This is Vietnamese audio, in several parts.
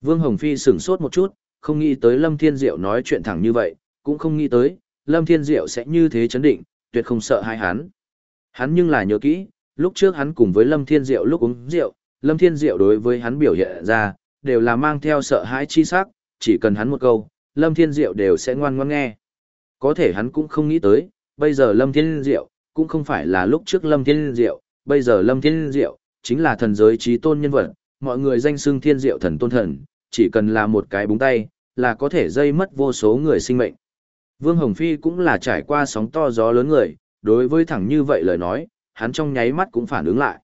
Vương Hồng Phi sửng sốt một chút, không nghĩ tới Lâm Thiên Diệu nói chuyện thẳng như vậy, cũng không nghĩ tới, Lâm Thiên Diệu sẽ như thế chấn định, tuyệt không sợ hai hắn. Hắn nhưng là nhớ kỹ, lúc trước hắn cùng với Lâm Thiên Diệu lúc uống rượu, Lâm Thiên Diệu đối với hắn biểu hiện ra, đều là mang theo sợ hãi chi sắc, chỉ cần hắn một câu, Lâm Thiên Diệu đều sẽ ngoan ngoãn nghe. Có thể hắn cũng không nghĩ tới, bây giờ Lâm Thiên Diệu, cũng không phải là lúc trước Lâm Thiên Diệu, bây giờ Lâm Thiên Diệu, chính là thần giới trí tôn nhân vật, mọi người danh xưng Thiên Diệu thần tôn thần, chỉ cần là một cái búng tay, là có thể dây mất vô số người sinh mệnh. Vương Hồng Phi cũng là trải qua sóng to gió lớn người, đối với thẳng như vậy lời nói, hắn trong nháy mắt cũng phản ứng lại.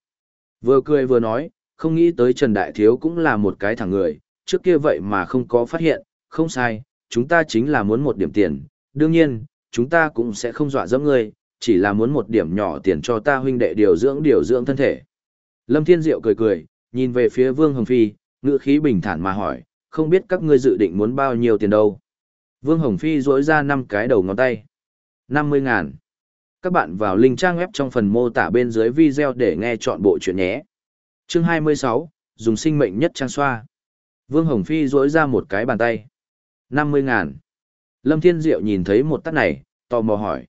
Vừa cười vừa nói, không nghĩ tới Trần Đại Thiếu cũng là một cái thẳng người, trước kia vậy mà không có phát hiện, không sai, chúng ta chính là muốn một điểm tiền, đương nhiên, chúng ta cũng sẽ không dọa dẫm ngươi, chỉ là muốn một điểm nhỏ tiền cho ta huynh đệ điều dưỡng điều dưỡng thân thể. Lâm Thiên Diệu cười cười, nhìn về phía Vương Hồng Phi, ngữ khí bình thản mà hỏi, không biết các ngươi dự định muốn bao nhiêu tiền đâu. Vương Hồng Phi rỗi ra năm cái đầu ngón tay. 50 ngàn. Các bạn vào link trang web trong phần mô tả bên dưới video để nghe chọn bộ chuyện nhé. Chương 26, dùng sinh mệnh nhất trang xoa. Vương Hồng Phi rỗi ra một cái bàn tay. 50 ngàn. Lâm Thiên Diệu nhìn thấy một tắt này, tò mò hỏi.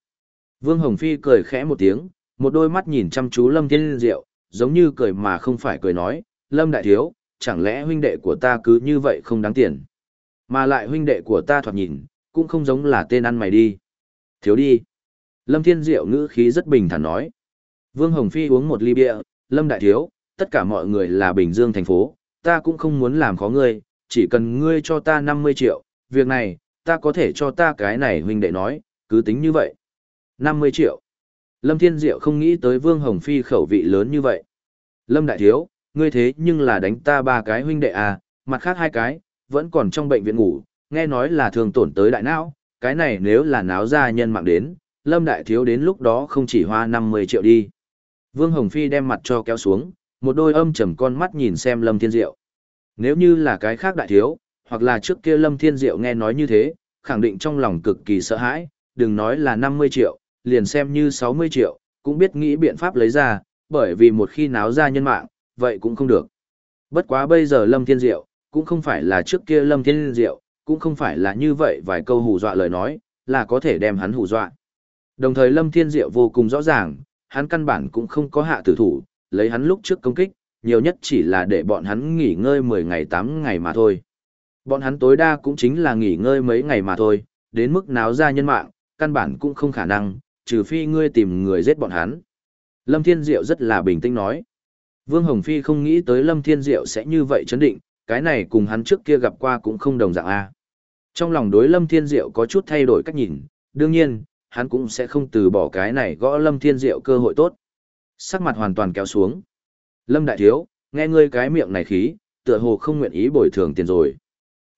Vương Hồng Phi cười khẽ một tiếng, một đôi mắt nhìn chăm chú Lâm Thiên Diệu, giống như cười mà không phải cười nói, Lâm Đại Thiếu, chẳng lẽ huynh đệ của ta cứ như vậy không đáng tiền. Mà lại huynh đệ của ta thoạt nhìn, cũng không giống là tên ăn mày đi. Thiếu đi. Lâm Thiên Diệu ngữ khí rất bình thản nói. Vương Hồng Phi uống một ly bia, Lâm Đại Thiếu, tất cả mọi người là Bình Dương thành phố, ta cũng không muốn làm khó ngươi, chỉ cần ngươi cho ta 50 triệu, việc này, ta có thể cho ta cái này huynh đệ nói, cứ tính như vậy. 50 triệu. Lâm Thiên Diệu không nghĩ tới Vương Hồng Phi khẩu vị lớn như vậy. Lâm Đại Thiếu, ngươi thế nhưng là đánh ta ba cái huynh đệ à, mặt khác hai cái, vẫn còn trong bệnh viện ngủ, nghe nói là thường tổn tới đại não, cái này nếu là náo ra nhân mạng đến, Lâm Đại Thiếu đến lúc đó không chỉ hoa 50 triệu đi. Vương Hồng Phi đem mặt cho kéo xuống, một đôi âm trầm con mắt nhìn xem Lâm Thiên Diệu. Nếu như là cái khác đại thiếu, hoặc là trước kia Lâm Thiên Diệu nghe nói như thế, khẳng định trong lòng cực kỳ sợ hãi, đừng nói là 50 triệu, liền xem như 60 triệu, cũng biết nghĩ biện pháp lấy ra, bởi vì một khi náo ra nhân mạng, vậy cũng không được. Bất quá bây giờ Lâm Thiên Diệu, cũng không phải là trước kia Lâm Thiên Diệu, cũng không phải là như vậy vài câu hù dọa lời nói, là có thể đem hắn hù dọa. Đồng thời Lâm Thiên Diệu vô cùng rõ ràng, hắn căn bản cũng không có hạ tử thủ, lấy hắn lúc trước công kích, nhiều nhất chỉ là để bọn hắn nghỉ ngơi 10 ngày 8 ngày mà thôi. Bọn hắn tối đa cũng chính là nghỉ ngơi mấy ngày mà thôi, đến mức náo ra nhân mạng, căn bản cũng không khả năng, trừ phi ngươi tìm người giết bọn hắn. Lâm Thiên Diệu rất là bình tĩnh nói. Vương Hồng Phi không nghĩ tới Lâm Thiên Diệu sẽ như vậy chấn định, cái này cùng hắn trước kia gặp qua cũng không đồng dạng a. Trong lòng đối Lâm Thiên Diệu có chút thay đổi cách nhìn, đương nhiên, hắn cũng sẽ không từ bỏ cái này gõ Lâm Thiên Diệu cơ hội tốt. Sắc mặt hoàn toàn kéo xuống. Lâm Đại Thiếu, nghe ngươi cái miệng này khí, tựa hồ không nguyện ý bồi thường tiền rồi.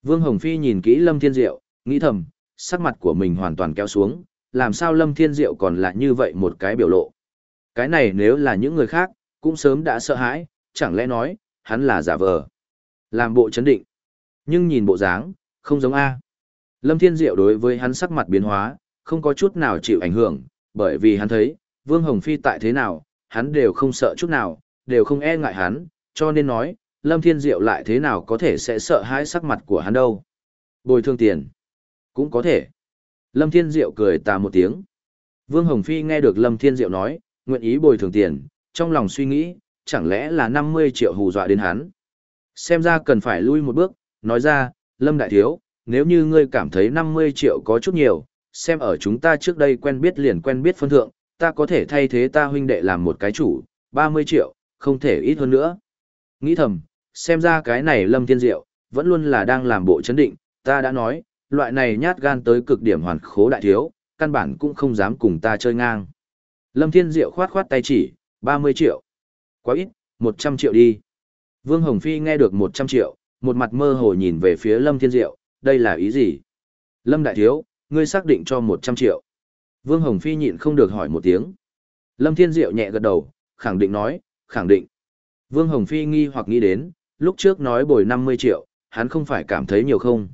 Vương Hồng Phi nhìn kỹ Lâm Thiên Diệu, nghĩ thầm, sắc mặt của mình hoàn toàn kéo xuống, làm sao Lâm Thiên Diệu còn lại như vậy một cái biểu lộ. Cái này nếu là những người khác, cũng sớm đã sợ hãi, chẳng lẽ nói, hắn là giả vờ. Làm bộ chấn định. Nhưng nhìn bộ dáng, không giống A. Lâm Thiên Diệu đối với hắn sắc mặt biến hóa, không có chút nào chịu ảnh hưởng, bởi vì hắn thấy, Vương Hồng Phi tại thế nào, hắn đều không sợ chút nào, đều không e ngại hắn, cho nên nói, Lâm Thiên Diệu lại thế nào có thể sẽ sợ hãi sắc mặt của hắn đâu. Bồi thường tiền. Cũng có thể. Lâm Thiên Diệu cười tà một tiếng. Vương Hồng Phi nghe được Lâm Thiên Diệu nói, nguyện ý bồi thường tiền, trong lòng suy nghĩ, chẳng lẽ là 50 triệu hù dọa đến hắn. Xem ra cần phải lui một bước, nói ra, Lâm Đại Thiếu, nếu như ngươi cảm thấy 50 triệu có chút nhiều, xem ở chúng ta trước đây quen biết liền quen biết phân thượng, ta có thể thay thế ta huynh đệ làm một cái chủ, 30 triệu, không thể ít hơn nữa. Nghĩ thầm, xem ra cái này Lâm Thiên Diệu, vẫn luôn là đang làm bộ chấn định, ta đã nói, loại này nhát gan tới cực điểm hoàn khố đại thiếu, căn bản cũng không dám cùng ta chơi ngang. Lâm Thiên Diệu khoát khoát tay chỉ, 30 triệu. Quá ít, 100 triệu đi. Vương Hồng Phi nghe được 100 triệu, một mặt mơ hồ nhìn về phía Lâm Thiên Diệu, đây là ý gì? Lâm Đại Thiếu, ngươi xác định cho 100 triệu. Vương Hồng Phi nhịn không được hỏi một tiếng. Lâm Thiên Diệu nhẹ gật đầu, khẳng định nói, khẳng định. Vương Hồng Phi nghi hoặc nghĩ đến, lúc trước nói bồi 50 triệu, hắn không phải cảm thấy nhiều không?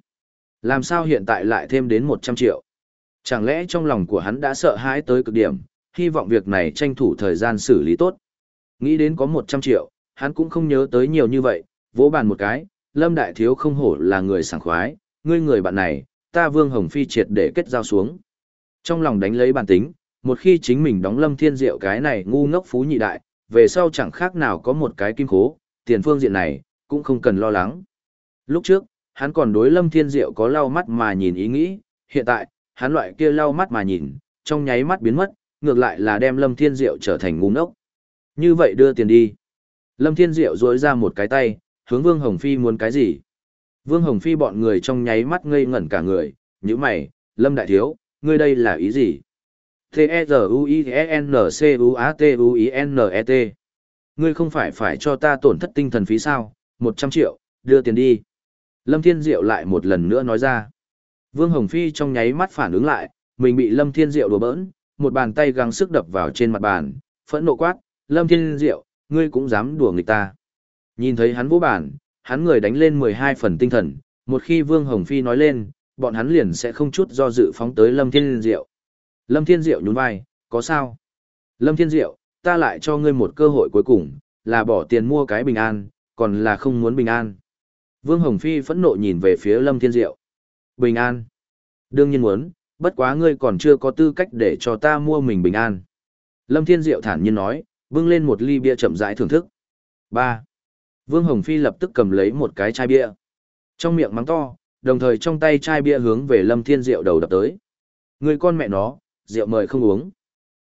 Làm sao hiện tại lại thêm đến 100 triệu? Chẳng lẽ trong lòng của hắn đã sợ hãi tới cực điểm, hy vọng việc này tranh thủ thời gian xử lý tốt. Nghĩ đến có 100 triệu, hắn cũng không nhớ tới nhiều như vậy, vỗ bàn một cái, Lâm Đại Thiếu không hổ là người sảng khoái, ngươi người bạn này, ta Vương Hồng Phi triệt để kết giao xuống. Trong lòng đánh lấy bản tính, một khi chính mình đóng Lâm Thiên Diệu cái này ngu ngốc phú nhị đại, về sau chẳng khác nào có một cái kim khố, tiền phương diện này, cũng không cần lo lắng. Lúc trước, hắn còn đối Lâm Thiên Diệu có lau mắt mà nhìn ý nghĩ, hiện tại, hắn loại kia lau mắt mà nhìn, trong nháy mắt biến mất, ngược lại là đem Lâm Thiên Diệu trở thành ngu ngốc. Như vậy đưa tiền đi. Lâm Thiên Diệu duỗi ra một cái tay, hướng Vương Hồng Phi muốn cái gì? Vương Hồng Phi bọn người trong nháy mắt ngây ngẩn cả người, như mày, Lâm Đại Thiếu, ngươi đây là ý gì? T-E-Z-U-I-N-C-U-A-T-U-I-N-E-T Ngươi không phải phải cho ta tổn thất tinh thần phí sao, 100 triệu, đưa tiền đi. Lâm Thiên Diệu lại một lần nữa nói ra. Vương Hồng Phi trong nháy mắt phản ứng lại, mình bị Lâm Thiên Diệu đùa bỡn, một bàn tay gắng sức đập vào trên mặt bàn, phẫn nộ quát, Lâm Thiên Diệu, ngươi cũng dám đùa người ta. Nhìn thấy hắn vũ bản, hắn người đánh lên 12 phần tinh thần, một khi Vương Hồng Phi nói lên, bọn hắn liền sẽ không chút do dự phóng tới Lâm Thiên Diệu. Lâm Thiên Diệu nhún vai, có sao? Lâm Thiên Diệu, ta lại cho ngươi một cơ hội cuối cùng, là bỏ tiền mua cái bình an, còn là không muốn bình an. Vương Hồng Phi phẫn nộ nhìn về phía Lâm Thiên Diệu. Bình an. Đương nhiên muốn, bất quá ngươi còn chưa có tư cách để cho ta mua mình bình an. Lâm Thiên Diệu thản nhiên nói, bưng lên một ly bia chậm rãi thưởng thức. 3. Vương Hồng Phi lập tức cầm lấy một cái chai bia. Trong miệng mắng to, đồng thời trong tay chai bia hướng về Lâm Thiên Diệu đầu đập tới. Người con mẹ nó, rượu mời không uống.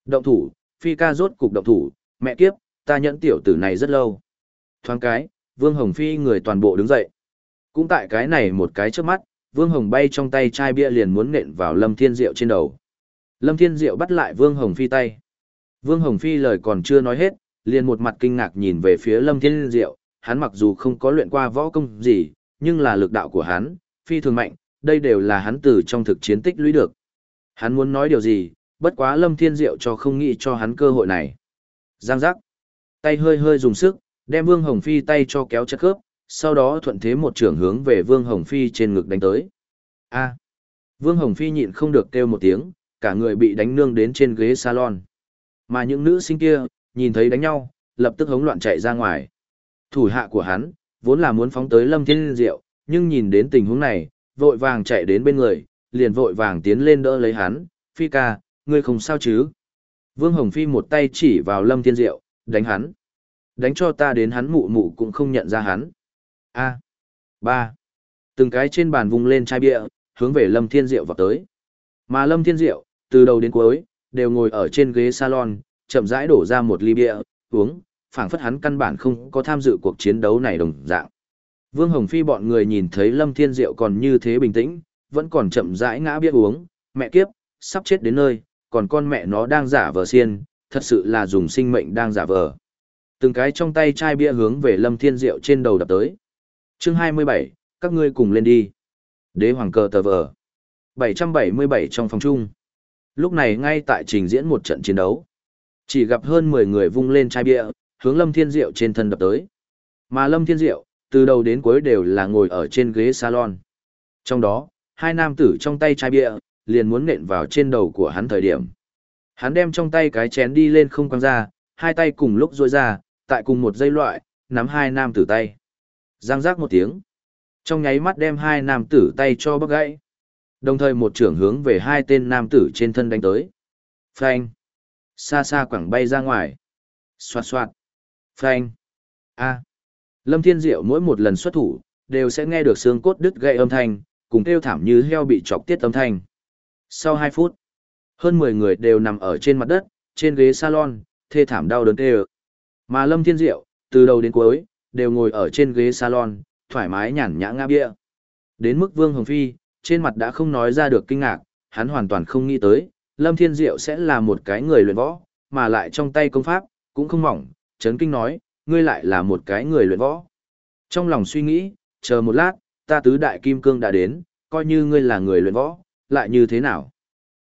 Động thủ, Phi ca rốt cục động thủ, mẹ kiếp, ta nhẫn tiểu tử này rất lâu. Thoáng cái, Vương Hồng Phi người toàn bộ đứng dậy. Cũng tại cái này một cái trước mắt, Vương Hồng bay trong tay chai bia liền muốn nện vào Lâm Thiên Diệu trên đầu. Lâm Thiên Diệu bắt lại Vương Hồng Phi tay. Vương Hồng Phi lời còn chưa nói hết, liền một mặt kinh ngạc nhìn về phía Lâm Thiên Diệu, hắn mặc dù không có luyện qua võ công gì, nhưng là lực đạo của hắn, phi thường mạnh, đây đều là hắn từ trong thực chiến tích lũy được. Hắn muốn nói điều gì, bất quá Lâm Thiên Diệu cho không nghĩ cho hắn cơ hội này. Giang giác, tay hơi hơi dùng sức, đem Vương Hồng Phi tay cho kéo chặt khớp, sau đó thuận thế một trường hướng về Vương Hồng Phi trên ngực đánh tới. A. Vương Hồng Phi nhịn không được kêu một tiếng, cả người bị đánh nương đến trên ghế salon. Mà những nữ sinh kia, nhìn thấy đánh nhau, lập tức hống loạn chạy ra ngoài. Thủ hạ của hắn, vốn là muốn phóng tới Lâm Thiên Diệu, nhưng nhìn đến tình huống này, vội vàng chạy đến bên người, liền vội vàng tiến lên đỡ lấy hắn, Phi ca, ngươi không sao chứ? Vương Hồng Phi một tay chỉ vào Lâm Thiên Diệu, đánh hắn. Đánh cho ta đến hắn mụ mụ cũng không nhận ra hắn. A. ba. Từng cái trên bàn vung lên chai bia, hướng về Lâm Thiên Diệu vào tới. Mà Lâm Thiên Diệu, từ đầu đến cuối, đều ngồi ở trên ghế salon, chậm rãi đổ ra một ly bia, uống, phảng phất hắn căn bản không có tham dự cuộc chiến đấu này đồng dạng. Vương Hồng Phi bọn người nhìn thấy Lâm Thiên Diệu còn như thế bình tĩnh, vẫn còn chậm rãi ngã bia uống, mẹ kiếp, sắp chết đến nơi, còn con mẹ nó đang giả vờ xiên, thật sự là dùng sinh mệnh đang giả vờ. Từng cái trong tay chai bia hướng về Lâm Thiên Diệu trên đầu đập tới. Chương 27, các ngươi cùng lên đi. Đế hoàng cờ tờ vờ. 777 trong phòng chung. Lúc này ngay tại trình diễn một trận chiến đấu. Chỉ gặp hơn 10 người vung lên chai bia, hướng Lâm Thiên Diệu trên thân đập tới. Mà Lâm Thiên Diệu, từ đầu đến cuối đều là ngồi ở trên ghế salon. Trong đó, hai nam tử trong tay chai bia, liền muốn nện vào trên đầu của hắn thời điểm. Hắn đem trong tay cái chén đi lên không quăng ra, hai tay cùng lúc rôi ra, tại cùng một dây loại, nắm hai nam tử tay. Giang giác một tiếng. Trong nháy mắt đem hai nam tử tay cho bắc gãy. Đồng thời một trưởng hướng về hai tên nam tử trên thân đánh tới. Phanh. Xa xa quẳng bay ra ngoài. Xoạt xoạt. Phanh. A. Lâm Thiên Diệu mỗi một lần xuất thủ, đều sẽ nghe được xương cốt đứt gãy âm thanh, cùng kêu thảm như heo bị chọc tiết âm thanh. Sau 2 phút, hơn 10 người đều nằm ở trên mặt đất, trên ghế salon, thê thảm đau đớn kêu. Mà Lâm Thiên Diệu, từ đầu đến cuối, đều ngồi ở trên ghế salon, thoải mái nhàn nhã ngã bia. Đến mức Vương Hồng Phi, trên mặt đã không nói ra được kinh ngạc, hắn hoàn toàn không nghĩ tới, Lâm Thiên Diệu sẽ là một cái người luyện võ, mà lại trong tay công pháp, cũng không mỏng, chấn kinh nói, ngươi lại là một cái người luyện võ. Trong lòng suy nghĩ, chờ một lát, ta tứ đại kim cương đã đến, coi như ngươi là người luyện võ, lại như thế nào?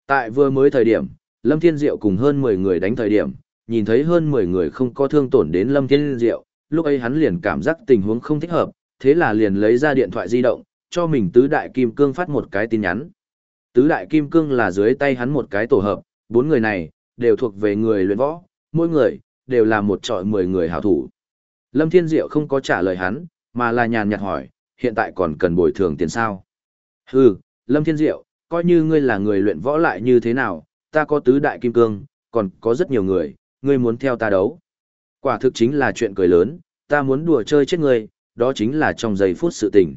Tại vừa mới thời điểm, Lâm Thiên Diệu cùng hơn 10 người đánh thời điểm, nhìn thấy hơn 10 người không có thương tổn đến Lâm Thiên Diệu, lúc ấy hắn liền cảm giác tình huống không thích hợp, thế là liền lấy ra điện thoại di động, cho mình tứ đại kim cương phát một cái tin nhắn. Tứ đại kim cương là dưới tay hắn một cái tổ hợp, bốn người này, đều thuộc về người luyện võ, mỗi người, đều là một trọi mười người hảo thủ. Lâm Thiên Diệu không có trả lời hắn, mà là nhàn nhạt hỏi, hiện tại còn cần bồi thường tiền sao. Hừ, Lâm Thiên Diệu, coi như ngươi là người luyện võ lại như thế nào, ta có tứ đại kim cương, còn có rất nhiều người, ngươi muốn theo ta đấu. Quả thực chính là chuyện cười lớn, ta muốn đùa chơi chết người, đó chính là trong giây phút sự tình.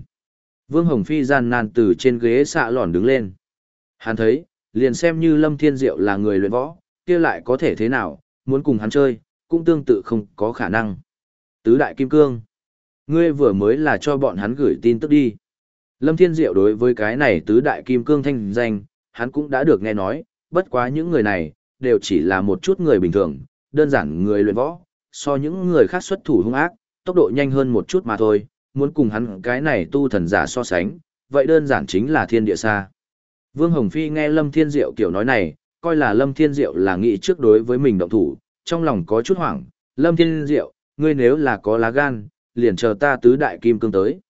Vương Hồng Phi gian nan từ trên ghế xạ lòn đứng lên. Hắn thấy, liền xem như Lâm Thiên Diệu là người luyện võ, kia lại có thể thế nào, muốn cùng hắn chơi, cũng tương tự không có khả năng. Tứ đại kim cương. Ngươi vừa mới là cho bọn hắn gửi tin tức đi. Lâm Thiên Diệu đối với cái này tứ đại kim cương thanh danh, hắn cũng đã được nghe nói, bất quá những người này, đều chỉ là một chút người bình thường, đơn giản người luyện võ, so những người khác xuất thủ hung ác, tốc độ nhanh hơn một chút mà thôi, muốn cùng hắn cái này tu thần giả so sánh, vậy đơn giản chính là thiên địa xa. Vương Hồng Phi nghe Lâm Thiên Diệu kiểu nói này, coi là Lâm Thiên Diệu là nghĩ trước đối với mình động thủ, trong lòng có chút hoảng, Lâm Thiên Diệu, ngươi nếu là có lá gan, liền chờ ta tứ đại kim cương tới.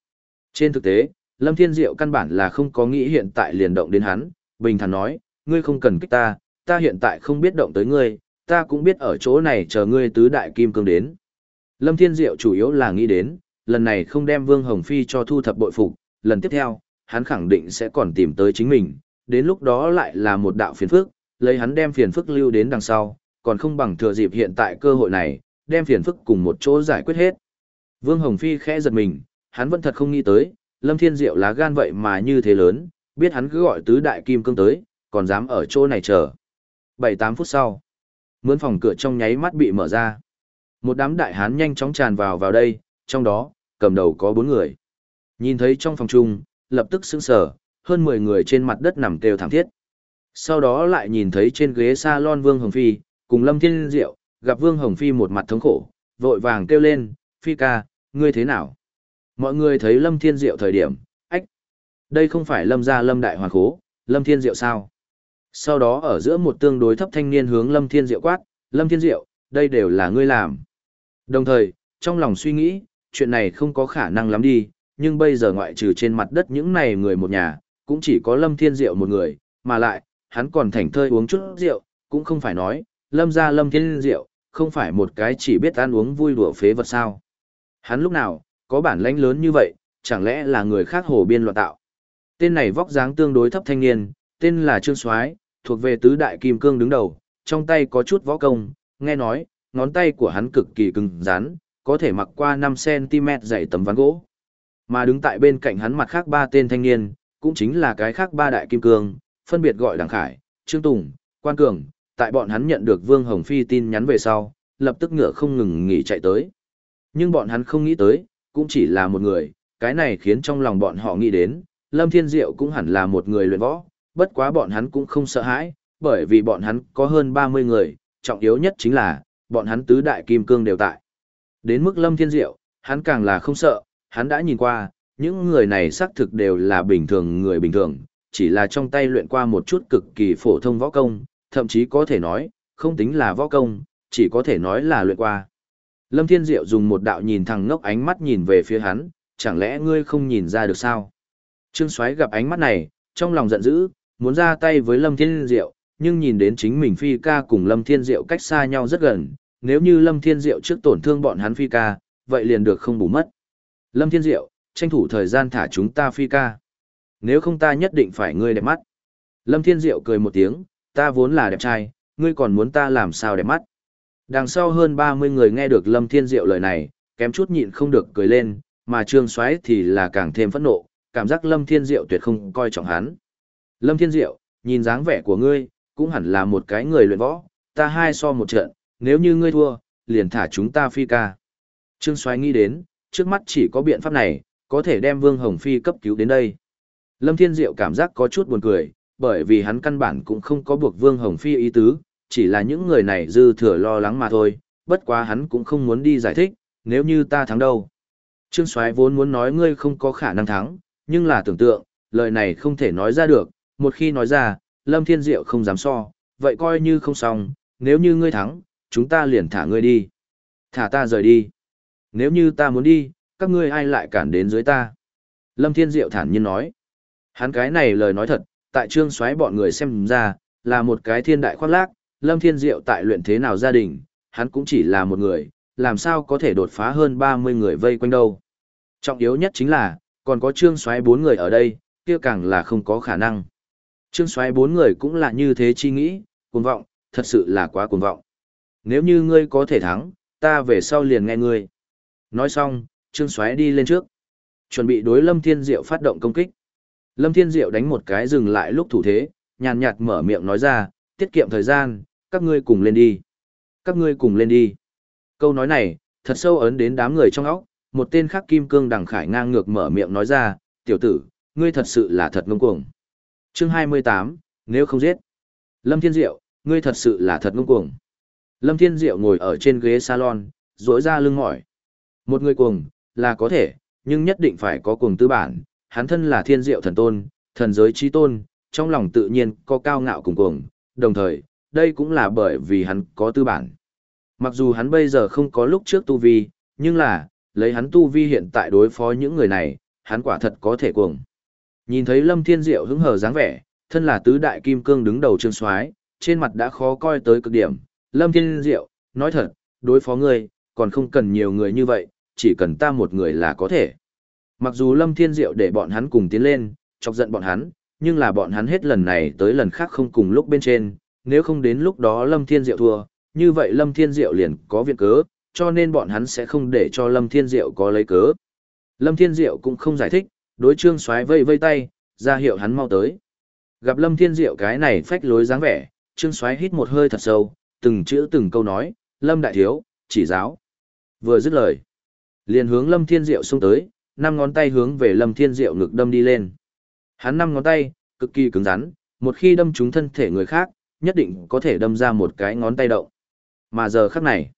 Trên thực tế, Lâm Thiên Diệu căn bản là không có nghĩ hiện tại liền động đến hắn, bình thản nói, ngươi không cần kích ta, ta hiện tại không biết động tới ngươi, ta cũng biết ở chỗ này chờ ngươi tứ đại kim cương đến. Lâm Thiên Diệu chủ yếu là nghĩ đến, lần này không đem Vương Hồng Phi cho thu thập bội phục, lần tiếp theo, hắn khẳng định sẽ còn tìm tới chính mình, đến lúc đó lại là một đạo phiền phức, lấy hắn đem phiền phức lưu đến đằng sau, còn không bằng thừa dịp hiện tại cơ hội này, đem phiền phức cùng một chỗ giải quyết hết. Vương Hồng Phi khẽ giật mình, hắn vẫn thật không nghĩ tới, Lâm Thiên Diệu lá gan vậy mà như thế lớn, biết hắn cứ gọi tứ đại kim cương tới, còn dám ở chỗ này chờ. 7-8 phút sau, mướn phòng cửa trong nháy mắt bị mở ra. Một đám đại hán nhanh chóng tràn vào vào đây, trong đó, cầm đầu có bốn người. Nhìn thấy trong phòng chung, lập tức sững sờ, hơn 10 người trên mặt đất nằm kêu thảm thiết. Sau đó lại nhìn thấy trên ghế salon Vương Hồng Phi, cùng Lâm Thiên Diệu, gặp Vương Hồng Phi một mặt thống khổ, vội vàng kêu lên, Phi ca, ngươi thế nào? Mọi người thấy Lâm Thiên Diệu thời điểm, ách, đây không phải Lâm gia Lâm Đại Hoàng Khố, Lâm Thiên Diệu sao? Sau đó ở giữa một tương đối thấp thanh niên hướng Lâm Thiên Diệu quát, Lâm Thiên Diệu, đây đều là ngươi làm. Đồng thời, trong lòng suy nghĩ, chuyện này không có khả năng lắm đi, nhưng bây giờ ngoại trừ trên mặt đất những này người một nhà, cũng chỉ có Lâm Thiên Diệu một người, mà lại, hắn còn thảnh thơi uống chút rượu, cũng không phải nói, Lâm gia Lâm Thiên Diệu, không phải một cái chỉ biết ăn uống vui đùa phế vật sao. Hắn lúc nào, có bản lãnh lớn như vậy, chẳng lẽ là người khác hồ biên loạn tạo. Tên này vóc dáng tương đối thấp thanh niên, tên là Trương Soái, thuộc về tứ đại kim cương đứng đầu, trong tay có chút võ công, nghe nói, ngón tay của hắn cực kỳ cứng rắn, có thể mặc qua 5cm dày tấm ván gỗ. Mà đứng tại bên cạnh hắn mặt khác ba tên thanh niên, cũng chính là cái khác ba đại kim cương, phân biệt gọi Đằng Khải, Trương Tùng, Quan Cường, tại bọn hắn nhận được Vương Hồng Phi tin nhắn về sau, lập tức ngựa không ngừng nghỉ chạy tới. Nhưng bọn hắn không nghĩ tới, cũng chỉ là một người, cái này khiến trong lòng bọn họ nghĩ đến, Lâm Thiên Diệu cũng hẳn là một người luyện võ, bất quá bọn hắn cũng không sợ hãi, bởi vì bọn hắn có hơn 30 người, trọng yếu nhất chính là, bọn hắn tứ đại kim cương đều tại. Đến mức Lâm Thiên Diệu, hắn càng là không sợ, hắn đã nhìn qua, những người này xác thực đều là bình thường người bình thường, chỉ là trong tay luyện qua một chút cực kỳ phổ thông võ công, thậm chí có thể nói, không tính là võ công, chỉ có thể nói là luyện qua. Lâm Thiên Diệu dùng một đạo nhìn thẳng ngốc ánh mắt nhìn về phía hắn, chẳng lẽ ngươi không nhìn ra được sao? Trương Soái gặp ánh mắt này, trong lòng giận dữ, muốn ra tay với Lâm Thiên Diệu, nhưng nhìn đến chính mình phi ca cùng Lâm Thiên Diệu cách xa nhau rất gần, nếu như Lâm Thiên Diệu trước tổn thương bọn hắn phi ca, vậy liền được không bù mất. Lâm Thiên Diệu, tranh thủ thời gian thả chúng ta phi ca. Nếu không ta nhất định phải ngươi đẹp mắt. Lâm Thiên Diệu cười một tiếng, ta vốn là đẹp trai, ngươi còn muốn ta làm sao đẹp mắt. Đằng sau hơn 30 người nghe được Lâm Thiên Diệu lời này, kém chút nhịn không được cười lên, mà Trương Soái thì là càng thêm phẫn nộ, cảm giác Lâm Thiên Diệu tuyệt không coi trọng hắn. Lâm Thiên Diệu, nhìn dáng vẻ của ngươi, cũng hẳn là một cái người luyện võ, ta hai so một trận, nếu như ngươi thua, liền thả chúng ta phi ca. Trương Soái nghĩ đến, trước mắt chỉ có biện pháp này, có thể đem Vương Hồng Phi cấp cứu đến đây. Lâm Thiên Diệu cảm giác có chút buồn cười, bởi vì hắn căn bản cũng không có buộc Vương Hồng Phi ý tứ, chỉ là những người này dư thừa lo lắng mà thôi, bất quá hắn cũng không muốn đi giải thích, nếu như ta thắng đâu. Trương Soái vốn muốn nói ngươi không có khả năng thắng, nhưng là tưởng tượng, lời này không thể nói ra được, một khi nói ra, Lâm Thiên Diệu không dám so, vậy coi như không xong, nếu như ngươi thắng, chúng ta liền thả ngươi đi. Thả ta rời đi. Nếu như ta muốn đi, các ngươi ai lại cản đến dưới ta. Lâm Thiên Diệu thản nhiên nói. Hắn cái này lời nói thật, tại trương xoáy bọn người xem ra, là một cái thiên đại khoác lác, Lâm Thiên Diệu tại luyện thế nào gia đình, hắn cũng chỉ là một người, làm sao có thể đột phá hơn 30 người vây quanh đâu. Trọng yếu nhất chính là, còn có trương xoáy bốn người ở đây, kia càng là không có khả năng. Trương xoáy bốn người cũng là như thế chi nghĩ, cuồng vọng, thật sự là quá cuồng vọng. Nếu như ngươi có thể thắng, ta về sau liền nghe ngươi. Nói xong, Trương xoáy đi lên trước. Chuẩn bị đối Lâm Thiên Diệu phát động công kích. Lâm Thiên Diệu đánh một cái dừng lại lúc thủ thế, nhàn nhạt mở miệng nói ra, tiết kiệm thời gian, các ngươi cùng lên đi. Các ngươi cùng lên đi. Câu nói này, thật sâu ấn đến đám người trong óc, một tên khác kim cương đằng khải ngang ngược mở miệng nói ra, tiểu tử, ngươi thật sự là thật ngông cuồng. Chương 28, nếu không giết. Lâm Thiên Diệu, ngươi thật sự là thật ngông cuồng. Lâm Thiên Diệu ngồi ở trên ghế salon, rỗi ra lưng mỏi. Một người cuồng, là có thể, nhưng nhất định phải có cuồng tư bản. Hắn thân là thiên diệu thần tôn, thần giới trí tôn, trong lòng tự nhiên có cao ngạo cùng cuồng, đồng thời, đây cũng là bởi vì hắn có tư bản. Mặc dù hắn bây giờ không có lúc trước tu vi, nhưng là, lấy hắn tu vi hiện tại đối phó những người này, hắn quả thật có thể cuồng. Nhìn thấy Lâm Thiên Diệu hứng hờ dáng vẻ, thân là tứ đại kim cương đứng đầu trương soái, trên mặt đã khó coi tới cực điểm. Lâm Thiên Diệu, nói thật, đối phó ngươi, còn không cần nhiều người như vậy, chỉ cần ta một người là có thể. Mặc dù Lâm Thiên Diệu để bọn hắn cùng tiến lên, chọc giận bọn hắn, nhưng là bọn hắn hết lần này tới lần khác không cùng lúc bên trên, nếu không đến lúc đó Lâm Thiên Diệu thua, như vậy Lâm Thiên Diệu liền có viện cớ, cho nên bọn hắn sẽ không để cho Lâm Thiên Diệu có lấy cớ. Lâm Thiên Diệu cũng không giải thích, đối trương xoáy vây vây tay, ra hiệu hắn mau tới. Gặp Lâm Thiên Diệu cái này phách lối dáng vẻ, trương xoáy hít một hơi thật sâu, từng chữ từng câu nói, Lâm Đại Thiếu, chỉ giáo. Vừa dứt lời, liền hướng Lâm Thiên Diệu xông tới, năm ngón tay hướng về Lâm Thiên Diệu ngực đâm đi lên. Hắn năm ngón tay, cực kỳ cứng rắn, một khi đâm trúng thân thể người khác, nhất định có thể đâm ra một cái ngón tay động. Mà giờ khắc này,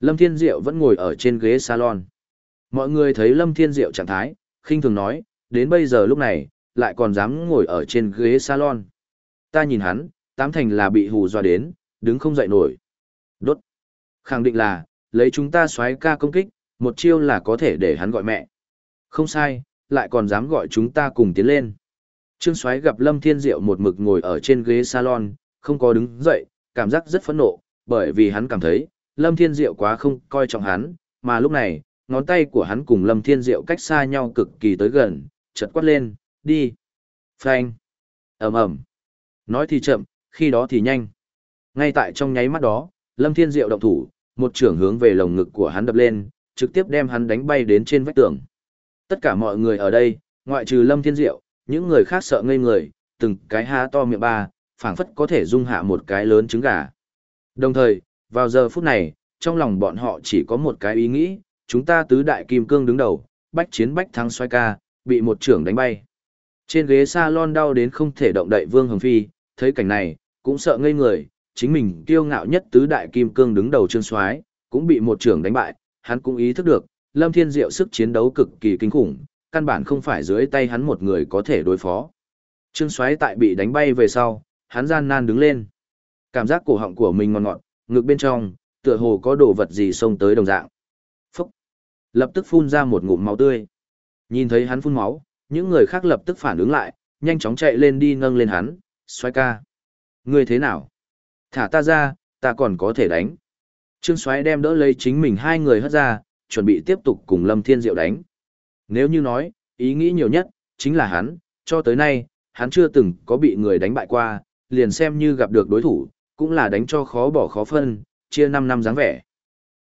Lâm Thiên Diệu vẫn ngồi ở trên ghế salon. Mọi người thấy Lâm Thiên Diệu trạng thái, khinh thường nói, đến bây giờ lúc này, lại còn dám ngồi ở trên ghế salon. Ta nhìn hắn, tám thành là bị hù dọa đến, đứng không dậy nổi. Đốt. Khẳng định là, lấy chúng ta xoáy ca công kích, một chiêu là có thể để hắn gọi mẹ. Không sai, lại còn dám gọi chúng ta cùng tiến lên. Trương xoáy gặp Lâm Thiên Diệu một mực ngồi ở trên ghế salon, không có đứng dậy, cảm giác rất phẫn nộ, bởi vì hắn cảm thấy, Lâm Thiên Diệu quá không coi trọng hắn, mà lúc này, ngón tay của hắn cùng Lâm Thiên Diệu cách xa nhau cực kỳ tới gần, chợt quát lên, đi. Phanh. ầm ầm. Nói thì chậm, khi đó thì nhanh. Ngay tại trong nháy mắt đó, Lâm Thiên Diệu động thủ, một trưởng hướng về lồng ngực của hắn đập lên, trực tiếp đem hắn đánh bay đến trên vách tường. Tất cả mọi người ở đây, ngoại trừ Lâm Thiên Diệu, những người khác sợ ngây người, từng cái há to miệng ba, phảng phất có thể dung hạ một cái lớn trứng gà. Đồng thời, vào giờ phút này, trong lòng bọn họ chỉ có một cái ý nghĩ, chúng ta tứ đại kim cương đứng đầu, bách chiến bách thắng xoay ca, bị một trưởng đánh bay. Trên ghế salon đau đến không thể động đậy Vương Hồng Phi, thấy cảnh này, cũng sợ ngây người, chính mình kiêu ngạo nhất tứ đại kim cương đứng đầu trương soái cũng bị một trưởng đánh bại, hắn cũng ý thức được, Lâm Thiên Diệu sức chiến đấu cực kỳ kinh khủng, căn bản không phải dưới tay hắn một người có thể đối phó. Trương soái tại bị đánh bay về sau, hắn gian nan đứng lên. Cảm giác cổ họng của mình ngon ngọt, ngực bên trong, tựa hồ có đồ vật gì xông tới đồng dạng. Phúc! Lập tức phun ra một ngụm máu tươi. Nhìn thấy hắn phun máu, những người khác lập tức phản ứng lại, nhanh chóng chạy lên đi nâng lên hắn, xoay ca. Ngươi thế nào? Thả ta ra, ta còn có thể đánh. Trương xoáy đem đỡ lấy chính mình hai người hất ra, chuẩn bị tiếp tục cùng Lâm Thiên Diệu đánh. Nếu như nói, ý nghĩ nhiều nhất, chính là hắn, cho tới nay, hắn chưa từng có bị người đánh bại qua, liền xem như gặp được đối thủ, cũng là đánh cho khó bỏ khó phân, chia 5 năm dáng vẻ.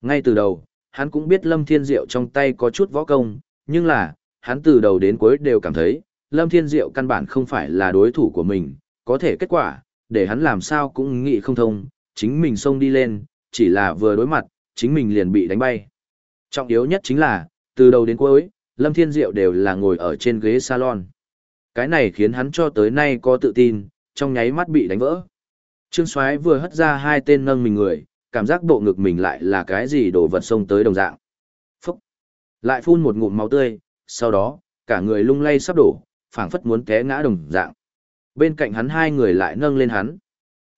Ngay từ đầu, hắn cũng biết Lâm Thiên Diệu trong tay có chút võ công, nhưng là, hắn từ đầu đến cuối đều cảm thấy, Lâm Thiên Diệu căn bản không phải là đối thủ của mình, có thể kết quả, để hắn làm sao cũng nghĩ không thông, chính mình xông đi lên, chỉ là vừa đối mặt, chính mình liền bị đánh bay. Trọng yếu nhất chính là, từ đầu đến cuối, Lâm Thiên Diệu đều là ngồi ở trên ghế salon. Cái này khiến hắn cho tới nay có tự tin, trong nháy mắt bị đánh vỡ. Trương Soái vừa hất ra hai tên nâng mình người, cảm giác bộ ngực mình lại là cái gì đổ vật xông tới đồng dạng. Phúc! Lại phun một ngụm máu tươi, sau đó, cả người lung lay sắp đổ, phảng phất muốn té ngã đồng dạng. Bên cạnh hắn hai người lại nâng lên hắn.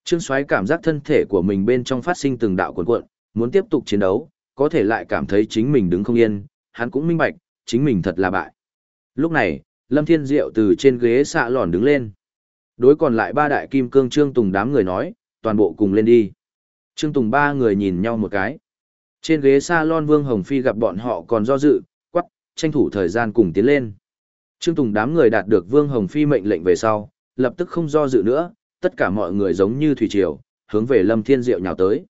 Trương Soái cảm giác thân thể của mình bên trong phát sinh từng đạo cuộn cuộn, muốn tiếp tục chiến đấu, có thể lại cảm thấy chính mình đứng không yên, hắn cũng minh bạch, chính mình thật là bại. Lúc này, Lâm Thiên Diệu từ trên ghế xạ lòn đứng lên. Đối còn lại ba đại kim cương Trương Tùng đám người nói, toàn bộ cùng lên đi. Trương Tùng ba người nhìn nhau một cái. Trên ghế salon Vương Hồng Phi gặp bọn họ còn do dự, tranh thủ thời gian cùng tiến lên. Trương Tùng đám người đạt được Vương Hồng Phi mệnh lệnh về sau, lập tức không do dự nữa, tất cả mọi người giống như thủy triều, hướng về Lâm Thiên Diệu nhào tới.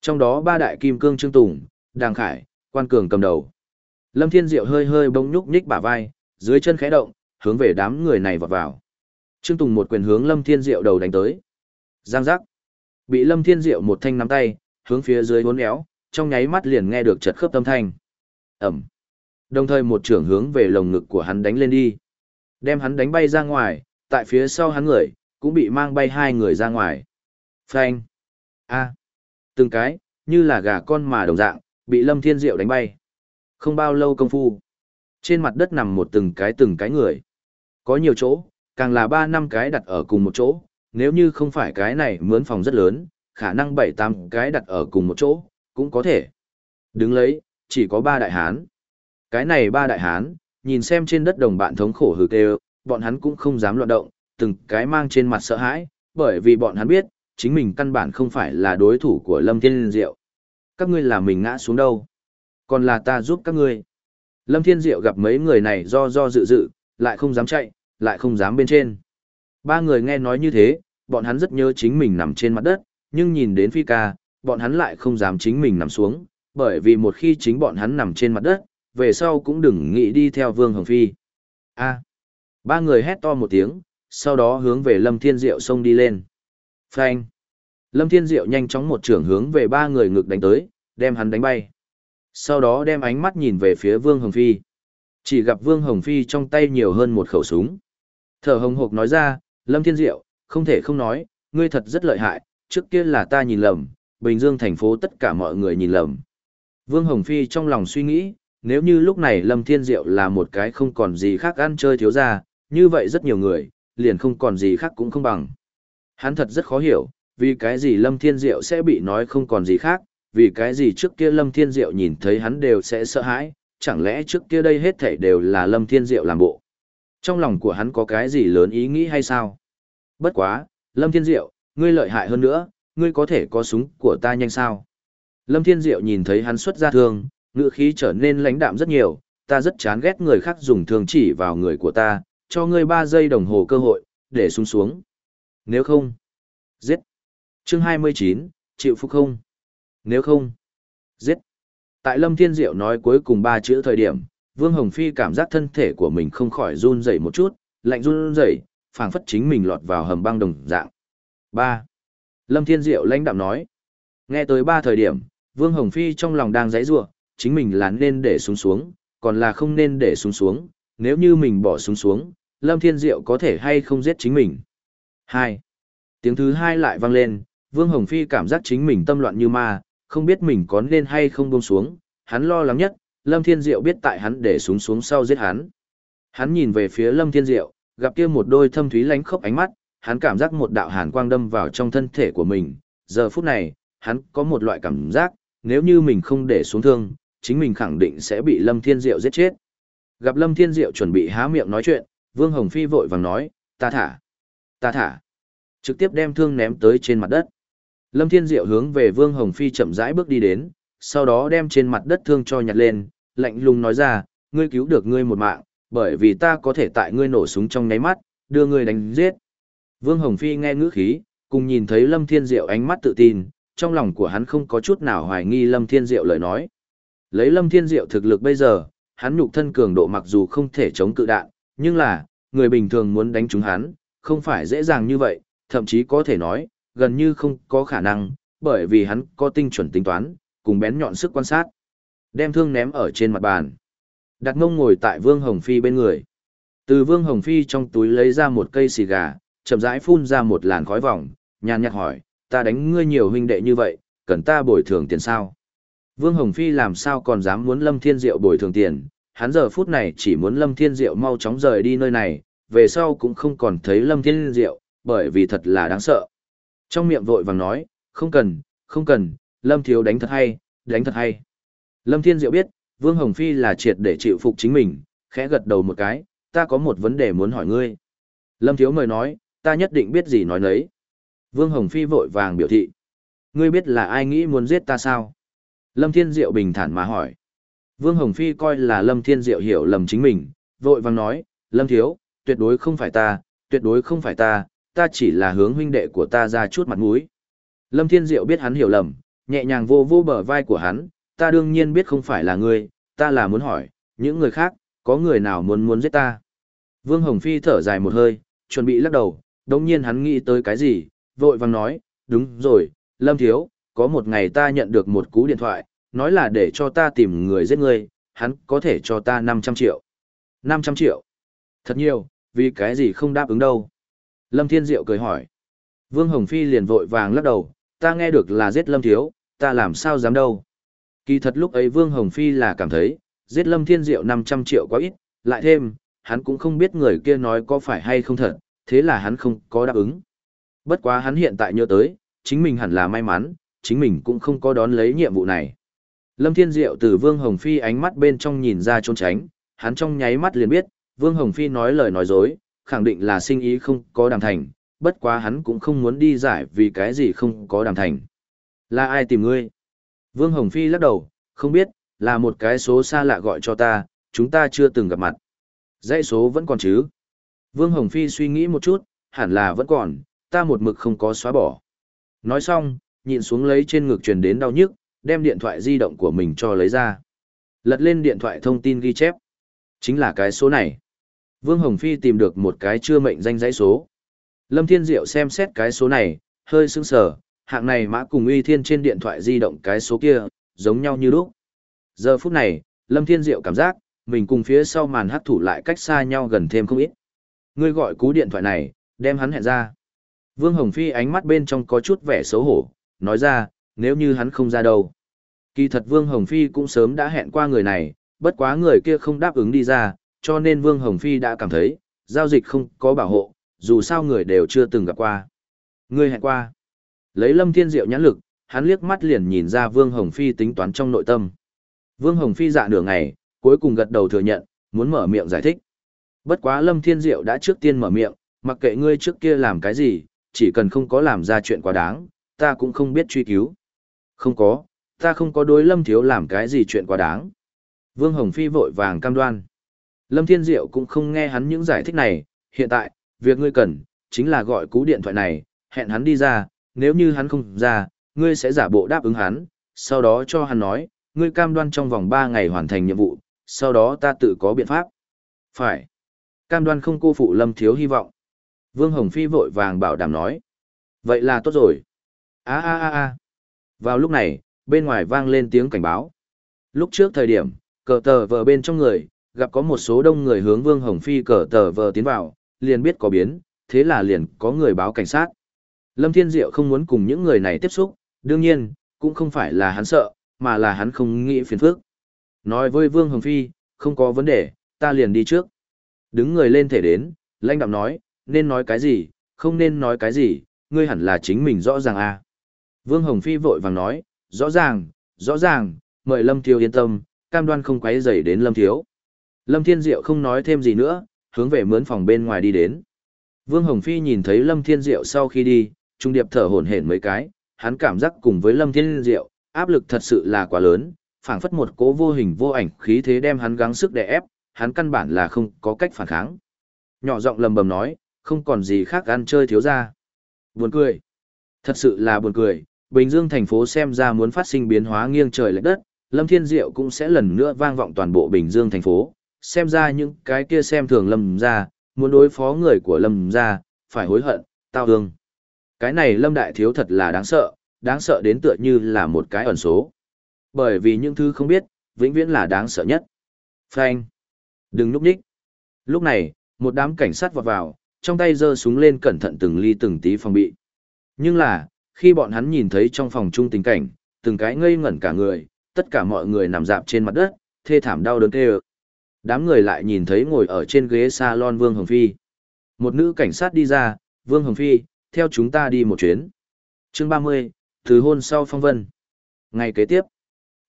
Trong đó ba đại kim cương Trương Tùng, Đàng Khải, Quan Cường cầm đầu. Lâm Thiên Diệu hơi hơi bông nhúc nhích bả vai, dưới chân khẽ động, hướng về đám người này vọt vào. Trương Tùng một quyền hướng Lâm Thiên Diệu đầu đánh tới. Giang giác. Bị Lâm Thiên Diệu một thanh nắm tay, hướng phía dưới uốn éo, trong nháy mắt liền nghe được chật khớp âm thanh. Ẩm. Đồng thời một trưởng hướng về lồng ngực của hắn đánh lên đi. Đem hắn đánh bay ra ngoài, tại phía sau hắn người, cũng bị mang bay hai người ra ngoài. Phanh. A. Từng cái, như là gà con mà đồng dạng, bị Lâm Thiên Diệu đánh bay. Không bao lâu công phu. Trên mặt đất nằm một từng cái từng cái người. Có nhiều chỗ, càng là ba năm cái đặt ở cùng một chỗ, nếu như không phải cái này mướn phòng rất lớn, khả năng bảy tám cái đặt ở cùng một chỗ, cũng có thể. Đứng lấy, chỉ có ba đại hán. Cái này ba đại hán, nhìn xem trên đất đồng bạn thống khổ hừ kêu, bọn hắn cũng không dám loạn động, từng cái mang trên mặt sợ hãi, bởi vì bọn hắn biết, chính mình căn bản không phải là đối thủ của Lâm Thiên Diệu. Các ngươi là mình ngã xuống đâu? Còn là ta giúp các ngươi. Lâm Thiên Diệu gặp mấy người này do do dự dự, lại không dám chạy, lại không dám bên trên. Ba người nghe nói như thế, bọn hắn rất nhớ chính mình nằm trên mặt đất, nhưng nhìn đến Phi ca, bọn hắn lại không dám chính mình nằm xuống, bởi vì một khi chính bọn hắn nằm trên mặt đất, về sau cũng đừng nghĩ đi theo Vương Hồng Phi. A. Ba người hét to một tiếng, sau đó hướng về Lâm Thiên Diệu xông đi lên. Phanh. Lâm Thiên Diệu nhanh chóng một trưởng hướng về ba người ngực đánh tới, đem hắn đánh bay. Sau đó đem ánh mắt nhìn về phía Vương Hồng Phi. Chỉ gặp Vương Hồng Phi trong tay nhiều hơn một khẩu súng. Thở hồng hộc nói ra, Lâm Thiên Diệu, không thể không nói, ngươi thật rất lợi hại, trước kia là ta nhìn lầm, Bình Dương thành phố tất cả mọi người nhìn lầm. Vương Hồng Phi trong lòng suy nghĩ, nếu như lúc này Lâm Thiên Diệu là một cái không còn gì khác ăn chơi thiếu ra, như vậy rất nhiều người, liền không còn gì khác cũng không bằng. Hắn thật rất khó hiểu, vì cái gì Lâm Thiên Diệu sẽ bị nói không còn gì khác, vì cái gì trước kia Lâm Thiên Diệu nhìn thấy hắn đều sẽ sợ hãi, chẳng lẽ trước kia đây hết thảy đều là Lâm Thiên Diệu làm bộ. Trong lòng của hắn có cái gì lớn ý nghĩ hay sao? Bất quá, Lâm Thiên Diệu, ngươi lợi hại hơn nữa, ngươi có thể có súng của ta nhanh sao? Lâm Thiên Diệu nhìn thấy hắn xuất ra thương, ngữ khí trở nên lãnh đạm rất nhiều, ta rất chán ghét người khác dùng thương chỉ vào người của ta, cho ngươi 3 giây đồng hồ cơ hội, để xuống xuống. Nếu không, giết. Chương 29, chịu phục không? Nếu không, giết. Tại Lâm Thiên Diệu nói cuối cùng ba chữ thời điểm, Vương Hồng Phi cảm giác thân thể của mình không khỏi run rẩy một chút, lạnh run rẩy, phảng phất chính mình lọt vào hầm băng đồng dạng. 3. Lâm Thiên Diệu lãnh đạm nói. Nghe tới ba thời điểm, Vương Hồng Phi trong lòng đang giãy giụa, chính mình là nên để xuống xuống, còn là không nên để xuống xuống, nếu như mình bỏ xuống xuống, Lâm Thiên Diệu có thể hay không giết chính mình. 2. Tiếng thứ hai lại vang lên, Vương Hồng Phi cảm giác chính mình tâm loạn như ma, không biết mình có nên hay không buông xuống, hắn lo lắng nhất, Lâm Thiên Diệu biết tại hắn để xuống xuống sau giết hắn. Hắn nhìn về phía Lâm Thiên Diệu, gặp kia một đôi thâm thúy lánh khốc ánh mắt, hắn cảm giác một đạo hàn quang đâm vào trong thân thể của mình. Giờ phút này, hắn có một loại cảm giác, nếu như mình không để xuống thương, chính mình khẳng định sẽ bị Lâm Thiên Diệu giết chết. Gặp Lâm Thiên Diệu chuẩn bị há miệng nói chuyện, Vương Hồng Phi vội vàng nói, ta thả, ta thả. Trực tiếp đem thương ném tới trên mặt đất. Lâm Thiên Diệu hướng về Vương Hồng Phi chậm rãi bước đi đến, sau đó đem trên mặt đất thương cho nhặt lên, lạnh lùng nói ra, ngươi cứu được ngươi một mạng, bởi vì ta có thể tại ngươi nổ súng trong nháy mắt, đưa ngươi đánh giết. Vương Hồng Phi nghe ngữ khí, cùng nhìn thấy Lâm Thiên Diệu ánh mắt tự tin, trong lòng của hắn không có chút nào hoài nghi Lâm Thiên Diệu lời nói. Lấy Lâm Thiên Diệu thực lực bây giờ, hắn nhục thân cường độ mặc dù không thể chống cự đạn, nhưng là, người bình thường muốn đánh trúng hắn, không phải dễ dàng như vậy, thậm chí có thể nói, gần như không có khả năng, bởi vì hắn có tinh chuẩn tính toán, cùng bén nhọn sức quan sát. Đem thương ném ở trên mặt bàn. Đặt ngông ngồi tại Vương Hồng Phi bên người. Từ Vương Hồng Phi trong túi lấy ra một cây xì gà, chậm rãi phun ra một làn khói vòng, nhàn nhạt hỏi, ta đánh ngươi nhiều huynh đệ như vậy, cần ta bồi thường tiền sao? Vương Hồng Phi làm sao còn dám muốn Lâm Thiên Diệu bồi thường tiền, hắn giờ phút này chỉ muốn Lâm Thiên Diệu mau chóng rời đi nơi này, về sau cũng không còn thấy Lâm Thiên Diệu, bởi vì thật là đáng sợ. Trong miệng vội vàng nói, không cần, không cần, Lâm Thiếu đánh thật hay, đánh thật hay. Lâm Thiên Diệu biết, Vương Hồng Phi là triệt để chịu phục chính mình, khẽ gật đầu một cái, ta có một vấn đề muốn hỏi ngươi. Lâm Thiếu mời nói, ta nhất định biết gì nói nấy. Vương Hồng Phi vội vàng biểu thị. Ngươi biết là ai nghĩ muốn giết ta sao? Lâm Thiên Diệu bình thản mà hỏi. Vương Hồng Phi coi là Lâm Thiên Diệu hiểu lầm chính mình, vội vàng nói, Lâm Thiếu, tuyệt đối không phải ta, tuyệt đối không phải ta, ta chỉ là hướng huynh đệ của ta ra chút mặt mũi. Lâm Thiên Diệu biết hắn hiểu lầm, nhẹ nhàng vô vô bờ vai của hắn, ta đương nhiên biết không phải là ngươi, ta là muốn hỏi, những người khác, có người nào muốn muốn giết ta. Vương Hồng Phi thở dài một hơi, chuẩn bị lắc đầu, đồng nhiên hắn nghĩ tới cái gì, vội vàng nói, đúng rồi, Lâm Thiếu, có một ngày ta nhận được một cú điện thoại, nói là để cho ta tìm người giết ngươi, hắn có thể cho ta 500 triệu. 500 triệu? Thật nhiều, vì cái gì không đáp ứng đâu. Lâm Thiên Diệu cười hỏi. Vương Hồng Phi liền vội vàng lắc đầu, ta nghe được là giết Lâm Thiếu, ta làm sao dám đâu. Kỳ thật lúc ấy Vương Hồng Phi là cảm thấy, giết Lâm Thiên Diệu 500 triệu quá ít, lại thêm, hắn cũng không biết người kia nói có phải hay không thật, thế là hắn không có đáp ứng. Bất quá hắn hiện tại nhớ tới, chính mình hẳn là may mắn, chính mình cũng không có đón lấy nhiệm vụ này. Lâm Thiên Diệu từ Vương Hồng Phi ánh mắt bên trong nhìn ra trốn tránh, hắn trong nháy mắt liền biết, Vương Hồng Phi nói lời nói dối, khẳng định là sinh ý không có đàm thành, bất quá hắn cũng không muốn đi giải vì cái gì không có đàm thành. Là ai tìm ngươi? Vương Hồng Phi lắc đầu, không biết, là một cái số xa lạ gọi cho ta, chúng ta chưa từng gặp mặt. Dãy số vẫn còn chứ? Vương Hồng Phi suy nghĩ một chút, hẳn là vẫn còn, ta một mực không có xóa bỏ. Nói xong, nhịn xuống lấy trên ngực truyền đến đau nhức, đem điện thoại di động của mình cho lấy ra. Lật lên điện thoại thông tin ghi chép. Chính là cái số này. Vương Hồng Phi tìm được một cái chưa mệnh danh dãy số. Lâm Thiên Diệu xem xét cái số này, hơi sững sờ, hạng này mã cùng uy thiên trên điện thoại di động cái số kia, giống nhau như lúc. Giờ phút này, Lâm Thiên Diệu cảm giác, mình cùng phía sau màn hắc thủ lại cách xa nhau gần thêm không ít. Ngươi gọi cú điện thoại này, đem hắn hẹn ra. Vương Hồng Phi ánh mắt bên trong có chút vẻ xấu hổ, nói ra, nếu như hắn không ra đâu. Kỳ thật Vương Hồng Phi cũng sớm đã hẹn qua người này, bất quá người kia không đáp ứng đi ra, cho nên Vương Hồng Phi đã cảm thấy, giao dịch không có bảo hộ, dù sao người đều chưa từng gặp qua. Người hẹn qua. Lấy Lâm Thiên Diệu nhãn lực, hắn liếc mắt liền nhìn ra Vương Hồng Phi tính toán trong nội tâm. Vương Hồng Phi dạ nửa ngày, cuối cùng gật đầu thừa nhận, muốn mở miệng giải thích. Bất quá Lâm Thiên Diệu đã trước tiên mở miệng, mặc kệ ngươi trước kia làm cái gì, chỉ cần không có làm ra chuyện quá đáng, ta cũng không biết truy cứu. Không có, ta không có đối Lâm Thiếu làm cái gì chuyện quá đáng. Vương Hồng Phi vội vàng cam đoan. Lâm Thiên Diệu cũng không nghe hắn những giải thích này, hiện tại, việc ngươi cần, chính là gọi cú điện thoại này, hẹn hắn đi ra, nếu như hắn không ra, ngươi sẽ giả bộ đáp ứng hắn, sau đó cho hắn nói, ngươi cam đoan trong vòng 3 ngày hoàn thành nhiệm vụ, sau đó ta tự có biện pháp. Phải. Cam đoan không cô phụ Lâm Thiếu hy vọng. Vương Hồng Phi vội vàng bảo đảm nói. Vậy là tốt rồi a a a a Vào lúc này, bên ngoài vang lên tiếng cảnh báo. Lúc trước thời điểm, cờ tờ vờ bên trong người, gặp có một số đông người hướng Vương Hồng Phi cờ tờ vờ tiến vào, liền biết có biến, thế là liền có người báo cảnh sát. Lâm Thiên Diệu không muốn cùng những người này tiếp xúc, đương nhiên, cũng không phải là hắn sợ, mà là hắn không nghĩ phiền phức. Nói với Vương Hồng Phi, không có vấn đề, ta liền đi trước. Đứng người lên thể đến, lãnh Đạo nói, nên nói cái gì, không nên nói cái gì, ngươi hẳn là chính mình rõ ràng à. Vương Hồng Phi vội vàng nói, rõ ràng, rõ ràng, mời Lâm Thiếu yên tâm, cam đoan không quấy rầy đến Lâm Thiếu. Lâm Thiên Diệu không nói thêm gì nữa, hướng về mướn phòng bên ngoài đi đến. Vương Hồng Phi nhìn thấy Lâm Thiên Diệu sau khi đi, trung điệp thở hổn hển mấy cái, hắn cảm giác cùng với Lâm Thiên Diệu, áp lực thật sự là quá lớn, phảng phất một cố vô hình vô ảnh khí thế đem hắn gắng sức đè ép, hắn căn bản là không có cách phản kháng. Nhỏ giọng lầm bầm nói, không còn gì khác ăn chơi thiếu ra. Buồn cười. Thật sự là buồn cười, Bình Dương thành phố xem ra muốn phát sinh biến hóa nghiêng trời lệch đất, Lâm Thiên Diệu cũng sẽ lần nữa vang vọng toàn bộ Bình Dương thành phố, xem ra những cái kia xem thường Lâm gia, muốn đối phó người của Lâm gia phải hối hận, tao hương. Cái này Lâm Đại Thiếu thật là đáng sợ, đáng sợ đến tựa như là một cái ẩn số. Bởi vì những thứ không biết, vĩnh viễn là đáng sợ nhất. Phanh. Đừng núp nhích. Lúc này, một đám cảnh sát vọt vào, trong tay giơ súng lên cẩn thận từng ly từng tí phòng bị. Nhưng là, khi bọn hắn nhìn thấy trong phòng chung tình cảnh, từng cái ngây ngẩn cả người, tất cả mọi người nằm dạp trên mặt đất, thê thảm đau đớn kêu. Đám người lại nhìn thấy ngồi ở trên ghế salon Vương Hồng Phi. Một nữ cảnh sát đi ra, Vương Hồng Phi, theo chúng ta đi một chuyến. Chương 30, từ hôn sau phong vân. Ngày kế tiếp,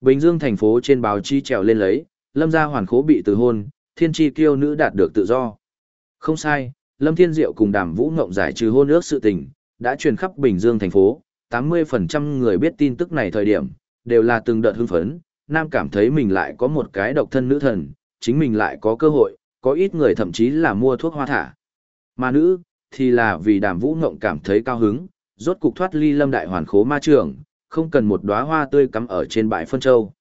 Bình Dương thành phố trên báo chi trèo lên lấy, Lâm gia hoàn khố bị từ hôn, thiên tri kiêu nữ đạt được tự do. Không sai, Lâm Thiên Diệu cùng đàm vũ ngộng giải trừ hôn ước sự tình, đã truyền khắp Bình Dương thành phố, 80% người biết tin tức này thời điểm, đều là từng đợt hưng phấn, nam cảm thấy mình lại có một cái độc thân nữ thần, chính mình lại có cơ hội, có ít người thậm chí là mua thuốc hoa thả. Mà nữ, thì là vì đàm vũ ngộng cảm thấy cao hứng, rốt cục thoát ly lâm đại hoàn khố ma trường, không cần một đóa hoa tươi cắm ở trên bãi phân châu.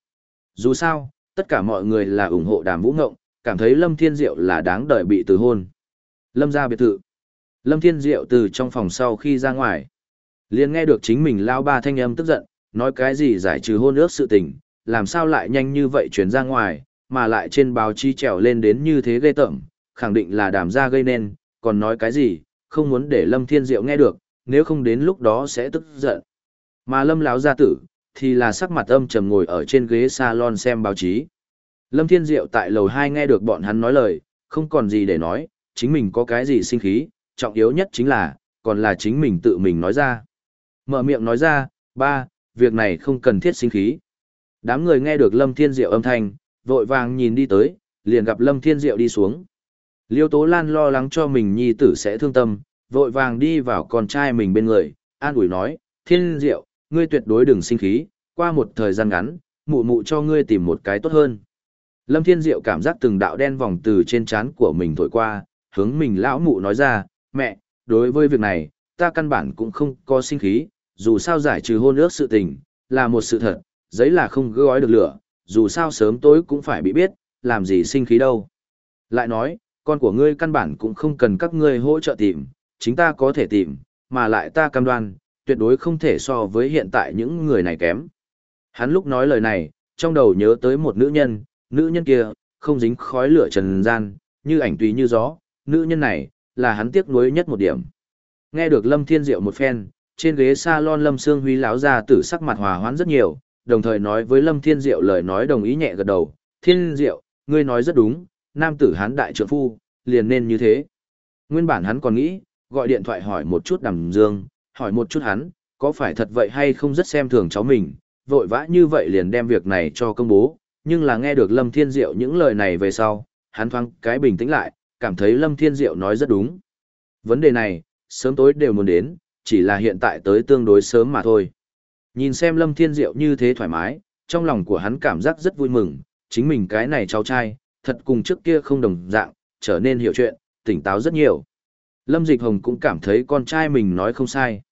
Dù sao, tất cả mọi người là ủng hộ đàm vũ ngộng, cảm thấy lâm thiên diệu là đáng đợi bị từ hôn. Lâm ra biệt thự. Lâm thiên diệu từ trong phòng sau khi ra ngoài. liền nghe được chính mình lao ba thanh âm tức giận, nói cái gì giải trừ hôn ước sự tình, làm sao lại nhanh như vậy chuyển ra ngoài, mà lại trên báo chí trèo lên đến như thế ghê tởm, khẳng định là đàm Gia gây nên, còn nói cái gì, không muốn để Lâm Thiên Diệu nghe được, nếu không đến lúc đó sẽ tức giận. Mà Lâm lão gia tử thì là sắc mặt âm trầm ngồi ở trên ghế salon xem báo chí. Lâm Thiên Diệu tại lầu 2 nghe được bọn hắn nói lời, không còn gì để nói, chính mình có cái gì sinh khí, trọng yếu nhất chính là, còn là chính mình tự mình nói ra. Mở miệng nói ra, ba, việc này không cần thiết sinh khí. Đám người nghe được Lâm Thiên Diệu âm thanh, vội vàng nhìn đi tới, liền gặp Lâm Thiên Diệu đi xuống. Liêu Tố Lan lo lắng cho mình nhi tử sẽ thương tâm, vội vàng đi vào con trai mình bên người, an ủi nói, Thiên Diệu, ngươi tuyệt đối đừng sinh khí, qua một thời gian ngắn, mụ mụ cho ngươi tìm một cái tốt hơn. Lâm Thiên Diệu cảm giác từng đạo đen vòng từ trên trán của mình thổi qua, hướng mình lão mụ nói ra, mẹ, đối với việc này, ta căn bản cũng không có sinh khí, dù sao giải trừ hôn ước sự tình, là một sự thật, giấy là không gói được lửa, dù sao sớm tối cũng phải bị biết, làm gì sinh khí đâu. Lại nói, con của ngươi căn bản cũng không cần các ngươi hỗ trợ tìm, chính ta có thể tìm, mà lại ta cam đoan, tuyệt đối không thể so với hiện tại những người này kém. Hắn lúc nói lời này, trong đầu nhớ tới một nữ nhân, nữ nhân kia, không dính khói lửa trần gian, như ảnh tùy như gió, nữ nhân này, là hắn tiếc nuối nhất một điểm. Nghe được Lâm Thiên Diệu một phen, trên ghế salon Lâm Sương Huy lão ra tử sắc mặt hòa hoãn rất nhiều, đồng thời nói với Lâm Thiên Diệu lời nói đồng ý nhẹ gật đầu, Thiên Diệu, ngươi nói rất đúng, nam tử hán đại trượng phu, liền nên như thế. Nguyên bản hắn còn nghĩ, gọi điện thoại hỏi một chút đàm dương, hỏi một chút hắn, có phải thật vậy hay không rất xem thường cháu mình, vội vã như vậy liền đem việc này cho công bố, nhưng là nghe được Lâm Thiên Diệu những lời này về sau, hắn thoáng cái bình tĩnh lại, cảm thấy Lâm Thiên Diệu nói rất đúng. Vấn đề này, sớm tối đều muốn đến, chỉ là hiện tại tới tương đối sớm mà thôi. Nhìn xem Lâm Thiên Diệu như thế thoải mái, trong lòng của hắn cảm giác rất vui mừng, chính mình cái này cháu trai, thật cùng trước kia không đồng dạng, trở nên hiểu chuyện, tỉnh táo rất nhiều. Lâm Dịch Hồng cũng cảm thấy con trai mình nói không sai.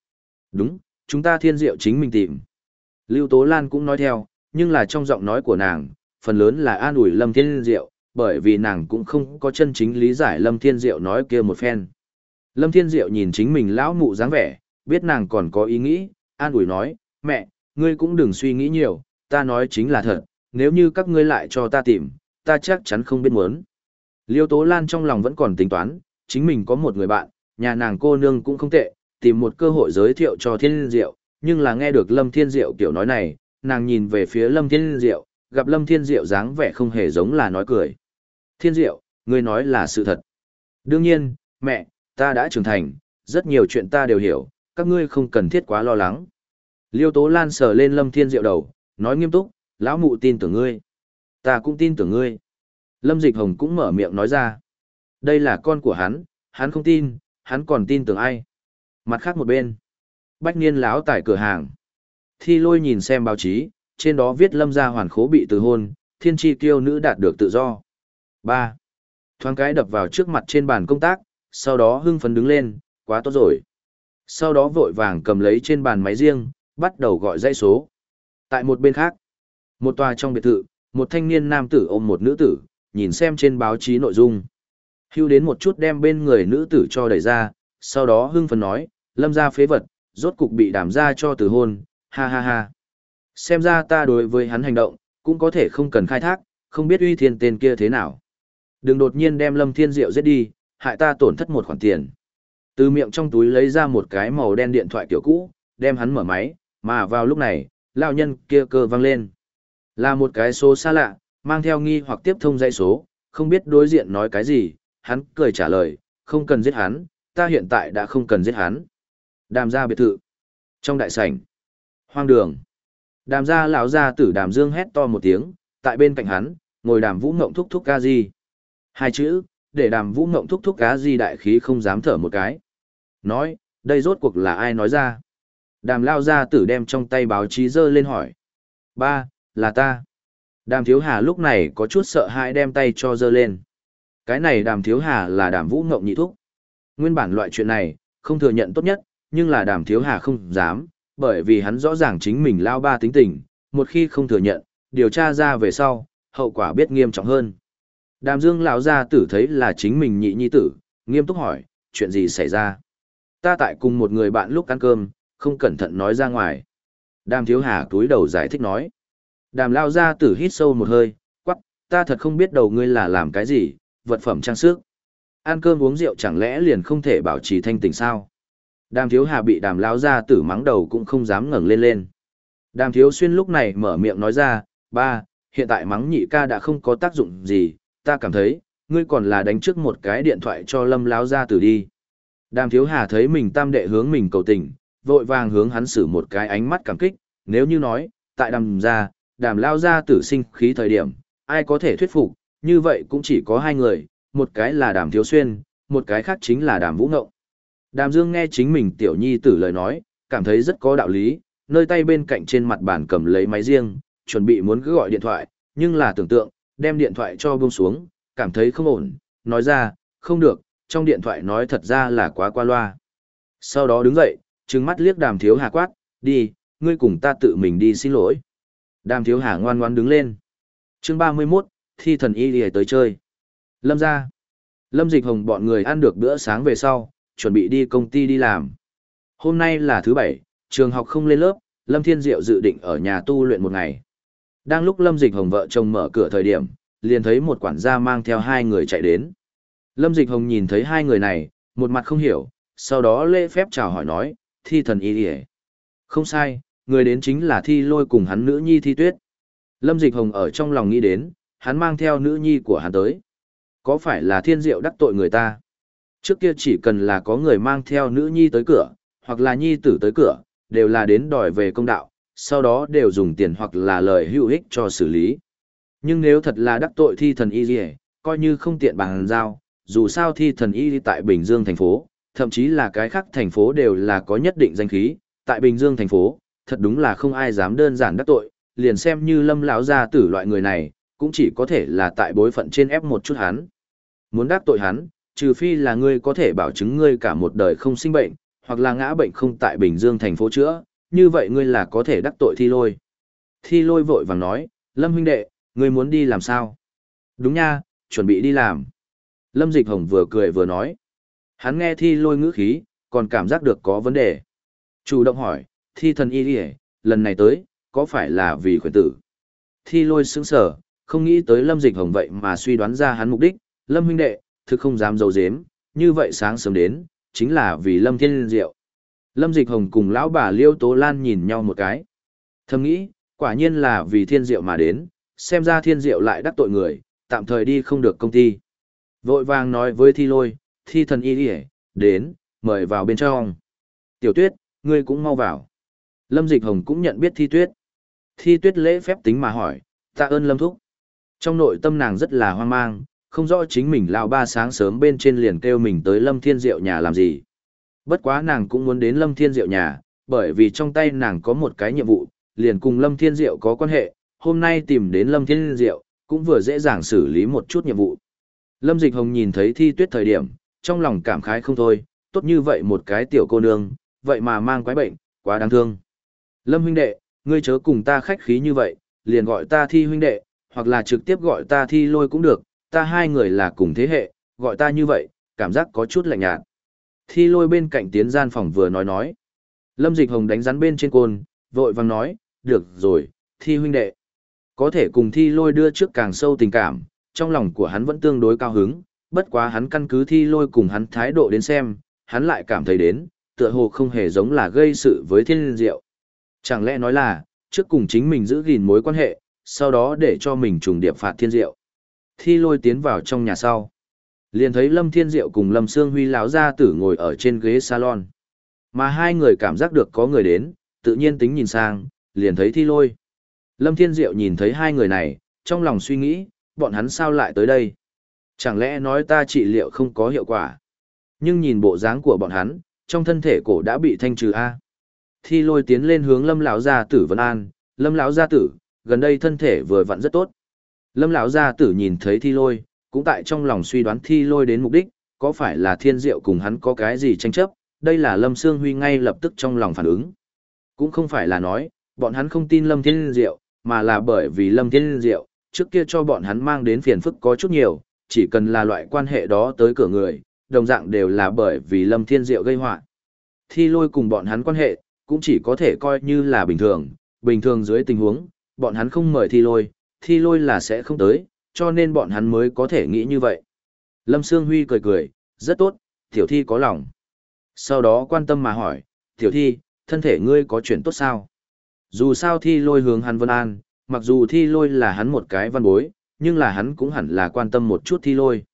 Đúng, chúng ta thiên diệu chính mình tìm. Lưu Tố Lan cũng nói theo, nhưng là trong giọng nói của nàng, phần lớn là an ủi Lâm Thiên Diệu, bởi vì nàng cũng không có chân chính lý giải Lâm Thiên Diệu nói kia một phen. Lâm Thiên Diệu nhìn chính mình lão mụ dáng vẻ, biết nàng còn có ý nghĩ, an ủi nói, mẹ, ngươi cũng đừng suy nghĩ nhiều, ta nói chính là thật, nếu như các ngươi lại cho ta tìm, ta chắc chắn không biết muốn. Liêu Tố Lan trong lòng vẫn còn tính toán, chính mình có một người bạn, nhà nàng cô nương cũng không tệ, tìm một cơ hội giới thiệu cho Thiên Diệu, nhưng là nghe được Lâm Thiên Diệu kiểu nói này, nàng nhìn về phía Lâm Thiên Diệu, gặp Lâm Thiên Diệu dáng vẻ không hề giống là nói cười. Thiên Diệu, ngươi nói là sự thật. Đương nhiên, mẹ, ta đã trưởng thành, rất nhiều chuyện ta đều hiểu, các ngươi không cần thiết quá lo lắng. Liêu Tố Lan sờ lên Lâm Thiên Diệu đầu, nói nghiêm túc, lão mụ tin tưởng ngươi. Ta cũng tin tưởng ngươi. Lâm Dịch Hồng cũng mở miệng nói ra. Đây là con của hắn, hắn không tin, hắn còn tin tưởng ai. Mặt khác một bên. Bách niên lão tại cửa hàng. Thi lôi nhìn xem báo chí, trên đó viết lâm gia hoàn khố bị từ hôn, thiên tri kiêu nữ đạt được tự do. Ba, Thoáng cái đập vào trước mặt trên bàn công tác, sau đó hưng phấn đứng lên, quá tốt rồi. Sau đó vội vàng cầm lấy trên bàn máy riêng, bắt đầu gọi dãy số. Tại một bên khác, một tòa trong biệt thự, một thanh niên nam tử ôm một nữ tử, nhìn xem trên báo chí nội dung. Hưu đến một chút đem bên người nữ tử cho đẩy ra, sau đó hưng phấn nói, lâm ra phế vật, rốt cục bị đảm ra cho từ hôn, ha ha ha. Xem ra ta đối với hắn hành động, cũng có thể không cần khai thác, không biết uy thiên tên kia thế nào. Đừng đột nhiên đem lâm thiên diệu giết đi, hại ta tổn thất một khoản tiền. Từ miệng trong túi lấy ra một cái màu đen điện thoại kiểu cũ, đem hắn mở máy, mà vào lúc này, lão nhân kia cơ vang lên. Là một cái số xa lạ, mang theo nghi hoặc tiếp thông dây số, không biết đối diện nói cái gì, hắn cười trả lời, không cần giết hắn, ta hiện tại đã không cần giết hắn. Đàm gia biệt thự. Trong đại sảnh. Hoang đường. Đàm gia lão gia tử đàm dương hét to một tiếng, tại bên cạnh hắn, ngồi đàm vũ ngộng thúc thúc ca di. Hai chữ, để đàm vũ ngộng thúc thúc cá di đại khí không dám thở một cái. Nói, đây rốt cuộc là ai nói ra? Đàm lao ra tử đem trong tay báo chí dơ lên hỏi. Ba, là ta. Đàm thiếu hà lúc này có chút sợ hãi đem tay cho dơ lên. Cái này đàm thiếu hà là đàm vũ ngộng nhị thúc. Nguyên bản loại chuyện này, không thừa nhận tốt nhất, nhưng là đàm thiếu hà không dám, bởi vì hắn rõ ràng chính mình lao ba tính tình, một khi không thừa nhận, điều tra ra về sau, hậu quả biết nghiêm trọng hơn. Đàm dương lão gia tử thấy là chính mình nhị nhi tử, nghiêm túc hỏi, chuyện gì xảy ra? Ta tại cùng một người bạn lúc ăn cơm, không cẩn thận nói ra ngoài. Đàm thiếu hà túi đầu giải thích nói. Đàm lao gia tử hít sâu một hơi, quắc, ta thật không biết đầu ngươi là làm cái gì, vật phẩm trang sức. Ăn cơm uống rượu chẳng lẽ liền không thể bảo trì thanh tỉnh sao? Đàm thiếu hà bị đàm lao gia tử mắng đầu cũng không dám ngẩng lên lên. Đàm thiếu xuyên lúc này mở miệng nói ra, ba, hiện tại mắng nhị ca đã không có tác dụng gì, ta cảm thấy, ngươi còn là đánh trước một cái điện thoại cho lâm láo gia tử đi. Đàm thiếu hà thấy mình tam đệ hướng mình cầu tình, vội vàng hướng hắn xử một cái ánh mắt cảm kích, nếu như nói, tại đàm gia, đàm lao gia tử sinh khí thời điểm, ai có thể thuyết phục, như vậy cũng chỉ có hai người, một cái là đàm thiếu xuyên, một cái khác chính là đàm vũ ngộng. Đàm dương nghe chính mình tiểu nhi tử lời nói, cảm thấy rất có đạo lý, nơi tay bên cạnh trên mặt bàn cầm lấy máy riêng, chuẩn bị muốn cứ gọi điện thoại, nhưng là tưởng tượng, đem điện thoại cho buông xuống, cảm thấy không ổn, nói ra, không được, trong điện thoại nói thật ra là quá qua loa. Sau đó đứng dậy, trừng mắt liếc đàm thiếu hà quát, đi, ngươi cùng ta tự mình đi xin lỗi. Đàm thiếu hà ngoan ngoan đứng lên. chương 31, thi thần y đi tới chơi. Lâm ra. Lâm dịch hồng bọn người ăn được bữa sáng về sau, chuẩn bị đi công ty đi làm. Hôm nay là thứ bảy, trường học không lên lớp, Lâm Thiên Diệu dự định ở nhà tu luyện một ngày. Đang lúc Lâm Dịch Hồng vợ chồng mở cửa thời điểm, liền thấy một quản gia mang theo hai người chạy đến. Lâm Dịch Hồng nhìn thấy hai người này, một mặt không hiểu, sau đó lễ phép chào hỏi nói, thi thần y đi Không sai, người đến chính là thi lôi cùng hắn nữ nhi thi tuyết. Lâm Dịch Hồng ở trong lòng nghĩ đến, hắn mang theo nữ nhi của hắn tới. Có phải là thiên diệu đắc tội người ta? Trước kia chỉ cần là có người mang theo nữ nhi tới cửa, hoặc là nhi tử tới cửa, đều là đến đòi về công đạo, sau đó đều dùng tiền hoặc là lời hữu ích cho xử lý. Nhưng nếu thật là đắc tội thi thần y gì, coi như không tiện bằng giao, dù sao thi thần y tại Bình Dương thành phố, thậm chí là cái khác thành phố đều là có nhất định danh khí, tại Bình Dương thành phố, thật đúng là không ai dám đơn giản đắc tội, liền xem như lâm lão gia tử loại người này, cũng chỉ có thể là tại bối phận trên ép một chút hắn. Muốn đắc tội hắn, trừ phi là ngươi có thể bảo chứng ngươi cả một đời không sinh bệnh, hoặc là ngã bệnh không tại Bình Dương thành phố chữa, như vậy ngươi là có thể đắc tội thi lôi. Thi lôi vội vàng nói, Lâm huynh đệ, ngươi muốn đi làm sao? Đúng nha, chuẩn bị đi làm. Lâm Dịch Hồng vừa cười vừa nói. Hắn nghe thi lôi ngữ khí, còn cảm giác được có vấn đề. Chủ động hỏi, thi thần y đi lần này tới, có phải là vì khuyến tử? Thi lôi sững sở, không nghĩ tới Lâm Dịch Hồng vậy mà suy đoán ra hắn mục đích. Lâm huynh đệ, thực không dám dấu dếm, như vậy sáng sớm đến, chính là vì Lâm Thiên Diệu. Lâm Dịch Hồng cùng lão bà Liêu Tố Lan nhìn nhau một cái. Thầm nghĩ, quả nhiên là vì Thiên Diệu mà đến, xem ra Thiên Diệu lại đắc tội người, tạm thời đi không được công ty. Vội vàng nói với Thi Lôi, Thi thần y đi đến, mời vào bên trong. Tiểu Tuyết, ngươi cũng mau vào. Lâm Dịch Hồng cũng nhận biết Thi Tuyết. Thi Tuyết lễ phép tính mà hỏi, tạ ơn Lâm Thúc. Trong nội tâm nàng rất là hoang mang, không rõ chính mình lão ba sáng sớm bên trên liền kêu mình tới Lâm Thiên Diệu nhà làm gì. Bất quá nàng cũng muốn đến Lâm Thiên Diệu nhà, bởi vì trong tay nàng có một cái nhiệm vụ, liền cùng Lâm Thiên Diệu có quan hệ, hôm nay tìm đến Lâm Thiên Diệu, cũng vừa dễ dàng xử lý một chút nhiệm vụ. Lâm Dịch Hồng nhìn thấy thi tuyết thời điểm, trong lòng cảm khái không thôi, tốt như vậy một cái tiểu cô nương, vậy mà mang quái bệnh, quá đáng thương. Lâm huynh đệ, ngươi chớ cùng ta khách khí như vậy, liền gọi ta thi huynh đệ, hoặc là trực tiếp gọi ta thi lôi cũng được, ta hai người là cùng thế hệ, gọi ta như vậy, cảm giác có chút lạnh nhạt. Thi lôi bên cạnh tiến gian phòng vừa nói nói. Lâm Dịch Hồng đánh rắn bên trên côn, vội vàng nói, được rồi, thi huynh đệ. Có thể cùng thi lôi đưa trước càng sâu tình cảm, trong lòng của hắn vẫn tương đối cao hứng, bất quá hắn căn cứ thi lôi cùng hắn thái độ đến xem, hắn lại cảm thấy đến, tựa hồ không hề giống là gây sự với thiên diệu. Chẳng lẽ nói là, trước cùng chính mình giữ gìn mối quan hệ, sau đó để cho mình trùng điệp phạt thiên diệu. Thi lôi tiến vào trong nhà sau. Liền thấy Lâm Thiên Diệu cùng Lâm Sương Huy lão gia tử ngồi ở trên ghế salon. Mà hai người cảm giác được có người đến, tự nhiên tính nhìn sang, liền thấy thi lôi. Lâm Thiên Diệu nhìn thấy hai người này, trong lòng suy nghĩ, bọn hắn sao lại tới đây? Chẳng lẽ nói ta trị liệu không có hiệu quả? Nhưng nhìn bộ dáng của bọn hắn, trong thân thể cổ đã bị thanh trừ a. Thi lôi tiến lên hướng Lâm lão gia tử Vân An, "Lâm lão gia tử, gần đây thân thể vừa vặn rất tốt." Lâm lão gia tử nhìn thấy Thi lôi, cũng tại trong lòng suy đoán thi lôi đến mục đích, có phải là thiên diệu cùng hắn có cái gì tranh chấp, đây là Lâm Sương Huy ngay lập tức trong lòng phản ứng. Cũng không phải là nói, bọn hắn không tin Lâm Thiên Diệu, mà là bởi vì Lâm Thiên Diệu, trước kia cho bọn hắn mang đến phiền phức có chút nhiều, chỉ cần là loại quan hệ đó tới cửa người, đồng dạng đều là bởi vì Lâm Thiên Diệu gây họa. Thi lôi cùng bọn hắn quan hệ, cũng chỉ có thể coi như là bình thường, bình thường dưới tình huống, bọn hắn không mời thi lôi, thi lôi là sẽ không tới, cho nên bọn hắn mới có thể nghĩ như vậy. Lâm Sương Huy cười cười, rất tốt, tiểu thi có lòng. Sau đó quan tâm mà hỏi, tiểu thi, thân thể ngươi có chuyện tốt sao? Dù sao thi lôi hướng hắn vân an, mặc dù thi lôi là hắn một cái văn bối, nhưng là hắn cũng hẳn là quan tâm một chút thi lôi.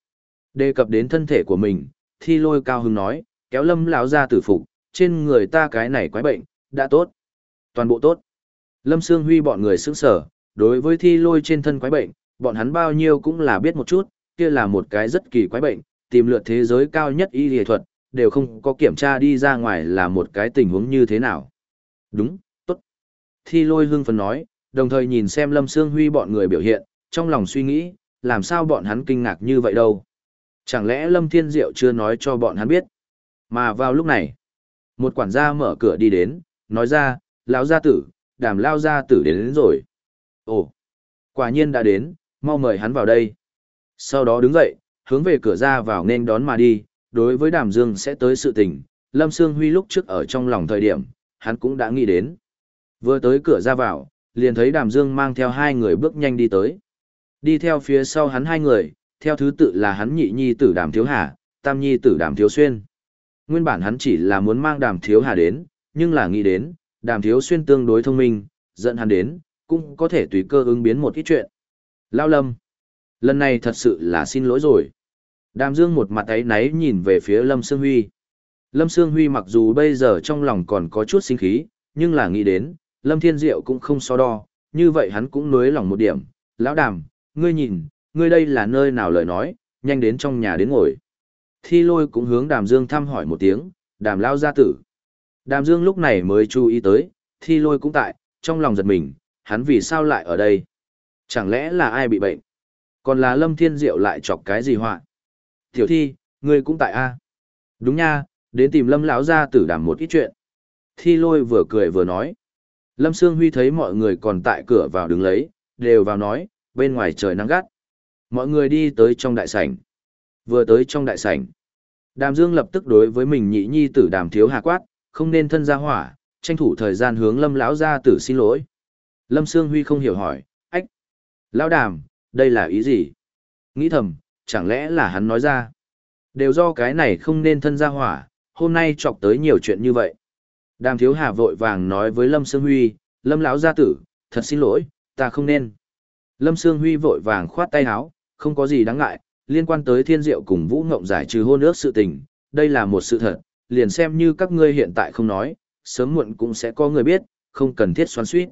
Đề cập đến thân thể của mình, thi lôi cao hứng nói, kéo lâm lão ra tử phục, trên người ta cái này quái bệnh, đã tốt. Toàn bộ tốt. Lâm Sương Huy bọn người sững sở, đối với thi lôi trên thân quái bệnh, bọn hắn bao nhiêu cũng là biết một chút, kia là một cái rất kỳ quái bệnh, tìm lượt thế giới cao nhất y lý thuật, đều không có kiểm tra đi ra ngoài là một cái tình huống như thế nào. Đúng, tốt. Thi lôi hương phấn nói, đồng thời nhìn xem Lâm Sương Huy bọn người biểu hiện, trong lòng suy nghĩ, làm sao bọn hắn kinh ngạc như vậy đâu. Chẳng lẽ Lâm Thiên Diệu chưa nói cho bọn hắn biết. Mà vào lúc này, một quản gia mở cửa đi đến, nói ra, lão gia tử, đàm lao gia tử đến, đến rồi. Ồ, quả nhiên đã đến, mau mời hắn vào đây. Sau đó đứng dậy, hướng về cửa ra vào nên đón mà đi, đối với đàm dương sẽ tới sự tình, Lâm Sương Huy lúc trước ở trong lòng thời điểm, hắn cũng đã nghĩ đến. Vừa tới cửa ra vào, liền thấy đàm dương mang theo hai người bước nhanh đi tới. Đi theo phía sau hắn hai người, theo thứ tự là hắn nhị nhi tử đàm thiếu hà, tam nhi tử đàm thiếu xuyên. Nguyên bản hắn chỉ là muốn mang đàm thiếu hà đến, nhưng là nghĩ đến, đàm thiếu xuyên tương đối thông minh, dẫn hắn đến, cũng có thể tùy cơ ứng biến một ít chuyện. Lao lâm, lần này thật sự là xin lỗi rồi. Đàm Dương một mặt ấy náy nhìn về phía Lâm Sương Huy. Lâm Sương Huy mặc dù bây giờ trong lòng còn có chút sinh khí, nhưng là nghĩ đến, Lâm Thiên Diệu cũng không so đo, như vậy hắn cũng nối lòng một điểm. Lão đàm, ngươi nhìn, ngươi đây là nơi nào lời nói, nhanh đến trong nhà đến ngồi. Thi lôi cũng hướng đàm Dương thăm hỏi một tiếng, đàm lao gia tử. Đàm Dương lúc này mới chú ý tới, thi lôi cũng tại, trong lòng giật mình, hắn vì sao lại ở đây? Chẳng lẽ là ai bị bệnh? Còn là Lâm Thiên Diệu lại chọc cái gì họa? Tiểu thi, ngươi cũng tại a Đúng nha, đến tìm Lâm lão gia tử đàm một ít chuyện. Thi lôi vừa cười vừa nói. Lâm Sương Huy thấy mọi người còn tại cửa vào đứng lấy, đều vào nói, bên ngoài trời nắng gắt. Mọi người đi tới trong đại sảnh. Vừa tới trong đại sảnh. Đàm Dương lập tức đối với mình nhị nhi tử đàm thiếu hà quát, không nên thân ra hỏa, tranh thủ thời gian hướng Lâm lão gia tử xin lỗi. Lâm Sương Huy không hiểu hỏi, lão đàm, đây là ý gì? Nghĩ thầm, chẳng lẽ là hắn nói ra? Đều do cái này không nên thân ra hỏa, hôm nay chọc tới nhiều chuyện như vậy. Đàm thiếu hà vội vàng nói với Lâm Sương Huy, Lâm lão gia tử, thật xin lỗi, ta không nên. Lâm Sương Huy vội vàng khoát tay áo, không có gì đáng ngại, liên quan tới thiên diệu cùng Vũ Ngộng giải trừ hôn ước sự tình, đây là một sự thật, liền xem như các ngươi hiện tại không nói, sớm muộn cũng sẽ có người biết, không cần thiết xoắn suýt.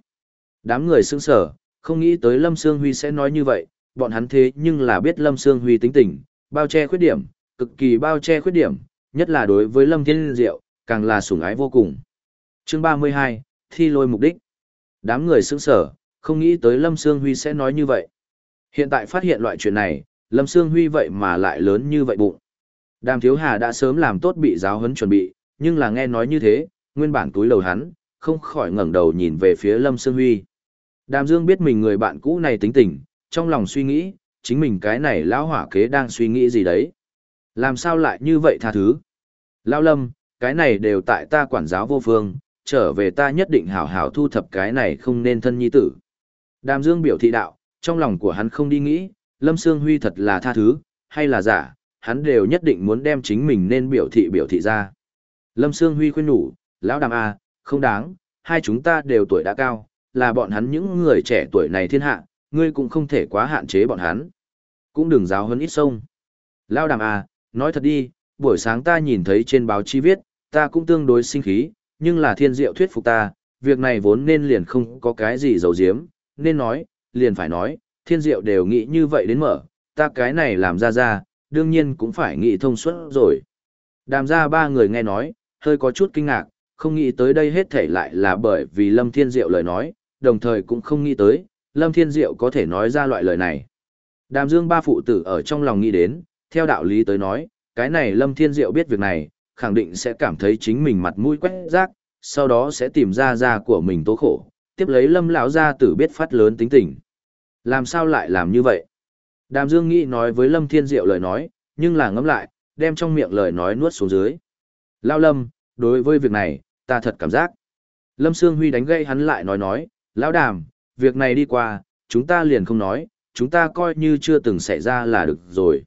Đám người sững sở, không nghĩ tới Lâm Sương Huy sẽ nói như vậy, bọn hắn thế nhưng là biết Lâm Sương Huy tính tình, bao che khuyết điểm, cực kỳ bao che khuyết điểm, nhất là đối với Lâm Thiên Diệu, càng là sủng ái vô cùng. Chương 32, thi lôi mục đích. Đám người sững sở, không nghĩ tới Lâm Sương Huy sẽ nói như vậy. Hiện tại phát hiện loại chuyện này, Lâm Sương Huy vậy mà lại lớn như vậy bụng. Đàm Thiếu Hà đã sớm làm tốt bị giáo huấn chuẩn bị, nhưng là nghe nói như thế, nguyên bản túi lầu hắn, không khỏi ngẩng đầu nhìn về phía Lâm Sương Huy. Đàm Dương biết mình người bạn cũ này tính tình, trong lòng suy nghĩ, chính mình cái này lão hỏa kế đang suy nghĩ gì đấy. Làm sao lại như vậy tha thứ? Lão Lâm, cái này đều tại ta quản giáo vô phương, trở về ta nhất định hảo hảo thu thập cái này không nên thân nhi tử. Đàm Dương biểu thị đạo, trong lòng của hắn không đi nghĩ, Lâm Sương Huy thật là tha thứ, hay là giả, hắn đều nhất định muốn đem chính mình nên biểu thị biểu thị ra. Lâm Sương Huy khuyên nhủ, lão đàm à, không đáng, hai chúng ta đều tuổi đã cao, là bọn hắn những người trẻ tuổi này thiên hạ, ngươi cũng không thể quá hạn chế bọn hắn. Cũng đừng giáo hơn ít sông. Lão đàm à, nói thật đi, buổi sáng ta nhìn thấy trên báo chí viết, ta cũng tương đối sinh khí, nhưng là thiên diệu thuyết phục ta, việc này vốn nên liền không có cái gì giấu giếm, nên nói, liền phải nói, thiên diệu đều nghĩ như vậy đến mở, ta cái này làm ra ra, đương nhiên cũng phải nghĩ thông suốt rồi. Đàm ra ba người nghe nói, hơi có chút kinh ngạc, không nghĩ tới đây hết thể lại là bởi vì Lâm Thiên Diệu lời nói, đồng thời cũng không nghĩ tới, Lâm Thiên Diệu có thể nói ra loại lời này. Đàm Dương ba phụ tử ở trong lòng nghĩ đến, theo đạo lý tới nói, cái này Lâm Thiên Diệu biết việc này, khẳng định sẽ cảm thấy chính mình mặt mũi quét rác, sau đó sẽ tìm ra ra của mình tố khổ, tiếp lấy Lâm lão gia tử biết phát lớn tính tình. Làm sao lại làm như vậy? Đàm Dương nghĩ nói với Lâm Thiên Diệu lời nói, nhưng là ngẫm lại, đem trong miệng lời nói nuốt xuống dưới. Lao Lâm, đối với việc này, ta thật cảm giác. Lâm Sương Huy đánh gây hắn lại nói nói, Lão Đàm, việc này đi qua, chúng ta liền không nói, chúng ta coi như chưa từng xảy ra là được rồi.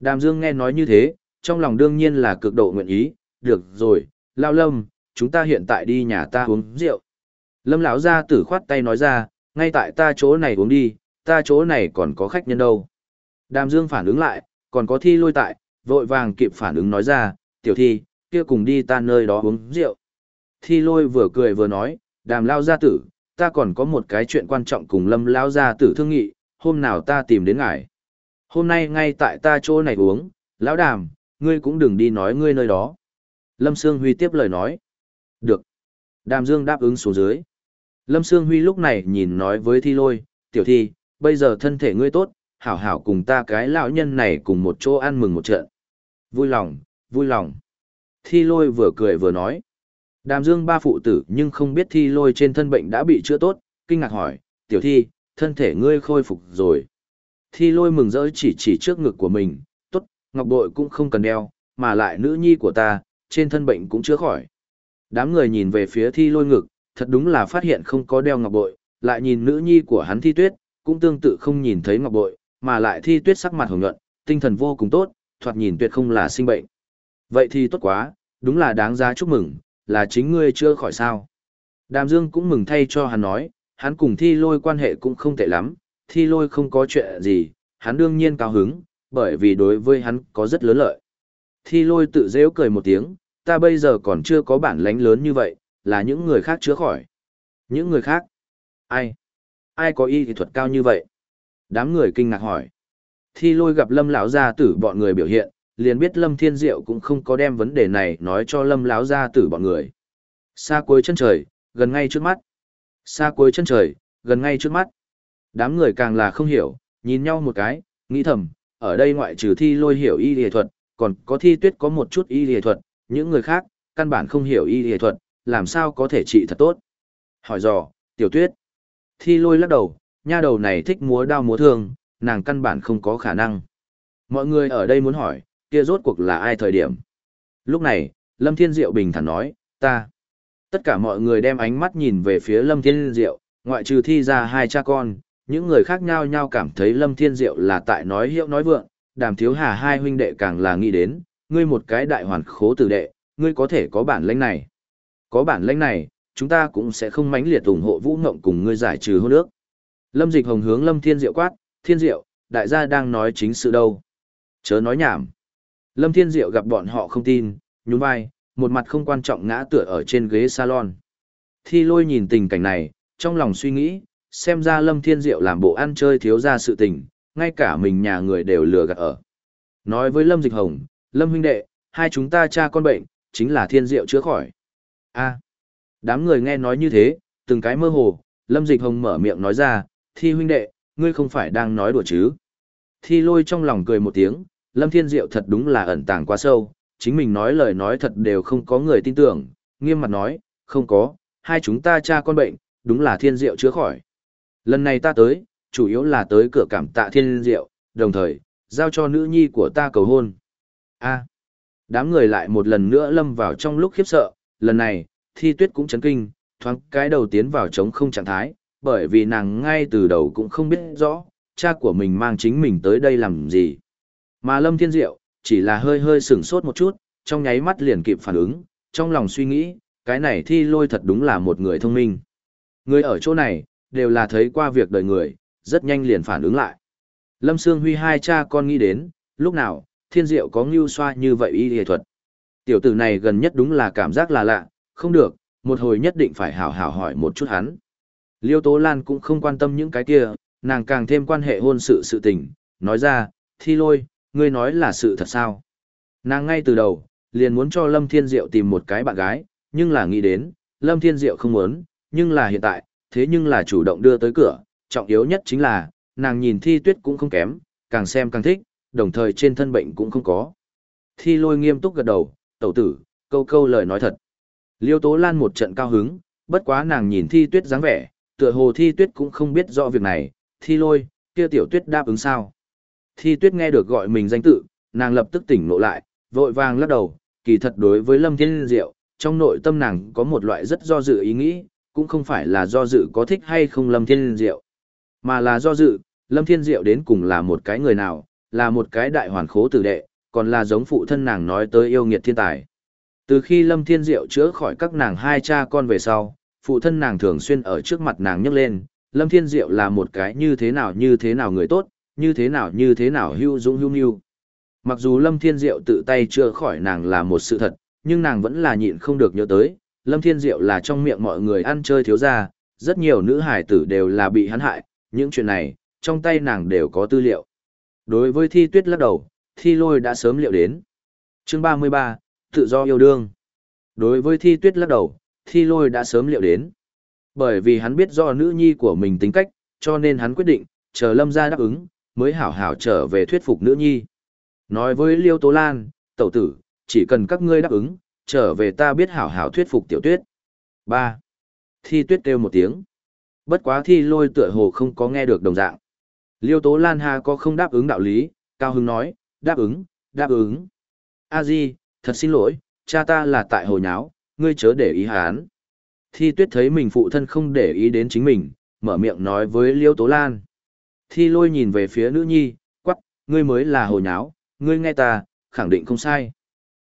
Đàm Dương nghe nói như thế, trong lòng đương nhiên là cực độ nguyện ý, được rồi, Lao Lâm, chúng ta hiện tại đi nhà ta uống rượu. Lâm lão gia tử khoát tay nói ra, ngay tại ta chỗ này uống đi, ta chỗ này còn có khách nhân đâu. Đàm Dương phản ứng lại, còn có thi lôi tại, vội vàng kịp phản ứng nói ra, tiểu thi, kia cùng đi ta nơi đó uống rượu. Thi lôi vừa cười vừa nói, đàm lao gia tử, ta còn có một cái chuyện quan trọng cùng lâm Lão gia tử thương nghị, hôm nào ta tìm đến ngài. Hôm nay ngay tại ta chỗ này uống, lão đàm, ngươi cũng đừng đi nói ngươi nơi đó. Lâm Sương Huy tiếp lời nói. Được. Đàm Dương đáp ứng xuống dưới. Lâm Sương Huy lúc này nhìn nói với thi lôi, tiểu thi, bây giờ thân thể ngươi tốt, hảo hảo cùng ta cái lão nhân này cùng một chỗ ăn mừng một trận. Vui lòng, vui lòng. Thi lôi vừa cười vừa nói. Đàm dương ba phụ tử nhưng không biết thi lôi trên thân bệnh đã bị chữa tốt, kinh ngạc hỏi, tiểu thi, thân thể ngươi khôi phục rồi. Thi lôi mừng rỡ chỉ chỉ trước ngực của mình, tốt, ngọc bội cũng không cần đeo, mà lại nữ nhi của ta, trên thân bệnh cũng chữa khỏi. Đám người nhìn về phía thi lôi ngực, thật đúng là phát hiện không có đeo ngọc bội, lại nhìn nữ nhi của hắn thi tuyết, cũng tương tự không nhìn thấy ngọc bội, mà lại thi tuyết sắc mặt hồng nhuận, tinh thần vô cùng tốt, thoạt nhìn tuyệt không là sinh bệnh. Vậy thì tốt quá, đúng là đáng giá chúc mừng, là chính ngươi chưa khỏi sao. Đàm Dương cũng mừng thay cho hắn nói, hắn cùng thi lôi quan hệ cũng không tệ lắm, thi lôi không có chuyện gì, hắn đương nhiên cao hứng, bởi vì đối với hắn có rất lớn lợi. Thi lôi tự dễ cười một tiếng, ta bây giờ còn chưa có bản lãnh lớn như vậy, là những người khác chưa khỏi. Những người khác? Ai? Ai có y thuật cao như vậy? Đám người kinh ngạc hỏi. Thi lôi gặp lâm lão gia tử bọn người biểu hiện, liền biết lâm thiên diệu cũng không có đem vấn đề này nói cho lâm lão gia tử bọn người. Xa cuối chân trời, gần ngay trước mắt. Xa cuối chân trời, gần ngay trước mắt. Đám người càng là không hiểu, nhìn nhau một cái, nghĩ thầm, ở đây ngoại trừ thi lôi hiểu y y thuật, còn có thi tuyết có một chút y y thuật, những người khác, căn bản không hiểu y y thuật, làm sao có thể trị thật tốt. Hỏi dò, tiểu tuyết. Thi lôi lắc đầu, nha đầu này thích múa đao múa thương, nàng căn bản không có khả năng. Mọi người ở đây muốn hỏi, kia rốt cuộc là ai thời điểm. Lúc này, Lâm Thiên Diệu bình thản nói, ta. Tất cả mọi người đem ánh mắt nhìn về phía Lâm Thiên Diệu, ngoại trừ thi ra hai cha con, những người khác nhau nhau cảm thấy Lâm Thiên Diệu là tại nói hiệu nói vượng, đàm thiếu hà hai huynh đệ càng là nghĩ đến, ngươi một cái đại hoàn khố tử đệ, ngươi có thể có bản lĩnh này. Có bản lĩnh này, chúng ta cũng sẽ không mãnh liệt ủng hộ Vũ Ngộng cùng ngươi giải trừ hôn ước. Lâm Dịch Hồng hướng Lâm Thiên Diệu quát, "Thiên Diệu, đại gia đang nói chính sự đâu?" Chớ nói nhảm. Lâm Thiên Diệu gặp bọn họ không tin, nhún vai, một mặt không quan trọng ngã tựa ở trên ghế salon. Thi Lôi nhìn tình cảnh này, trong lòng suy nghĩ, xem ra Lâm Thiên Diệu làm bộ ăn chơi thiếu ra sự tình, ngay cả mình nhà người đều lừa gạt ở. Nói với Lâm Dịch Hồng, Lâm huynh đệ, hai chúng ta cha con bệnh, chính là Thiên Diệu chữa khỏi. A. Đám người nghe nói như thế, từng cái mơ hồ, Lâm Dịch Hồng mở miệng nói ra, thi huynh đệ, ngươi không phải đang nói đùa chứ. Thi lôi trong lòng cười một tiếng, Lâm Thiên Diệu thật đúng là ẩn tàng quá sâu, chính mình nói lời nói thật đều không có người tin tưởng, nghiêm mặt nói, không có, hai chúng ta cha con bệnh, đúng là Thiên Diệu chữa khỏi. Lần này ta tới, chủ yếu là tới cửa cảm tạ Thiên Diệu, đồng thời, giao cho nữ nhi của ta cầu hôn. A. đám người lại một lần nữa lâm vào trong lúc khiếp sợ, lần này, Thi Tuyết cũng chấn kinh, thoáng cái đầu tiến vào trống không trạng thái, bởi vì nàng ngay từ đầu cũng không biết rõ, cha của mình mang chính mình tới đây làm gì. Mà Lâm Thiên Diệu, chỉ là hơi hơi sửng sốt một chút, trong nháy mắt liền kịp phản ứng, trong lòng suy nghĩ, cái này thi lôi thật đúng là một người thông minh. Người ở chỗ này, đều là thấy qua việc đời người, rất nhanh liền phản ứng lại. Lâm Sương Huy hai cha con nghĩ đến, lúc nào, thiên diệu có ngưu xoa như vậy y y thuật. Tiểu tử này gần nhất đúng là cảm giác là lạ, không được, một hồi nhất định phải hảo hảo hỏi một chút hắn. Liêu Tố Lan cũng không quan tâm những cái kia, nàng càng thêm quan hệ hôn sự sự tình, nói ra, thi lôi, ngươi nói là sự thật sao. Nàng ngay từ đầu, liền muốn cho Lâm Thiên Diệu tìm một cái bạn gái, nhưng là nghĩ đến, Lâm Thiên Diệu không muốn, nhưng là hiện tại, thế nhưng là chủ động đưa tới cửa, trọng yếu nhất chính là, nàng nhìn thi tuyết cũng không kém, càng xem càng thích, đồng thời trên thân bệnh cũng không có. Thi lôi nghiêm túc gật đầu, tẩu tử, câu câu lời nói thật. Liêu Tố Lan một trận cao hứng, bất quá nàng nhìn thi tuyết dáng vẻ, tựa hồ thi tuyết cũng không biết rõ việc này, thi lôi, kia tiểu tuyết đáp ứng sao. Thi tuyết nghe được gọi mình danh tự, nàng lập tức tỉnh ngộ lại, vội vàng lắc đầu, kỳ thật đối với Lâm Thiên Diệu, trong nội tâm nàng có một loại rất do dự ý nghĩ, cũng không phải là do dự có thích hay không Lâm Thiên Diệu, mà là do dự, Lâm Thiên Diệu đến cùng là một cái người nào, là một cái đại hoàn khố tử đệ, còn là giống phụ thân nàng nói tới yêu nghiệt thiên tài. Từ khi Lâm Thiên Diệu chữa khỏi các nàng hai cha con về sau, phụ thân nàng thường xuyên ở trước mặt nàng nhắc lên, Lâm Thiên Diệu là một cái như thế nào như thế nào người tốt, như thế nào như thế nào hưu dũng hưu nghiêu. Mặc dù Lâm Thiên Diệu tự tay chưa khỏi nàng là một sự thật, nhưng nàng vẫn là nhịn không được nhớ tới, Lâm Thiên Diệu là trong miệng mọi người ăn chơi thiếu gia, rất nhiều nữ hải tử đều là bị hắn hại, những chuyện này, trong tay nàng đều có tư liệu. Đối với thi tuyết lắc đầu, thi lôi đã sớm liệu đến. Chương 33, tự do yêu đương. Đối với thi tuyết lắc đầu, thi lôi đã sớm liệu đến. Bởi vì hắn biết do nữ nhi của mình tính cách, cho nên hắn quyết định, chờ lâm gia đáp ứng, mới hảo hảo trở về thuyết phục nữ nhi. Nói với Liêu Tố Lan, tẩu tử, chỉ cần các ngươi đáp ứng, trở về ta biết hảo hảo thuyết phục tiểu tuyết. 3. Thi tuyết kêu một tiếng. Bất quá thi lôi tựa hồ không có nghe được đồng dạng. Liêu Tố Lan Hà có không đáp ứng đạo lý, Cao Hưng nói, đáp ứng, đáp ứng. A Di, thật xin lỗi, cha ta là tại hồ nháo, ngươi chớ để ý hán. Thi tuyết thấy mình phụ thân không để ý đến chính mình, mở miệng nói với Liêu Tố Lan. Thi lôi nhìn về phía nữ nhi, quắc, ngươi mới là hồ nháo, ngươi nghe ta, khẳng định không sai.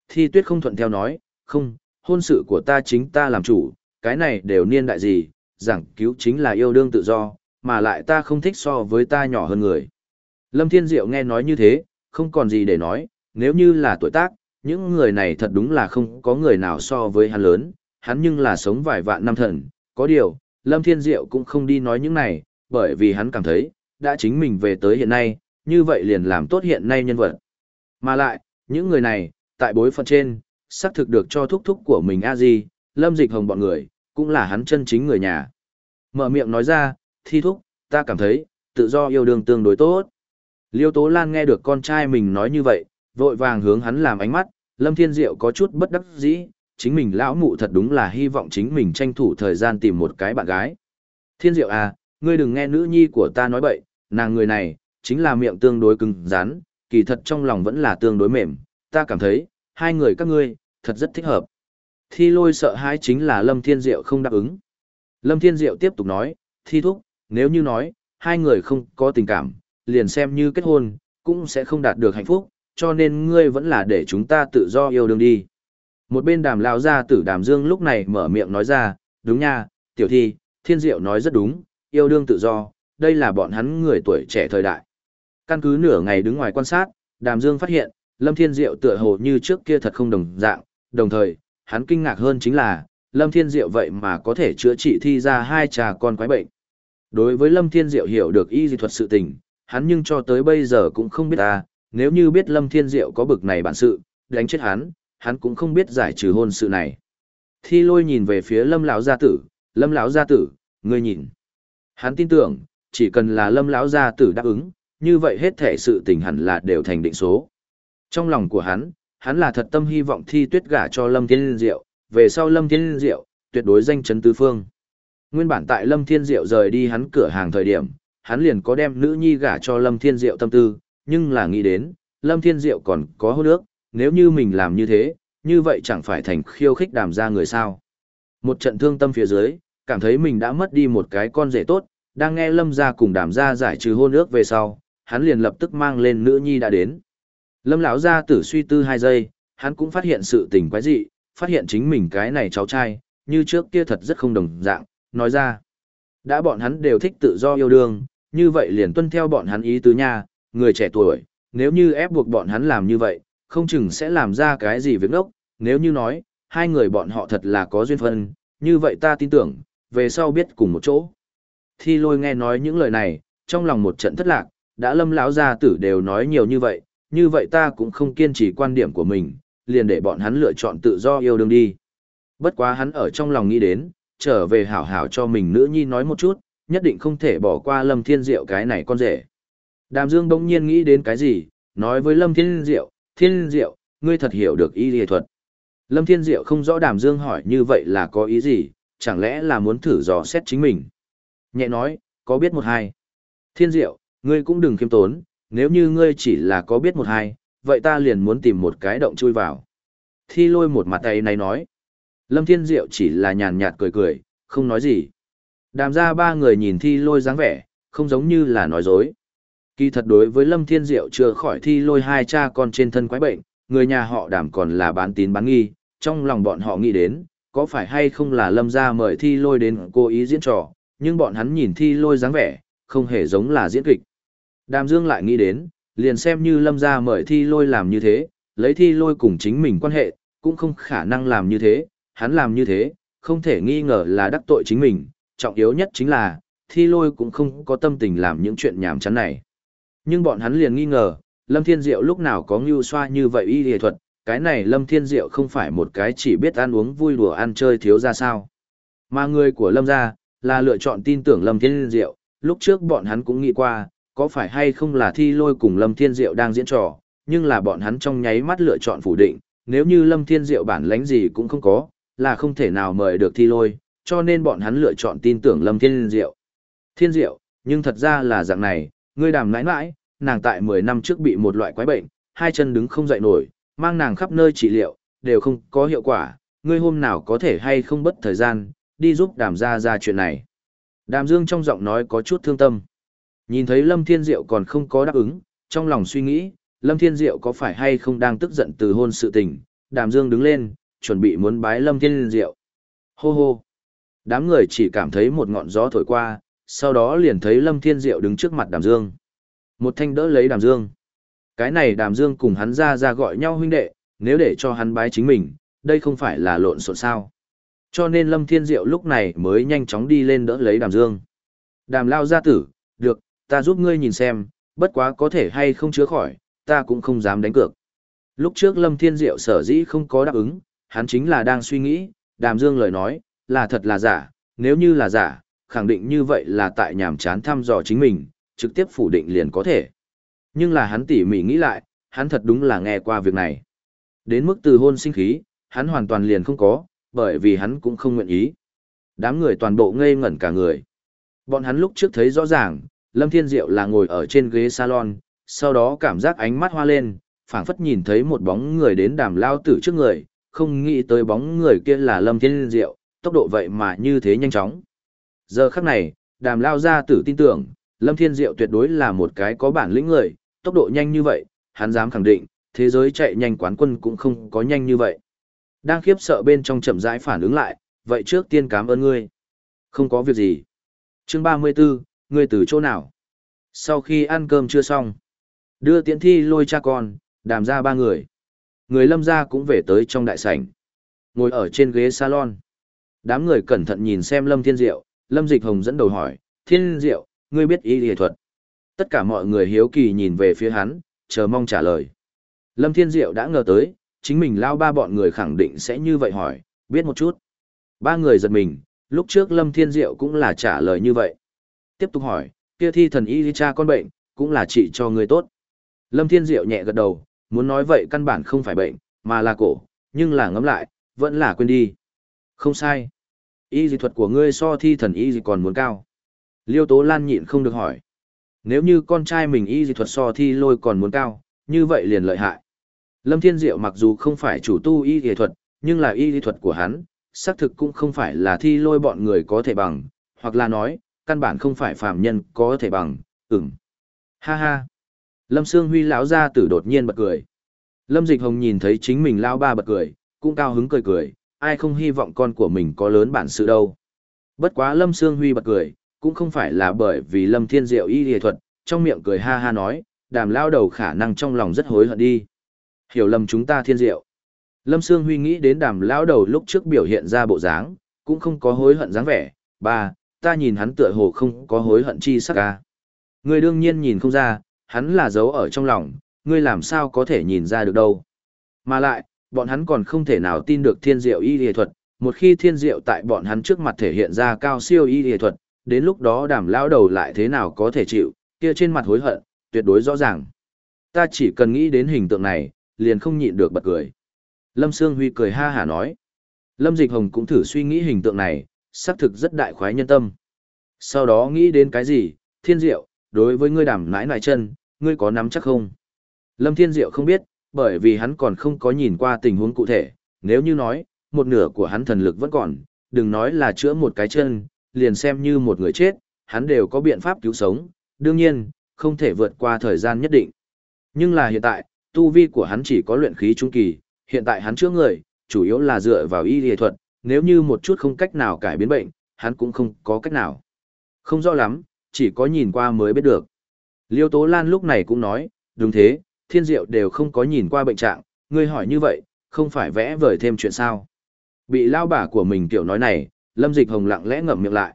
Thi tuyết không thuận theo nói, không, hôn sự của ta chính ta làm chủ, cái này đều niên đại gì, giảng cứu chính là yêu đương tự do, mà lại ta không thích so với ta nhỏ hơn người. Lâm Thiên Diệu nghe nói như thế, không còn gì để nói, nếu như là tuổi tác, những người này thật đúng là không có người nào so với hắn lớn, hắn nhưng là sống vài vạn năm thần, có điều, Lâm Thiên Diệu cũng không đi nói những này, bởi vì hắn cảm thấy, đã chính mình về tới hiện nay, như vậy liền làm tốt hiện nay nhân vật. Mà lại, những người này, tại bối phận trên, xác thực được cho thúc thúc của mình a di Lâm Dịch Hồng bọn người, cũng là hắn chân chính người nhà. Mở miệng nói ra, thi thúc, ta cảm thấy, tự do yêu đương tương đối tốt. Liêu Tố Lan nghe được con trai mình nói như vậy, vội vàng hướng hắn làm ánh mắt, Lâm Thiên Diệu có chút bất đắc dĩ, chính mình lão mụ thật đúng là hy vọng chính mình tranh thủ thời gian tìm một cái bạn gái. Thiên Diệu à, ngươi đừng nghe nữ nhi của ta nói bậy, nàng người này, chính là miệng tương đối cứng rắn, kỳ thật trong lòng vẫn là tương đối mềm, ta cảm thấy, hai người các ngươi, thật rất thích hợp. Thi lôi sợ hãi chính là Lâm Thiên Diệu không đáp ứng. Lâm Thiên Diệu tiếp tục nói, thi thúc, nếu như nói, hai người không có tình cảm, liền xem như kết hôn, cũng sẽ không đạt được hạnh phúc, cho nên ngươi vẫn là để chúng ta tự do yêu đương đi. Một bên đàm lao ra tử đàm dương lúc này mở miệng nói ra, đúng nha, tiểu thi, thiên diệu nói rất đúng, yêu đương tự do, đây là bọn hắn người tuổi trẻ thời đại. Căn cứ nửa ngày đứng ngoài quan sát, đàm dương phát hiện, lâm thiên diệu tựa hồ như trước kia thật không đồng dạng, đồng thời, hắn kinh ngạc hơn chính là, lâm thiên diệu vậy mà có thể chữa trị thi ra hai trà con quái bệnh. Đối với lâm thiên diệu hiểu được y dị thuật sự tình, hắn nhưng cho tới bây giờ cũng không biết ta, nếu như biết Lâm Thiên Diệu có bực này bản sự, đánh chết hắn, hắn cũng không biết giải trừ hôn sự này. Thi lôi nhìn về phía Lâm lão gia tử, Lâm lão gia tử, ngươi nhìn. Hắn tin tưởng, chỉ cần là Lâm lão gia tử đáp ứng, như vậy hết thể sự tình hẳn là đều thành định số. Trong lòng của hắn, hắn là thật tâm hy vọng thi tuyết gả cho Lâm Thiên Diệu, về sau Lâm Thiên Diệu, tuyệt đối danh chấn tứ phương. Nguyên bản tại Lâm Thiên Diệu rời đi hắn cửa hàng thời điểm, hắn liền có đem nữ nhi gả cho Lâm Thiên Diệu tâm tư, nhưng là nghĩ đến, Lâm Thiên Diệu còn có hô nước nếu như mình làm như thế, như vậy chẳng phải thành khiêu khích đàm ra người sao. Một trận thương tâm phía dưới, cảm thấy mình đã mất đi một cái con rể tốt, đang nghe Lâm gia cùng đàm gia giải trừ hôn ước về sau, hắn liền lập tức mang lên nữ nhi đã đến. Lâm lão gia tử suy tư hai giây, hắn cũng phát hiện sự tình quái dị, phát hiện chính mình cái này cháu trai, như trước kia thật rất không đồng dạng, nói ra. Đã bọn hắn đều thích tự do yêu đương, như vậy liền tuân theo bọn hắn ý tứ nha, người trẻ tuổi, nếu như ép buộc bọn hắn làm như vậy, không chừng sẽ làm ra cái gì việc đốc, nếu như nói, hai người bọn họ thật là có duyên phân, như vậy ta tin tưởng, về sau biết cùng một chỗ. Thi lôi nghe nói những lời này, trong lòng một trận thất lạc, đã lâm lão gia tử đều nói nhiều như vậy, như vậy ta cũng không kiên trì quan điểm của mình, liền để bọn hắn lựa chọn tự do yêu đương đi. Bất quá hắn ở trong lòng nghĩ đến, trở về hảo hảo cho mình nữ nhi nói một chút, nhất định không thể bỏ qua lâm thiên diệu cái này con rể. Đàm Dương bỗng nhiên nghĩ đến cái gì, nói với Lâm Thiên Diệu, Thiên Diệu, ngươi thật hiểu được y lý thuật. Lâm Thiên Diệu không rõ Đàm Dương hỏi như vậy là có ý gì, chẳng lẽ là muốn thử dò xét chính mình. Nhẹ nói, có biết một hai. Thiên Diệu, ngươi cũng đừng khiêm tốn, nếu như ngươi chỉ là có biết một hai, vậy ta liền muốn tìm một cái động chui vào. Thi lôi một mặt tay này nói. Lâm Thiên Diệu chỉ là nhàn nhạt cười cười, không nói gì. Đàm ra ba người nhìn thi lôi dáng vẻ, không giống như là nói dối. Kỳ thật đối với Lâm Thiên Diệu chưa khỏi thi lôi hai cha con trên thân quái bệnh, người nhà họ đàm còn là bán tín bán nghi, trong lòng bọn họ nghĩ đến, có phải hay không là Lâm gia mời thi lôi đến cố ý diễn trò, nhưng bọn hắn nhìn thi lôi dáng vẻ, không hề giống là diễn kịch. Đàm Dương lại nghĩ đến, liền xem như Lâm gia mời thi lôi làm như thế, lấy thi lôi cùng chính mình quan hệ, cũng không khả năng làm như thế, hắn làm như thế, không thể nghi ngờ là đắc tội chính mình, trọng yếu nhất chính là, thi lôi cũng không có tâm tình làm những chuyện nhảm chán này. Nhưng bọn hắn liền nghi ngờ, Lâm Thiên Diệu lúc nào có ngưu xoa như vậy y lý thuật, cái này Lâm Thiên Diệu không phải một cái chỉ biết ăn uống vui đùa ăn chơi thiếu ra sao. Mà người của Lâm gia là lựa chọn tin tưởng Lâm Thiên Diệu, lúc trước bọn hắn cũng nghĩ qua, có phải hay không là thi lôi cùng Lâm Thiên Diệu đang diễn trò, nhưng là bọn hắn trong nháy mắt lựa chọn phủ định, nếu như Lâm Thiên Diệu bản lãnh gì cũng không có, là không thể nào mời được thi lôi, cho nên bọn hắn lựa chọn tin tưởng Lâm Thiên Diệu. Thiên Diệu, nhưng thật ra là dạng này, ngươi đàm nãi nãi, nàng tại 10 năm trước bị một loại quái bệnh, hai chân đứng không dậy nổi, mang nàng khắp nơi trị liệu, đều không có hiệu quả, ngươi hôm nào có thể hay không bất thời gian, đi giúp đàm Gia ra chuyện này. Đàm Dương trong giọng nói có chút thương tâm. Nhìn thấy Lâm Thiên Diệu còn không có đáp ứng, trong lòng suy nghĩ, Lâm Thiên Diệu có phải hay không đang tức giận từ hôn sự tình, Đàm Dương đứng lên, chuẩn bị muốn bái Lâm Thiên Diệu. Hô hô. Đám người chỉ cảm thấy một ngọn gió thổi qua, sau đó liền thấy Lâm Thiên Diệu đứng trước mặt Đàm Dương. Một thanh đỡ lấy Đàm Dương. Cái này Đàm Dương cùng hắn ra ra gọi nhau huynh đệ, nếu để cho hắn bái chính mình, đây không phải là lộn xộn sao. Cho nên Lâm Thiên Diệu lúc này mới nhanh chóng đi lên đỡ lấy Đàm Dương. Đàm lao gia tử, được, ta giúp ngươi nhìn xem, bất quá có thể hay không chứa khỏi, ta cũng không dám đánh cược. Lúc trước Lâm Thiên Diệu sở dĩ không có đáp ứng, hắn chính là đang suy nghĩ, Đàm Dương lời nói, là thật là giả, nếu như là giả, khẳng định như vậy là tại nhàm chán thăm dò chính mình, trực tiếp phủ định liền có thể. Nhưng là hắn tỉ mỉ nghĩ lại, hắn thật đúng là nghe qua việc này. Đến mức từ hôn sinh khí, hắn hoàn toàn liền không có, bởi vì hắn cũng không nguyện ý. Đám người toàn bộ ngây ngẩn cả người. Bọn hắn lúc trước thấy rõ ràng, Lâm Thiên Diệu là ngồi ở trên ghế salon, sau đó cảm giác ánh mắt hoa lên, phảng phất nhìn thấy một bóng người đến đàm lao tử trước người, không nghĩ tới bóng người kia là Lâm Thiên Diệu, tốc độ vậy mà như thế nhanh chóng. Giờ khắc này, đàm lao ra tử tin tưởng, Lâm Thiên Diệu tuyệt đối là một cái có bản lĩnh người, tốc độ nhanh như vậy, hắn dám khẳng định, thế giới chạy nhanh quán quân cũng không có nhanh như vậy. Đang khiếp sợ bên trong chậm rãi phản ứng lại, vậy trước tiên cảm ơn ngươi. Không có việc gì. Chương 34, ngươi từ chỗ nào? Sau khi ăn cơm chưa xong, đưa tiễn thi lôi cha con, đàm ra ba người. Người lâm gia cũng về tới trong đại sảnh. Ngồi ở trên ghế salon. Đám người cẩn thận nhìn xem lâm thiên diệu, lâm dịch hồng dẫn đầu hỏi, thiên diệu, ngươi biết y lìa thuật. Tất cả mọi người hiếu kỳ nhìn về phía hắn, chờ mong trả lời. Lâm thiên diệu đã ngờ tới, chính mình lao ba bọn người khẳng định sẽ như vậy hỏi, biết một chút. Ba người giật mình, lúc trước Lâm Thiên Diệu cũng là trả lời như vậy. Tiếp tục hỏi, kia thi thần y cha con bệnh, cũng là trị cho người tốt. Lâm Thiên Diệu nhẹ gật đầu, muốn nói vậy căn bản không phải bệnh, mà là cổ, nhưng là ngẫm lại, vẫn là quên đi. Không sai. Y dị thuật của ngươi so thi thần y dị còn muốn cao. Liêu Tố Lan nhịn không được hỏi. Nếu như con trai mình y dị thuật so thi lôi còn muốn cao, như vậy liền lợi hại. Lâm Thiên Diệu mặc dù không phải chủ tu y y thuật, nhưng là y y thuật của hắn, xác thực cũng không phải là thi lôi bọn người có thể bằng, hoặc là nói, căn bản không phải phàm nhân có thể bằng, ừm. Ha ha. Lâm Sương Huy lão ra tử đột nhiên bật cười. Lâm Dịch Hồng nhìn thấy chính mình lão ba bật cười, cũng cao hứng cười cười, ai không hy vọng con của mình có lớn bản sự đâu. Bất quá Lâm Sương Huy bật cười, cũng không phải là bởi vì Lâm Thiên Diệu y y thuật, trong miệng cười ha ha nói, đàm lao đầu khả năng trong lòng rất hối hận đi. Hiểu lầm chúng ta thiên diệu. Lâm Sương Huy nghĩ đến đàm lão đầu lúc trước biểu hiện ra bộ dáng, cũng không có hối hận dáng vẻ. Ba, ta nhìn hắn tựa hồ không có hối hận chi sắc à. ca. Ngươi đương nhiên nhìn không ra, hắn là giấu ở trong lòng, ngươi làm sao có thể nhìn ra được đâu. Mà lại, bọn hắn còn không thể nào tin được thiên diệu y y thuật, một khi thiên diệu tại bọn hắn trước mặt thể hiện ra cao siêu y y thuật, đến lúc đó đàm lão đầu lại thế nào có thể chịu, kia trên mặt hối hận, tuyệt đối rõ ràng. Ta chỉ cần nghĩ đến hình tượng này, liền không nhịn được bật cười. Lâm Sương Huy cười ha hả nói. Lâm Dịch Hồng cũng thử suy nghĩ hình tượng này, xác thực rất đại khoái nhân tâm. Sau đó nghĩ đến cái gì, thiên diệu, đối với ngươi đảm nãi nãi chân, ngươi có nắm chắc không? Lâm Thiên Diệu không biết, bởi vì hắn còn không có nhìn qua tình huống cụ thể, nếu như nói, một nửa của hắn thần lực vẫn còn, đừng nói là chữa một cái chân, liền xem như một người chết, hắn đều có biện pháp cứu sống, đương nhiên, không thể vượt qua thời gian nhất định. Nhưng là hiện tại, tu vi của hắn chỉ có luyện khí trung kỳ, hiện tại hắn chữa người, chủ yếu là dựa vào y y thuật, nếu như một chút không cách nào cải biến bệnh, hắn cũng không có cách nào. Không rõ lắm, chỉ có nhìn qua mới biết được. Liêu Tố Lan lúc này cũng nói, đúng thế, thiên diệu đều không có nhìn qua bệnh trạng, ngươi hỏi như vậy, không phải vẽ vời thêm chuyện sao. Bị lao bà của mình tiểu nói này, Lâm Dịch Hồng lặng lẽ ngậm miệng lại.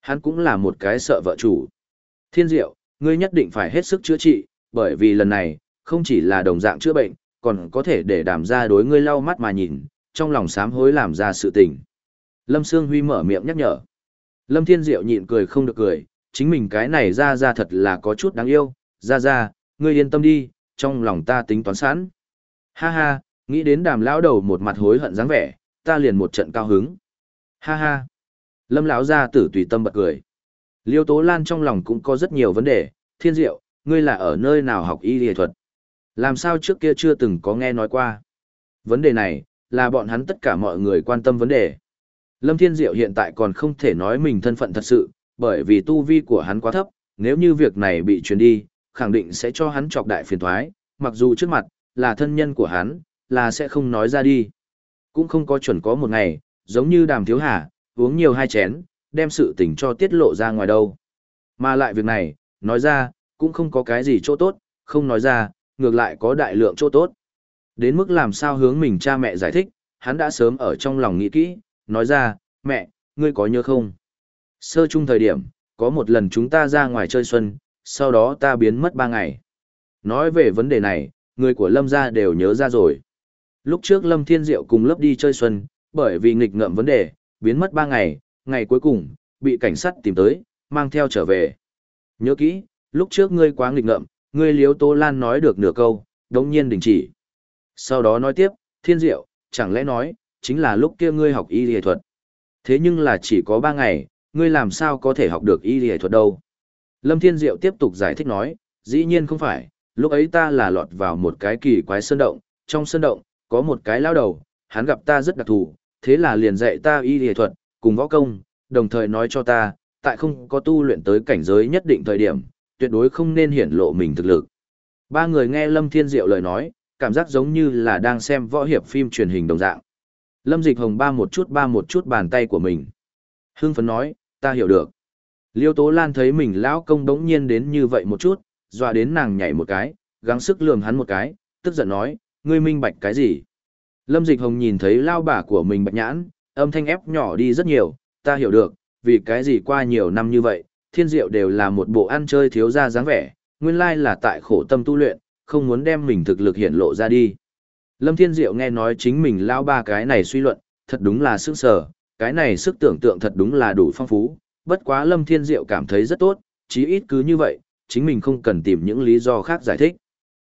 Hắn cũng là một cái sợ vợ chủ. Thiên diệu, ngươi nhất định phải hết sức chữa trị, bởi vì lần này, không chỉ là đồng dạng chữa bệnh, còn có thể để đảm ra đối ngươi lau mắt mà nhìn, trong lòng sám hối làm ra sự tình. Lâm Sương Huy mở miệng nhắc nhở. Lâm Thiên Diệu nhịn cười không được cười, chính mình cái này ra ra thật là có chút đáng yêu, ra ra, ngươi yên tâm đi, trong lòng ta tính toán sẵn. Ha ha, nghĩ đến đàm lão đầu một mặt hối hận dáng vẻ, ta liền một trận cao hứng. Ha ha. Lâm lão gia tử tùy tâm bật cười. Liêu Tố Lan trong lòng cũng có rất nhiều vấn đề, thiên diệu, ngươi là ở nơi nào học y y thuật? Làm sao trước kia chưa từng có nghe nói qua? Vấn đề này, là bọn hắn tất cả mọi người quan tâm vấn đề. Lâm Thiên Diệu hiện tại còn không thể nói mình thân phận thật sự, bởi vì tu vi của hắn quá thấp, nếu như việc này bị truyền đi, khẳng định sẽ cho hắn chọc đại phiền toái, mặc dù trước mặt, là thân nhân của hắn, là sẽ không nói ra đi. Cũng không có chuẩn có một ngày, giống như đàm thiếu hà, uống nhiều hai chén, đem sự tình cho tiết lộ ra ngoài đâu. Mà lại việc này, nói ra, cũng không có cái gì chỗ tốt, không nói ra, ngược lại có đại lượng chỗ tốt. Đến mức làm sao hướng mình cha mẹ giải thích, hắn đã sớm ở trong lòng nghĩ kỹ, nói ra, mẹ, ngươi có nhớ không? Sơ chung thời điểm, có một lần chúng ta ra ngoài chơi xuân, sau đó ta biến mất ba ngày. Nói về vấn đề này, người của Lâm gia đều nhớ ra rồi. Lúc trước Lâm Thiên Diệu cùng lớp đi chơi xuân, bởi vì nghịch ngợm vấn đề, biến mất ba ngày, ngày cuối cùng, bị cảnh sát tìm tới, mang theo trở về. Nhớ kỹ, lúc trước ngươi quá nghịch ngợm, ngươi liếu Tô Lan nói được nửa câu, đống nhiên đình chỉ. Sau đó nói tiếp, Thiên Diệu, chẳng lẽ nói, chính là lúc kia ngươi học y y thuật. Thế nhưng là chỉ có ba ngày, ngươi làm sao có thể học được y y thuật đâu. Lâm Thiên Diệu tiếp tục giải thích nói, dĩ nhiên không phải, lúc ấy ta là lọt vào một cái kỳ quái sơn động, trong sơn động, có một cái lao đầu, hắn gặp ta rất đặc thù, thế là liền dạy ta y y thuật, cùng võ công, đồng thời nói cho ta, tại không có tu luyện tới cảnh giới nhất định thời điểm, tuyệt đối không nên hiển lộ mình thực lực. Ba người nghe Lâm Thiên Diệu lời nói, cảm giác giống như là đang xem võ hiệp phim truyền hình đồng dạng. Lâm Dịch Hồng ba một chút ba một chút bàn tay của mình. Hưng phấn nói, ta hiểu được. Liêu Tố Lan thấy mình lão công đống nhiên đến như vậy một chút, dọa đến nàng nhảy một cái, gắng sức lườm hắn một cái, tức giận nói, ngươi minh bạch cái gì? Lâm Dịch Hồng nhìn thấy lao bả của mình bạch nhãn, âm thanh ép nhỏ đi rất nhiều, ta hiểu được, vì cái gì qua nhiều năm như vậy, thiên diệu đều là một bộ ăn chơi thiếu ra dáng vẻ, nguyên lai là tại khổ tâm tu luyện, không muốn đem mình thực lực hiện lộ ra đi. Lâm Thiên Diệu nghe nói chính mình lao ba cái này suy luận, thật đúng là sức sở, cái này sức tưởng tượng thật đúng là đủ phong phú, bất quá Lâm Thiên Diệu cảm thấy rất tốt, chí ít cứ như vậy, chính mình không cần tìm những lý do khác giải thích.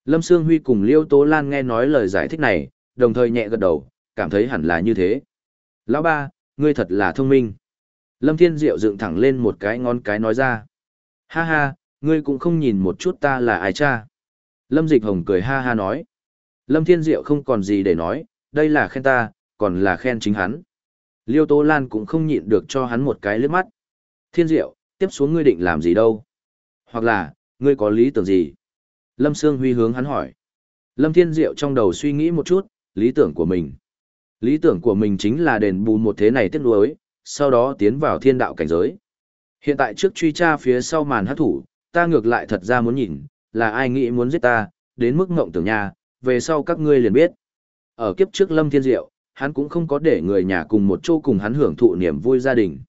Lâm Sương Huy cùng Liêu Tố Lan nghe nói lời giải thích này, đồng thời nhẹ gật đầu, cảm thấy hẳn là như thế. Lão ba, ngươi thật là thông minh. Lâm Thiên Diệu dựng thẳng lên một cái ngón cái nói ra. Ha ha, ngươi cũng không nhìn một chút ta là ai cha. Lâm Dịch Hồng cười ha ha nói. Lâm Thiên Diệu không còn gì để nói, đây là khen ta, còn là khen chính hắn. Liêu Tô Lan cũng không nhịn được cho hắn một cái lướt mắt. Thiên Diệu, tiếp xuống ngươi định làm gì đâu? Hoặc là, ngươi có lý tưởng gì? Lâm Sương Huy hướng hắn hỏi. Lâm Thiên Diệu trong đầu suy nghĩ một chút, lý tưởng của mình. Lý tưởng của mình chính là đền bù một thế này tiếc nuối, sau đó tiến vào thiên đạo cảnh giới. Hiện tại trước truy tra phía sau màn hát thủ, ta ngược lại thật ra muốn nhìn, là ai nghĩ muốn giết ta, đến mức ngộng tưởng nhà, về sau các ngươi liền biết. Ở kiếp trước Lâm Thiên Diệu, hắn cũng không có để người nhà cùng một chỗ cùng hắn hưởng thụ niềm vui gia đình.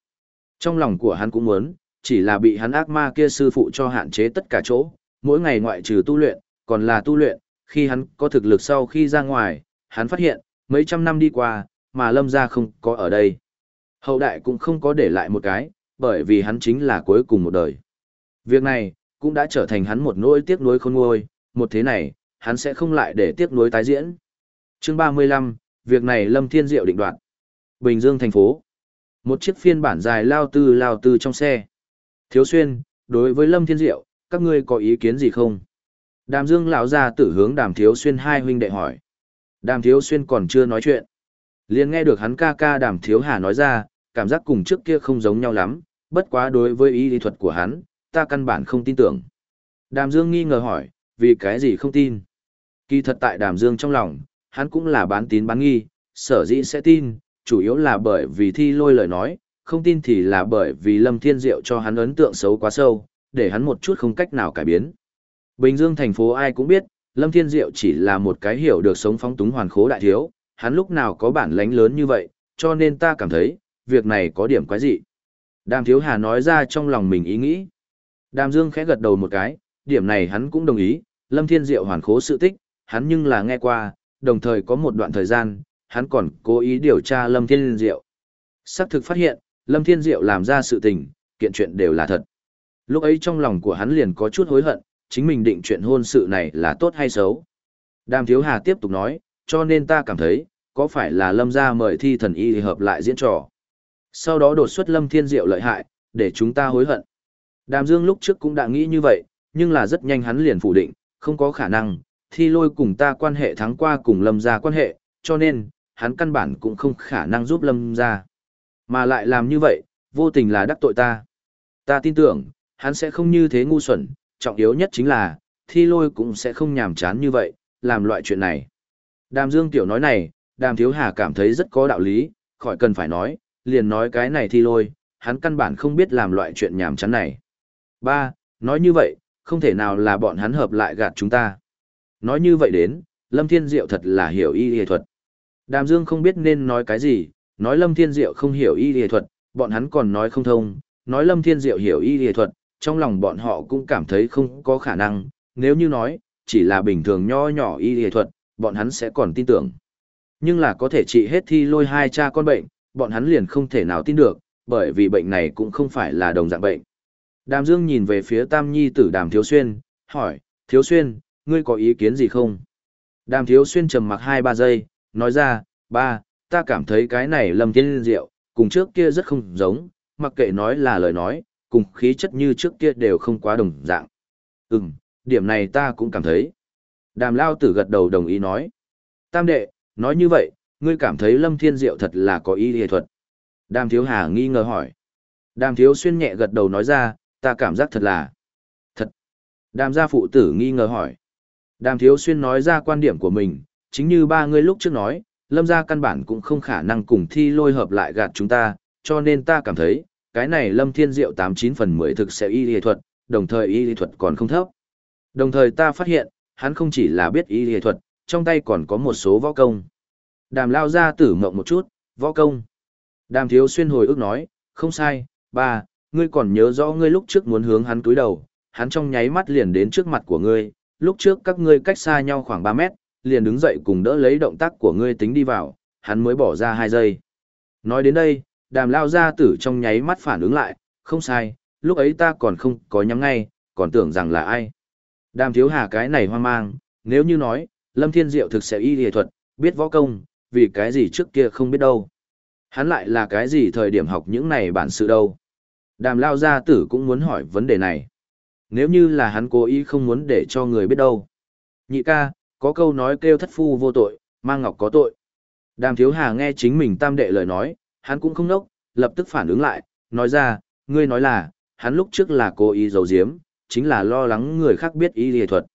Trong lòng của hắn cũng muốn, chỉ là bị hắn ác ma kia sư phụ cho hạn chế tất cả chỗ, mỗi ngày ngoại trừ tu luyện, còn là tu luyện, khi hắn có thực lực sau khi ra ngoài, hắn phát hiện, mấy trăm năm đi qua, mà lâm gia không có ở đây. Hậu đại cũng không có để lại một cái, bởi vì hắn chính là cuối cùng một đời. Việc này, cũng đã trở thành hắn một nỗi tiếc nuối khôn nguôi, một thế này, hắn sẽ không lại để tiếc nuối tái diễn. Chương 35, việc này Lâm Thiên Diệu định đoạt. Bình Dương thành phố. Một chiếc phiên bản dài lao tư lao tư trong xe. Thiếu xuyên, đối với Lâm Thiên Diệu, các ngươi có ý kiến gì không? Đàm Dương lão ra tử hướng Đàm Thiếu Xuyên hai huynh đệ hỏi. Đàm Thiếu Xuyên còn chưa nói chuyện. liền nghe được hắn ca ca Đàm Thiếu Hà nói ra, cảm giác cùng trước kia không giống nhau lắm, bất quá đối với ý lý thuật của hắn, ta căn bản không tin tưởng. Đàm Dương nghi ngờ hỏi, vì cái gì không tin? Kỳ thật tại Đàm Dương trong lòng, hắn cũng là bán tín bán nghi, sở dĩ sẽ tin, chủ yếu là bởi vì thi lôi lời nói, không tin thì là bởi vì Lâm Thiên Diệu cho hắn ấn tượng xấu quá sâu, để hắn một chút không cách nào cải biến. Bình Dương thành phố ai cũng biết, Lâm Thiên Diệu chỉ là một cái hiểu được sống phóng túng hoàn khố đại thiếu, hắn lúc nào có bản lãnh lớn như vậy, cho nên ta cảm thấy, việc này có điểm quái gì. Đàm Thiếu Hà nói ra trong lòng mình ý nghĩ. Đàm Dương khẽ gật đầu một cái, điểm này hắn cũng đồng ý, Lâm Thiên Diệu hoàn khố sự tích, hắn nhưng là nghe qua, đồng thời có một đoạn thời gian, hắn còn cố ý điều tra Lâm Thiên Diệu. Xác thực phát hiện, Lâm Thiên Diệu làm ra sự tình, kiện chuyện đều là thật. Lúc ấy trong lòng của hắn liền có chút hối hận, chính mình định chuyện hôn sự này là tốt hay xấu. Đàm Thiếu Hà tiếp tục nói, cho nên ta cảm thấy, có phải là Lâm gia mời thi thần y hợp lại diễn trò. Sau đó đột xuất Lâm Thiên Diệu lợi hại, để chúng ta hối hận. Đàm Dương lúc trước cũng đã nghĩ như vậy, nhưng là rất nhanh hắn liền phủ định, không có khả năng, thi lôi cùng ta quan hệ thắng qua cùng Lâm gia quan hệ, cho nên, hắn căn bản cũng không khả năng giúp Lâm gia. Mà lại làm như vậy, vô tình là đắc tội ta. Ta tin tưởng, hắn sẽ không như thế ngu xuẩn, trọng yếu nhất chính là, thi lôi cũng sẽ không nhàm chán như vậy, làm loại chuyện này. Đàm Dương Tiểu nói này, Đàm Thiếu Hà cảm thấy rất có đạo lý, khỏi cần phải nói, liền nói cái này thi lôi, hắn căn bản không biết làm loại chuyện nhảm chán này. Ba, nói như vậy, không thể nào là bọn hắn hợp lại gạt chúng ta. Nói như vậy đến, Lâm Thiên Diệu thật là hiểu y y thuật. Đàm Dương không biết nên nói cái gì, nói Lâm Thiên Diệu không hiểu y y thuật, bọn hắn còn nói không thông, nói Lâm Thiên Diệu hiểu y y thuật, trong lòng bọn họ cũng cảm thấy không có khả năng, nếu như nói, chỉ là bình thường nho nhỏ y y thuật, bọn hắn sẽ còn tin tưởng. Nhưng là có thể trị hết thi lôi hai cha con bệnh, bọn hắn liền không thể nào tin được, bởi vì bệnh này cũng không phải là đồng dạng bệnh. Đàm Dương nhìn về phía Tam Nhi tử Đàm Thiếu Xuyên, hỏi, Thiếu Xuyên, ngươi có ý kiến gì không? Đàm Thiếu Xuyên trầm mặc hai ba giây, nói ra, ba, ta cảm thấy cái này lầm thiên diệu, cùng trước kia rất không giống, mặc kệ nói là lời nói, cùng khí chất như trước kia đều không quá đồng dạng. Ừm, điểm này ta cũng cảm thấy. Đàm Lao Tử gật đầu đồng ý nói. Tam đệ, nói như vậy, ngươi cảm thấy Lâm Thiên Diệu thật là có ý y thuật. Đàm Thiếu Hà nghi ngờ hỏi. Đàm Thiếu Xuyên nhẹ gật đầu nói ra, ta cảm giác thật là thật. Đàm gia phụ tử nghi ngờ hỏi. Đàm Thiếu Xuyên nói ra quan điểm của mình, chính như ba ngươi lúc trước nói, Lâm gia căn bản cũng không khả năng cùng thi lôi hợp lại gạt chúng ta, cho nên ta cảm thấy, cái này Lâm Thiên Diệu 89 phần 10 thực sẽ y y thuật, đồng thời y y thuật còn không thấp. Đồng thời ta phát hiện, hắn không chỉ là biết y y thuật, trong tay còn có một số võ công. Đàm lao ra tử mộng một chút, võ công. Đàm thiếu xuyên hồi ức nói, không sai, ba, ngươi còn nhớ rõ ngươi lúc trước muốn hướng hắn túi đầu, hắn trong nháy mắt liền đến trước mặt của ngươi, lúc trước các ngươi cách xa nhau khoảng 3 mét, liền đứng dậy cùng đỡ lấy động tác của ngươi tính đi vào, hắn mới bỏ ra 2 giây. Nói đến đây, đàm lao ra tử trong nháy mắt phản ứng lại, không sai, lúc ấy ta còn không có nhắm ngay, còn tưởng rằng là ai. Đàm thiếu hà cái này hoang mang, nếu như nói, Lâm Thiên Diệu thực sẽ y y thuật, biết võ công, vì cái gì trước kia không biết đâu. Hắn lại là cái gì thời điểm học những này bản sự đâu. Đàm lao gia tử cũng muốn hỏi vấn đề này. Nếu như là hắn cố ý không muốn để cho người biết đâu. Nhị ca, có câu nói kêu thất phu vô tội, mang ngọc có tội. Đàm thiếu hà nghe chính mình tam đệ lời nói, hắn cũng không nốc, lập tức phản ứng lại, nói ra, ngươi nói là, hắn lúc trước là cố ý giấu giếm, chính là lo lắng người khác biết ý lìa thuật.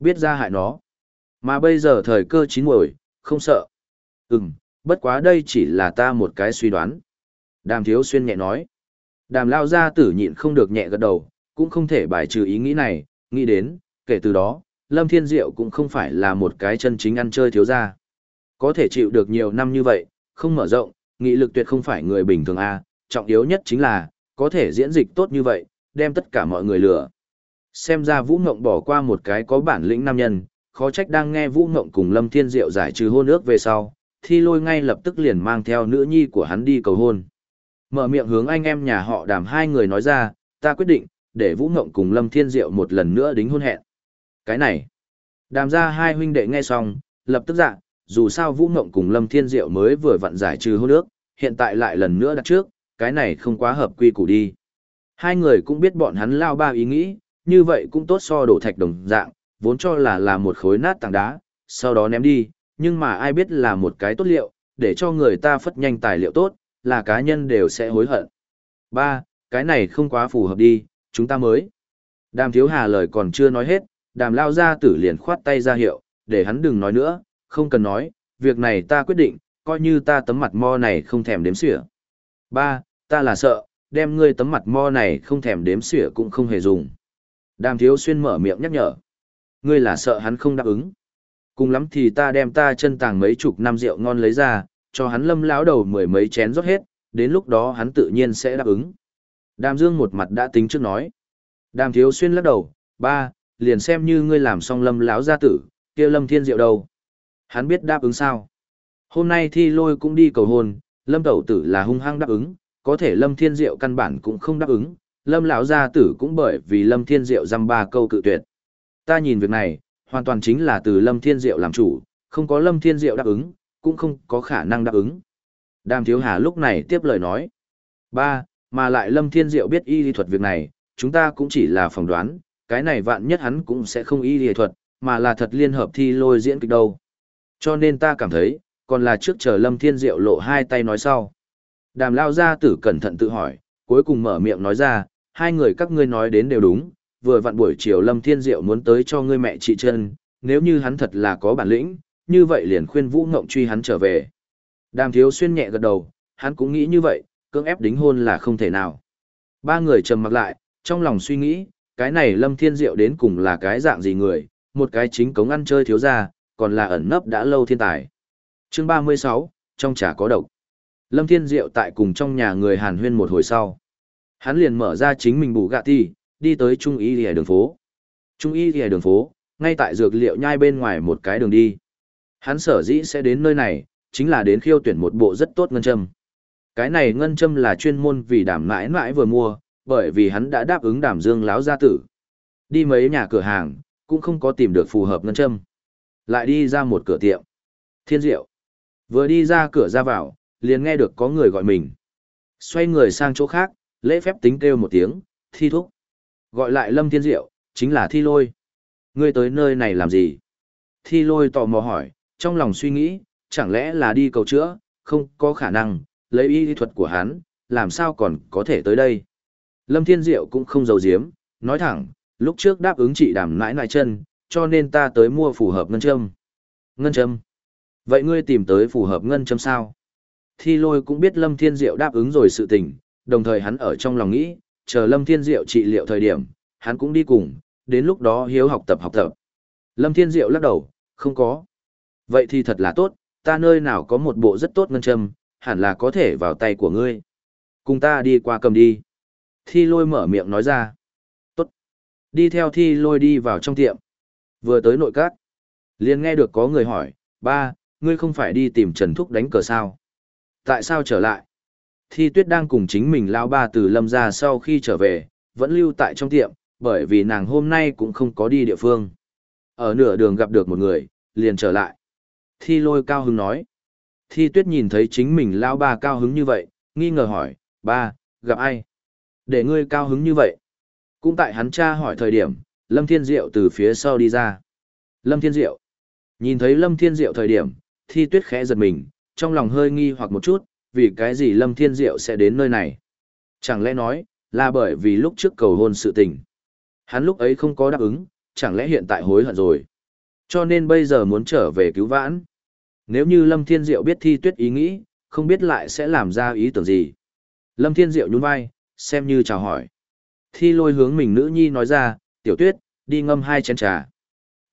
Biết ra hại nó. Mà bây giờ thời cơ chín muồi, không sợ. Ừm, bất quá đây chỉ là ta một cái suy đoán. Đàm thiếu xuyên nhẹ nói. Đàm lao gia tử nhịn không được nhẹ gật đầu, cũng không thể bài trừ ý nghĩ này, nghĩ đến, kể từ đó, Lâm Thiên Diệu cũng không phải là một cái chân chính ăn chơi thiếu gia. Có thể chịu được nhiều năm như vậy, không mở rộng, nghị lực tuyệt không phải người bình thường a, trọng yếu nhất chính là có thể diễn dịch tốt như vậy, đem tất cả mọi người lừa. Xem ra Vũ Ngộng bỏ qua một cái có bản lĩnh nam nhân, khó trách đang nghe Vũ Ngộng cùng Lâm Thiên Diệu giải trừ hôn ước về sau, thi lôi ngay lập tức liền mang theo nữ nhi của hắn đi cầu hôn. Mở miệng hướng anh em nhà họ đàm hai người nói ra, ta quyết định, để Vũ Ngộng cùng Lâm Thiên Diệu một lần nữa đính hôn hẹn. Cái này, đàm ra hai huynh đệ nghe xong, lập tức dạ, dù sao Vũ Ngộng cùng Lâm Thiên Diệu mới vừa vặn giải trừ hôn ước, hiện tại lại lần nữa đặt trước, cái này không quá hợp quy củ đi. Hai người cũng biết bọn hắn lao ba ý nghĩ, như vậy cũng tốt so đổ thạch đồng dạng, vốn cho là là một khối nát tảng đá, sau đó ném đi, nhưng mà ai biết là một cái tốt liệu, để cho người ta phất nhanh tài liệu tốt, là cá nhân đều sẽ hối hận. Ba, cái này không quá phù hợp đi, chúng ta mới. Đàm thiếu hà lời còn chưa nói hết, đàm lao ra tử liền khoát tay ra hiệu, để hắn đừng nói nữa, không cần nói, việc này ta quyết định, coi như ta tấm mặt mo này không thèm đếm xỉa. Ba, ta là sợ, đem ngươi tấm mặt mo này không thèm đếm xỉa cũng không hề dùng. Đàm thiếu xuyên mở miệng nhắc nhở. Ngươi là sợ hắn không đáp ứng. Cùng lắm thì ta đem ta chân tàng mấy chục năm rượu ngon lấy ra, cho hắn lâm lão đầu mười mấy chén rót hết, đến lúc đó hắn tự nhiên sẽ đáp ứng. Đàm Dương một mặt đã tính trước nói. Đàm Thiếu Xuyên lắc đầu, ba, liền xem như ngươi làm xong lâm lão gia tử, kia lâm thiên diệu đâu. Hắn biết đáp ứng sao. Hôm nay thi lôi cũng đi cầu hôn, lâm tẩu tử là hung hăng đáp ứng, có thể lâm thiên diệu căn bản cũng không đáp ứng, lâm lão gia tử cũng bởi vì lâm thiên diệu dăm ba câu cự tuyệt. Ta nhìn việc này, hoàn toàn chính là từ lâm thiên diệu làm chủ, không có lâm thiên diệu đáp ứng, cũng không có khả năng đáp ứng. Đàm Thiếu Hà lúc này tiếp lời nói. Ba, mà lại Lâm Thiên Diệu biết y lý thuật việc này, chúng ta cũng chỉ là phỏng đoán, cái này vạn nhất hắn cũng sẽ không y lý thuật, mà là thật liên hợp thi lôi diễn kịch đâu. Cho nên ta cảm thấy, còn là trước chờ Lâm Thiên Diệu lộ hai tay nói sau. Đàm lao gia tử cẩn thận tự hỏi, cuối cùng mở miệng nói ra, hai người các ngươi nói đến đều đúng, vừa vặn buổi chiều Lâm Thiên Diệu muốn tới cho ngươi mẹ trị chân, nếu như hắn thật là có bản lĩnh, như vậy liền khuyên Vũ Ngộng truy hắn trở về. Đàm Thiếu Xuyên nhẹ gật đầu, hắn cũng nghĩ như vậy, cưỡng ép đính hôn là không thể nào. Ba người trầm mặc lại, trong lòng suy nghĩ, cái này Lâm Thiên Diệu đến cùng là cái dạng gì người, một cái chính cống ăn chơi thiếu gia còn là ẩn nấp đã lâu thiên tài. Chương 36, trong trà có độc. Lâm Thiên Diệu tại cùng trong nhà người Hàn Huyên một hồi sau. Hắn liền mở ra chính mình bù gạ ti, đi tới Trung Y Lìa đường phố. Trung Y Lìa đường phố, ngay tại dược liệu nhai bên ngoài một cái đường đi. Hắn sở dĩ sẽ đến nơi này, chính là đến khiêu tuyển một bộ rất tốt ngân châm. Cái này ngân châm là chuyên môn vì đảm mãi mãi vừa mua, bởi vì hắn đã đáp ứng đảm dương láo gia tử. Đi mấy nhà cửa hàng, cũng không có tìm được phù hợp ngân châm. Lại đi ra một cửa tiệm. Thiên diệu. Vừa đi ra cửa ra vào, liền nghe được có người gọi mình. Xoay người sang chỗ khác, lễ phép tính kêu một tiếng, thi thúc. Gọi lại lâm thiên diệu, chính là thi lôi. Ngươi tới nơi này làm gì? Thi lôi tò mò hỏi, trong lòng suy nghĩ, chẳng lẽ là đi cầu chữa, không có khả năng, lấy y thuật của hắn, làm sao còn có thể tới đây. Lâm Thiên Diệu cũng không giấu giếm, nói thẳng, lúc trước đáp ứng chị đàm nãi nãi chân, cho nên ta tới mua phù hợp ngân châm. Ngân châm. Vậy ngươi tìm tới phù hợp ngân châm sao? Thi lôi cũng biết Lâm Thiên Diệu đáp ứng rồi sự tình, đồng thời hắn ở trong lòng nghĩ, chờ Lâm Thiên Diệu trị liệu thời điểm, hắn cũng đi cùng, đến lúc đó hiếu học tập học tập. Lâm Thiên Diệu lắc đầu, không có. Vậy thì thật là tốt, ta nơi nào có một bộ rất tốt ngân châm, hẳn là có thể vào tay của ngươi. Cùng ta đi qua cầm đi. Thi lôi mở miệng nói ra. Tốt. Đi theo thi lôi đi vào trong tiệm. Vừa tới nội các. liền nghe được có người hỏi, ba, ngươi không phải đi tìm Trần Thúc đánh cờ sao? Tại sao trở lại? Thi tuyết đang cùng chính mình lao ba từ lâm ra sau khi trở về, vẫn lưu tại trong tiệm, bởi vì nàng hôm nay cũng không có đi địa phương. Ở nửa đường gặp được một người, liền trở lại. Thi lôi cao hứng nói. Thi tuyết nhìn thấy chính mình lao ba cao hứng như vậy, nghi ngờ hỏi, ba, gặp ai? Để ngươi cao hứng như vậy. Cũng tại hắn cha hỏi thời điểm, Lâm Thiên Diệu từ phía sau đi ra. Lâm Thiên Diệu. Nhìn thấy Lâm Thiên Diệu thời điểm, thi tuyết khẽ giật mình, trong lòng hơi nghi hoặc một chút, vì cái gì Lâm Thiên Diệu sẽ đến nơi này. Chẳng lẽ nói, là bởi vì lúc trước cầu hôn sự tình. Hắn lúc ấy không có đáp ứng, chẳng lẽ hiện tại hối hận rồi. Cho nên bây giờ muốn trở về cứu vãn. Nếu như Lâm Thiên Diệu biết thi tuyết ý nghĩ, không biết lại sẽ làm ra ý tưởng gì. Lâm Thiên Diệu nhún vai, xem như chào hỏi. Thi lôi hướng mình nữ nhi nói ra, tiểu tuyết, đi ngâm hai chén trà.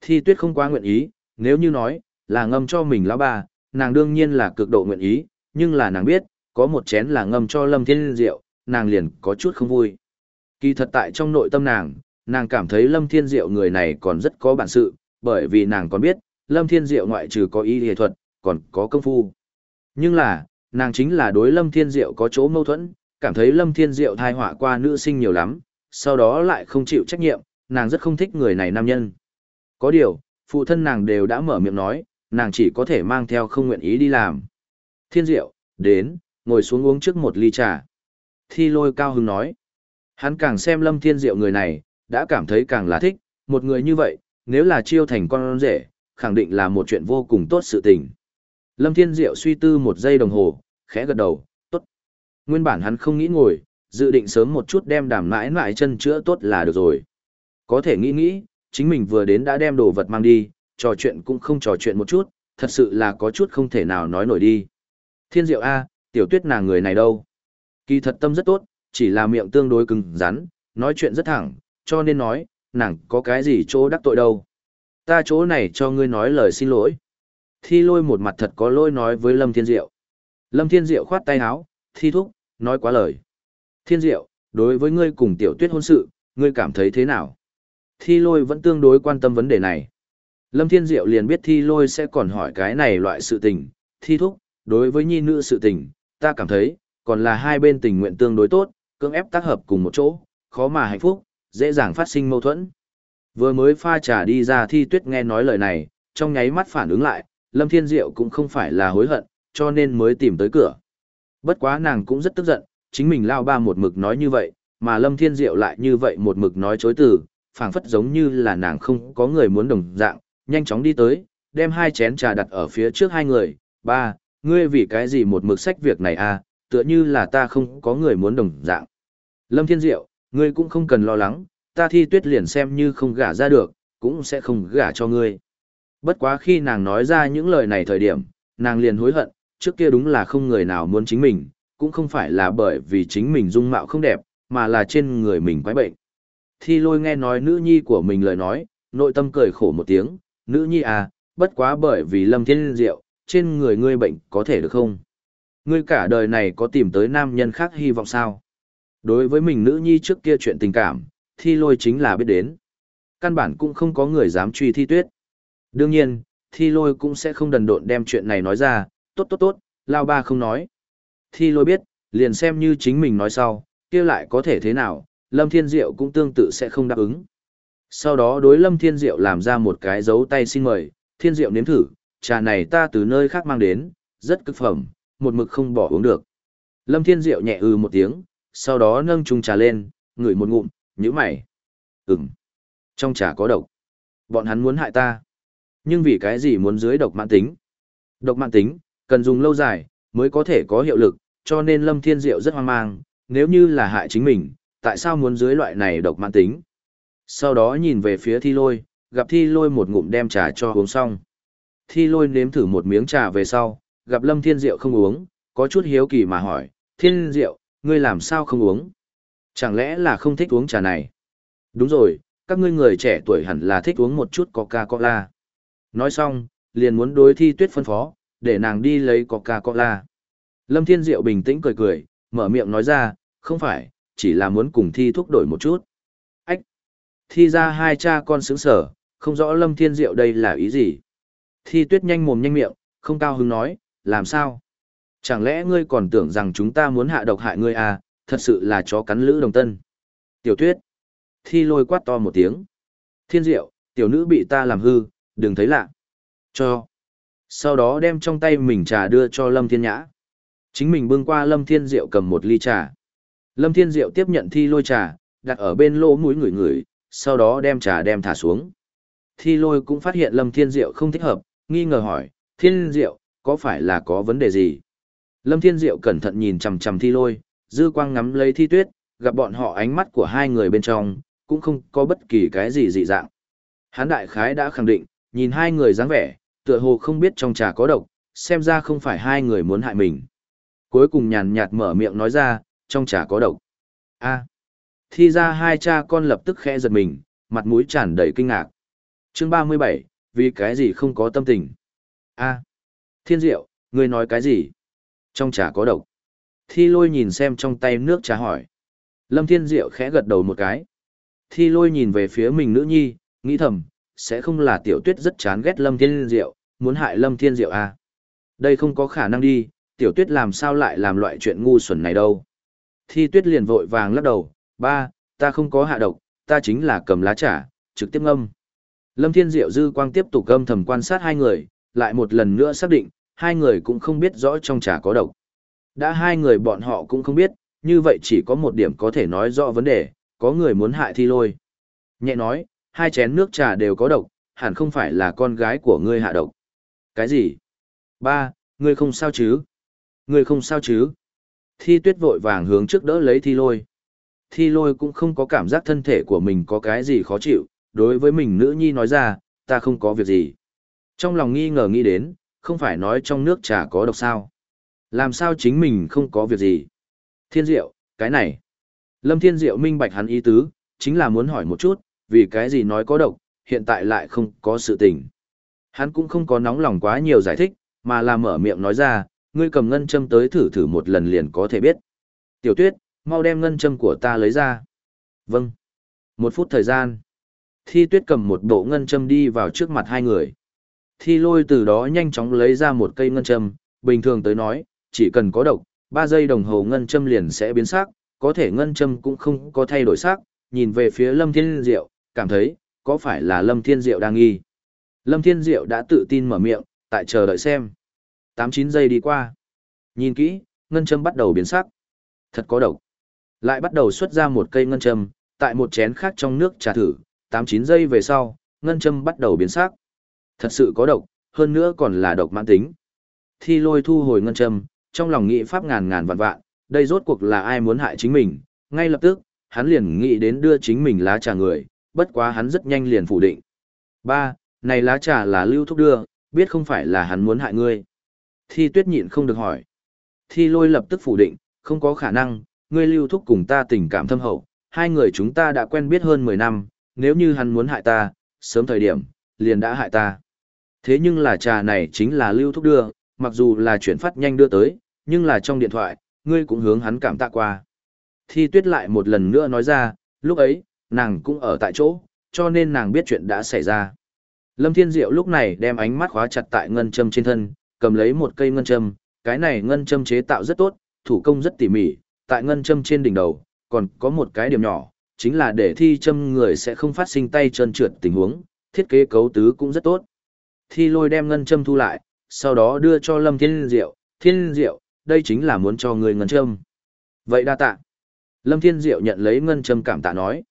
Thi tuyết không quá nguyện ý, nếu như nói, là ngâm cho mình lão bà, nàng đương nhiên là cực độ nguyện ý, nhưng là nàng biết, có một chén là ngâm cho Lâm Thiên Diệu, nàng liền có chút không vui. Kỳ thật tại trong nội tâm nàng, nàng cảm thấy Lâm Thiên Diệu người này còn rất có bản sự, bởi vì nàng còn biết, Lâm Thiên Diệu ngoại trừ có y nghệ thuật, còn có công phu. Nhưng là, nàng chính là đối Lâm Thiên Diệu có chỗ mâu thuẫn, cảm thấy Lâm Thiên Diệu thai họa qua nữ sinh nhiều lắm, sau đó lại không chịu trách nhiệm, nàng rất không thích người này nam nhân. Có điều, phụ thân nàng đều đã mở miệng nói, nàng chỉ có thể mang theo không nguyện ý đi làm. Thiên diệu, đến, ngồi xuống uống trước một ly trà. Thi lôi cao hứng nói. Hắn càng xem lâm thiên diệu người này, đã cảm thấy càng là thích, một người như vậy, nếu là chiêu thành con rể, khẳng định là một chuyện vô cùng tốt sự tình. Lâm thiên diệu suy tư một giây đồng hồ, khẽ gật đầu, tốt. Nguyên bản hắn không nghĩ ngồi, dự định sớm một chút đem đàm mãi mãi chân chữa tốt là được rồi. Có thể nghĩ nghĩ, chính mình vừa đến đã đem đồ vật mang đi, trò chuyện cũng không trò chuyện một chút, thật sự là có chút không thể nào nói nổi đi. Thiên diệu A, tiểu tuyết nàng người này đâu? Kỳ thật tâm rất tốt, chỉ là miệng tương đối cứng rắn, nói chuyện rất thẳng, cho nên nói, nàng có cái gì chỗ đắc tội đâu. Ta chỗ này cho ngươi nói lời xin lỗi. Thi lôi một mặt thật có lỗi nói với Lâm Thiên Diệu. Lâm Thiên Diệu khoát tay áo, thi thúc, nói quá lời. Thiên Diệu, đối với ngươi cùng tiểu tuyết hôn sự, ngươi cảm thấy thế nào? Thi lôi vẫn tương đối quan tâm vấn đề này. Lâm Thiên Diệu liền biết thi lôi sẽ còn hỏi cái này loại sự tình. Thi thúc, đối với nhi nữ sự tình, ta cảm thấy, còn là hai bên tình nguyện tương đối tốt, cưỡng ép tác hợp cùng một chỗ, khó mà hạnh phúc, dễ dàng phát sinh mâu thuẫn. Vừa mới pha trà đi ra thi tuyết nghe nói lời này, trong nháy mắt phản ứng lại, Lâm Thiên Diệu cũng không phải là hối hận, cho nên mới tìm tới cửa. Bất quá nàng cũng rất tức giận, chính mình lao ba một mực nói như vậy, mà Lâm Thiên Diệu lại như vậy một mực nói chối từ, phảng phất giống như là nàng không có người muốn đồng dạng, nhanh chóng đi tới, đem hai chén trà đặt ở phía trước hai người, ba, ngươi vì cái gì một mực sách việc này à, tựa như là ta không có người muốn đồng dạng. Lâm Thiên Diệu, ngươi cũng không cần lo lắng, ta thi tuyết liền xem như không gả ra được, cũng sẽ không gả cho ngươi. Bất quá khi nàng nói ra những lời này thời điểm, nàng liền hối hận, trước kia đúng là không người nào muốn chính mình, cũng không phải là bởi vì chính mình dung mạo không đẹp, mà là trên người mình quái bệnh. Thi lôi nghe nói nữ nhi của mình lời nói, nội tâm cười khổ một tiếng, nữ nhi à, bất quá bởi vì lâm thiên diệu, trên người ngươi bệnh có thể được không? Ngươi cả đời này có tìm tới nam nhân khác hy vọng sao? Đối với mình nữ nhi trước kia chuyện tình cảm, thi lôi chính là biết đến. Căn bản cũng không có người dám truy thi tuyết. Đương nhiên, thi lôi cũng sẽ không đần độn đem chuyện này nói ra, tốt tốt tốt, lao ba không nói. Thi lôi biết, liền xem như chính mình nói sau, kia lại có thể thế nào, Lâm Thiên Diệu cũng tương tự sẽ không đáp ứng. Sau đó đối Lâm Thiên Diệu làm ra một cái dấu tay xin mời, Thiên Diệu nếm thử, trà này ta từ nơi khác mang đến, rất cực phẩm, một mực không bỏ uống được. Lâm Thiên Diệu nhẹ ừ một tiếng, sau đó nâng chung trà lên, ngửi một ngụm, nhíu mày. Ừm, trong trà có độc. Bọn hắn muốn hại ta. Nhưng vì cái gì muốn dưới độc mãn tính? Độc mãn tính, cần dùng lâu dài, mới có thể có hiệu lực, cho nên Lâm Thiên Diệu rất hoang mang, nếu như là hại chính mình, tại sao muốn dưới loại này độc mãn tính? Sau đó nhìn về phía thi lôi, gặp thi lôi một ngụm đem trà cho uống xong. Thi lôi nếm thử một miếng trà về sau, gặp Lâm Thiên Diệu không uống, có chút hiếu kỳ mà hỏi, Thiên Diệu, ngươi làm sao không uống? Chẳng lẽ là không thích uống trà này? Đúng rồi, các ngươi người trẻ tuổi hẳn là thích uống một chút Coca-Cola. Nói xong, liền muốn đối thi tuyết phân phó, để nàng đi lấy Coca-Cola. Lâm Thiên Diệu bình tĩnh cười cười, mở miệng nói ra, không phải, chỉ là muốn cùng thi thúc đổi một chút. Ách! Thi ra hai cha con sướng sở, không rõ Lâm Thiên Diệu đây là ý gì. Thi tuyết nhanh mồm nhanh miệng, không cao hứng nói, làm sao? Chẳng lẽ ngươi còn tưởng rằng chúng ta muốn hạ độc hại ngươi à, thật sự là chó cắn lữ đồng tân. Tiểu tuyết. Thi lôi quát to một tiếng. Thiên diệu, tiểu nữ bị ta làm hư, đừng thấy lạ. Cho. Sau đó đem trong tay mình trà đưa cho Lâm Thiên Nhã. Chính mình bưng qua Lâm Thiên Diệu cầm một ly trà. Lâm Thiên Diệu tiếp nhận thi lôi trà, đặt ở bên lỗ mũi người người, sau đó đem trà đem thả xuống. Thi lôi cũng phát hiện Lâm Thiên Diệu không thích hợp, nghi ngờ hỏi, Thiên Diệu, có phải là có vấn đề gì? Lâm Thiên Diệu cẩn thận nhìn chằm chằm thi lôi, dư quang ngắm lấy thi tuyết, gặp bọn họ ánh mắt của hai người bên trong, cũng không có bất kỳ cái gì dị dạng. Hán đại khái đã khẳng định, nhìn hai người dáng vẻ, tựa hồ không biết trong trà có độc, xem ra không phải hai người muốn hại mình. Cuối cùng nhàn nhạt mở miệng nói ra, trong trà có độc. a Thi ra hai cha con lập tức khẽ giật mình, mặt mũi tràn đầy kinh ngạc. chương 37, vì cái gì không có tâm tình. a Thiên diệu, ngươi nói cái gì? Trong trà có độc. Thi lôi nhìn xem trong tay nước trà hỏi. Lâm Thiên Diệu khẽ gật đầu một cái. Thi lôi nhìn về phía mình nữ nhi, nghĩ thầm, sẽ không là tiểu tuyết rất chán ghét Lâm Thiên Diệu, muốn hại Lâm Thiên Diệu à. Đây không có khả năng đi, tiểu tuyết làm sao lại làm loại chuyện ngu xuẩn này đâu. Thi tuyết liền vội vàng lắc đầu, ba, ta không có hạ độc, ta chính là cầm lá trà, trực tiếp ngâm. Lâm Thiên Diệu dư quang tiếp tục âm thầm quan sát hai người, lại một lần nữa xác định, hai người cũng không biết rõ trong trà có độc. Đã hai người bọn họ cũng không biết, như vậy chỉ có một điểm có thể nói rõ vấn đề, có người muốn hại thi lôi. Nhẹ nói, hai chén nước trà đều có độc, hẳn không phải là con gái của ngươi hạ độc. Cái gì? Ba, ngươi không sao chứ? Ngươi không sao chứ? Thi tuyết vội vàng hướng trước đỡ lấy thi lôi. Thi lôi cũng không có cảm giác thân thể của mình có cái gì khó chịu, đối với mình nữ nhi nói ra, ta không có việc gì. Trong lòng nghi ngờ nghĩ đến, không phải nói trong nước trà có độc sao. Làm sao chính mình không có việc gì? Thiên diệu, cái này. Lâm Thiên Diệu minh bạch hắn ý tứ, chính là muốn hỏi một chút, vì cái gì nói có độc, hiện tại lại không có sự tình. Hắn cũng không có nóng lòng quá nhiều giải thích, mà là mở miệng nói ra, ngươi cầm ngân châm tới thử thử một lần liền có thể biết. Tiểu tuyết, mau đem ngân châm của ta lấy ra. Vâng. Một phút thời gian. Thi tuyết cầm một bộ ngân châm đi vào trước mặt hai người. Thi lôi từ đó nhanh chóng lấy ra một cây ngân châm, bình thường tới nói, chỉ cần có độc, ba giây đồng hồ ngân châm liền sẽ biến sắc, có thể ngân châm cũng không có thay đổi sắc, nhìn về phía Lâm Thiên Diệu, cảm thấy, có phải là Lâm Thiên Diệu đang nghi. Lâm Thiên Diệu đã tự tin mở miệng, tại chờ đợi xem. 8-9 giây đi qua. Nhìn kỹ, ngân châm bắt đầu biến sắc. Thật có độc. Lại bắt đầu xuất ra một cây ngân châm, tại một chén khác trong nước trà thử, 8-9 giây về sau, ngân châm bắt đầu biến sắc. Thật sự có độc, hơn nữa còn là độc mãn tính. Thi lôi thu hồi ngân châm, trong lòng nghĩ pháp ngàn ngàn vạn vạn, đây rốt cuộc là ai muốn hại chính mình, ngay lập tức, hắn liền nghĩ đến đưa chính mình lá trà người, bất quá hắn rất nhanh liền phủ định. Ba, này lá trà là lưu thúc đưa, biết không phải là hắn muốn hại ngươi. Thi tuyết nhịn không được hỏi. Thi lôi lập tức phủ định, không có khả năng, ngươi lưu thúc cùng ta tình cảm thâm hậu, hai người chúng ta đã quen biết hơn 10 năm, nếu như hắn muốn hại ta, sớm thời điểm, liền đã hại ta. Thế nhưng là trà này chính là lưu thúc đưa, mặc dù là chuyển phát nhanh đưa tới, nhưng là trong điện thoại, ngươi cũng hướng hắn cảm tạ qua. Thi tuyết lại một lần nữa nói ra, lúc ấy, nàng cũng ở tại chỗ, cho nên nàng biết chuyện đã xảy ra. Lâm Thiên Diệu lúc này đem ánh mắt khóa chặt tại ngân châm trên thân, cầm lấy một cây ngân châm, cái này ngân châm chế tạo rất tốt, thủ công rất tỉ mỉ, tại ngân châm trên đỉnh đầu, còn có một cái điểm nhỏ, chính là để thi châm người sẽ không phát sinh tay chân trượt tình huống, thiết kế cấu tứ cũng rất tốt. Thi lôi đem ngân châm thu lại, sau đó đưa cho Lâm Thiên Diệu, Thiên Diệu, đây chính là muốn cho người ngân châm. Vậy đa tạ. Lâm Thiên Diệu nhận lấy ngân châm cảm tạ nói.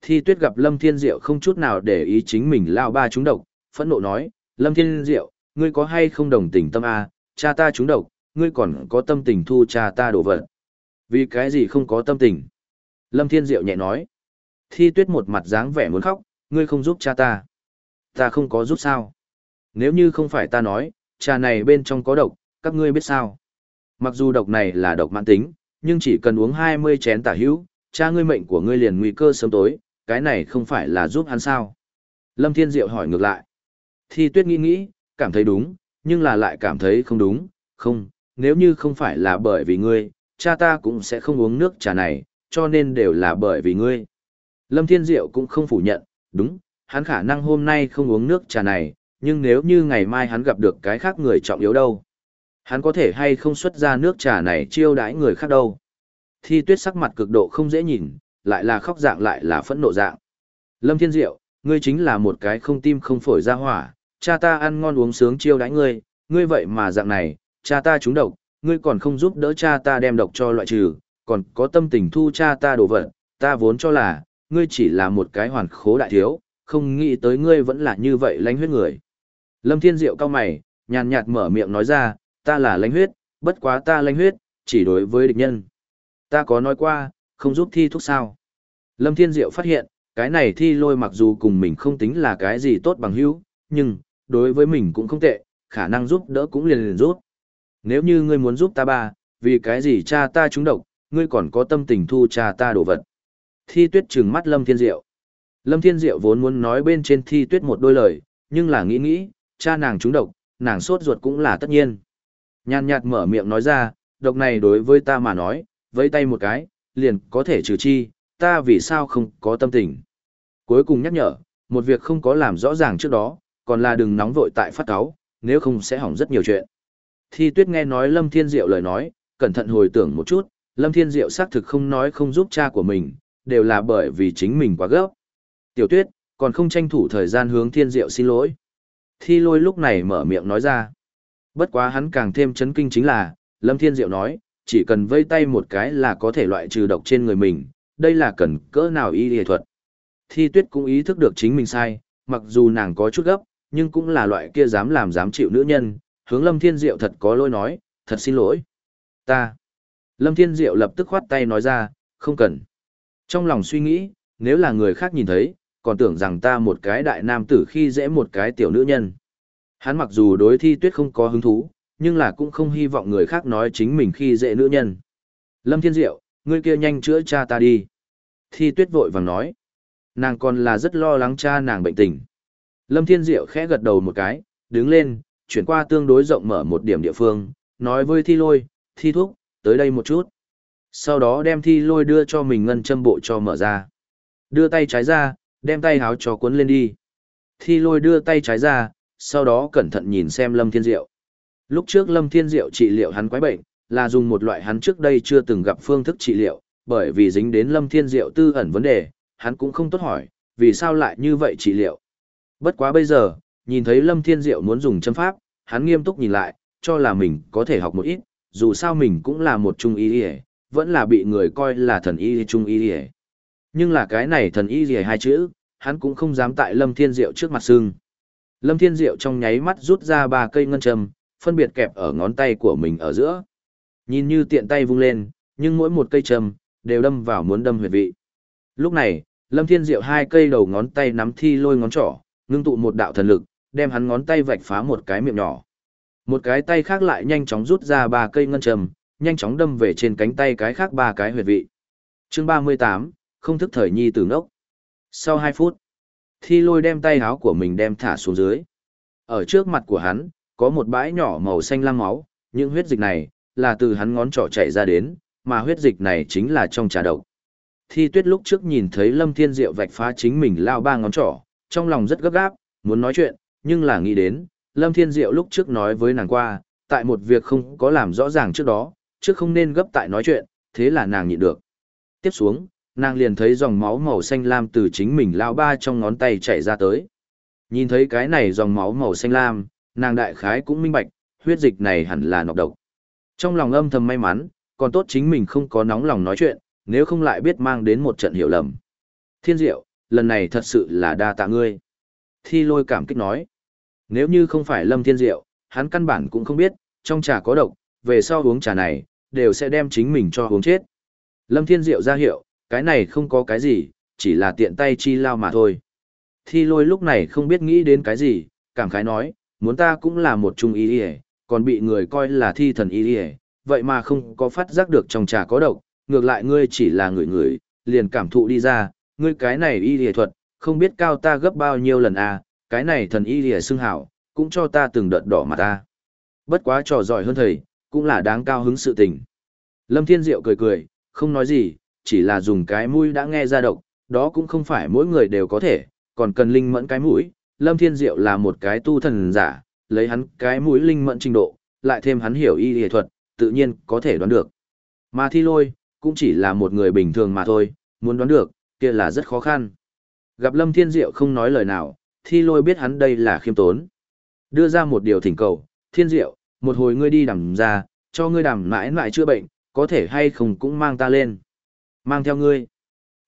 Thi tuyết gặp Lâm Thiên Diệu không chút nào để ý chính mình lao ba trúng độc, phẫn nộ nói, Lâm Thiên Diệu, ngươi có hay không đồng tình tâm A, cha ta trúng độc, ngươi còn có tâm tình thu cha ta đổ vật. Vì cái gì không có tâm tình? Lâm Thiên Diệu nhẹ nói. Thi tuyết một mặt dáng vẻ muốn khóc, ngươi không giúp cha ta. Ta không có giúp sao? Nếu như không phải ta nói, trà này bên trong có độc, các ngươi biết sao? Mặc dù độc này là độc mãn tính, nhưng chỉ cần uống 20 chén tả hữu, cha ngươi mệnh của ngươi liền nguy cơ sớm tối, cái này không phải là giúp hắn sao? Lâm Thiên Diệu hỏi ngược lại. Thi tuyết nghĩ nghĩ, cảm thấy đúng, nhưng là lại cảm thấy không đúng, không, nếu như không phải là bởi vì ngươi, cha ta cũng sẽ không uống nước trà này, cho nên đều là bởi vì ngươi. Lâm Thiên Diệu cũng không phủ nhận, đúng, hắn khả năng hôm nay không uống nước trà này, nhưng nếu như ngày mai hắn gặp được cái khác người trọng yếu đâu. Hắn có thể hay không xuất ra nước trà này chiêu đãi người khác đâu. Thi tuyết sắc mặt cực độ không dễ nhìn, lại là khóc dạng lại là phẫn nộ dạng. Lâm Thiên Diệu, ngươi chính là một cái không tim không phổi ra hỏa, cha ta ăn ngon uống sướng chiêu đãi ngươi, ngươi vậy mà dạng này, cha ta trúng độc, ngươi còn không giúp đỡ cha ta đem độc cho loại trừ, còn có tâm tình thu cha ta đồ vật, ta vốn cho là, ngươi chỉ là một cái hoàn khố đại thiếu, không nghĩ tới ngươi vẫn là như vậy lánh huyết người. Lâm Thiên Diệu cao mày, nhàn nhạt mở miệng nói ra, ta là lãnh huyết, bất quá ta lãnh huyết, chỉ đối với địch nhân. Ta có nói qua, không giúp thi thuốc sao. Lâm Thiên Diệu phát hiện, cái này thi lôi mặc dù cùng mình không tính là cái gì tốt bằng hữu, nhưng, đối với mình cũng không tệ, khả năng giúp đỡ cũng liền liền giúp. Nếu như ngươi muốn giúp ta ba, vì cái gì cha ta trúng độc, ngươi còn có tâm tình thu cha ta đồ vật. Thi tuyết trừng mắt Lâm Thiên Diệu. Lâm Thiên Diệu vốn muốn nói bên trên thi tuyết một đôi lời, nhưng là nghĩ nghĩ, cha nàng trúng độc, nàng sốt ruột cũng là tất nhiên. Nhàn nhạt mở miệng nói ra, độc này đối với ta mà nói, vẫy tay một cái, liền có thể trừ chi, ta vì sao không có tâm tình. Cuối cùng nhắc nhở, một việc không có làm rõ ràng trước đó, còn là đừng nóng vội tại phát cáo, nếu không sẽ hỏng rất nhiều chuyện. Thi tuyết nghe nói Lâm Thiên Diệu lời nói, cẩn thận hồi tưởng một chút, Lâm Thiên Diệu xác thực không nói không giúp cha của mình, đều là bởi vì chính mình quá gấp. Tiểu tuyết, còn không tranh thủ thời gian hướng thiên diệu xin lỗi. Thi lôi lúc này mở miệng nói ra. Bất quá hắn càng thêm chấn kinh chính là, Lâm Thiên Diệu nói, chỉ cần vây tay một cái là có thể loại trừ độc trên người mình, đây là cần cỡ nào y y thuật. Thi tuyết cũng ý thức được chính mình sai, mặc dù nàng có chút gấp, nhưng cũng là loại kia dám làm dám chịu nữ nhân, hướng Lâm Thiên Diệu thật có lỗi nói, thật xin lỗi. Ta. Lâm Thiên Diệu lập tức khoát tay nói ra, không cần. Trong lòng suy nghĩ, nếu là người khác nhìn thấy, còn tưởng rằng ta một cái đại nam tử khi dễ một cái tiểu nữ nhân. Hắn mặc dù đối thi tuyết không có hứng thú, nhưng là cũng không hy vọng người khác nói chính mình khi dễ nữ nhân. Lâm Thiên Diệu, ngươi kia nhanh chữa cha ta đi. Thi tuyết vội vàng nói. Nàng còn là rất lo lắng cha nàng bệnh tình. Lâm Thiên Diệu khẽ gật đầu một cái, đứng lên, chuyển qua tương đối rộng mở một điểm địa phương, nói với thi lôi, thi thuốc, tới đây một chút. Sau đó đem thi lôi đưa cho mình ngân châm bộ cho mở ra. Đưa tay trái ra, đem tay háo cho cuốn lên đi. Thi lôi đưa tay trái ra, sau đó cẩn thận nhìn xem Lâm Thiên Diệu. Lúc trước Lâm Thiên Diệu trị liệu hắn quái bệnh, là dùng một loại hắn trước đây chưa từng gặp phương thức trị liệu, bởi vì dính đến Lâm Thiên Diệu tư ẩn vấn đề, hắn cũng không tốt hỏi, vì sao lại như vậy trị liệu. Bất quá bây giờ, nhìn thấy Lâm Thiên Diệu muốn dùng châm pháp, hắn nghiêm túc nhìn lại, cho là mình có thể học một ít, dù sao mình cũng là một trung y ỉa vẫn là bị người coi là thần y trung y ỉa Nhưng là cái này thần y ỉa hai chữ, hắn cũng không dám tại Lâm Thiên Diệu trước mặt xương Lâm Thiên Diệu trong nháy mắt rút ra ba cây ngân châm, phân biệt kẹp ở ngón tay của mình ở giữa. Nhìn như tiện tay vung lên, nhưng mỗi một cây châm đều đâm vào muốn đâm huyệt vị. Lúc này, Lâm Thiên Diệu hai cây đầu ngón tay nắm thi lôi ngón trỏ, ngưng tụ một đạo thần lực, đem hắn ngón tay vạch phá một cái miệng nhỏ. Một cái tay khác lại nhanh chóng rút ra ba cây ngân trầm, nhanh chóng đâm về trên cánh tay cái khác ba cái huyệt vị. Chương 38, không thức thời nhi tử ngốc. Sau 2 phút, Thi Lôi đem tay áo của mình đem thả xuống dưới. Ở trước mặt của hắn, có một bãi nhỏ màu xanh lam máu, những huyết dịch này là từ hắn ngón trỏ chạy ra đến, mà huyết dịch này chính là trong trà độc. Thi Tuyết lúc trước nhìn thấy Lâm Thiên Diệu vạch phá chính mình lao ba ngón trỏ, trong lòng rất gấp gáp, muốn nói chuyện, nhưng là nghĩ đến, Lâm Thiên Diệu lúc trước nói với nàng qua, tại một việc không có làm rõ ràng trước đó, trước không nên gấp tại nói chuyện, thế là nàng nhịn được. Tiếp xuống, nàng liền thấy dòng máu màu xanh lam từ chính mình lao ba trong ngón tay chảy ra tới. Nhìn thấy cái này dòng máu màu xanh lam, nàng đại khái cũng minh bạch, huyết dịch này hẳn là nọc độc. Trong lòng âm thầm may mắn, còn tốt chính mình không có nóng lòng nói chuyện, nếu không lại biết mang đến một trận hiểu lầm. Thiên diệu, lần này thật sự là đa tạ ngươi. Thi lôi cảm kích nói. Nếu như không phải Lâm Thiên Diệu, hắn căn bản cũng không biết, trong trà có độc, về sau uống trà này, đều sẽ đem chính mình cho uống chết. Lâm Thiên Diệu ra hiệu, cái này không có cái gì, chỉ là tiện tay chi lao mà thôi. Thi lôi lúc này không biết nghĩ đến cái gì, cảm khái nói, muốn ta cũng là một trung y y còn bị người coi là thi thần y y vậy mà không có phát giác được trong trà có độc, ngược lại ngươi chỉ là người người, liền cảm thụ đi ra, ngươi cái này y y thuật, không biết cao ta gấp bao nhiêu lần à, cái này thần y lìa xưng hảo, cũng cho ta từng đợt đỏ mặt ta. Bất quá trò giỏi hơn thầy, cũng là đáng cao hứng sự tình. Lâm Thiên Diệu cười cười, không nói gì, chỉ là dùng cái mũi đã nghe ra độc, đó cũng không phải mỗi người đều có thể, còn cần linh mẫn cái mũi. Lâm Thiên Diệu là một cái tu thần giả, lấy hắn cái mũi linh mẫn trình độ, lại thêm hắn hiểu y y thuật, tự nhiên có thể đoán được. Mà thi lôi, cũng chỉ là một người bình thường mà thôi, muốn đoán được, kia là rất khó khăn. Gặp Lâm Thiên Diệu không nói lời nào, thi lôi biết hắn đây là khiêm tốn. Đưa ra một điều thỉnh cầu, thiên diệu, một hồi ngươi đi đàm ra, cho ngươi đàm mãi mãi chữa bệnh, có thể hay không cũng mang ta lên. Mang theo ngươi.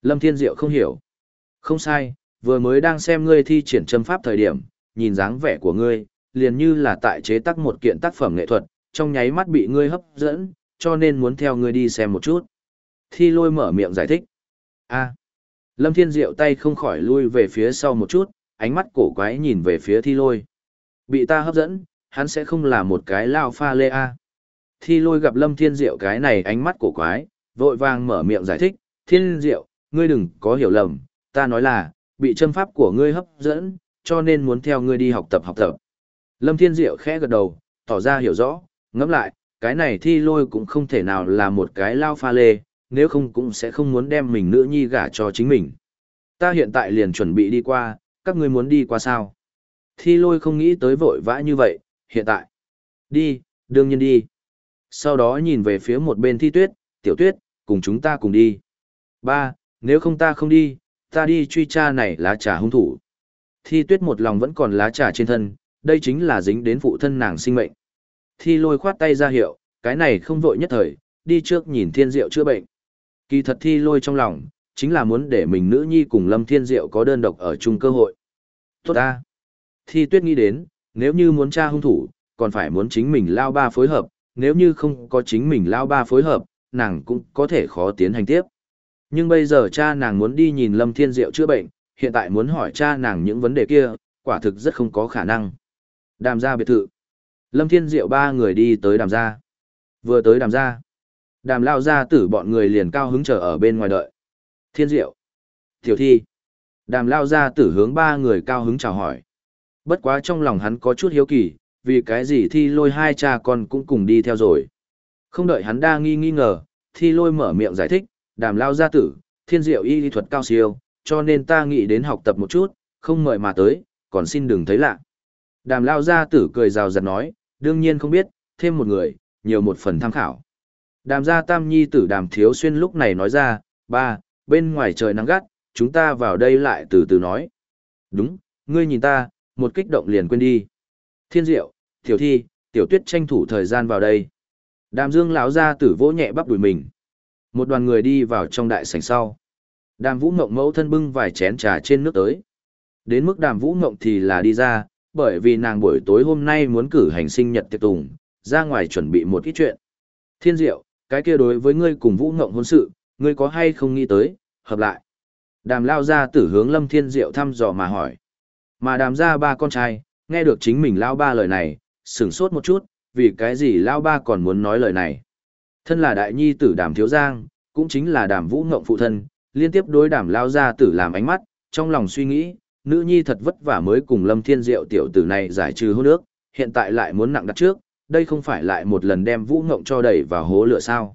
Lâm thiên diệu không hiểu. Không sai, vừa mới đang xem ngươi thi triển châm pháp thời điểm, nhìn dáng vẻ của ngươi, liền như là tại chế tác một kiện tác phẩm nghệ thuật, trong nháy mắt bị ngươi hấp dẫn, cho nên muốn theo ngươi đi xem một chút. Thi lôi mở miệng giải thích. a Lâm Thiên Diệu tay không khỏi lui về phía sau một chút, ánh mắt cổ quái nhìn về phía thi lôi. Bị ta hấp dẫn, hắn sẽ không là một cái lao pha lê a. Thi lôi gặp Lâm Thiên Diệu cái này ánh mắt cổ quái, vội vàng mở miệng giải thích, Thiên Diệu, ngươi đừng có hiểu lầm, ta nói là, bị châm pháp của ngươi hấp dẫn, cho nên muốn theo ngươi đi học tập học tập. Lâm Thiên Diệu khẽ gật đầu, tỏ ra hiểu rõ, ngẫm lại, cái này thi lôi cũng không thể nào là một cái lao pha lê, nếu không cũng sẽ không muốn đem mình nữ nhi gả cho chính mình. Ta hiện tại liền chuẩn bị đi qua, các ngươi muốn đi qua sao? Thi lôi không nghĩ tới vội vã như vậy, hiện tại. Đi, đương nhiên đi. Sau đó nhìn về phía một bên thi tuyết, tiểu tuyết, cùng chúng ta cùng đi. Ba, nếu không ta không đi, ta đi truy tra này lá trà hung thủ. Thi tuyết một lòng vẫn còn lá trà trên thân, đây chính là dính đến phụ thân nàng sinh mệnh. Thi lôi khoát tay ra hiệu, cái này không vội nhất thời, đi trước nhìn thiên diệu chữa bệnh. Kỳ thật thi lôi trong lòng, chính là muốn để mình nữ nhi cùng lâm thiên diệu có đơn độc ở chung cơ hội. Tốt ta. Thi tuyết nghĩ đến, nếu như muốn tra hung thủ, còn phải muốn chính mình lao ba phối hợp, nếu như không có chính mình lao ba phối hợp, nàng cũng có thể khó tiến hành tiếp. Nhưng bây giờ cha nàng muốn đi nhìn Lâm Thiên Diệu chữa bệnh, hiện tại muốn hỏi cha nàng những vấn đề kia, quả thực rất không có khả năng. Đàm gia biệt thự. Lâm Thiên Diệu ba người đi tới đàm gia. Vừa tới đàm gia. Đàm lao gia tử bọn người liền cao hứng chờ ở bên ngoài đợi. Thiên Diệu. Tiểu thi. Đàm lao gia tử hướng ba người cao hứng chào hỏi. Bất quá trong lòng hắn có chút hiếu kỳ, vì cái gì thi lôi hai cha con cũng cùng đi theo rồi. Không đợi hắn đa nghi nghi ngờ, thi lôi mở miệng giải thích, đàm lao gia tử, thiên diệu y lý thuật cao siêu, cho nên ta nghĩ đến học tập một chút, không mời mà tới, còn xin đừng thấy lạ. Đàm lao gia tử cười rào rạt nói, đương nhiên không biết, thêm một người, nhiều một phần tham khảo. Đàm gia tam nhi tử đàm thiếu xuyên lúc này nói ra, ba, bên ngoài trời nắng gắt, chúng ta vào đây lại từ từ nói. Đúng, ngươi nhìn ta, một kích động liền quên đi. Thiên diệu, tiểu thi, tiểu tuyết tranh thủ thời gian vào đây. Đàm dương lão gia tử vỗ nhẹ bắp đùi mình. Một đoàn người đi vào trong đại sảnh sau. Đàm vũ mộng mẫu thân bưng vài chén trà trên nước tới. Đến mức đàm vũ mộng thì là đi ra, bởi vì nàng buổi tối hôm nay muốn cử hành sinh nhật tiệc tùng, ra ngoài chuẩn bị một ít chuyện. Thiên diệu, cái kia đối với ngươi cùng vũ ngộng hôn sự, ngươi có hay không nghĩ tới, hợp lại. Đàm lao ra tử hướng lâm thiên diệu thăm dò mà hỏi. Mà đàm ra ba con trai, nghe được chính mình lao ba lời này, sửng sốt một chút, vì cái gì lao ba còn muốn nói lời này. Thân là đại nhi tử đàm thiếu giang, cũng chính là đàm vũ ngộng phụ thân, liên tiếp đối đàm lao ra tử làm ánh mắt, trong lòng suy nghĩ, nữ nhi thật vất vả mới cùng lâm thiên diệu tiểu tử này giải trừ hôn nước hiện tại lại muốn nặng đặt trước, đây không phải lại một lần đem vũ ngộng cho đẩy vào hố lửa sao.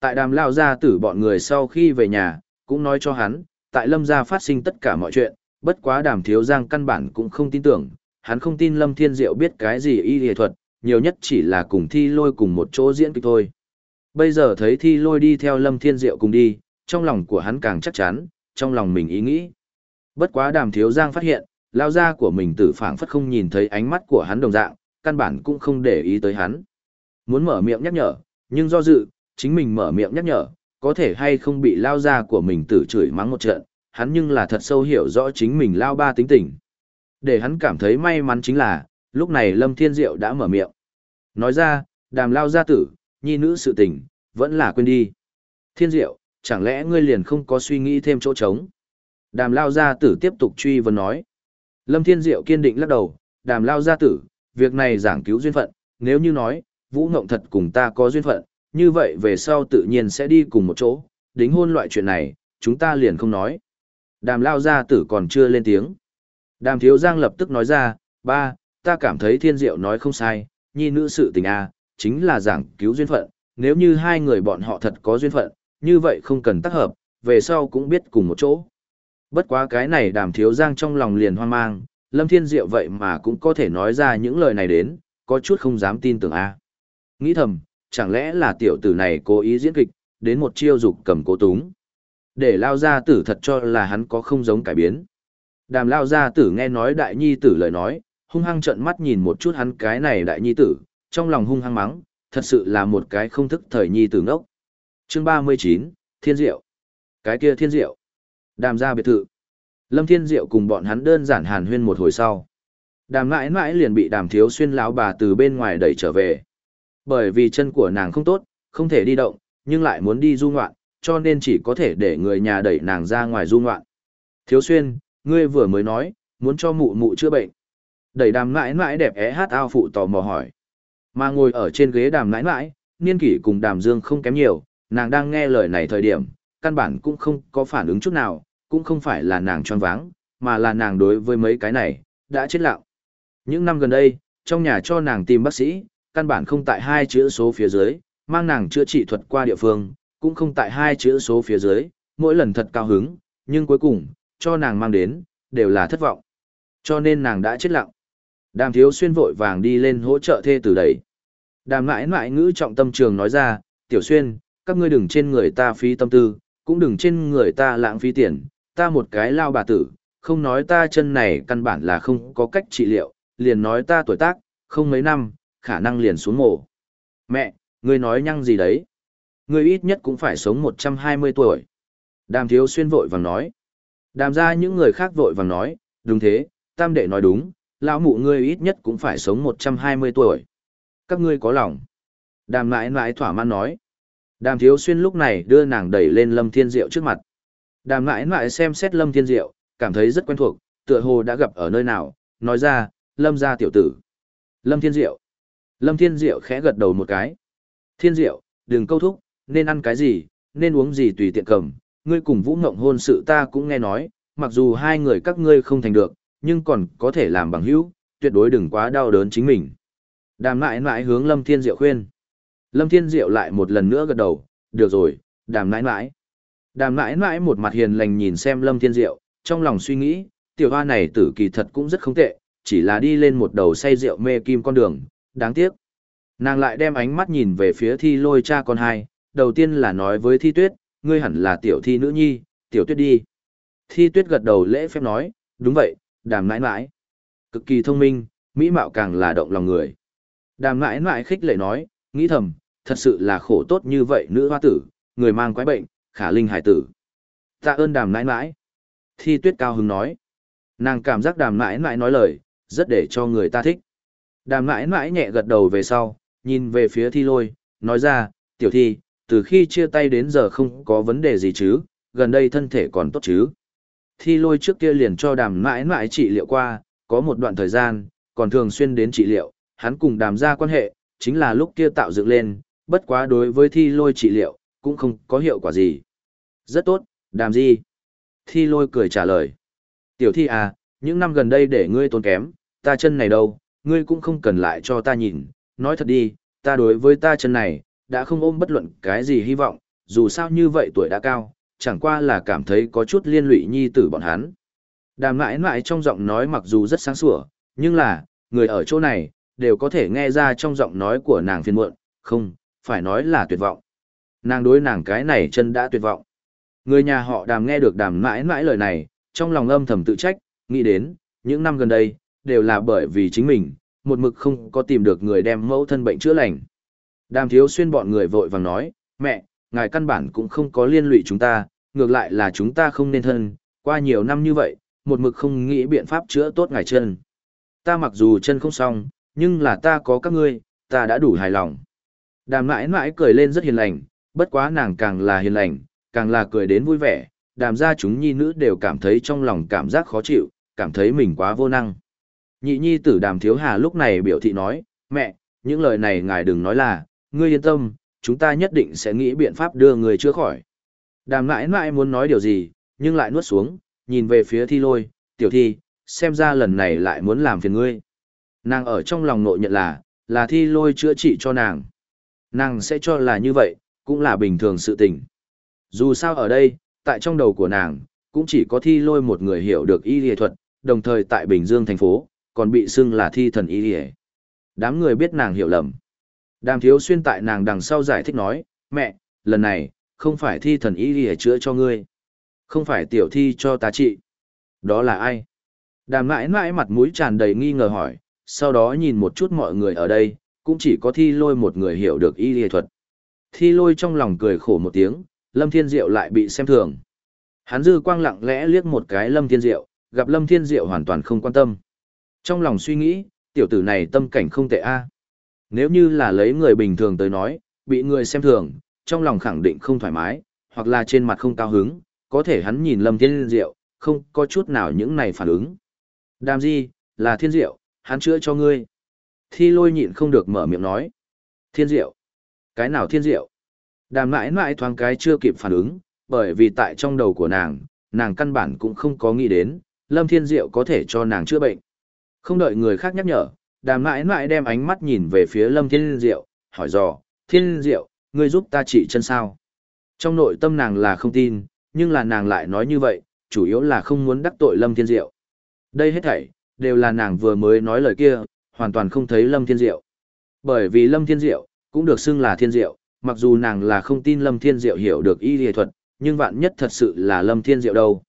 Tại đàm lao gia tử bọn người sau khi về nhà, cũng nói cho hắn, tại lâm gia phát sinh tất cả mọi chuyện, bất quá đàm thiếu giang căn bản cũng không tin tưởng, hắn không tin lâm thiên diệu biết cái gì y y thuật, nhiều nhất chỉ là cùng thi lôi cùng một chỗ diễn kịch thôi. Bây giờ thấy thi lôi đi theo lâm thiên diệu cùng đi, trong lòng của hắn càng chắc chắn, trong lòng mình ý nghĩ. Bất quá đàm thiếu giang phát hiện, lao ra của mình tử phảng phất không nhìn thấy ánh mắt của hắn đồng dạng, căn bản cũng không để ý tới hắn. Muốn mở miệng nhắc nhở, nhưng do dự, chính mình mở miệng nhắc nhở, có thể hay không bị lao ra của mình tử chửi mắng một trận, hắn nhưng là thật sâu hiểu rõ chính mình lao ba tính tình. Để hắn cảm thấy may mắn chính là, lúc này Lâm Thiên Diệu đã mở miệng. Nói ra, đàm lao gia tử, nhi nữ sự tình, vẫn là quên đi. Thiên Diệu, chẳng lẽ ngươi liền không có suy nghĩ thêm chỗ trống? Đàm lao gia tử tiếp tục truy vấn nói. Lâm Thiên Diệu kiên định lắc đầu, đàm lao gia tử, việc này giảng cứu duyên phận, nếu như nói, Vũ Ngộng thật cùng ta có duyên phận, như vậy về sau tự nhiên sẽ đi cùng một chỗ, đính hôn loại chuyện này, chúng ta liền không nói. Đàm lao gia tử còn chưa lên tiếng. Đàm thiếu giang lập tức nói ra, ba, ta cảm thấy thiên diệu nói không sai, nhi nữ sự tình a chính là giảng cứu duyên phận, nếu như hai người bọn họ thật có duyên phận, như vậy không cần tác hợp, về sau cũng biết cùng một chỗ. Bất quá cái này đàm thiếu giang trong lòng liền hoang mang, lâm thiên diệu vậy mà cũng có thể nói ra những lời này đến, có chút không dám tin tưởng a Nghĩ thầm, chẳng lẽ là tiểu tử này cố ý diễn kịch, đến một chiêu dục cầm cố túng. Để lao ra tử thật cho là hắn có không giống cải biến. Đàm lao gia tử nghe nói đại nhi tử lời nói, hung hăng trợn mắt nhìn một chút hắn cái này đại nhi tử, trong lòng hung hăng mắng, thật sự là một cái không thức thời nhi tử ngốc. Chương 39, Thiên Diệu. Cái kia Thiên Diệu. Đàm gia biệt thự. Lâm Thiên Diệu cùng bọn hắn đơn giản hàn huyên một hồi sau. Đàm mãi mãi liền bị đàm thiếu xuyên lão bà từ bên ngoài đẩy trở về. Bởi vì chân của nàng không tốt, không thể đi động, nhưng lại muốn đi du ngoạn, cho nên chỉ có thể để người nhà đẩy nàng ra ngoài du ngoạn. Thiếu xuyên, Ngươi vừa mới nói, muốn cho mụ mụ chữa bệnh. Đẩy đàm mãi mãi đẹp é hát ao phụ tò mò hỏi. Mà ngồi ở trên ghế đàm mãi mãi, niên kỷ cùng đàm dương không kém nhiều, nàng đang nghe lời này thời điểm, căn bản cũng không có phản ứng chút nào, cũng không phải là nàng choáng váng, mà là nàng đối với mấy cái này, đã chết lặng. Những năm gần đây, trong nhà cho nàng tìm bác sĩ, căn bản không tại hai chữ số phía dưới, mang nàng chữa trị thuật qua địa phương, cũng không tại hai chữ số phía dưới, mỗi lần thật cao hứng, nhưng cuối cùng, cho nàng mang đến, đều là thất vọng. Cho nên nàng đã chết lặng. Đàm thiếu xuyên vội vàng đi lên hỗ trợ thê tử đẩy. Đàm mãi mãi ngữ trọng tâm trường nói ra, tiểu xuyên, các ngươi đừng trên người ta phí tâm tư, cũng đừng trên người ta lãng phí tiền, ta một cái lao bà tử, không nói ta chân này căn bản là không có cách trị liệu, liền nói ta tuổi tác, không mấy năm, khả năng liền xuống mổ. Mẹ, ngươi nói nhăng gì đấy? Ngươi ít nhất cũng phải sống 120 tuổi. Đàm thiếu xuyên vội vàng nói. Đàm ra những người khác vội vàng nói, đúng thế, tam đệ nói đúng, lão mụ ngươi ít nhất cũng phải sống 120 tuổi. Các ngươi có lòng. Đàm mãi mãi thỏa mãn nói. Đàm thiếu xuyên lúc này đưa nàng đẩy lên lâm thiên diệu trước mặt. Đàm mãi mãi xem xét lâm thiên diệu, cảm thấy rất quen thuộc, tựa hồ đã gặp ở nơi nào, nói ra, lâm gia tiểu tử. Lâm thiên diệu. Lâm thiên diệu khẽ gật đầu một cái. Thiên diệu, đừng câu thúc, nên ăn cái gì, nên uống gì tùy tiện cầm. Ngươi cùng vũ ngộng hôn sự ta cũng nghe nói, mặc dù hai người các ngươi không thành được, nhưng còn có thể làm bằng hữu, tuyệt đối đừng quá đau đớn chính mình. Đàm Nãi Nãi hướng Lâm Thiên Diệu khuyên. Lâm Thiên Diệu lại một lần nữa gật đầu, được rồi, đàm Nãi Nãi. Đàm Nãi Nãi một mặt hiền lành nhìn xem Lâm Thiên Diệu, trong lòng suy nghĩ, tiểu hoa này tử kỳ thật cũng rất không tệ, chỉ là đi lên một đầu say rượu mê kim con đường, đáng tiếc. Nàng lại đem ánh mắt nhìn về phía thi lôi cha con hai, đầu tiên là nói với thi tuyết, ngươi hẳn là tiểu thi nữ nhi, tiểu tuyết đi. Thi tuyết gật đầu lễ phép nói, đúng vậy, đàm Nãi Nãi Cực kỳ thông minh, mỹ mạo càng là động lòng người. Đàm Nãi Nãi khích lệ nói, nghĩ thầm, thật sự là khổ tốt như vậy nữ hoa tử, người mang quái bệnh, khả linh hải tử. Tạ ơn đàm Nãi Nãi Thi tuyết cao hứng nói. Nàng cảm giác đàm Nãi Nãi nói lời, rất để cho người ta thích. Đàm mãi mãi nhẹ gật đầu về sau, nhìn về phía thi lôi, nói ra, tiểu thi, từ khi chia tay đến giờ không có vấn đề gì chứ, gần đây thân thể còn tốt chứ. Thi lôi trước kia liền cho đàm mãi mãi trị liệu qua, có một đoạn thời gian, còn thường xuyên đến trị liệu, hắn cùng đàm ra quan hệ, chính là lúc kia tạo dựng lên, bất quá đối với thi lôi trị liệu, cũng không có hiệu quả gì. Rất tốt, đàm gì? Thi lôi cười trả lời. Tiểu thi à, những năm gần đây để ngươi tốn kém, ta chân này đâu, ngươi cũng không cần lại cho ta nhìn, nói thật đi, ta đối với ta chân này, đã không ôm bất luận cái gì hy vọng, dù sao như vậy tuổi đã cao, chẳng qua là cảm thấy có chút liên lụy nhi tử bọn hắn. Đàm mãi mãi trong giọng nói mặc dù rất sáng sủa, nhưng là, người ở chỗ này, đều có thể nghe ra trong giọng nói của nàng phiền muộn, không, phải nói là tuyệt vọng. Nàng đối nàng cái này chân đã tuyệt vọng. Người nhà họ đàm nghe được đàm mãi mãi lời này, trong lòng âm thầm tự trách, nghĩ đến, những năm gần đây, đều là bởi vì chính mình, một mực không có tìm được người đem mẫu thân bệnh chữa lành. Đàm thiếu xuyên bọn người vội vàng nói, mẹ, ngài căn bản cũng không có liên lụy chúng ta, ngược lại là chúng ta không nên thân, qua nhiều năm như vậy, một mực không nghĩ biện pháp chữa tốt ngài chân. Ta mặc dù chân không xong, nhưng là ta có các ngươi, ta đã đủ hài lòng. Đàm mãi mãi cười lên rất hiền lành, bất quá nàng càng là hiền lành, càng là cười đến vui vẻ, đàm ra chúng nhi nữ đều cảm thấy trong lòng cảm giác khó chịu, cảm thấy mình quá vô năng. Nhị nhi tử đàm thiếu hà lúc này biểu thị nói, mẹ, những lời này ngài đừng nói là, ngươi yên tâm, chúng ta nhất định sẽ nghĩ biện pháp đưa người chữa khỏi. Đàm mãi mãi muốn nói điều gì, nhưng lại nuốt xuống, nhìn về phía thi lôi, tiểu thi, xem ra lần này lại muốn làm phiền ngươi. Nàng ở trong lòng nội nhận là, là thi lôi chữa trị cho nàng. Nàng sẽ cho là như vậy, cũng là bình thường sự tình. Dù sao ở đây, tại trong đầu của nàng, cũng chỉ có thi lôi một người hiểu được y lý thuật, đồng thời tại Bình Dương thành phố, còn bị xưng là thi thần y ỉa Đám người biết nàng hiểu lầm. Đàm thiếu xuyên tại nàng đằng sau giải thích nói, mẹ, lần này, không phải thi thần y ỉa chữa cho ngươi. Không phải tiểu thi cho tá trị. Đó là ai? Đàm mãi mãi mặt mũi tràn đầy nghi ngờ hỏi, sau đó nhìn một chút mọi người ở đây, cũng chỉ có thi lôi một người hiểu được y nghệ thuật. Thi lôi trong lòng cười khổ một tiếng, Lâm Thiên Diệu lại bị xem thường. Hắn dư quang lặng lẽ liếc một cái Lâm Thiên Diệu, gặp Lâm Thiên Diệu hoàn toàn không quan tâm. Trong lòng suy nghĩ, tiểu tử này tâm cảnh không tệ a. Nếu như là lấy người bình thường tới nói, bị người xem thường, trong lòng khẳng định không thoải mái, hoặc là trên mặt không cao hứng, có thể hắn nhìn Lâm Thiên Diệu, không có chút nào những này phản ứng. Đàm gì, là Thiên Diệu, hắn chữa cho ngươi. Thi lôi nhịn không được mở miệng nói. Thiên Diệu? Cái nào Thiên Diệu? Đàm mãi mãi thoáng cái chưa kịp phản ứng, bởi vì tại trong đầu của nàng, nàng căn bản cũng không có nghĩ đến, Lâm Thiên Diệu có thể cho nàng chữa bệnh. Không đợi người khác nhắc nhở, đàm mãi mãi đem ánh mắt nhìn về phía Lâm Thiên Diệu, hỏi dò, Thiên Diệu, ngươi giúp ta trị chân sao? Trong nội tâm nàng là không tin, nhưng là nàng lại nói như vậy, chủ yếu là không muốn đắc tội Lâm Thiên Diệu. Đây hết thảy, đều là nàng vừa mới nói lời kia, hoàn toàn không thấy Lâm Thiên Diệu. Bởi vì Lâm Thiên Diệu, cũng được xưng là Thiên Diệu, mặc dù nàng là không tin Lâm Thiên Diệu hiểu được y lìa thuật, nhưng vạn nhất thật sự là Lâm Thiên Diệu đâu.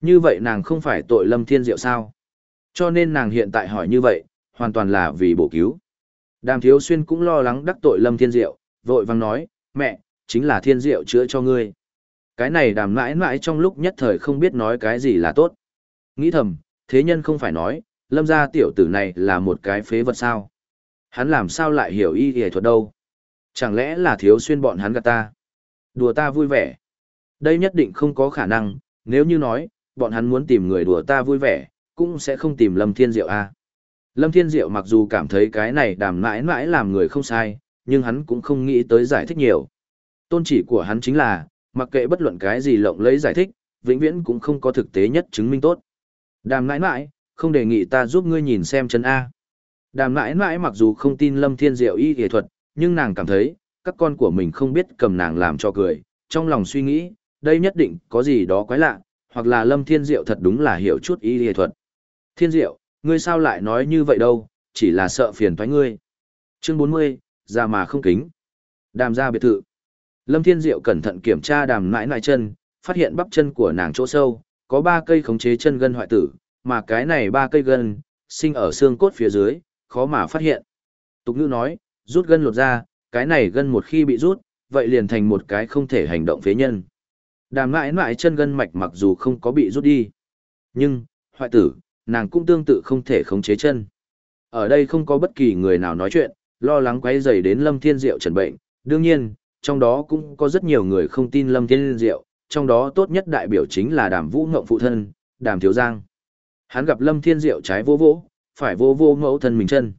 Như vậy nàng không phải tội Lâm Thiên Diệu sao? Cho nên nàng hiện tại hỏi như vậy, hoàn toàn là vì bổ cứu. Đàm Thiếu Xuyên cũng lo lắng đắc tội Lâm Thiên Diệu, vội vang nói, mẹ, chính là Thiên Diệu chữa cho ngươi. Cái này đàm mãi mãi trong lúc nhất thời không biết nói cái gì là tốt. Nghĩ thầm, thế nhân không phải nói, Lâm gia tiểu tử này là một cái phế vật sao. Hắn làm sao lại hiểu y y thuật đâu? Chẳng lẽ là thiếu xuyên bọn hắn gạt ta? Đùa ta vui vẻ. Đây nhất định không có khả năng, nếu như nói, bọn hắn muốn tìm người đùa ta vui vẻ, cũng sẽ không tìm Lâm Thiên Diệu a. Lâm Thiên Diệu mặc dù cảm thấy cái này đàm mãi mãi làm người không sai, nhưng hắn cũng không nghĩ tới giải thích nhiều. Tôn chỉ của hắn chính là, mặc kệ bất luận cái gì lộng lấy giải thích, vĩnh viễn cũng không có thực tế nhất chứng minh tốt. Đàm mãi mãi, không đề nghị ta giúp ngươi nhìn xem chân A. Đàm mãi mãi mặc dù không tin Lâm Thiên Diệu y y thuật, nhưng nàng cảm thấy, các con của mình không biết cầm nàng làm cho cười, trong lòng suy nghĩ, đây nhất định có gì đó quái lạ, hoặc là Lâm Thiên Diệu thật đúng là hiểu chút y y thuật. Thiên Diệu, ngươi sao lại nói như vậy đâu, chỉ là sợ phiền thoái ngươi. Chương 40, ra mà không kính. Đàm ra biệt thự. Lâm Thiên Diệu cẩn thận kiểm tra đàm Nãi Nãi chân, phát hiện bắp chân của nàng chỗ sâu, có ba cây khống chế chân gân hoại tử, mà cái này ba cây gân, sinh ở xương cốt phía dưới, khó mà phát hiện. Tục ngữ nói, rút gân lột ra, cái này gân một khi bị rút, vậy liền thành một cái không thể hành động phế nhân. Đàm mãi mãi chân gân mạch mặc dù không có bị rút đi, nhưng, hoại tử, nàng cũng tương tự không thể khống chế chân. Ở đây không có bất kỳ người nào nói chuyện, lo lắng quấy rầy đến Lâm Thiên Diệu trần bệnh, đương nhiên, trong đó cũng có rất nhiều người không tin Lâm Thiên Diệu, trong đó tốt nhất đại biểu chính là Đàm Vũ Ngộng phụ thân, Đàm Thiếu Giang. Hắn gặp Lâm Thiên Diệu trái vô vô, phải vô vô mẫu thân mình chân.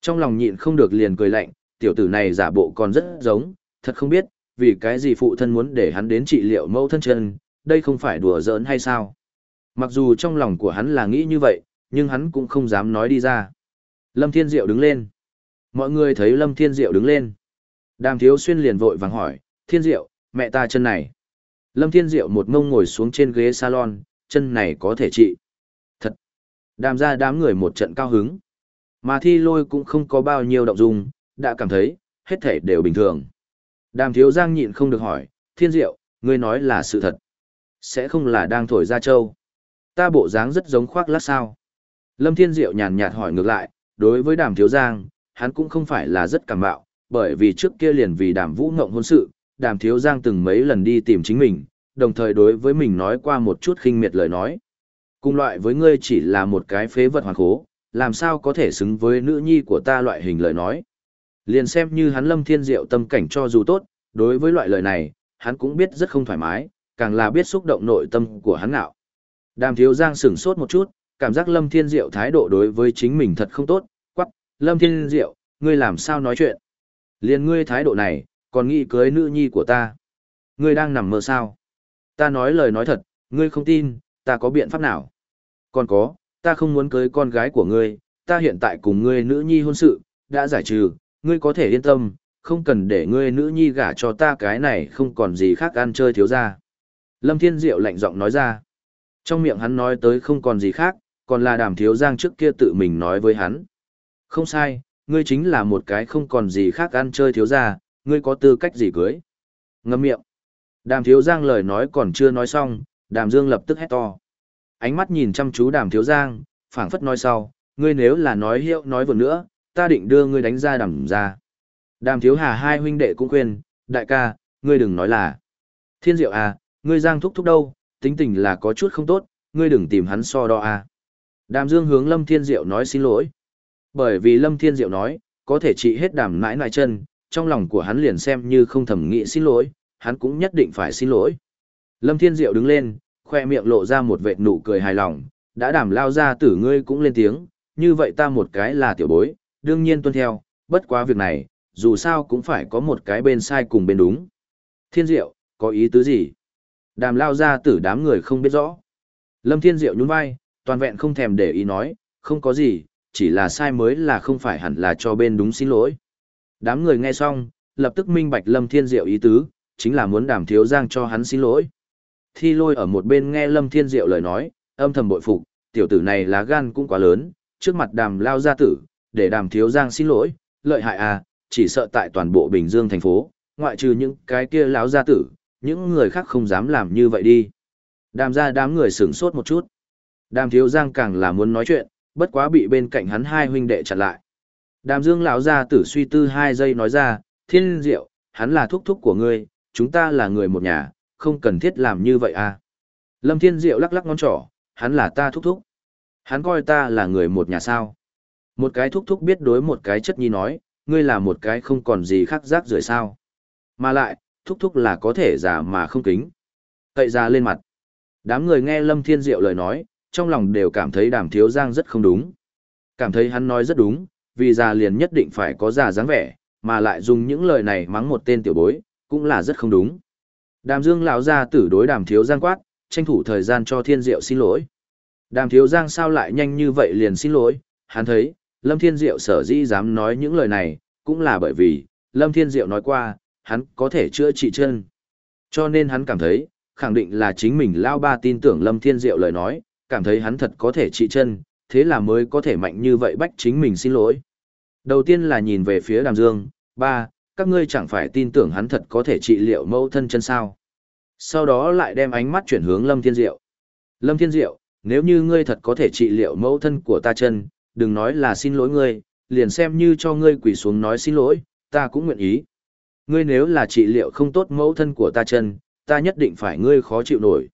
Trong lòng nhịn không được liền cười lạnh, tiểu tử này giả bộ còn rất giống, thật không biết, vì cái gì phụ thân muốn để hắn đến trị liệu mẫu thân chân, đây không phải đùa giỡn hay sao. Mặc dù trong lòng của hắn là nghĩ như vậy, nhưng hắn cũng không dám nói đi ra. Lâm Thiên Diệu đứng lên. Mọi người thấy Lâm Thiên Diệu đứng lên. Đàm Thiếu Xuyên liền vội vàng hỏi, Thiên Diệu, mẹ ta chân này. Lâm Thiên Diệu một mông ngồi xuống trên ghế salon, chân này có thể trị. Thật. Đàm ra đám người một trận cao hứng. Mà thi lôi cũng không có bao nhiêu động dung, đã cảm thấy, hết thể đều bình thường. Đàm Thiếu Giang nhịn không được hỏi, Thiên Diệu, ngươi nói là sự thật. Sẽ không là đang thổi ra châu. Ta bộ dáng rất giống khoác lát sao. Lâm Thiên Diệu nhàn nhạt hỏi ngược lại, đối với Đàm Thiếu Giang, hắn cũng không phải là rất cảm bạo, bởi vì trước kia liền vì Đàm Vũ Ngộng hôn sự, Đàm Thiếu Giang từng mấy lần đi tìm chính mình, đồng thời đối với mình nói qua một chút khinh miệt lời nói. Cùng loại với ngươi chỉ là một cái phế vật hoàn khố, làm sao có thể xứng với nữ nhi của ta loại hình lời nói. Liền xem như hắn Lâm Thiên Diệu tâm cảnh cho dù tốt, đối với loại lời này, hắn cũng biết rất không thoải mái, càng là biết xúc động nội tâm của hắn ngạo. Đàm Thiếu Giang sửng sốt một chút, cảm giác Lâm Thiên Diệu thái độ đối với chính mình thật không tốt, quắc, Lâm Thiên Diệu, ngươi làm sao nói chuyện? Liên ngươi thái độ này, còn nghĩ cưới nữ nhi của ta. Ngươi đang nằm mơ sao? Ta nói lời nói thật, ngươi không tin, ta có biện pháp nào? Còn có, ta không muốn cưới con gái của ngươi, ta hiện tại cùng ngươi nữ nhi hôn sự, đã giải trừ, ngươi có thể yên tâm, không cần để ngươi nữ nhi gả cho ta cái này không còn gì khác ăn chơi thiếu ra. Lâm Thiên Diệu lạnh giọng nói ra. Trong miệng hắn nói tới không còn gì khác, còn là đàm thiếu giang trước kia tự mình nói với hắn. Không sai, ngươi chính là một cái không còn gì khác ăn chơi thiếu gia, ngươi có tư cách gì cưới. Ngâm miệng. Đàm thiếu giang lời nói còn chưa nói xong, đàm dương lập tức hét to. Ánh mắt nhìn chăm chú đàm thiếu giang, phảng phất nói sau, ngươi nếu là nói hiệu nói vừa nữa, ta định đưa ngươi đánh ra đàm ra. Đàm thiếu hà hai huynh đệ cũng khuyên, đại ca, ngươi đừng nói là. Thiên diệu à, ngươi giang thúc thúc đâu, tính tình là có chút không tốt, ngươi đừng tìm hắn so đo à. Đàm dương hướng lâm thiên diệu nói xin lỗi. Bởi vì lâm thiên diệu nói, có thể trị hết đàm nãi nãi chân, trong lòng của hắn liền xem như không thầm nghĩ xin lỗi, hắn cũng nhất định phải xin lỗi. Lâm Thiên Diệu đứng lên, khoe miệng lộ ra một vệt nụ cười hài lòng, đã đảm lao ra tử ngươi cũng lên tiếng, như vậy ta một cái là tiểu bối, đương nhiên tuân theo, bất quá việc này, dù sao cũng phải có một cái bên sai cùng bên đúng. Thiên Diệu, có ý tứ gì? Đàm lao ra tử đám người không biết rõ. Lâm Thiên Diệu nhún vai, toàn vẹn không thèm để ý nói, không có gì, chỉ là sai mới là không phải hẳn là cho bên đúng xin lỗi. Đám người nghe xong, lập tức minh bạch Lâm Thiên Diệu ý tứ, chính là muốn đàm thiếu giang cho hắn xin lỗi. Thi lôi ở một bên nghe Lâm Thiên Diệu lời nói, âm thầm bội phục, tiểu tử này lá gan cũng quá lớn, trước mặt đàm lao gia tử, để đàm thiếu giang xin lỗi, lợi hại à, chỉ sợ tại toàn bộ Bình Dương thành phố, ngoại trừ những cái kia lão gia tử, những người khác không dám làm như vậy đi. Đàm ra đám người sửng sốt một chút. Đàm thiếu giang càng là muốn nói chuyện, bất quá bị bên cạnh hắn hai huynh đệ chặn lại. Đàm dương lão ra tử suy tư hai giây nói ra, thiên diệu, hắn là thúc thúc của ngươi, chúng ta là người một nhà, không cần thiết làm như vậy à. Lâm thiên diệu lắc lắc ngón trỏ, hắn là ta thúc thúc. Hắn coi ta là người một nhà sao. Một cái thúc thúc biết đối một cái chất nhi nói, ngươi là một cái không còn gì khác rác rưởi sao. Mà lại, thúc thúc là có thể giả mà không kính. Cậy ra lên mặt. Đám người nghe Lâm Thiên Diệu lời nói, trong lòng đều cảm thấy đàm thiếu giang rất không đúng. Cảm thấy hắn nói rất đúng, vì già liền nhất định phải có già dáng vẻ, mà lại dùng những lời này mắng một tên tiểu bối, cũng là rất không đúng. Đàm Dương lão ra tử đối đàm thiếu giang quát, tranh thủ thời gian cho Thiên Diệu xin lỗi. Đàm thiếu giang sao lại nhanh như vậy liền xin lỗi, hắn thấy, Lâm Thiên Diệu sở dĩ dám nói những lời này, cũng là bởi vì, Lâm Thiên Diệu nói qua, hắn có thể chữa trị chân. Cho nên hắn cảm thấy, khẳng định là chính mình lao ba tin tưởng Lâm Thiên Diệu lời nói, cảm thấy hắn thật có thể trị chân, thế là mới có thể mạnh như vậy bách chính mình xin lỗi. Đầu tiên là nhìn về phía Đàm Dương, ba, các ngươi chẳng phải tin tưởng hắn thật có thể trị liệu mẫu thân chân sao. Sau đó lại đem ánh mắt chuyển hướng Lâm Thiên Diệu. Lâm Thiên Diệu, nếu như ngươi thật có thể trị liệu mẫu thân của ta chân, đừng nói là xin lỗi ngươi, liền xem như cho ngươi quỳ xuống nói xin lỗi, ta cũng nguyện ý. Ngươi nếu là trị liệu không tốt mẫu thân của ta chân, ta nhất định phải ngươi khó chịu nổi.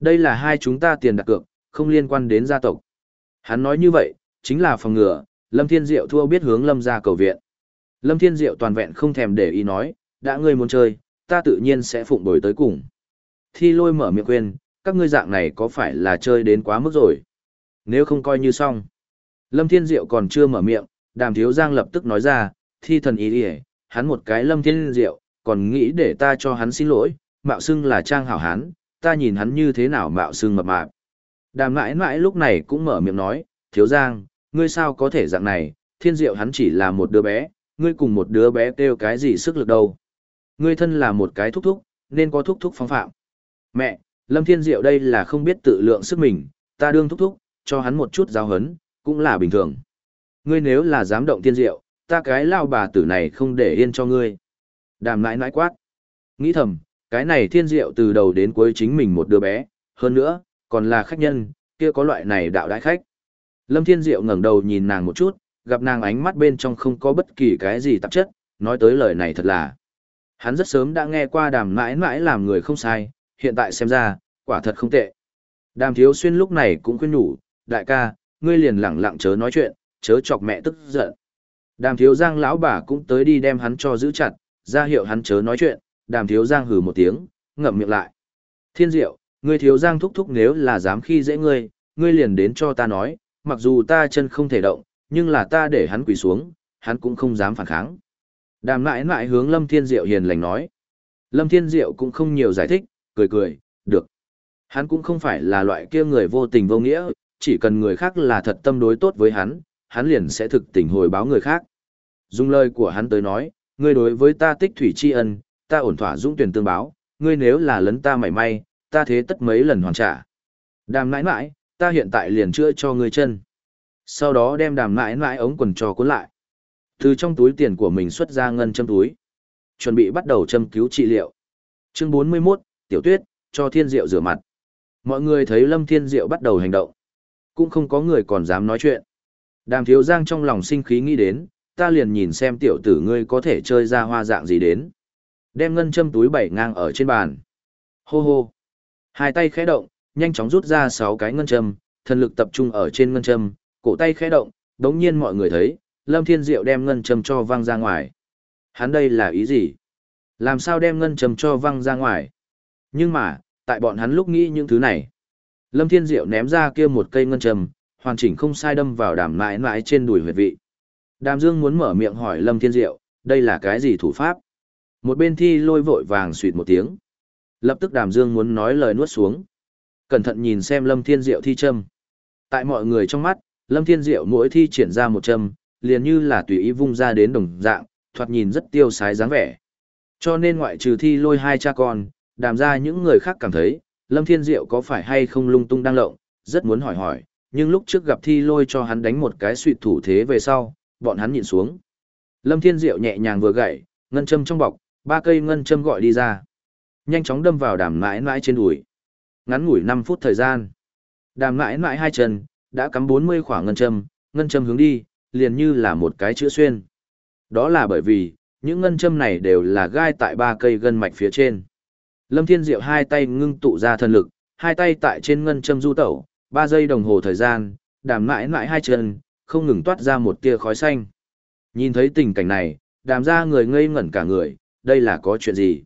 Đây là hai chúng ta tiền đặt cược, không liên quan đến gia tộc. Hắn nói như vậy, chính là phòng ngừa, Lâm Thiên Diệu thua biết hướng Lâm ra cầu viện. Lâm Thiên Diệu toàn vẹn không thèm để ý nói, đã ngươi muốn chơi, ta tự nhiên sẽ phụng bồi tới cùng. Thi lôi mở miệng quên, các ngươi dạng này có phải là chơi đến quá mức rồi? Nếu không coi như xong. Lâm Thiên Diệu còn chưa mở miệng, đàm thiếu giang lập tức nói ra, thi thần ý đi hắn một cái Lâm Thiên Diệu, còn nghĩ để ta cho hắn xin lỗi, mạo xưng là trang hảo hán, ta nhìn hắn như thế nào mạo xưng mập mạp. Đàm mãi mãi lúc này cũng mở miệng nói, thiếu giang, ngươi sao có thể dạng này, thiên diệu hắn chỉ là một đứa bé, ngươi cùng một đứa bé kêu cái gì sức lực đâu. Ngươi thân là một cái thúc thúc, nên có thúc thúc phong phạm. Mẹ, Lâm Thiên Diệu đây là không biết tự lượng sức mình, ta đương thúc thúc, cho hắn một chút giáo hấn, cũng là bình thường. Ngươi nếu là dám động Thiên Diệu, ta cái lao bà tử này không để yên cho ngươi. Đàm nãi nãi quát. Nghĩ thầm, cái này Thiên Diệu từ đầu đến cuối chính mình một đứa bé, hơn nữa, còn là khách nhân, kia có loại này đạo đại khách. Lâm Thiên Diệu ngẩng đầu nhìn nàng một chút, gặp nàng ánh mắt bên trong không có bất kỳ cái gì tạp chất, nói tới lời này thật là. Hắn rất sớm đã nghe qua đàm mãi mãi làm người không sai, hiện tại xem ra, quả thật không tệ. Đàm thiếu xuyên lúc này cũng khuyên nhủ, đại ca, ngươi liền lẳng lặng chớ nói chuyện, chớ chọc mẹ tức giận. Đàm thiếu giang lão bà cũng tới đi đem hắn cho giữ chặt, ra hiệu hắn chớ nói chuyện, đàm thiếu giang hừ một tiếng, ngậm miệng lại. Thiên diệu, ngươi thiếu giang thúc thúc nếu là dám khi dễ ngươi, ngươi liền đến cho ta nói, mặc dù ta chân không thể động, nhưng là ta để hắn quỳ xuống, hắn cũng không dám phản kháng. Đàm mãi mãi hướng Lâm Thiên Diệu hiền lành nói. Lâm Thiên Diệu cũng không nhiều giải thích, cười cười, được. Hắn cũng không phải là loại kia người vô tình vô nghĩa, chỉ cần người khác là thật tâm đối tốt với hắn, hắn liền sẽ thực tình hồi báo người khác. Dùng lời của hắn tới nói, ngươi đối với ta tích thủy tri ân, ta ổn thỏa dũng tuyển tương báo, ngươi nếu là lấn ta mảy may, ta thế tất mấy lần hoàn trả. Đàm nãi nãi, ta hiện tại liền chữa cho ngươi chân. Sau đó đem đàm nãi nãi ống quần trò cuốn lại. Từ trong túi tiền của mình xuất ra ngân châm túi. Chuẩn bị bắt đầu châm cứu trị liệu. Chương 41, Tiểu Tuyết, cho Thiên Diệu rửa mặt. Mọi người thấy Lâm Thiên Diệu bắt đầu hành động. Cũng không có người còn dám nói chuyện. Đàm Thiếu Giang trong lòng sinh khí nghĩ đến, ta liền nhìn xem tiểu tử ngươi có thể chơi ra hoa dạng gì đến. Đem ngân châm túi bảy ngang ở trên bàn. Hô hô. Hai tay khẽ động, nhanh chóng rút ra sáu cái ngân châm, thần lực tập trung ở trên ngân châm, cổ tay khẽ động, đống nhiên mọi người thấy, Lâm Thiên Diệu đem ngân châm cho văng ra ngoài. Hắn đây là ý gì? Làm sao đem ngân châm cho văng ra ngoài? Nhưng mà, tại bọn hắn lúc nghĩ những thứ này, Lâm Thiên Diệu ném ra kia một cây ngân châm, hoàn chỉnh không sai đâm vào đàm mãi mãi trên đùi huyệt vị. Đàm Dương muốn mở miệng hỏi Lâm Thiên Diệu, đây là cái gì thủ pháp? Một bên thi lôi vội vàng suyệt một tiếng. Lập tức Đàm Dương muốn nói lời nuốt xuống. Cẩn thận nhìn xem Lâm Thiên Diệu thi châm. Tại mọi người trong mắt, Lâm Thiên Diệu mỗi thi triển ra một châm, liền như là tùy ý vung ra đến đồng dạng, thoạt nhìn rất tiêu sái dáng vẻ. Cho nên ngoại trừ thi lôi hai cha con, đàm ra những người khác cảm thấy, Lâm Thiên Diệu có phải hay không lung tung đang lộng, rất muốn hỏi hỏi, nhưng lúc trước gặp thi lôi cho hắn đánh một cái suy thủ thế về sau, bọn hắn nhìn xuống. Lâm Thiên Diệu nhẹ nhàng vừa gậy, ngân châm trong bọc, ba cây ngân châm gọi đi ra. nhanh chóng đâm vào đàm mãi mãi trên đùi. Ngắn ngủi 5 phút thời gian. Đàm mãi mãi hai chân, đã cắm 40 khoảng ngân châm, ngân châm hướng đi, liền như là một cái chữ xuyên. Đó là bởi vì, những ngân châm này đều là gai tại ba cây gân mạch phía trên. Lâm Thiên Diệu hai tay ngưng tụ ra thần lực, hai tay tại trên ngân châm du tẩu, ba giây đồng hồ thời gian, đàm mãi mãi hai chân, không ngừng toát ra một tia khói xanh. Nhìn thấy tình cảnh này, đàm ra người ngây ngẩn cả người, đây là có chuyện gì?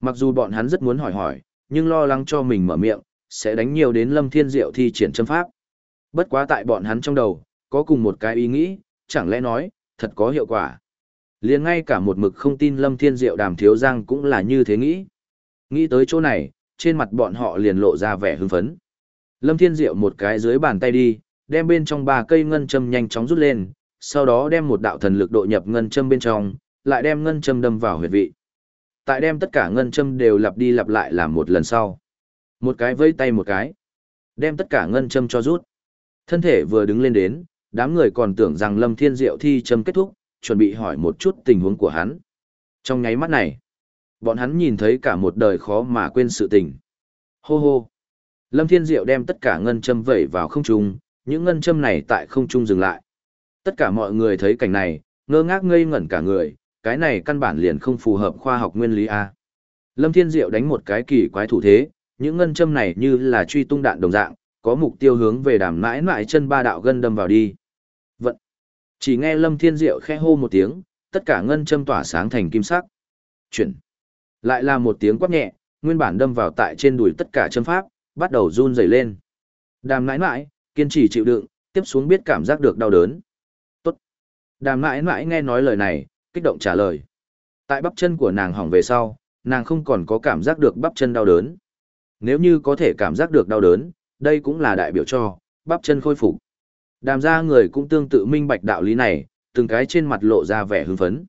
Mặc dù bọn hắn rất muốn hỏi hỏi, nhưng lo lắng cho mình mở miệng, sẽ đánh nhiều đến Lâm Thiên Diệu thi triển châm pháp. Bất quá tại bọn hắn trong đầu, có cùng một cái ý nghĩ, chẳng lẽ nói, thật có hiệu quả. liền ngay cả một mực không tin Lâm Thiên Diệu đàm thiếu giang cũng là như thế nghĩ. Nghĩ tới chỗ này, trên mặt bọn họ liền lộ ra vẻ hưng phấn. Lâm Thiên Diệu một cái dưới bàn tay đi, đem bên trong ba cây ngân châm nhanh chóng rút lên, sau đó đem một đạo thần lực độ nhập ngân châm bên trong, lại đem ngân châm đâm vào huyệt vị. Tại đem tất cả ngân châm đều lặp đi lặp lại làm một lần sau. Một cái vây tay một cái, đem tất cả ngân châm cho rút. Thân thể vừa đứng lên đến, đám người còn tưởng rằng Lâm Thiên Diệu thi châm kết thúc, chuẩn bị hỏi một chút tình huống của hắn. Trong nháy mắt này, bọn hắn nhìn thấy cả một đời khó mà quên sự tình. Hô hô. Lâm Thiên Diệu đem tất cả ngân châm vẩy vào không trung, những ngân châm này tại không trung dừng lại. Tất cả mọi người thấy cảnh này, ngơ ngác ngây ngẩn cả người, cái này căn bản liền không phù hợp khoa học nguyên lý A. Lâm Thiên Diệu đánh một cái kỳ quái thủ thế, những ngân châm này như là truy tung đạn đồng dạng, có mục tiêu hướng về đàm mãi mãi chân ba đạo gân đâm vào đi. Vận. Chỉ nghe Lâm Thiên Diệu khẽ hô một tiếng, tất cả ngân châm tỏa sáng thành kim sắc. Chuyển. Lại là một tiếng quát nhẹ, nguyên bản đâm vào tại trên đùi tất cả châm pháp, bắt đầu run rẩy lên. Đàm mãi mãi, kiên trì chịu đựng, tiếp xuống biết cảm giác được đau đớn. Tốt. Đàm mãi mãi nghe nói lời này, kích động trả lời. Tại bắp chân của nàng hỏng về sau, nàng không còn có cảm giác được bắp chân đau đớn. Nếu như có thể cảm giác được đau đớn, đây cũng là đại biểu cho, bắp chân khôi phục. Đàm gia người cũng tương tự minh bạch đạo lý này, từng cái trên mặt lộ ra vẻ hưng phấn.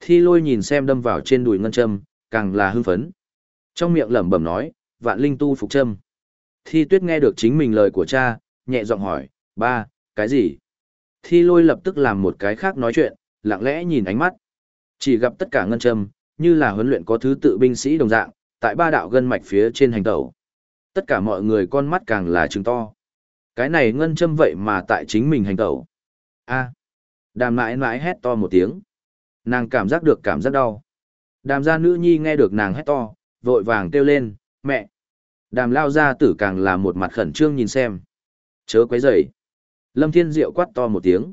Thi lôi nhìn xem đâm vào trên đùi ngân châm, càng là hưng phấn. Trong miệng lẩm bẩm nói, vạn linh tu phục châm. Thi tuyết nghe được chính mình lời của cha, nhẹ giọng hỏi, ba, cái gì? Thi lôi lập tức làm một cái khác nói chuyện, lặng lẽ nhìn ánh mắt. Chỉ gặp tất cả ngân châm, như là huấn luyện có thứ tự binh sĩ đồng dạng, tại ba đạo gân mạch phía trên hành tẩu. Tất cả mọi người con mắt càng là trừng to. Cái này ngân châm vậy mà tại chính mình hành tẩu. A. Đàm mãi mãi hét to một tiếng. Nàng cảm giác được cảm giác đau. Đàm gia nữ nhi nghe được nàng hét to, vội vàng kêu lên, mẹ. Đàm lao gia tử càng là một mặt khẩn trương nhìn xem. Chớ quấy rầy. Lâm Thiên Diệu quát to một tiếng.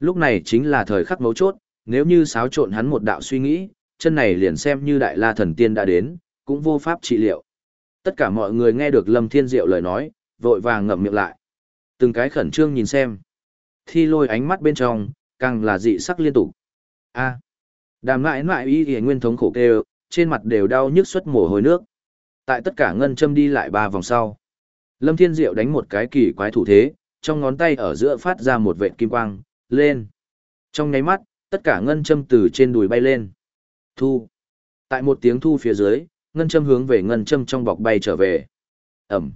Lúc này chính là thời khắc mấu chốt, nếu như xáo trộn hắn một đạo suy nghĩ, chân này liền xem như đại la thần tiên đã đến, cũng vô pháp trị liệu. Tất cả mọi người nghe được Lâm Thiên Diệu lời nói, vội vàng ngậm miệng lại. Từng cái khẩn trương nhìn xem. Thi lôi ánh mắt bên trong, càng là dị sắc liên tục. A. Đàm mãi mãi y y nguyên thống khổ kêu, trên mặt đều đau nhức xuất mồ hôi nước. Tại tất cả ngân châm đi lại ba vòng sau. Lâm Thiên Diệu đánh một cái kỳ quái thủ thế, trong ngón tay ở giữa phát ra một vệt kim quang, lên. Trong nháy mắt, tất cả ngân châm từ trên đùi bay lên. Thu. Tại một tiếng thu phía dưới, ngân châm hướng về ngân châm trong bọc bay trở về. Ẩm.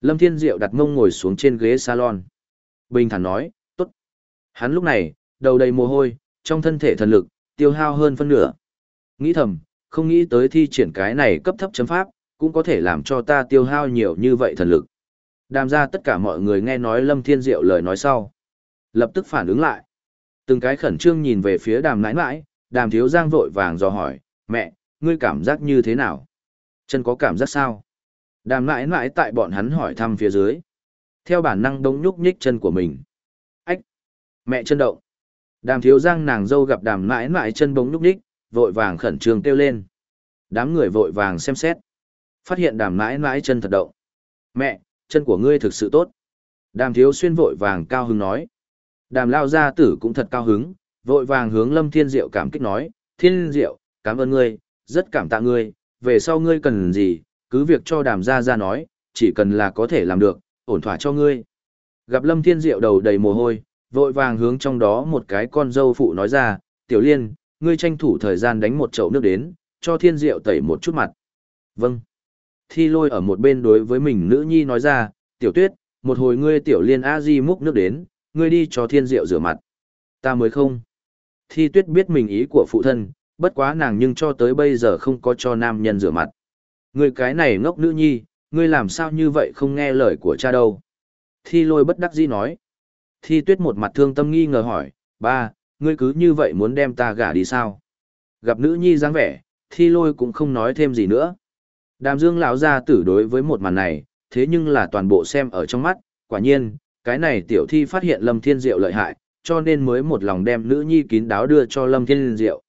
Lâm Thiên Diệu đặt mông ngồi xuống trên ghế salon. Bình thản nói, tốt. Hắn lúc này, đầu đầy mồ hôi, trong thân thể thần lực, tiêu hao hơn phân nửa. Nghĩ thầm, không nghĩ tới thi triển cái này cấp thấp chấm pháp, cũng có thể làm cho ta tiêu hao nhiều như vậy thần lực. Đàm ra tất cả mọi người nghe nói Lâm Thiên Diệu lời nói sau. Lập tức phản ứng lại. Từng cái khẩn trương nhìn về phía đàm nãi nãi, đàm thiếu giang vội vàng dò hỏi, mẹ, ngươi cảm giác như thế nào? Chân có cảm giác sao? Đàm nãi nãi tại bọn hắn hỏi thăm phía dưới. Theo bản năng đống nhúc nhích chân của mình. Ách! Mẹ chân động. Đàm thiếu giang nàng dâu gặp đàm nãi nãi chân bóng nhúc nhích, vội vàng khẩn trương kêu lên. Đám người vội vàng xem xét. Phát hiện đàm mãi mãi chân thật động. Mẹ, chân của ngươi thực sự tốt. Đàm thiếu xuyên vội vàng cao hứng nói. Đàm lao gia tử cũng thật cao hứng, vội vàng hướng lâm thiên diệu cảm kích nói. Thiên diệu, cảm ơn ngươi, rất cảm tạ ngươi, về sau ngươi cần gì, cứ việc cho đàm gia gia nói, chỉ cần là có thể làm được, ổn thỏa cho ngươi. Gặp lâm thiên diệu đầu đầy mồ hôi, vội vàng hướng trong đó một cái con dâu phụ nói ra, tiểu liên, ngươi tranh thủ thời gian đánh một chậu nước đến, cho thiên diệu tẩy một chút mặt. Vâng. Thi lôi ở một bên đối với mình nữ nhi nói ra, tiểu tuyết, một hồi ngươi tiểu liên a di múc nước đến, ngươi đi cho thiên diệu rửa mặt. Ta mới không. Thi tuyết biết mình ý của phụ thân, bất quá nàng nhưng cho tới bây giờ không có cho nam nhân rửa mặt. Ngươi cái này ngốc nữ nhi, ngươi làm sao như vậy không nghe lời của cha đâu. Thi lôi bất đắc dĩ nói. Thi tuyết một mặt thương tâm nghi ngờ hỏi, ba, ngươi cứ như vậy muốn đem ta gả đi sao? Gặp nữ nhi dáng vẻ, thi lôi cũng không nói thêm gì nữa. Đàm dương lão ra tử đối với một màn này, thế nhưng là toàn bộ xem ở trong mắt, quả nhiên, cái này tiểu thi phát hiện lâm thiên diệu lợi hại, cho nên mới một lòng đem nữ nhi kín đáo đưa cho lâm thiên diệu.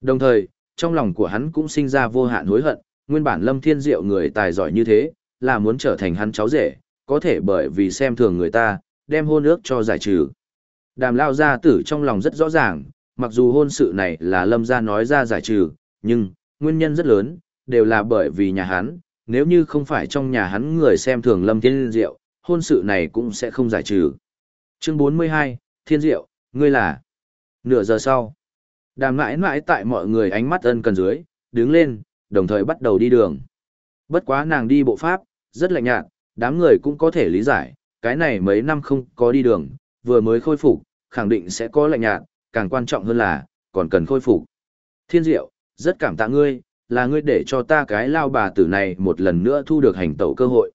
Đồng thời, trong lòng của hắn cũng sinh ra vô hạn hối hận, nguyên bản lâm thiên diệu người tài giỏi như thế, là muốn trở thành hắn cháu rể, có thể bởi vì xem thường người ta, đem hôn ước cho giải trừ. Đàm lao gia tử trong lòng rất rõ ràng, mặc dù hôn sự này là lâm gia nói ra giải trừ, nhưng, nguyên nhân rất lớn, đều là bởi vì nhà hắn, nếu như không phải trong nhà hắn người xem thường lâm thiên diệu, hôn sự này cũng sẽ không giải trừ. Chương 42, Thiên Diệu, ngươi là... Nửa giờ sau, đàm mãi mãi tại mọi người ánh mắt ân cần dưới, đứng lên, đồng thời bắt đầu đi đường. Bất quá nàng đi bộ pháp, rất lạnh nhạt, đám người cũng có thể lý giải, cái này mấy năm không có đi đường, vừa mới khôi phục, khẳng định sẽ có lạnh nhạt, càng quan trọng hơn là, còn cần khôi phục. Thiên diệu, rất cảm tạ ngươi, là ngươi để cho ta cái lao bà tử này một lần nữa thu được hành tẩu cơ hội.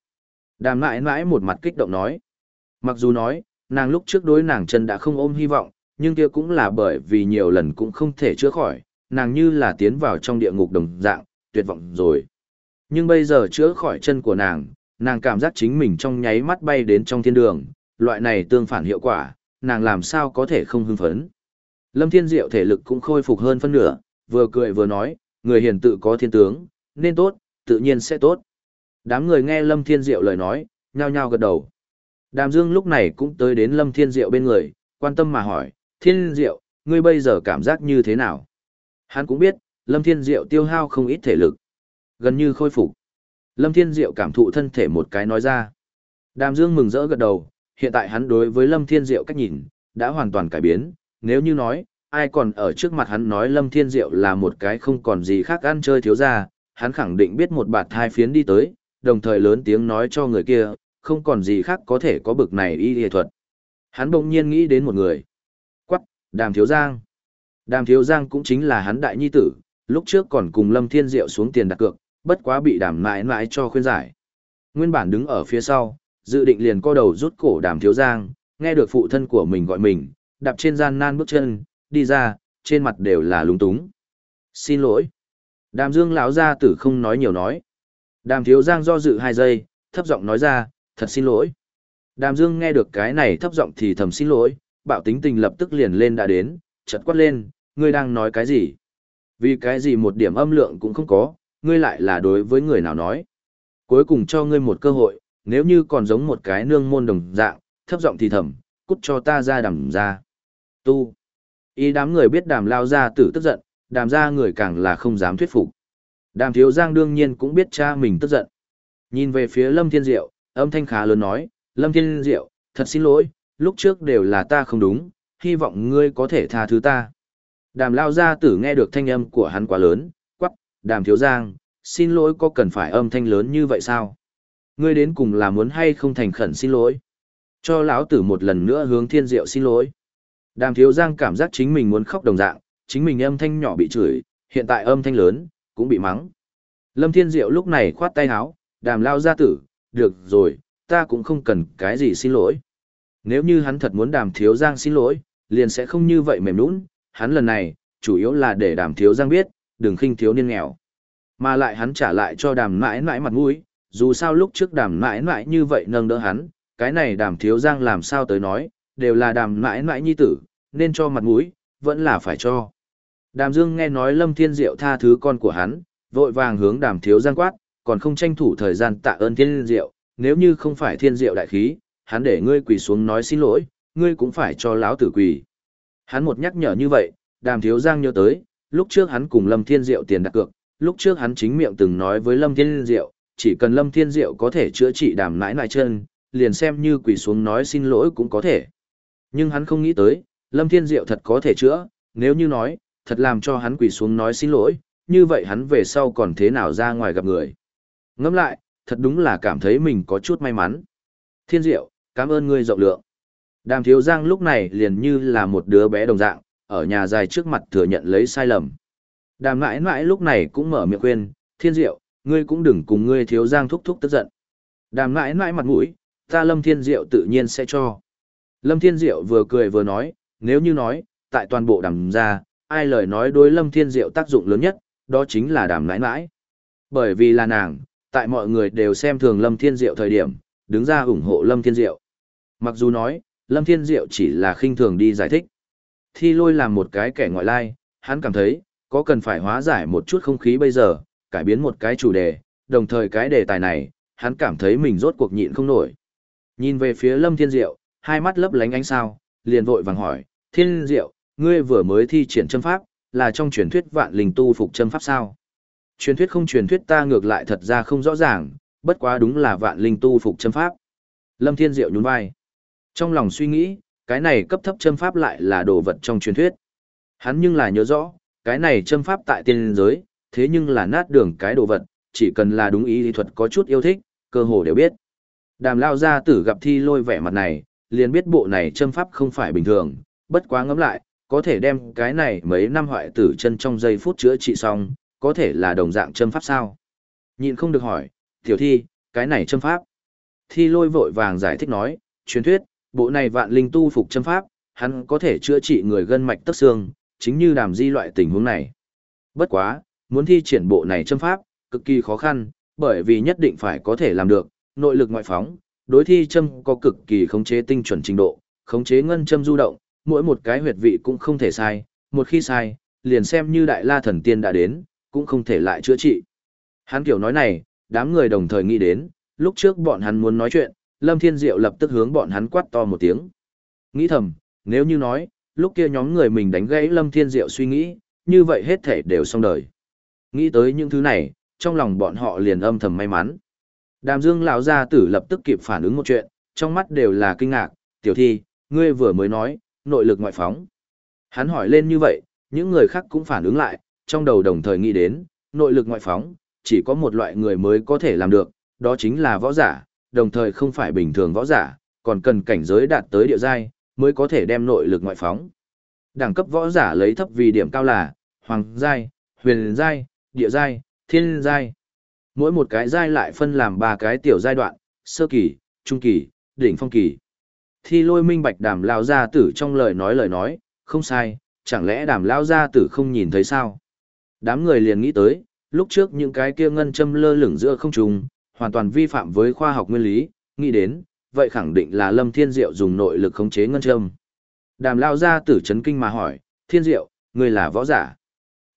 Đàm mãi mãi một mặt kích động nói. Mặc dù nói, nàng lúc trước đối nàng chân đã không ôm hy vọng, nhưng kia cũng là bởi vì nhiều lần cũng không thể chữa khỏi, nàng như là tiến vào trong địa ngục đồng dạng, tuyệt vọng rồi. Nhưng bây giờ chữa khỏi chân của nàng, nàng cảm giác chính mình trong nháy mắt bay đến trong thiên đường, loại này tương phản hiệu quả, nàng làm sao có thể không hưng phấn. Lâm Thiên Diệu thể lực cũng khôi phục hơn phân nửa, vừa cười vừa nói, người hiền tự có thiên tướng, nên tốt, tự nhiên sẽ tốt. Đám người nghe Lâm Thiên Diệu lời nói, nhao nhao gật đầu. Đàm Dương lúc này cũng tới đến Lâm Thiên Diệu bên người, quan tâm mà hỏi, Thiên Diệu, ngươi bây giờ cảm giác như thế nào? Hắn cũng biết, Lâm Thiên Diệu tiêu hao không ít thể lực. Gần như khôi phục. Lâm Thiên Diệu cảm thụ thân thể một cái nói ra. Đàm Dương mừng rỡ gật đầu, hiện tại hắn đối với Lâm Thiên Diệu cách nhìn, đã hoàn toàn cải biến, nếu như nói, ai còn ở trước mặt hắn nói Lâm Thiên Diệu là một cái không còn gì khác ăn chơi thiếu ra, hắn khẳng định biết một bạt thai phiến đi tới, đồng thời lớn tiếng nói cho người kia, không còn gì khác có thể có bực này y y thuật. Hắn bỗng nhiên nghĩ đến một người. Quắc, Đàm Thiếu Giang. Đàm Thiếu Giang cũng chính là hắn đại nhi tử, lúc trước còn cùng Lâm Thiên Diệu xuống tiền đặt cược, bất quá bị đàm mãi mãi cho khuyên giải. Nguyên bản đứng ở phía sau, dự định liền co đầu rút cổ đàm thiếu giang, nghe được phụ thân của mình gọi mình, đạp trên gian nan bước chân, đi ra, trên mặt đều là lúng túng. Xin lỗi. Đàm dương lão gia tử không nói nhiều nói. Đàm thiếu giang do dự hai giây, thấp giọng nói ra, thật xin lỗi. Đàm dương nghe được cái này thấp giọng thì thầm xin lỗi, bạo tính tình lập tức liền lên đã đến, chợt quát lên, ngươi đang nói cái gì? Vì cái gì một điểm âm lượng cũng không có, ngươi lại là đối với người nào nói. Cuối cùng cho ngươi một cơ hội, nếu như còn giống một cái nương môn đồng dạng, thấp giọng thì thầm, cút cho ta ra đằng ra. Tu. Ý đám người biết đàm lao ra tử tức giận, đàm ra người càng là không dám thuyết phục. Đàm thiếu giang đương nhiên cũng biết cha mình tức giận. Nhìn về phía Lâm Thiên Diệu, âm thanh khá lớn nói, Lâm Thiên Diệu, thật xin lỗi, lúc trước đều là ta không đúng, hy vọng ngươi có thể tha thứ ta. Đàm lao gia tử nghe được thanh âm của hắn quá lớn, đàm thiếu giang, xin lỗi có cần phải âm thanh lớn như vậy sao? Ngươi đến cùng là muốn hay không thành khẩn xin lỗi? Cho lão tử một lần nữa hướng thiên diệu xin lỗi. Đàm thiếu giang cảm giác chính mình muốn khóc đồng dạng, chính mình âm thanh nhỏ bị chửi, hiện tại âm thanh lớn, cũng bị mắng. Lâm thiên diệu lúc này khoát tay áo, đàm lao gia tử, được rồi, ta cũng không cần cái gì xin lỗi. Nếu như hắn thật muốn đàm thiếu giang xin lỗi, liền sẽ không như vậy mềm nũng, hắn lần này, chủ yếu là để đàm thiếu giang biết, đừng khinh thiếu niên nghèo. Mà lại hắn trả lại cho đàm mãi mãi mặt mũi, dù sao lúc trước đàm mãi mãi như vậy nâng đỡ hắn, cái này đàm thiếu giang làm sao tới nói, đều là đàm mãi mãi nhi tử, nên cho mặt mũi, vẫn là phải cho. Đàm dương nghe nói lâm thiên diệu tha thứ con của hắn, vội vàng hướng đàm thiếu giang quát, còn không tranh thủ thời gian tạ ơn thiên diệu, nếu như không phải thiên diệu đại khí, hắn để ngươi quỳ xuống nói xin lỗi, ngươi cũng phải cho lão tử quỳ. Hắn một nhắc nhở như vậy, đàm thiếu giang nhớ tới, lúc trước hắn cùng Lâm Thiên Diệu tiền đặt cược, lúc trước hắn chính miệng từng nói với Lâm Thiên Diệu, chỉ cần Lâm Thiên Diệu có thể chữa trị đàm nãi nãi chân, liền xem như quỳ xuống nói xin lỗi cũng có thể. Nhưng hắn không nghĩ tới, Lâm Thiên Diệu thật có thể chữa, nếu như nói, thật làm cho hắn quỳ xuống nói xin lỗi, như vậy hắn về sau còn thế nào ra ngoài gặp người. Ngẫm lại, thật đúng là cảm thấy mình có chút may mắn. Thiên Diệu, cảm ơn ngươi rộng lượng. Đàm Thiếu Giang lúc này liền như là một đứa bé đồng dạng, ở nhà dài trước mặt thừa nhận lấy sai lầm. Đàm mãi mãi lúc này cũng mở miệng khuyên, thiên diệu, ngươi cũng đừng cùng ngươi thiếu giang thúc thúc tức giận. Đàm mãi mãi mặt mũi, ta Lâm Thiên Diệu tự nhiên sẽ cho. Lâm Thiên Diệu vừa cười vừa nói, nếu như nói, tại toàn bộ đàm gia, ai lời nói đối Lâm Thiên Diệu tác dụng lớn nhất, đó chính là đàm Nãi Nãi. Bởi vì là nàng, tại mọi người đều xem thường Lâm Thiên Diệu thời điểm, đứng ra ủng hộ Lâm Thiên Diệu. Mặc dù nói, Lâm Thiên Diệu chỉ là khinh thường đi giải thích. Thi lôi làm một cái kẻ ngoại lai, hắn cảm thấy, có cần phải hóa giải một chút không khí bây giờ, cải biến một cái chủ đề, đồng thời cái đề tài này, hắn cảm thấy mình rốt cuộc nhịn không nổi. Nhìn về phía Lâm Thiên Diệu, hai mắt lấp lánh ánh sao, liền vội vàng hỏi, Thiên Diệu, ngươi vừa mới thi triển châm pháp, là trong truyền thuyết vạn linh tu phục châm pháp sao? Truyền thuyết không truyền thuyết ta ngược lại thật ra không rõ ràng, bất quá đúng là vạn linh tu phục châm pháp. Lâm Thiên Diệu nhún vai. Trong lòng suy nghĩ, cái này cấp thấp châm pháp lại là đồ vật trong truyền thuyết. Hắn nhưng là nhớ rõ, cái này châm pháp tại tiên giới, thế nhưng là nát đường cái đồ vật, chỉ cần là đúng ý lý thuật có chút yêu thích, cơ hồ đều biết. Đàm lao gia tử gặp thi lôi vẻ mặt này, liền biết bộ này châm pháp không phải bình thường, bất quá ngẫm lại, có thể đem cái này mấy năm hoại tử chân trong giây phút chữa trị xong, có thể là đồng dạng châm pháp sao? Nhịn không được hỏi, tiểu thi, cái này châm pháp. Thi lôi vội vàng giải thích nói, truyền thuyết, bộ này vạn linh tu phục châm pháp, hắn có thể chữa trị người gân mạch tất xương, chính như đàm di loại tình huống này. Bất quá, muốn thi triển bộ này châm pháp, cực kỳ khó khăn, bởi vì nhất định phải có thể làm được, nội lực ngoại phóng, đối thi châm có cực kỳ khống chế tinh chuẩn trình độ, khống chế ngân châm du động, mỗi một cái huyệt vị cũng không thể sai, một khi sai, liền xem như đại la thần tiên đã đến, cũng không thể lại chữa trị. Hắn kiểu nói này, đám người đồng thời nghĩ đến, lúc trước bọn hắn muốn nói chuyện, Lâm Thiên Diệu lập tức hướng bọn hắn quát to một tiếng. Nghĩ thầm, nếu như nói, lúc kia nhóm người mình đánh gãy Lâm Thiên Diệu suy nghĩ, như vậy hết thể đều xong đời. Nghĩ tới những thứ này, trong lòng bọn họ liền âm thầm may mắn. Đàm Dương lão gia tử lập tức kịp phản ứng một chuyện, trong mắt đều là kinh ngạc, "Tiểu thi, ngươi vừa mới nói, nội lực ngoại phóng." Hắn hỏi lên như vậy, những người khác cũng phản ứng lại, trong đầu đồng thời nghĩ đến, nội lực ngoại phóng, chỉ có một loại người mới có thể làm được, đó chính là võ giả, đồng thời không phải bình thường võ giả, còn cần cảnh giới đạt tới địa giai, mới có thể đem nội lực ngoại phóng. Đẳng cấp võ giả lấy thấp vì điểm cao là hoàng giai, huyền giai, địa giai, thiên giai. Mỗi một cái giai lại phân làm ba cái tiểu giai đoạn, sơ kỳ, trung kỳ, đỉnh phong kỳ. Thi lôi minh bạch đàm lao gia tử trong lời nói lời nói, không sai, chẳng lẽ đàm lao gia tử không nhìn thấy sao? Đám người liền nghĩ tới, lúc trước những cái kia ngân châm lơ lửng giữa không trung, hoàn toàn vi phạm với khoa học nguyên lý, nghĩ đến, vậy khẳng định là Lâm Thiên Diệu dùng nội lực khống chế ngân châm. Đàm lao gia tử chấn kinh mà hỏi, Thiên Diệu, ngươi là võ giả.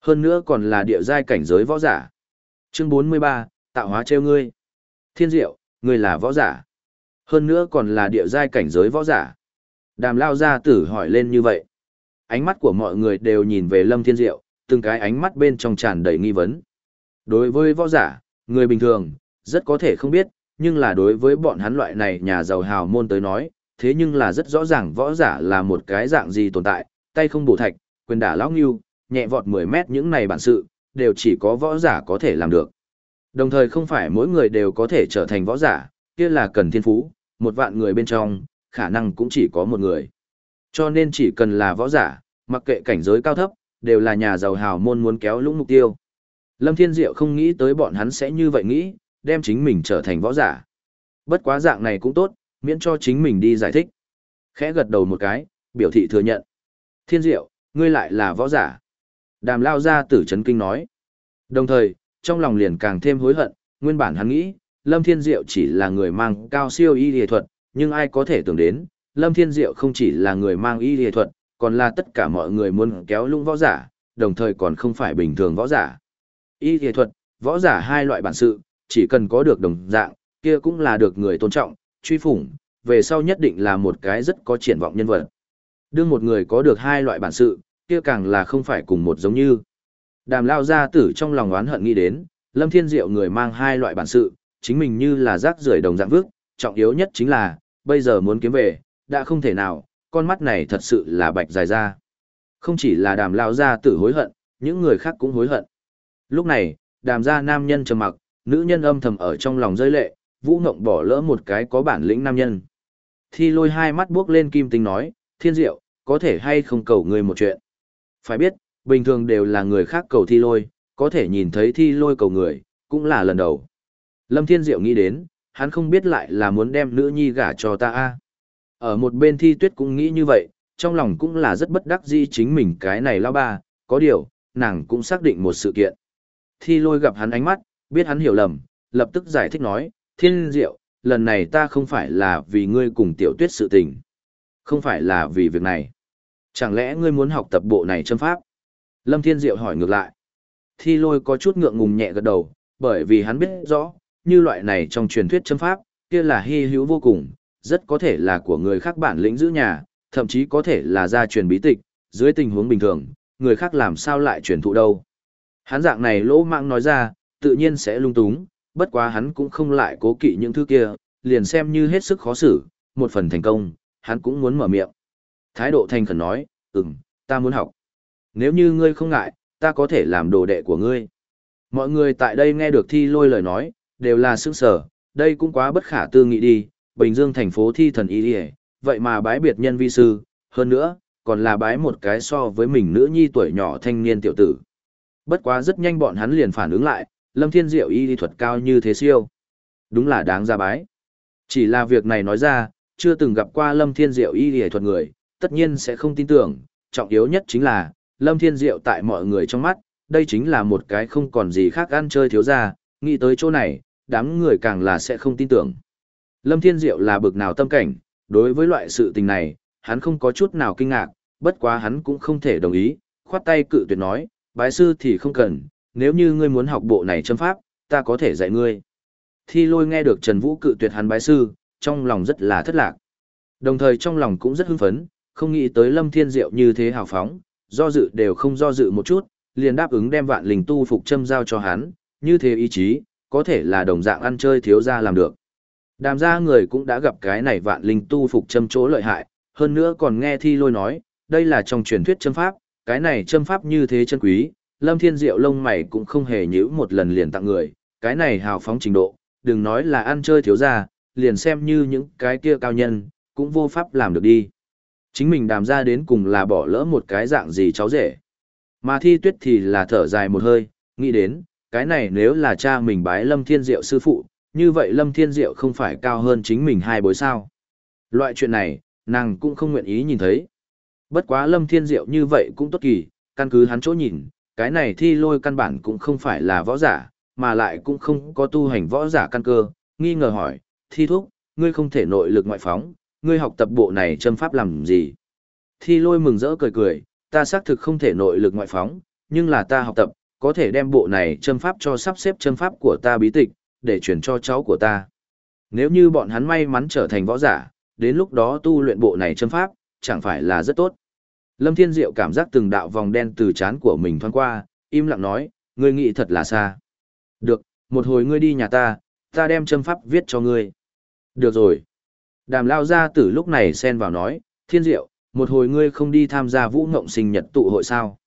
Hơn nữa còn là địa giai cảnh giới võ giả. Chương 43, tạo hóa treo ngươi. Thiên Diệu, ngươi là võ giả. Hơn nữa còn là địa giai cảnh giới võ giả. Đàm lao gia tử hỏi lên như vậy. Ánh mắt của mọi người đều nhìn về Lâm Thiên Diệu, từng cái ánh mắt bên trong tràn đầy nghi vấn. Đối với võ giả, người bình thường, rất có thể không biết, nhưng là đối với bọn hắn loại này nhà giàu hào môn tới nói, thế nhưng là rất rõ ràng võ giả là một cái dạng gì tồn tại, tay không bổ thạch, quyền đả lão nghiêu, nhẹ vọt 10 mét những này bản sự, đều chỉ có võ giả có thể làm được. Đồng thời không phải mỗi người đều có thể trở thành võ giả, kia là cần thiên phú, một vạn người bên trong, khả năng cũng chỉ có một người. Cho nên chỉ cần là võ giả, mặc kệ cảnh giới cao thấp, đều là nhà giàu hào môn muốn kéo lũng mục tiêu. Lâm Thiên Diệu không nghĩ tới bọn hắn sẽ như vậy nghĩ, đem chính mình trở thành võ giả. Bất quá dạng này cũng tốt, miễn cho chính mình đi giải thích. Khẽ gật đầu một cái, biểu thị thừa nhận. Thiên Diệu, ngươi lại là võ giả. Đàm lao ra tử chấn kinh nói. Đồng thời, trong lòng liền càng thêm hối hận, nguyên bản hắn nghĩ, Lâm Thiên Diệu chỉ là người mang cao siêu y y thuật, nhưng ai có thể tưởng đến, Lâm Thiên Diệu không chỉ là người mang y y thuật, còn là tất cả mọi người muốn kéo lung võ giả, đồng thời còn không phải bình thường võ giả. Y y thuật, võ giả hai loại bản sự, chỉ cần có được đồng dạng, kia cũng là được người tôn trọng, truy phủng, về sau nhất định là một cái rất có triển vọng nhân vật. Đương một người có được hai loại bản sự, kia càng là không phải cùng một giống như. Đàm lao gia tử trong lòng oán hận nghĩ đến, Lâm Thiên Diệu người mang hai loại bản sự, chính mình như là rác rưởi đồng dạng vước, trọng yếu nhất chính là, bây giờ muốn kiếm về, đã không thể nào, con mắt này thật sự là bạch dài ra. Không chỉ là đàm lao gia tử hối hận, những người khác cũng hối hận. Lúc này, đàm gia nam nhân trầm mặc, nữ nhân âm thầm ở trong lòng rơi lệ, Vũ Ngộng bỏ lỡ một cái có bản lĩnh nam nhân. Thi lôi hai mắt bước lên kim tinh nói, thiên diệu, có thể hay không cầu người một chuyện. Phải biết, bình thường đều là người khác cầu thi lôi, có thể nhìn thấy thi lôi cầu người, cũng là lần đầu. Lâm Thiên Diệu nghĩ đến, hắn không biết lại là muốn đem nữ nhi gả cho ta a. Ở một bên thi tuyết cũng nghĩ như vậy, trong lòng cũng là rất bất đắc dĩ chính mình cái này lao ba, có điều, nàng cũng xác định một sự kiện. Thi lôi gặp hắn ánh mắt, biết hắn hiểu lầm, lập tức giải thích nói, thiên diệu, lần này ta không phải là vì ngươi cùng tiểu tuyết sự tình. Không phải là vì việc này. Chẳng lẽ ngươi muốn học tập bộ này châm pháp? Lâm Thiên Diệu hỏi ngược lại. Thi lôi có chút ngượng ngùng nhẹ gật đầu, bởi vì hắn biết rõ, như loại này trong truyền thuyết châm pháp, kia là hy hữu vô cùng, rất có thể là của người khác bản lĩnh giữ nhà, thậm chí có thể là gia truyền bí tịch, dưới tình huống bình thường, người khác làm sao lại truyền thụ đâu. Hắn dạng này lỗ mạng nói ra, tự nhiên sẽ lung túng, bất quá hắn cũng không lại cố kỵ những thứ kia, liền xem như hết sức khó xử, một phần thành công, hắn cũng muốn mở miệng. Thái độ thành khẩn nói, ừm, ta muốn học. Nếu như ngươi không ngại, ta có thể làm đồ đệ của ngươi. Mọi người tại đây nghe được thi lôi lời nói, đều là sững sở, đây cũng quá bất khả tư nghị đi, Bình Dương thành phố thi thần y đi vậy mà bái biệt nhân vi sư, hơn nữa, còn là bái một cái so với mình nữ nhi tuổi nhỏ thanh niên tiểu tử. Bất quá rất nhanh bọn hắn liền phản ứng lại, Lâm Thiên Diệu y lý thuật cao như thế siêu. Đúng là đáng ra bái. Chỉ là việc này nói ra, chưa từng gặp qua Lâm Thiên Diệu y lý thuật người, tất nhiên sẽ không tin tưởng, trọng yếu nhất chính là, Lâm Thiên Diệu tại mọi người trong mắt, đây chính là một cái không còn gì khác ăn chơi thiếu ra, nghĩ tới chỗ này, đám người càng là sẽ không tin tưởng. Lâm Thiên Diệu là bực nào tâm cảnh, đối với loại sự tình này, hắn không có chút nào kinh ngạc, bất quá hắn cũng không thể đồng ý, khoát tay cự tuyệt nói, bái sư thì không cần, nếu như ngươi muốn học bộ này châm pháp, ta có thể dạy ngươi. Thi lôi nghe được Trần Vũ cự tuyệt hắn bái sư, trong lòng rất là thất lạc. Đồng thời trong lòng cũng rất hưng phấn, không nghĩ tới Lâm Thiên Diệu như thế hào phóng, do dự đều không do dự một chút, liền đáp ứng đem vạn linh tu phục châm giao cho hắn, như thế ý chí, có thể là đồng dạng ăn chơi thiếu ra làm được. Đàm gia người cũng đã gặp cái này vạn linh tu phục châm chỗ lợi hại, hơn nữa còn nghe thi lôi nói, đây là trong truyền thuyết châm pháp, cái này châm pháp như thế chân quý, lâm thiên diệu lông mày cũng không hề nhữ một lần liền tặng người, cái này hào phóng trình độ, đừng nói là ăn chơi thiếu ra, liền xem như những cái kia cao nhân, cũng vô pháp làm được đi. Chính mình đàm ra đến cùng là bỏ lỡ một cái dạng gì cháu rể. Mà thi tuyết thì là thở dài một hơi, nghĩ đến, cái này nếu là cha mình bái lâm thiên diệu sư phụ, như vậy lâm thiên diệu không phải cao hơn chính mình hai bối sao. Loại chuyện này, nàng cũng không nguyện ý nhìn thấy. Bất quá lâm thiên diệu như vậy cũng tốt kỳ, căn cứ hắn chỗ nhìn, cái này thi lôi căn bản cũng không phải là võ giả, mà lại cũng không có tu hành võ giả căn cơ, nghi ngờ hỏi, thi thúc, ngươi không thể nội lực ngoại phóng, ngươi học tập bộ này châm pháp làm gì? Thi lôi mừng rỡ cười cười, ta xác thực không thể nội lực ngoại phóng, nhưng là ta học tập, có thể đem bộ này châm pháp cho sắp xếp châm pháp của ta bí tịch, để chuyển cho cháu của ta. Nếu như bọn hắn may mắn trở thành võ giả, đến lúc đó tu luyện bộ này châm pháp, chẳng phải là rất tốt. Lâm Thiên Diệu cảm giác từng đạo vòng đen từ chán của mình thoáng qua, im lặng nói, ngươi nghĩ thật là xa. Được, một hồi ngươi đi nhà ta, ta đem châm pháp viết cho ngươi. Được rồi. Đàm lao ra từ lúc này xen vào nói, Thiên Diệu, một hồi ngươi không đi tham gia vũ ngộng sinh nhật tụ hội sao.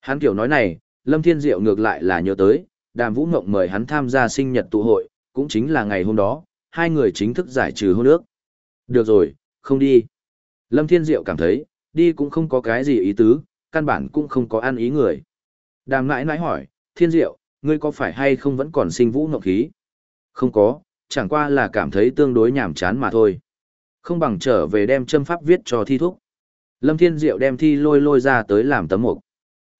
Hắn kiểu nói này, Lâm Thiên Diệu ngược lại là nhớ tới, đàm vũ ngộng mời hắn tham gia sinh nhật tụ hội, cũng chính là ngày hôm đó, hai người chính thức giải trừ hôn ước. Được rồi, không đi. Lâm Thiên Diệu cảm thấy, đi cũng không có cái gì ý tứ, căn bản cũng không có ăn ý người. Đàm nãi nãi hỏi, Thiên Diệu, ngươi có phải hay không vẫn còn sinh vũ ngộng khí? Không có, chẳng qua là cảm thấy tương đối nhàm chán mà thôi. Không bằng trở về đem châm pháp viết cho thi thúc. Lâm Thiên Diệu đem thi lôi lôi ra tới làm tấm mục.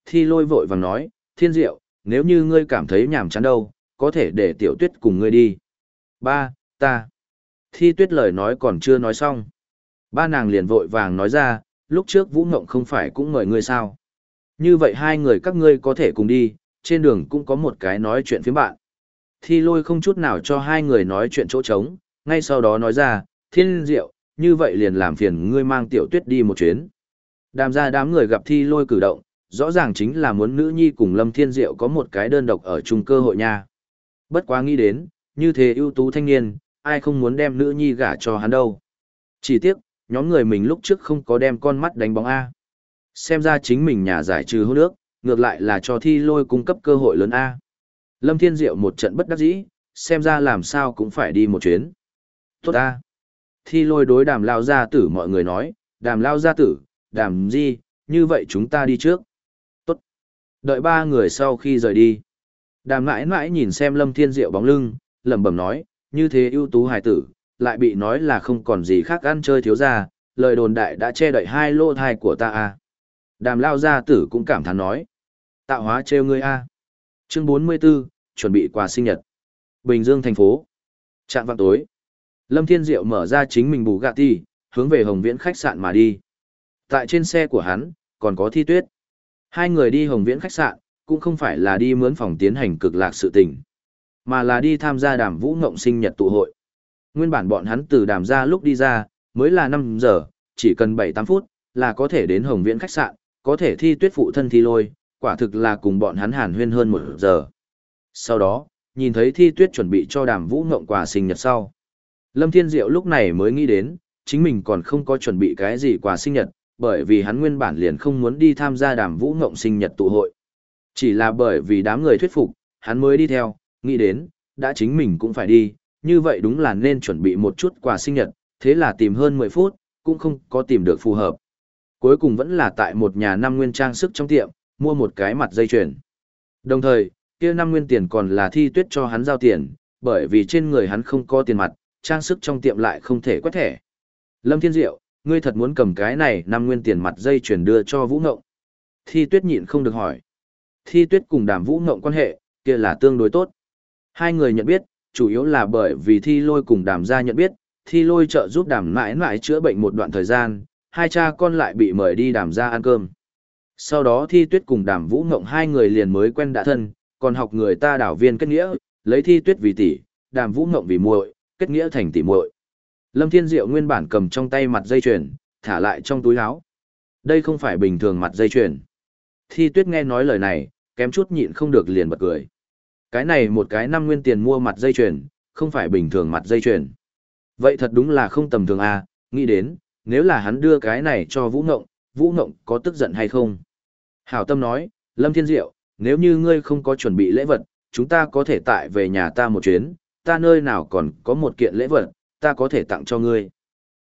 Thi lôi vội vàng nói, Thiên Diệu, nếu như ngươi cảm thấy nhàm chán đâu, có thể để tiểu tuyết cùng ngươi đi. Ba, ta. Thi tuyết lời nói còn chưa nói xong. Ba nàng liền vội vàng nói ra, lúc trước Vũ Ngộng không phải cũng mời ngươi sao. Như vậy hai người các ngươi có thể cùng đi, trên đường cũng có một cái nói chuyện phía bạn. Thi lôi không chút nào cho hai người nói chuyện chỗ trống, ngay sau đó nói ra, thiên diệu, như vậy liền làm phiền ngươi mang tiểu tuyết đi một chuyến. Đàm ra đám người gặp thi lôi cử động, rõ ràng chính là muốn nữ nhi cùng Lâm Thiên Diệu có một cái đơn độc ở chung cơ hội nha. Bất quá nghĩ đến, như thế ưu tú thanh niên, ai không muốn đem nữ nhi gả cho hắn đâu. Chỉ tiếc, nhóm người mình lúc trước không có đem con mắt đánh bóng A. Xem ra chính mình nhà giải trừ hôn nước, ngược lại là cho thi lôi cung cấp cơ hội lớn A. Lâm Thiên Diệu một trận bất đắc dĩ, xem ra làm sao cũng phải đi một chuyến. Tốt A. Thi lôi đối đàm lao gia tử mọi người nói, đàm lao gia tử, đàm gì, như vậy chúng ta đi trước. tốt Đợi ba người sau khi rời đi. Đàm mãi mãi nhìn xem Lâm Thiên Diệu bóng lưng, lẩm bẩm nói, như thế ưu tú hài tử, lại bị nói là không còn gì khác ăn chơi thiếu ra, lời đồn đại đã che đậy hai lô thai của ta à. Đàm lao gia tử cũng cảm thán nói. Tạo hóa trêu ngươi a. Chương 44, chuẩn bị quà sinh nhật. Bình Dương thành phố. Trạng vạng tối. Lâm Thiên Diệu mở ra chính mình bù gạ ti, hướng về Hồng Viễn khách sạn mà đi. Tại trên xe của hắn, còn có thi tuyết. Hai người đi Hồng Viễn khách sạn, cũng không phải là đi mướn phòng tiến hành cực lạc sự tình, mà là đi tham gia đàm vũ ngộng sinh nhật tụ hội. Nguyên bản bọn hắn từ đàm ra lúc đi ra, mới là 5 giờ, chỉ cần 7-8 phút, là có thể đến Hồng Viễn khách sạn, có thể thi tuyết phụ thân thi lôi, quả thực là cùng bọn hắn hàn huyên hơn một giờ. Sau đó, nhìn thấy thi tuyết chuẩn bị cho đàm vũ ngộng quà sinh nhật sau. Lâm Thiên Diệu lúc này mới nghĩ đến, chính mình còn không có chuẩn bị cái gì quà sinh nhật, bởi vì hắn nguyên bản liền không muốn đi tham gia đàm vũ ngộng sinh nhật tụ hội. Chỉ là bởi vì đám người thuyết phục, hắn mới đi theo, nghĩ đến, đã chính mình cũng phải đi, như vậy đúng là nên chuẩn bị một chút quà sinh nhật, thế là tìm hơn 10 phút, cũng không có tìm được phù hợp. Cuối cùng vẫn là tại một nhà năm nguyên trang sức trong tiệm, mua một cái mặt dây chuyền. Đồng thời, kia năm nguyên tiền còn là thi tuyết cho hắn giao tiền, bởi vì trên người hắn không có tiền mặt, trang sức trong tiệm lại không thể quét thẻ. Lâm Thiên Diệu, ngươi thật muốn cầm cái này năm nguyên tiền mặt dây chuyển đưa cho Vũ Ngộng. Thi tuyết nhịn không được hỏi. Thi tuyết cùng đàm Vũ Ngộng quan hệ, kia là tương đối tốt. Hai người nhận biết, chủ yếu là bởi vì thi lôi cùng đàm gia nhận biết, thi lôi trợ giúp đàm mãi mãi chữa bệnh một đoạn thời gian, hai cha con lại bị mời đi đàm gia ăn cơm. Sau đó thi tuyết cùng đàm vũ ngộng hai người liền mới quen đã thân, còn học người ta đảo viên kết nghĩa, lấy thi tuyết vì tỷ, đàm vũ ngộng vì muội, kết nghĩa thành tỷ muội. Lâm Thiên Diệu nguyên bản cầm trong tay mặt dây chuyền, thả lại trong túi áo. Đây không phải bình thường mặt dây chuyền. Thi tuyết nghe nói lời này, kém chút nhịn không được liền bật cười. Cái này một cái năm nguyên tiền mua mặt dây chuyền, không phải bình thường mặt dây chuyền. Vậy thật đúng là không tầm thường à, nghĩ đến, nếu là hắn đưa cái này cho Vũ Ngộng, Vũ Ngộng có tức giận hay không? Hảo Tâm nói, Lâm Thiên Diệu, nếu như ngươi không có chuẩn bị lễ vật, chúng ta có thể tại về nhà ta một chuyến, ta nơi nào còn có một kiện lễ vật, ta có thể tặng cho ngươi.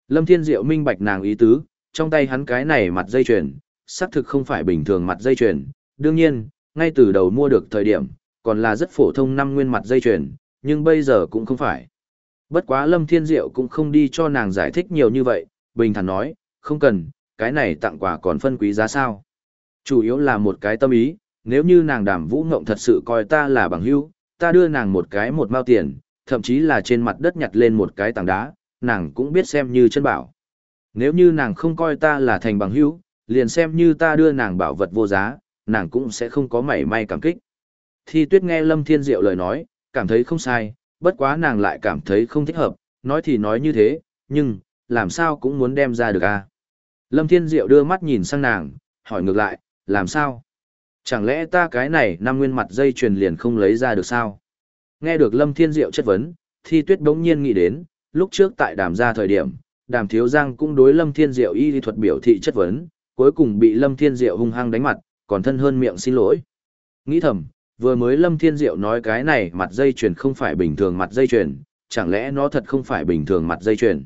Lâm Thiên Diệu minh bạch nàng ý tứ, trong tay hắn cái này mặt dây chuyền, xác thực không phải bình thường mặt dây chuyền, đương nhiên, ngay từ đầu mua được thời điểm, còn là rất phổ thông năm nguyên mặt dây chuyền, nhưng bây giờ cũng không phải. Bất quá Lâm Thiên Diệu cũng không đi cho nàng giải thích nhiều như vậy, bình thản nói, không cần, cái này tặng quà còn phân quý giá sao. Chủ yếu là một cái tâm ý, nếu như nàng đàm vũ ngộng thật sự coi ta là bằng hữu, ta đưa nàng một cái một mao tiền, thậm chí là trên mặt đất nhặt lên một cái tảng đá, nàng cũng biết xem như chân bảo. Nếu như nàng không coi ta là thành bằng hữu, liền xem như ta đưa nàng bảo vật vô giá, nàng cũng sẽ không có mảy may cảm kích. Thi tuyết nghe Lâm Thiên Diệu lời nói, cảm thấy không sai, bất quá nàng lại cảm thấy không thích hợp, nói thì nói như thế, nhưng, làm sao cũng muốn đem ra được à. Lâm Thiên Diệu đưa mắt nhìn sang nàng, hỏi ngược lại, làm sao? Chẳng lẽ ta cái này năm nguyên mặt dây chuyền liền không lấy ra được sao? Nghe được Lâm Thiên Diệu chất vấn, Thi Tuyết bỗng nhiên nghĩ đến, lúc trước tại đàm gia thời điểm, đàm thiếu giang cũng đối Lâm Thiên Diệu y lý thuật biểu thị chất vấn, cuối cùng bị Lâm Thiên Diệu hung hăng đánh mặt, còn thân hơn miệng xin lỗi. Nghĩ thầm, vừa mới Lâm Thiên Diệu nói cái này mặt dây chuyền không phải bình thường mặt dây chuyền, chẳng lẽ nó thật không phải bình thường mặt dây chuyền?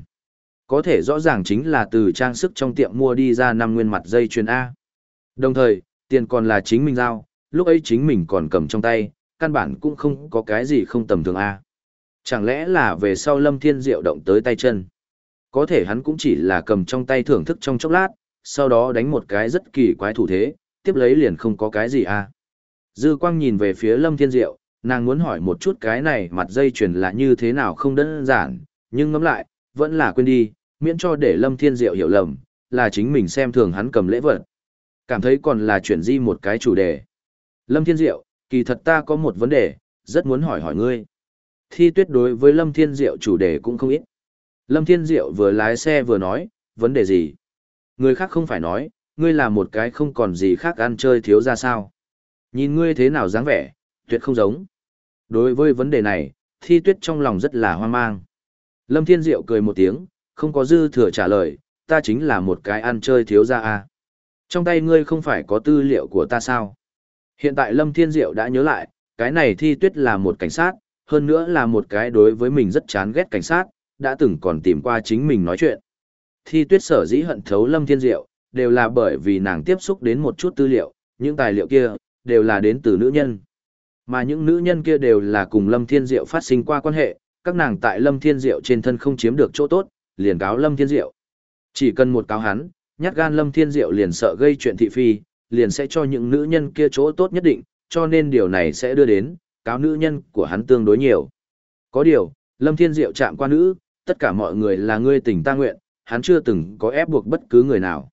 Có thể rõ ràng chính là từ trang sức trong tiệm mua đi ra năm nguyên mặt dây chuyền A. Đồng thời, tiền còn là chính mình giao, lúc ấy chính mình còn cầm trong tay, căn bản cũng không có cái gì không tầm thường A. Chẳng lẽ là về sau Lâm Thiên Diệu động tới tay chân? Có thể hắn cũng chỉ là cầm trong tay thưởng thức trong chốc lát, sau đó đánh một cái rất kỳ quái thủ thế, tiếp lấy liền không có cái gì A. Dư quang nhìn về phía Lâm Thiên Diệu, nàng muốn hỏi một chút cái này mặt dây chuyền là như thế nào không đơn giản, nhưng ngẫm lại, vẫn là quên đi, miễn cho để Lâm Thiên Diệu hiểu lầm, là chính mình xem thường hắn cầm lễ vật. Cảm thấy còn là chuyển di một cái chủ đề. Lâm Thiên Diệu, kỳ thật ta có một vấn đề, rất muốn hỏi hỏi ngươi. Thi tuyết đối với Lâm Thiên Diệu chủ đề cũng không ít. Lâm Thiên Diệu vừa lái xe vừa nói, vấn đề gì? Người khác không phải nói, ngươi là một cái không còn gì khác ăn chơi thiếu ra sao. Nhìn ngươi thế nào dáng vẻ, tuyệt không giống. Đối với vấn đề này, thi tuyết trong lòng rất là hoang mang. Lâm Thiên Diệu cười một tiếng, không có dư thừa trả lời, ta chính là một cái ăn chơi thiếu ra à. Trong tay ngươi không phải có tư liệu của ta sao? Hiện tại Lâm Thiên Diệu đã nhớ lại, cái này thi tuyết là một cảnh sát, hơn nữa là một cái đối với mình rất chán ghét cảnh sát, đã từng còn tìm qua chính mình nói chuyện. Thi tuyết sở dĩ hận thấu Lâm Thiên Diệu, đều là bởi vì nàng tiếp xúc đến một chút tư liệu, những tài liệu kia, đều là đến từ nữ nhân. Mà những nữ nhân kia đều là cùng Lâm Thiên Diệu phát sinh qua quan hệ, các nàng tại Lâm Thiên Diệu trên thân không chiếm được chỗ tốt, liền cáo Lâm Thiên Diệu. Chỉ cần một cáo hắn, nhát gan Lâm Thiên Diệu liền sợ gây chuyện thị phi, liền sẽ cho những nữ nhân kia chỗ tốt nhất định, cho nên điều này sẽ đưa đến, cáo nữ nhân của hắn tương đối nhiều. Có điều, Lâm Thiên Diệu chạm qua nữ, tất cả mọi người là ngươi tình ta nguyện, hắn chưa từng có ép buộc bất cứ người nào.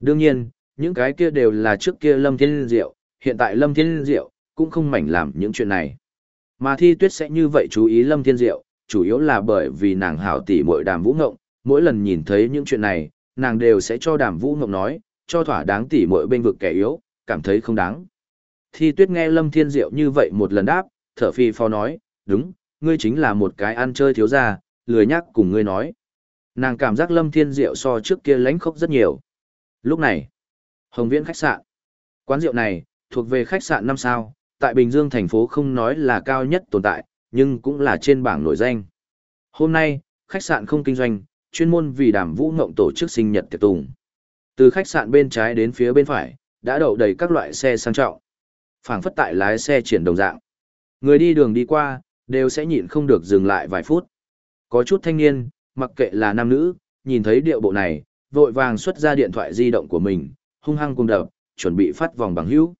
Đương nhiên, những cái kia đều là trước kia Lâm Thiên Diệu, hiện tại Lâm Thiên Diệu cũng không mảnh làm những chuyện này. Mà Thi Tuyết sẽ như vậy chú ý Lâm Thiên Diệu, chủ yếu là bởi vì nàng hảo tỷ muội Đàm Vũ Ngộng, mỗi lần nhìn thấy những chuyện này, nàng đều sẽ cho Đàm Vũ Ngộng nói, cho thỏa đáng tỷ muội bên vực kẻ yếu, cảm thấy không đáng. Thi Tuyết nghe Lâm Thiên Diệu như vậy một lần đáp, thở phi phò nói, đúng, ngươi chính là một cái ăn chơi thiếu gia, lười nhắc cùng ngươi nói. Nàng cảm giác Lâm Thiên Diệu so trước kia lánh khốc rất nhiều. Lúc này, Hồng Viễn khách sạn. Quán rượu này, thuộc về khách sạn 5 sao, tại Bình Dương thành phố không nói là cao nhất tồn tại, nhưng cũng là trên bảng nổi danh. Hôm nay, khách sạn không kinh doanh, chuyên môn vì đàm vũ ngộng tổ chức sinh nhật tiệc tùng. Từ khách sạn bên trái đến phía bên phải, đã đậu đầy các loại xe sang trọng. phảng phất tại lái xe triển đồng dạng. Người đi đường đi qua, đều sẽ nhịn không được dừng lại vài phút. Có chút thanh niên, mặc kệ là nam nữ, nhìn thấy điệu bộ này, vội vàng xuất ra điện thoại di động của mình, hung hăng cùng đập, chuẩn bị phát vòng bằng hữu.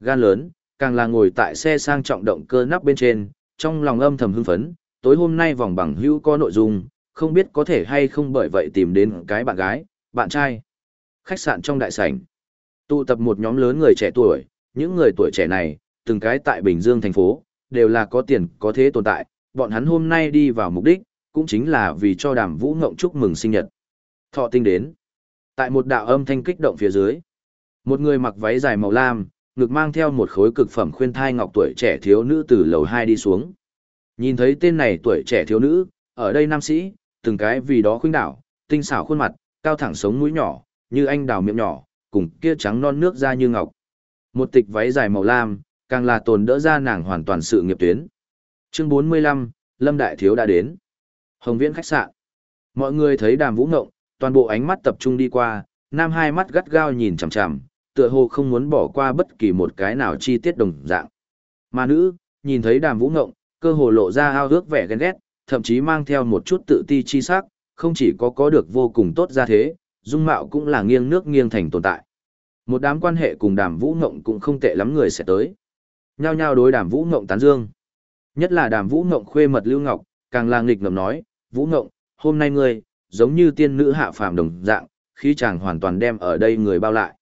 Gan lớn, càng là ngồi tại xe sang trọng động cơ nắp bên trên, trong lòng âm thầm hưng phấn, tối hôm nay vòng bằng hữu có nội dung, không biết có thể hay không bởi vậy tìm đến cái bạn gái, bạn trai. Khách sạn trong đại sảnh, tụ tập một nhóm lớn người trẻ tuổi, những người tuổi trẻ này, từng cái tại Bình Dương thành phố, đều là có tiền có thế tồn tại, bọn hắn hôm nay đi vào mục đích, cũng chính là vì cho đàm vũ ngộng chúc mừng sinh nhật. Thọ tinh đến. Tại một đạo âm thanh kích động phía dưới, một người mặc váy dài màu lam, ngực mang theo một khối cực phẩm khuyên thai ngọc tuổi trẻ thiếu nữ từ lầu 2 đi xuống. Nhìn thấy tên này tuổi trẻ thiếu nữ, ở đây nam sĩ, từng cái vì đó khuynh đảo, tinh xảo khuôn mặt, cao thẳng sống mũi nhỏ, như anh đào miệng nhỏ, cùng kia trắng non nước da như ngọc. Một tịch váy dài màu lam, càng là tồn đỡ ra nàng hoàn toàn sự nghiệp tuyến. Chương 45, Lâm Đại Thiếu đã đến. Hồng Viễn khách sạn. Mọi người thấy Đàm Vũ Ngộng, toàn bộ ánh mắt tập trung đi qua, nam hai mắt gắt gao nhìn chằm chằm, tựa hồ không muốn bỏ qua bất kỳ một cái nào chi tiết đồng dạng. Mà nữ, nhìn thấy Đàm Vũ Ngộng, cơ hồ lộ ra ao ước vẻ ghen ghét, thậm chí mang theo một chút tự ti chi sắc, không chỉ có có được vô cùng tốt ra thế, dung mạo cũng là nghiêng nước nghiêng thành tồn tại. Một đám quan hệ cùng Đàm Vũ Ngộng cũng không tệ lắm người sẽ tới. Nhao nhao đối Đàm Vũ Ngộng tán dương. Nhất là Đàm Vũ Ngộng khuê mật Lưu Ngọc, càng là nghịch ngầm nói, Vũ Ngộng, hôm nay ngươi, giống như tiên nữ hạ phàm đồng dạng, khi chàng hoàn toàn đem ở đây người bao lại.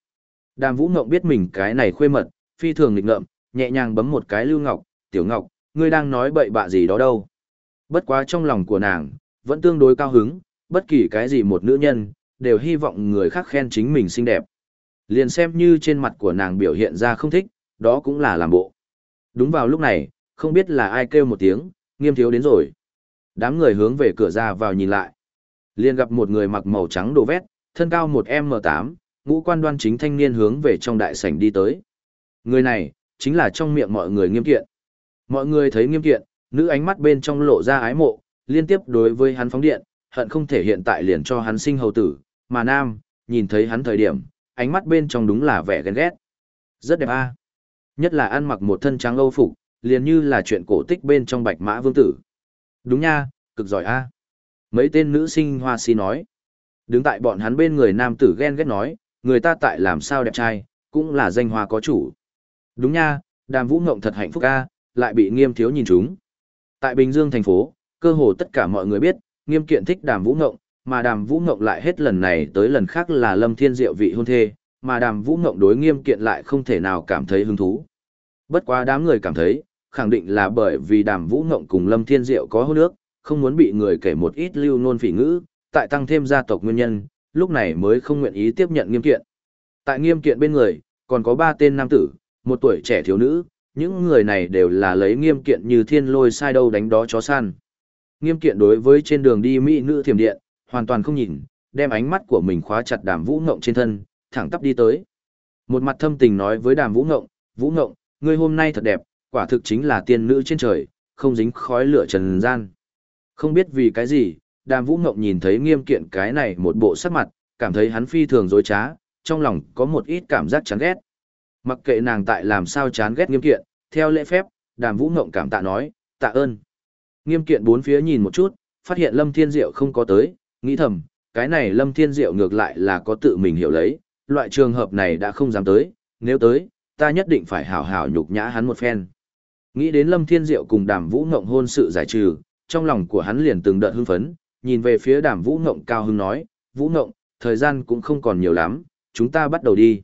Đàm Vũ Ngộng biết mình cái này khuê mật, phi thường nghịch ngợm, nhẹ nhàng bấm một cái Lưu Ngọc, "Tiểu Ngọc, ngươi đang nói bậy bạ gì đó đâu?" Bất quá trong lòng của nàng, vẫn tương đối cao hứng, bất kỳ cái gì một nữ nhân, đều hy vọng người khác khen chính mình xinh đẹp. Liền xem như trên mặt của nàng biểu hiện ra không thích, đó cũng là làm bộ. Đúng vào lúc này, không biết là ai kêu một tiếng, nghiêm thiếu đến rồi. Đám người hướng về cửa ra vào nhìn lại. liền gặp một người mặc màu trắng đồ vét, thân cao một m tám, ngũ quan đoan chính thanh niên hướng về trong đại sảnh đi tới. Người này, chính là trong miệng mọi người nghiêm kiện. Mọi người thấy nghiêm kiện, nữ ánh mắt bên trong lộ ra ái mộ, liên tiếp đối với hắn phóng điện, hận không thể hiện tại liền cho hắn sinh hầu tử, mà nam, nhìn thấy hắn thời điểm, ánh mắt bên trong đúng là vẻ ghen ghét. Rất đẹp a. Nhất là ăn mặc một thân trắng âu phục, liền như là chuyện cổ tích bên trong bạch mã vương tử. Đúng nha, cực giỏi a. Mấy tên nữ sinh hoa si nói. Đứng tại bọn hắn bên người nam tử ghen ghét nói, người ta tại làm sao đẹp trai, cũng là danh hoa có chủ. Đúng nha, đàm vũ ngộng thật hạnh phúc a, lại bị nghiêm thiếu nhìn chúng. Tại Bình Dương thành phố, cơ hồ tất cả mọi người biết, nghiêm kiện thích đàm vũ ngộng, mà đàm vũ ngộng lại hết lần này tới lần khác là lâm thiên diệu vị hôn thê, mà đàm vũ ngộng đối nghiêm kiện lại không thể nào cảm thấy hứng thú. Bất quá đám người cảm thấy, khẳng định là bởi vì đàm vũ ngộng cùng lâm thiên diệu có hôn nước, không muốn bị người kể một ít lưu nôn phỉ ngữ, tại tăng thêm gia tộc nguyên nhân, lúc này mới không nguyện ý tiếp nhận nghiêm kiện. Tại nghiêm kiện bên người, còn có ba tên nam tử, một tuổi trẻ thiếu nữ, những người này đều là lấy nghiêm kiện như thiên lôi sai đâu đánh đó chó săn. Nghiêm kiện đối với trên đường đi mỹ nữ thiểm điện, hoàn toàn không nhìn, đem ánh mắt của mình khóa chặt đàm vũ ngộng trên thân, thẳng tắp đi tới. Một mặt thâm tình nói với đàm vũ ngộng, vũ ngộng, ngươi hôm nay thật đẹp, quả thực chính là tiên nữ trên trời, không dính khói lửa trần gian. Không biết vì cái gì, đàm vũ ngộng nhìn thấy nghiêm kiện cái này một bộ sắc mặt, cảm thấy hắn phi thường dối trá, trong lòng có một ít cảm giác chán ghét. Mặc kệ nàng tại làm sao chán ghét nghiêm kiện, theo lễ phép, đàm vũ ngộng cảm tạ nói, tạ ơn. Nghiêm kiện bốn phía nhìn một chút, phát hiện Lâm Thiên Diệu không có tới, nghĩ thầm, cái này Lâm Thiên Diệu ngược lại là có tự mình hiểu lấy, loại trường hợp này đã không dám tới, nếu tới, ta nhất định phải hảo hảo nhục nhã hắn một phen. Nghĩ đến Lâm Thiên Diệu cùng Đàm Vũ Ngộng hôn sự giải trừ, trong lòng của hắn liền từng đợt hưng phấn, nhìn về phía Đàm Vũ Ngộng cao hưng nói, Vũ Ngộng, thời gian cũng không còn nhiều lắm, chúng ta bắt đầu đi.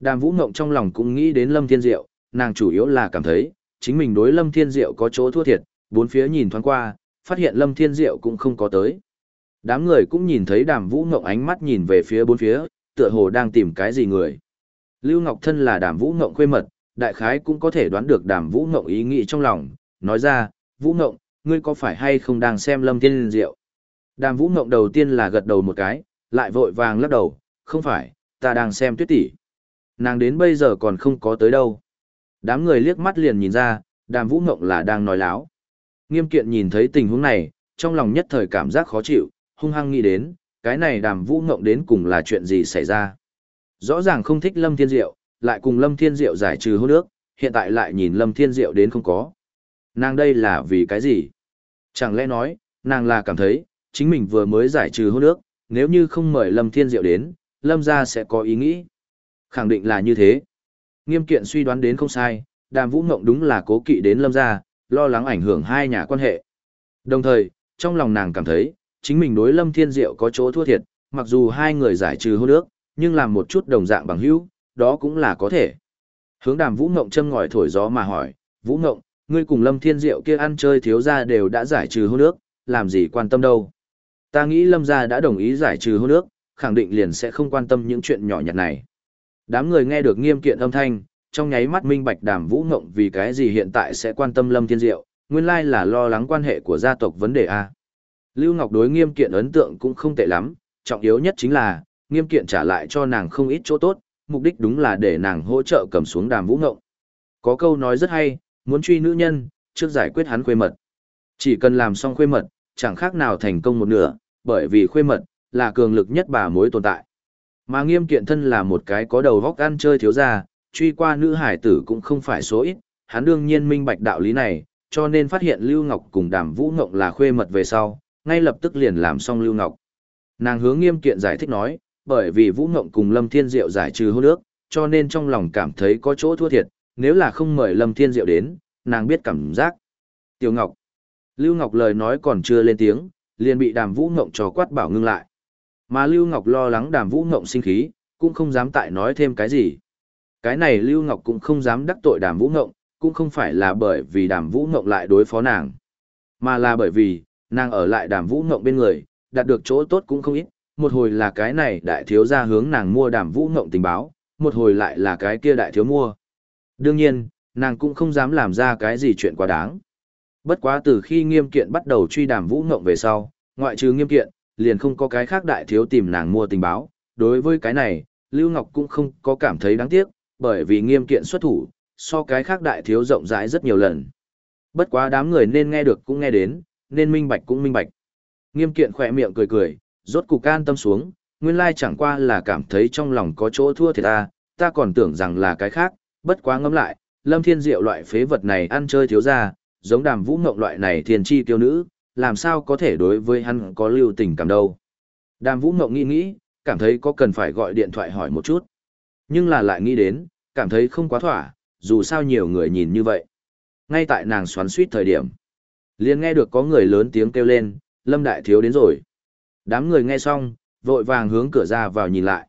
Đàm Vũ Ngộng trong lòng cũng nghĩ đến Lâm Thiên Diệu, nàng chủ yếu là cảm thấy, chính mình đối Lâm Thiên Diệu có chỗ thua thiệt, bốn phía nhìn thoáng qua, phát hiện Lâm Thiên Diệu cũng không có tới. Đám người cũng nhìn thấy Đàm Vũ Ngộng ánh mắt nhìn về phía bốn phía, tựa hồ đang tìm cái gì người. Lưu Ngọc Thân là Đàm Vũ Ngộng khuê mật, đại khái cũng có thể đoán được Đàm Vũ Ngộng ý nghĩ trong lòng, nói ra, Vũ Ngộng, ngươi có phải hay không đang xem Lâm Thiên Diệu? Đàm Vũ Ngộng đầu tiên là gật đầu một cái, lại vội vàng lắc đầu, không phải, ta đang xem tuyết tỷ. Nàng đến bây giờ còn không có tới đâu. Đám người liếc mắt liền nhìn ra, đàm vũ ngộng là đang nói láo. Nghiêm kiện nhìn thấy tình huống này, trong lòng nhất thời cảm giác khó chịu, hung hăng nghĩ đến, cái này đàm vũ ngộng đến cùng là chuyện gì xảy ra. Rõ ràng không thích Lâm Thiên Diệu, lại cùng Lâm Thiên Diệu giải trừ hôn nước, hiện tại lại nhìn Lâm Thiên Diệu đến không có. Nàng đây là vì cái gì? Chẳng lẽ nói, nàng là cảm thấy, chính mình vừa mới giải trừ hôn nước, nếu như không mời Lâm Thiên Diệu đến, Lâm gia sẽ có ý nghĩ. Khẳng định là như thế. Nghiêm kiện suy đoán đến không sai, đàm vũ ngộng đúng là cố kỵ đến lâm gia, lo lắng ảnh hưởng hai nhà quan hệ. Đồng thời, trong lòng nàng cảm thấy, chính mình đối lâm thiên diệu có chỗ thua thiệt, mặc dù hai người giải trừ hôn ước, nhưng làm một chút đồng dạng bằng hữu, đó cũng là có thể. Hướng đàm vũ ngộng châm ngòi thổi gió mà hỏi, vũ ngộng, ngươi cùng lâm thiên diệu kia ăn chơi thiếu gia đều đã giải trừ hôn ước, làm gì quan tâm đâu. Ta nghĩ lâm gia đã đồng ý giải trừ hôn ước, khẳng định liền sẽ không quan tâm những chuyện nhỏ nhặt này. Đám người nghe được nghiêm kiện âm thanh, trong nháy mắt minh bạch đàm vũ ngộng vì cái gì hiện tại sẽ quan tâm lâm thiên diệu, nguyên lai là lo lắng quan hệ của gia tộc vấn đề A. Lưu Ngọc đối nghiêm kiện ấn tượng cũng không tệ lắm, trọng yếu nhất chính là, nghiêm kiện trả lại cho nàng không ít chỗ tốt, mục đích đúng là để nàng hỗ trợ cầm xuống đàm vũ ngộng. Có câu nói rất hay, muốn truy nữ nhân, trước giải quyết hắn khuê mật. Chỉ cần làm xong khuê mật, chẳng khác nào thành công một nửa, bởi vì khuê mật, là cường lực nhất bà mối tồn tại. Mà nghiêm kiện thân là một cái có đầu vóc ăn chơi thiếu gia, truy qua nữ hải tử cũng không phải số ít, hắn đương nhiên minh bạch đạo lý này, cho nên phát hiện Lưu Ngọc cùng đàm Vũ Ngộng là khuê mật về sau, ngay lập tức liền làm xong Lưu Ngọc. Nàng hướng nghiêm kiện giải thích nói, bởi vì Vũ Ngộng cùng Lâm Thiên Diệu giải trừ hôn ước, cho nên trong lòng cảm thấy có chỗ thua thiệt, nếu là không mời Lâm Thiên Diệu đến, nàng biết cảm giác. Tiểu Ngọc. Lưu Ngọc lời nói còn chưa lên tiếng, liền bị đàm Vũ Ngộng trò quát bảo ngưng lại. Mà Lưu Ngọc lo lắng đàm Vũ Ngộng sinh khí, cũng không dám tại nói thêm cái gì. Cái này Lưu Ngọc cũng không dám đắc tội đàm Vũ Ngộng, cũng không phải là bởi vì đàm Vũ Ngộng lại đối phó nàng. Mà là bởi vì, nàng ở lại đàm Vũ Ngộng bên người, đạt được chỗ tốt cũng không ít. Một hồi là cái này đại thiếu ra hướng nàng mua đàm Vũ Ngộng tình báo, một hồi lại là cái kia đại thiếu mua. Đương nhiên, nàng cũng không dám làm ra cái gì chuyện quá đáng. Bất quá từ khi nghiêm kiện bắt đầu truy đàm Vũ Ngộng về sau, ngoại trừ nghiêm kiện, liền không có cái khác đại thiếu tìm nàng mua tình báo. Đối với cái này, Lưu Ngọc cũng không có cảm thấy đáng tiếc, bởi vì nghiêm kiện xuất thủ, so cái khác đại thiếu rộng rãi rất nhiều lần. Bất quá đám người nên nghe được cũng nghe đến, nên minh bạch cũng minh bạch. Nghiêm kiện khỏe miệng cười cười, rốt cục can tâm xuống, nguyên lai chẳng qua là cảm thấy trong lòng có chỗ thua thiệt ta, ta còn tưởng rằng là cái khác, bất quá ngẫm lại, Lâm Thiên Diệu loại phế vật này ăn chơi thiếu ra, giống đàm vũ ngộng loại này thiền chi kiêu nữ, làm sao có thể đối với hắn có lưu tình cảm đâu. Đàm Vũ ngộng nghĩ nghĩ, cảm thấy có cần phải gọi điện thoại hỏi một chút. Nhưng là lại nghĩ đến, cảm thấy không quá thỏa, dù sao nhiều người nhìn như vậy. Ngay tại nàng xoắn suýt thời điểm, liền nghe được có người lớn tiếng kêu lên, Lâm Đại Thiếu đến rồi. Đám người nghe xong, vội vàng hướng cửa ra vào nhìn lại.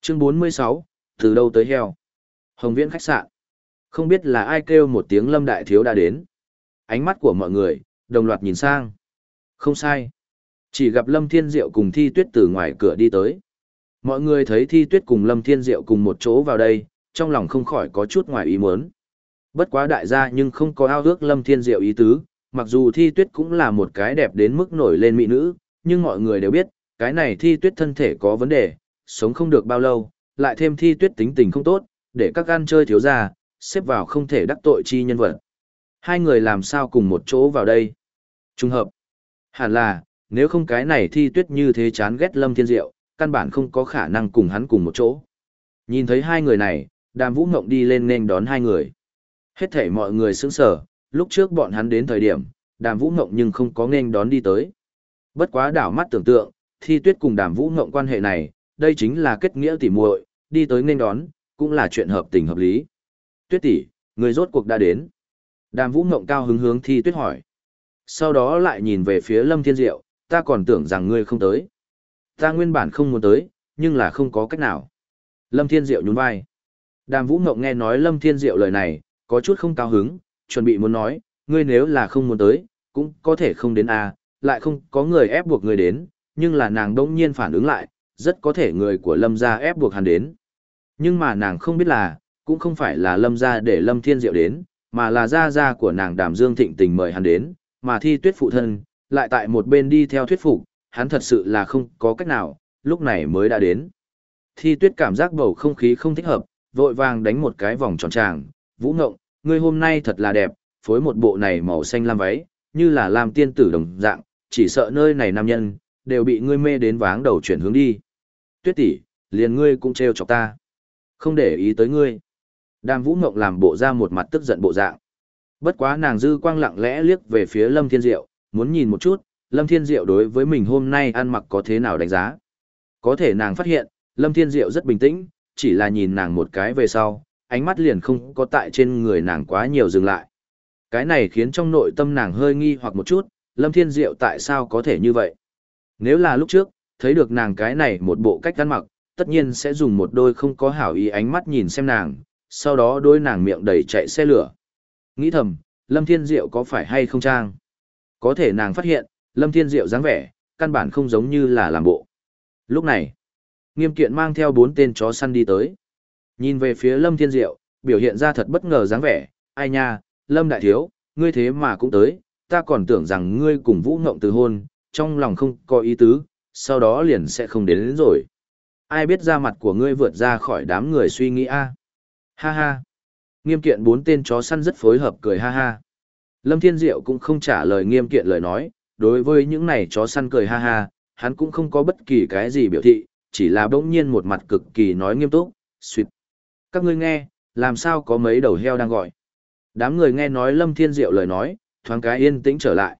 Chương 46, từ đâu tới heo? Hồng Viễn khách sạn. Không biết là ai kêu một tiếng Lâm Đại Thiếu đã đến. Ánh mắt của mọi người, đồng loạt nhìn sang. Không sai. Chỉ gặp Lâm Thiên Diệu cùng Thi Tuyết từ ngoài cửa đi tới. Mọi người thấy Thi Tuyết cùng Lâm Thiên Diệu cùng một chỗ vào đây, trong lòng không khỏi có chút ngoài ý muốn. Bất quá đại gia nhưng không có ao ước Lâm Thiên Diệu ý tứ, mặc dù Thi Tuyết cũng là một cái đẹp đến mức nổi lên mỹ nữ, nhưng mọi người đều biết, cái này Thi Tuyết thân thể có vấn đề, sống không được bao lâu, lại thêm Thi Tuyết tính tình không tốt, để các gan chơi thiếu ra, xếp vào không thể đắc tội chi nhân vật. Hai người làm sao cùng một chỗ vào đây? Trung hợp. Hẳn là, nếu không cái này thi tuyết như thế chán ghét Lâm Thiên Diệu, căn bản không có khả năng cùng hắn cùng một chỗ. Nhìn thấy hai người này, đàm vũ ngộng đi lên nên đón hai người. Hết thảy mọi người sững sờ, lúc trước bọn hắn đến thời điểm, đàm vũ ngộng nhưng không có nên đón đi tới. Bất quá đảo mắt tưởng tượng, thi tuyết cùng đàm vũ ngộng quan hệ này, đây chính là kết nghĩa tỉ muội, đi tới nên đón, cũng là chuyện hợp tình hợp lý. Tuyết tỷ, người rốt cuộc đã đến. Đàm vũ ngộng cao hứng hướng thi tuyết hỏi. Sau đó lại nhìn về phía lâm thiên diệu, ta còn tưởng rằng ngươi không tới. Ta nguyên bản không muốn tới, nhưng là không có cách nào. Lâm thiên diệu nhún vai. Đàm vũ ngộng nghe nói lâm thiên diệu lời này, có chút không cao hứng, chuẩn bị muốn nói, ngươi nếu là không muốn tới, cũng có thể không đến à, lại không có người ép buộc người đến, nhưng là nàng đông nhiên phản ứng lại, rất có thể người của lâm gia ép buộc hắn đến. Nhưng mà nàng không biết là, cũng không phải là lâm gia để lâm thiên diệu đến, mà là gia gia của nàng đàm dương thịnh tình mời hắn đến, mà thi tuyết phụ thân, lại tại một bên đi theo thuyết phục, hắn thật sự là không có cách nào, lúc này mới đã đến. Thi tuyết cảm giác bầu không khí không thích hợp, vội vàng đánh một cái vòng tròn tràng, vũ ngộng, ngươi hôm nay thật là đẹp, phối một bộ này màu xanh lam váy, như là làm tiên tử đồng dạng, chỉ sợ nơi này nam nhân, đều bị ngươi mê đến váng đầu chuyển hướng đi. Tuyết tỷ, liền ngươi cũng trêu chọc ta. Không để ý tới ngươi. Đàm Vũ Mộng làm bộ ra một mặt tức giận bộ dạng. Bất quá nàng dư quang lặng lẽ liếc về phía Lâm Thiên Diệu, muốn nhìn một chút, Lâm Thiên Diệu đối với mình hôm nay ăn mặc có thế nào đánh giá. Có thể nàng phát hiện, Lâm Thiên Diệu rất bình tĩnh, chỉ là nhìn nàng một cái về sau, ánh mắt liền không có tại trên người nàng quá nhiều dừng lại. Cái này khiến trong nội tâm nàng hơi nghi hoặc một chút, Lâm Thiên Diệu tại sao có thể như vậy? Nếu là lúc trước, thấy được nàng cái này một bộ cách ăn mặc, tất nhiên sẽ dùng một đôi không có hảo ý ánh mắt nhìn xem nàng, sau đó đôi nàng miệng đầy chạy xe lửa. Nghĩ thầm, Lâm Thiên Diệu có phải hay không trang? Có thể nàng phát hiện, Lâm Thiên Diệu dáng vẻ, căn bản không giống như là làm bộ. Lúc này, nghiêm kiện mang theo bốn tên chó săn đi tới. Nhìn về phía Lâm Thiên Diệu, biểu hiện ra thật bất ngờ dáng vẻ, ai nha, Lâm Đại Thiếu, ngươi thế mà cũng tới, ta còn tưởng rằng ngươi cùng Vũ Ngộng từ hôn, trong lòng không có ý tứ, sau đó liền sẽ không đến, đến rồi. Ai biết ra mặt của ngươi vượt ra khỏi đám người suy nghĩ a Ha ha. Nghiêm kiện bốn tên chó săn rất phối hợp cười ha ha. Lâm Thiên Diệu cũng không trả lời nghiêm kiện lời nói, đối với những này chó săn cười ha ha, hắn cũng không có bất kỳ cái gì biểu thị, chỉ là bỗng nhiên một mặt cực kỳ nói nghiêm túc, suyệt. Các ngươi nghe, làm sao có mấy đầu heo đang gọi. Đám người nghe nói Lâm Thiên Diệu lời nói, thoáng cái yên tĩnh trở lại.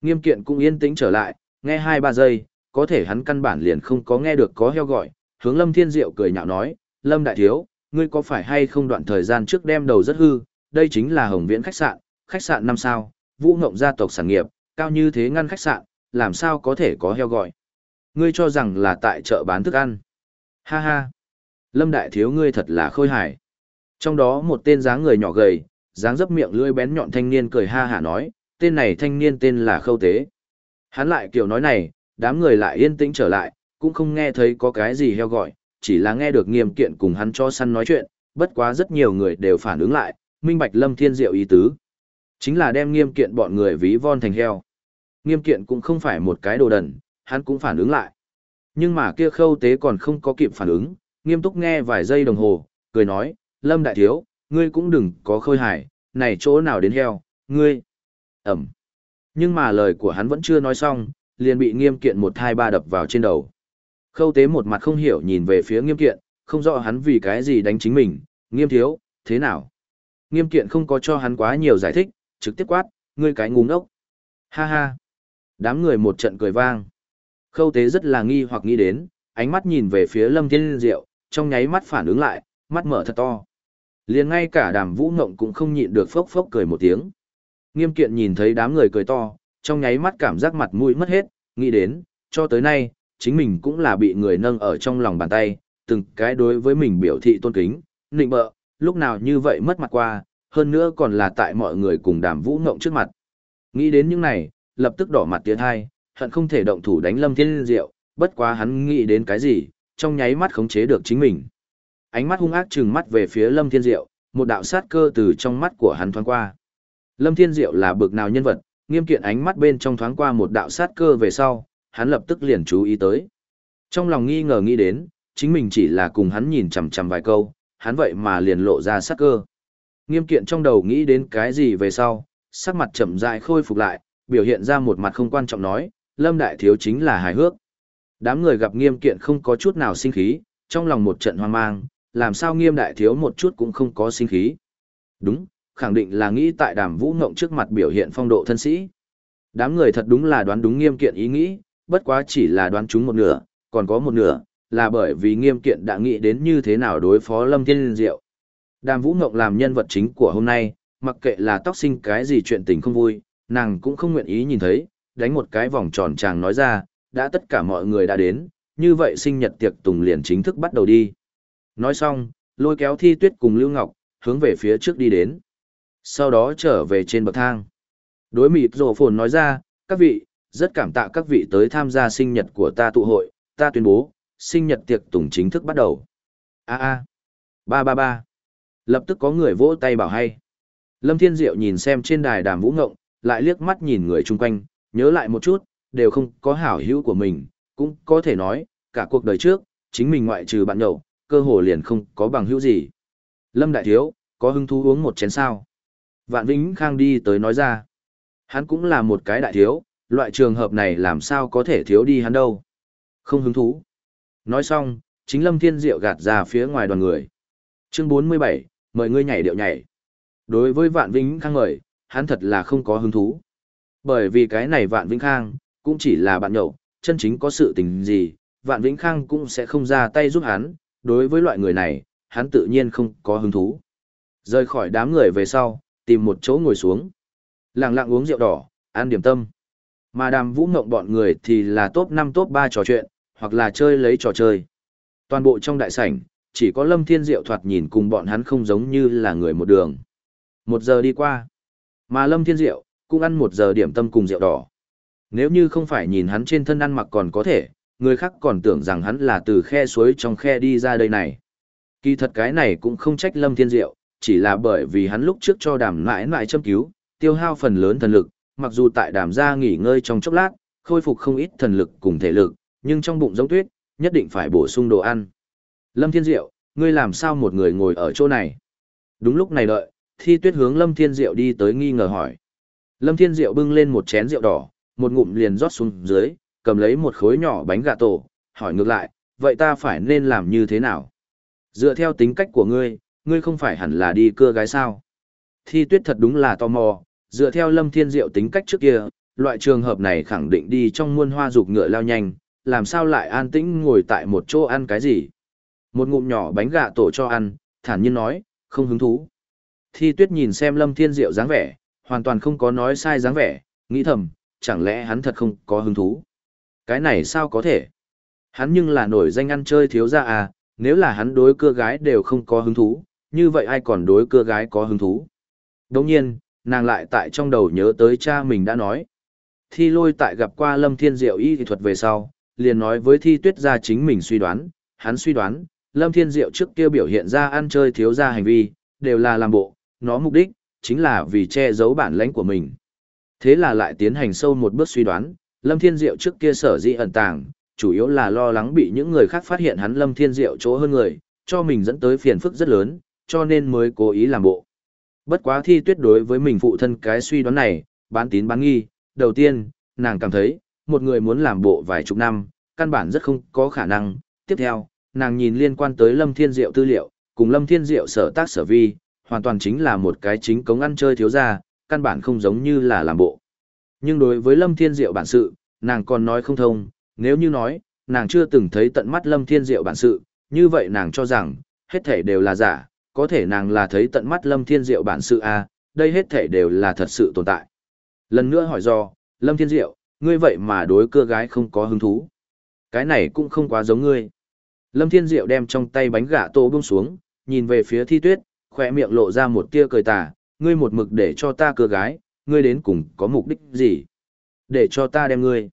Nghiêm kiện cũng yên tĩnh trở lại, nghe hai ba giây, có thể hắn căn bản liền không có nghe được có heo gọi, hướng Lâm Thiên Diệu cười nhạo nói, Lâm Đại Thiếu, ngươi có phải hay không đoạn thời gian trước đem đầu rất hư, đây chính là Hồng Viễn khách sạn, khách sạn năm sao, Vũ Ngộng gia tộc sản nghiệp, cao như thế ngăn khách sạn, làm sao có thể có heo gọi. Ngươi cho rằng là tại chợ bán thức ăn. Ha ha. Lâm Đại Thiếu ngươi thật là khôi hài. Trong đó một tên dáng người nhỏ gầy, dáng dấp miệng lưỡi bén nhọn thanh niên cười ha hả nói, tên này thanh niên tên là Khâu Tế. Hắn lại kiểu nói này, đám người lại yên tĩnh trở lại, cũng không nghe thấy có cái gì heo gọi, chỉ là nghe được nghiêm kiện cùng hắn cho săn nói chuyện, bất quá rất nhiều người đều phản ứng lại, minh bạch lâm thiên diệu ý tứ. Chính là đem nghiêm kiện bọn người ví von thành heo. Nghiêm kiện cũng không phải một cái đồ đần, hắn cũng phản ứng lại. Nhưng mà kia khâu tế còn không có kịp phản ứng, nghiêm túc nghe vài giây đồng hồ, cười nói, lâm đại thiếu, ngươi cũng đừng có khôi hài, này chỗ nào đến heo, ngươi. Ẩm. Nhưng mà lời của hắn vẫn chưa nói xong, liền bị nghiêm kiện một hai ba đập vào trên đầu. Khâu tế một mặt không hiểu nhìn về phía nghiêm kiện, không rõ hắn vì cái gì đánh chính mình, nghiêm thiếu, thế nào? Nghiêm kiện không có cho hắn quá nhiều giải thích, trực tiếp quát, ngươi cái ngu ngốc. Ha ha. Đám người một trận cười vang. Khâu tế rất là nghi hoặc nghĩ đến, ánh mắt nhìn về phía lâm thiên diệu, trong nháy mắt phản ứng lại, mắt mở thật to. liền ngay cả đàm vũ ngộng cũng không nhịn được phốc phốc cười một tiếng. Nghiêm kiện nhìn thấy đám người cười to, trong nháy mắt cảm giác mặt mũi mất hết, nghĩ đến, cho tới nay, chính mình cũng là bị người nâng ở trong lòng bàn tay, từng cái đối với mình biểu thị tôn kính, nịnh bợ, lúc nào như vậy mất mặt qua, hơn nữa còn là tại mọi người cùng đàm vũ ngộng trước mặt. Nghĩ đến những này, lập tức đỏ mặt tiến hai, hận không thể động thủ đánh lâm thiên diệu, bất quá hắn nghĩ đến cái gì, trong nháy mắt khống chế được chính mình. Ánh mắt hung ác trừng mắt về phía lâm thiên diệu, một đạo sát cơ từ trong mắt của hắn thoáng qua. Lâm Thiên Diệu là bực nào nhân vật, nghiêm kiện ánh mắt bên trong thoáng qua một đạo sát cơ về sau, hắn lập tức liền chú ý tới. Trong lòng nghi ngờ nghĩ đến, chính mình chỉ là cùng hắn nhìn chằm chằm vài câu, hắn vậy mà liền lộ ra sát cơ. Nghiêm kiện trong đầu nghĩ đến cái gì về sau, sắc mặt chậm rãi khôi phục lại, biểu hiện ra một mặt không quan trọng nói, Lâm Đại Thiếu chính là hài hước. Đám người gặp nghiêm kiện không có chút nào sinh khí, trong lòng một trận hoang mang, làm sao nghiêm đại thiếu một chút cũng không có sinh khí. Đúng, khẳng định là nghĩ tại đàm vũ ngộng trước mặt biểu hiện phong độ thân sĩ. Đám người thật đúng là đoán đúng nghiêm kiện ý nghĩ, bất quá chỉ là đoán chúng một nửa, còn có một nửa, là bởi vì nghiêm kiện đã nghĩ đến như thế nào đối phó Lâm Thiên Diệu. Đàm Vũ Ngộng làm nhân vật chính của hôm nay, mặc kệ là tóc sinh cái gì chuyện tình không vui, nàng cũng không nguyện ý nhìn thấy, đánh một cái vòng tròn chàng nói ra, đã tất cả mọi người đã đến, như vậy sinh nhật tiệc tùng liền chính thức bắt đầu đi. Nói xong, lôi kéo thi tuyết cùng Lưu Ngọc, hướng về phía trước đi đến. Sau đó trở về trên bậc thang. Đối mịt rổ phồn nói ra, các vị, rất cảm tạ các vị tới tham gia sinh nhật của ta tụ hội, ta tuyên bố, sinh nhật tiệc tùng chính thức bắt đầu. A a, ba ba ba. Lập tức có người vỗ tay bảo hay. Lâm Thiên Diệu nhìn xem trên đài đàm vũ ngộng, lại liếc mắt nhìn người chung quanh, nhớ lại một chút, đều không có hảo hữu của mình, cũng có thể nói, cả cuộc đời trước, chính mình ngoại trừ bạn nhậu, cơ hồ liền không có bằng hữu gì. Lâm Đại Thiếu, có hứng thú uống một chén sao? Vạn Vĩnh Khang đi tới nói ra. Hắn cũng là một cái đại thiếu, loại trường hợp này làm sao có thể thiếu đi hắn đâu. Không hứng thú. Nói xong, chính Lâm Thiên Diệu gạt ra phía ngoài đoàn người. Chương 47, mời ngươi nhảy điệu nhảy. Đối với Vạn Vĩnh Khang mời, hắn thật là không có hứng thú. Bởi vì cái này Vạn Vĩnh Khang, cũng chỉ là bạn nhậu, chân chính có sự tình gì, Vạn Vĩnh Khang cũng sẽ không ra tay giúp hắn, đối với loại người này, hắn tự nhiên không có hứng thú. Rời khỏi đám người về sau, tìm một chỗ ngồi xuống. Lặng lặng uống rượu đỏ, ăn điểm tâm. Mà đàm vũ mộng bọn người thì là top 5 top 3 trò chuyện, hoặc là chơi lấy trò chơi. Toàn bộ trong đại sảnh, chỉ có Lâm Thiên Diệu thoạt nhìn cùng bọn hắn không giống như là người một đường. Một giờ đi qua. Mà Lâm Thiên Diệu, cũng ăn một giờ điểm tâm cùng rượu đỏ. Nếu như không phải nhìn hắn trên thân ăn mặc còn có thể, người khác còn tưởng rằng hắn là từ khe suối trong khe đi ra đây này. Kỳ thật cái này cũng không trách Lâm Thiên Diệu, chỉ là bởi vì hắn lúc trước cho đàm mãi mãi châm cứu, tiêu hao phần lớn thần lực, mặc dù tại đàm gia nghỉ ngơi trong chốc lát, khôi phục không ít thần lực cùng thể lực, nhưng trong bụng giống tuyết, nhất định phải bổ sung đồ ăn. Lâm Thiên Diệu, ngươi làm sao một người ngồi ở chỗ này? Đúng lúc này đợi, thi tuyết hướng Lâm Thiên Diệu đi tới nghi ngờ hỏi. Lâm Thiên Diệu bưng lên một chén rượu đỏ, một ngụm liền rót xuống dưới, cầm lấy một khối nhỏ bánh gà tổ, hỏi ngược lại, vậy ta phải nên làm như thế nào? Dựa theo tính cách của ngươi, ngươi không phải hẳn là đi cưa gái sao? Thi tuyết thật đúng là tò mò, dựa theo lâm thiên diệu tính cách trước kia, loại trường hợp này khẳng định đi trong muôn hoa dục ngựa lao nhanh, làm sao lại an tĩnh ngồi tại một chỗ ăn cái gì? Một ngụm nhỏ bánh gà tổ cho ăn, thản nhiên nói, không hứng thú. Thi tuyết nhìn xem lâm thiên diệu dáng vẻ, hoàn toàn không có nói sai dáng vẻ, nghĩ thầm, chẳng lẽ hắn thật không có hứng thú? Cái này sao có thể? Hắn nhưng là nổi danh ăn chơi thiếu gia à, nếu là hắn đối cưa gái đều không có hứng thú, như vậy ai còn đối cưa gái có hứng thú? Đồng nhiên, nàng lại tại trong đầu nhớ tới cha mình đã nói. Thi lôi tại gặp qua Lâm Thiên Diệu y thì thuật về sau, liền nói với thi tuyết ra chính mình suy đoán, hắn suy đoán, Lâm Thiên Diệu trước kia biểu hiện ra ăn chơi thiếu gia hành vi, đều là làm bộ, nó mục đích, chính là vì che giấu bản lãnh của mình. Thế là lại tiến hành sâu một bước suy đoán, Lâm Thiên Diệu trước kia sở dĩ ẩn tàng, chủ yếu là lo lắng bị những người khác phát hiện hắn Lâm Thiên Diệu chỗ hơn người, cho mình dẫn tới phiền phức rất lớn, cho nên mới cố ý làm bộ. Bất quá thi tuyết đối với mình phụ thân cái suy đoán này, bán tín bán nghi, đầu tiên, nàng cảm thấy, một người muốn làm bộ vài chục năm, căn bản rất không có khả năng. Tiếp theo, nàng nhìn liên quan tới Lâm Thiên Diệu tư liệu, cùng Lâm Thiên Diệu sở tác sở vi, hoàn toàn chính là một cái chính cống ăn chơi thiếu gia, căn bản không giống như là làm bộ. Nhưng đối với Lâm Thiên Diệu bản sự, nàng còn nói không thông, nếu như nói, nàng chưa từng thấy tận mắt Lâm Thiên Diệu bản sự, như vậy nàng cho rằng, hết thể đều là giả, có thể nàng là thấy tận mắt Lâm Thiên Diệu bản sự a, à, đây hết thể đều là thật sự tồn tại. Lần nữa hỏi do, Lâm Thiên Diệu, ngươi vậy mà đối cưa gái không có hứng thú. Cái này cũng không quá giống ngươi. Lâm Thiên Diệu đem trong tay bánh gà tô buông xuống, nhìn về phía thi tuyết, khỏe miệng lộ ra một tia cười tà, ngươi một mực để cho ta cưa gái, ngươi đến cùng có mục đích gì? Để cho ta đem ngươi.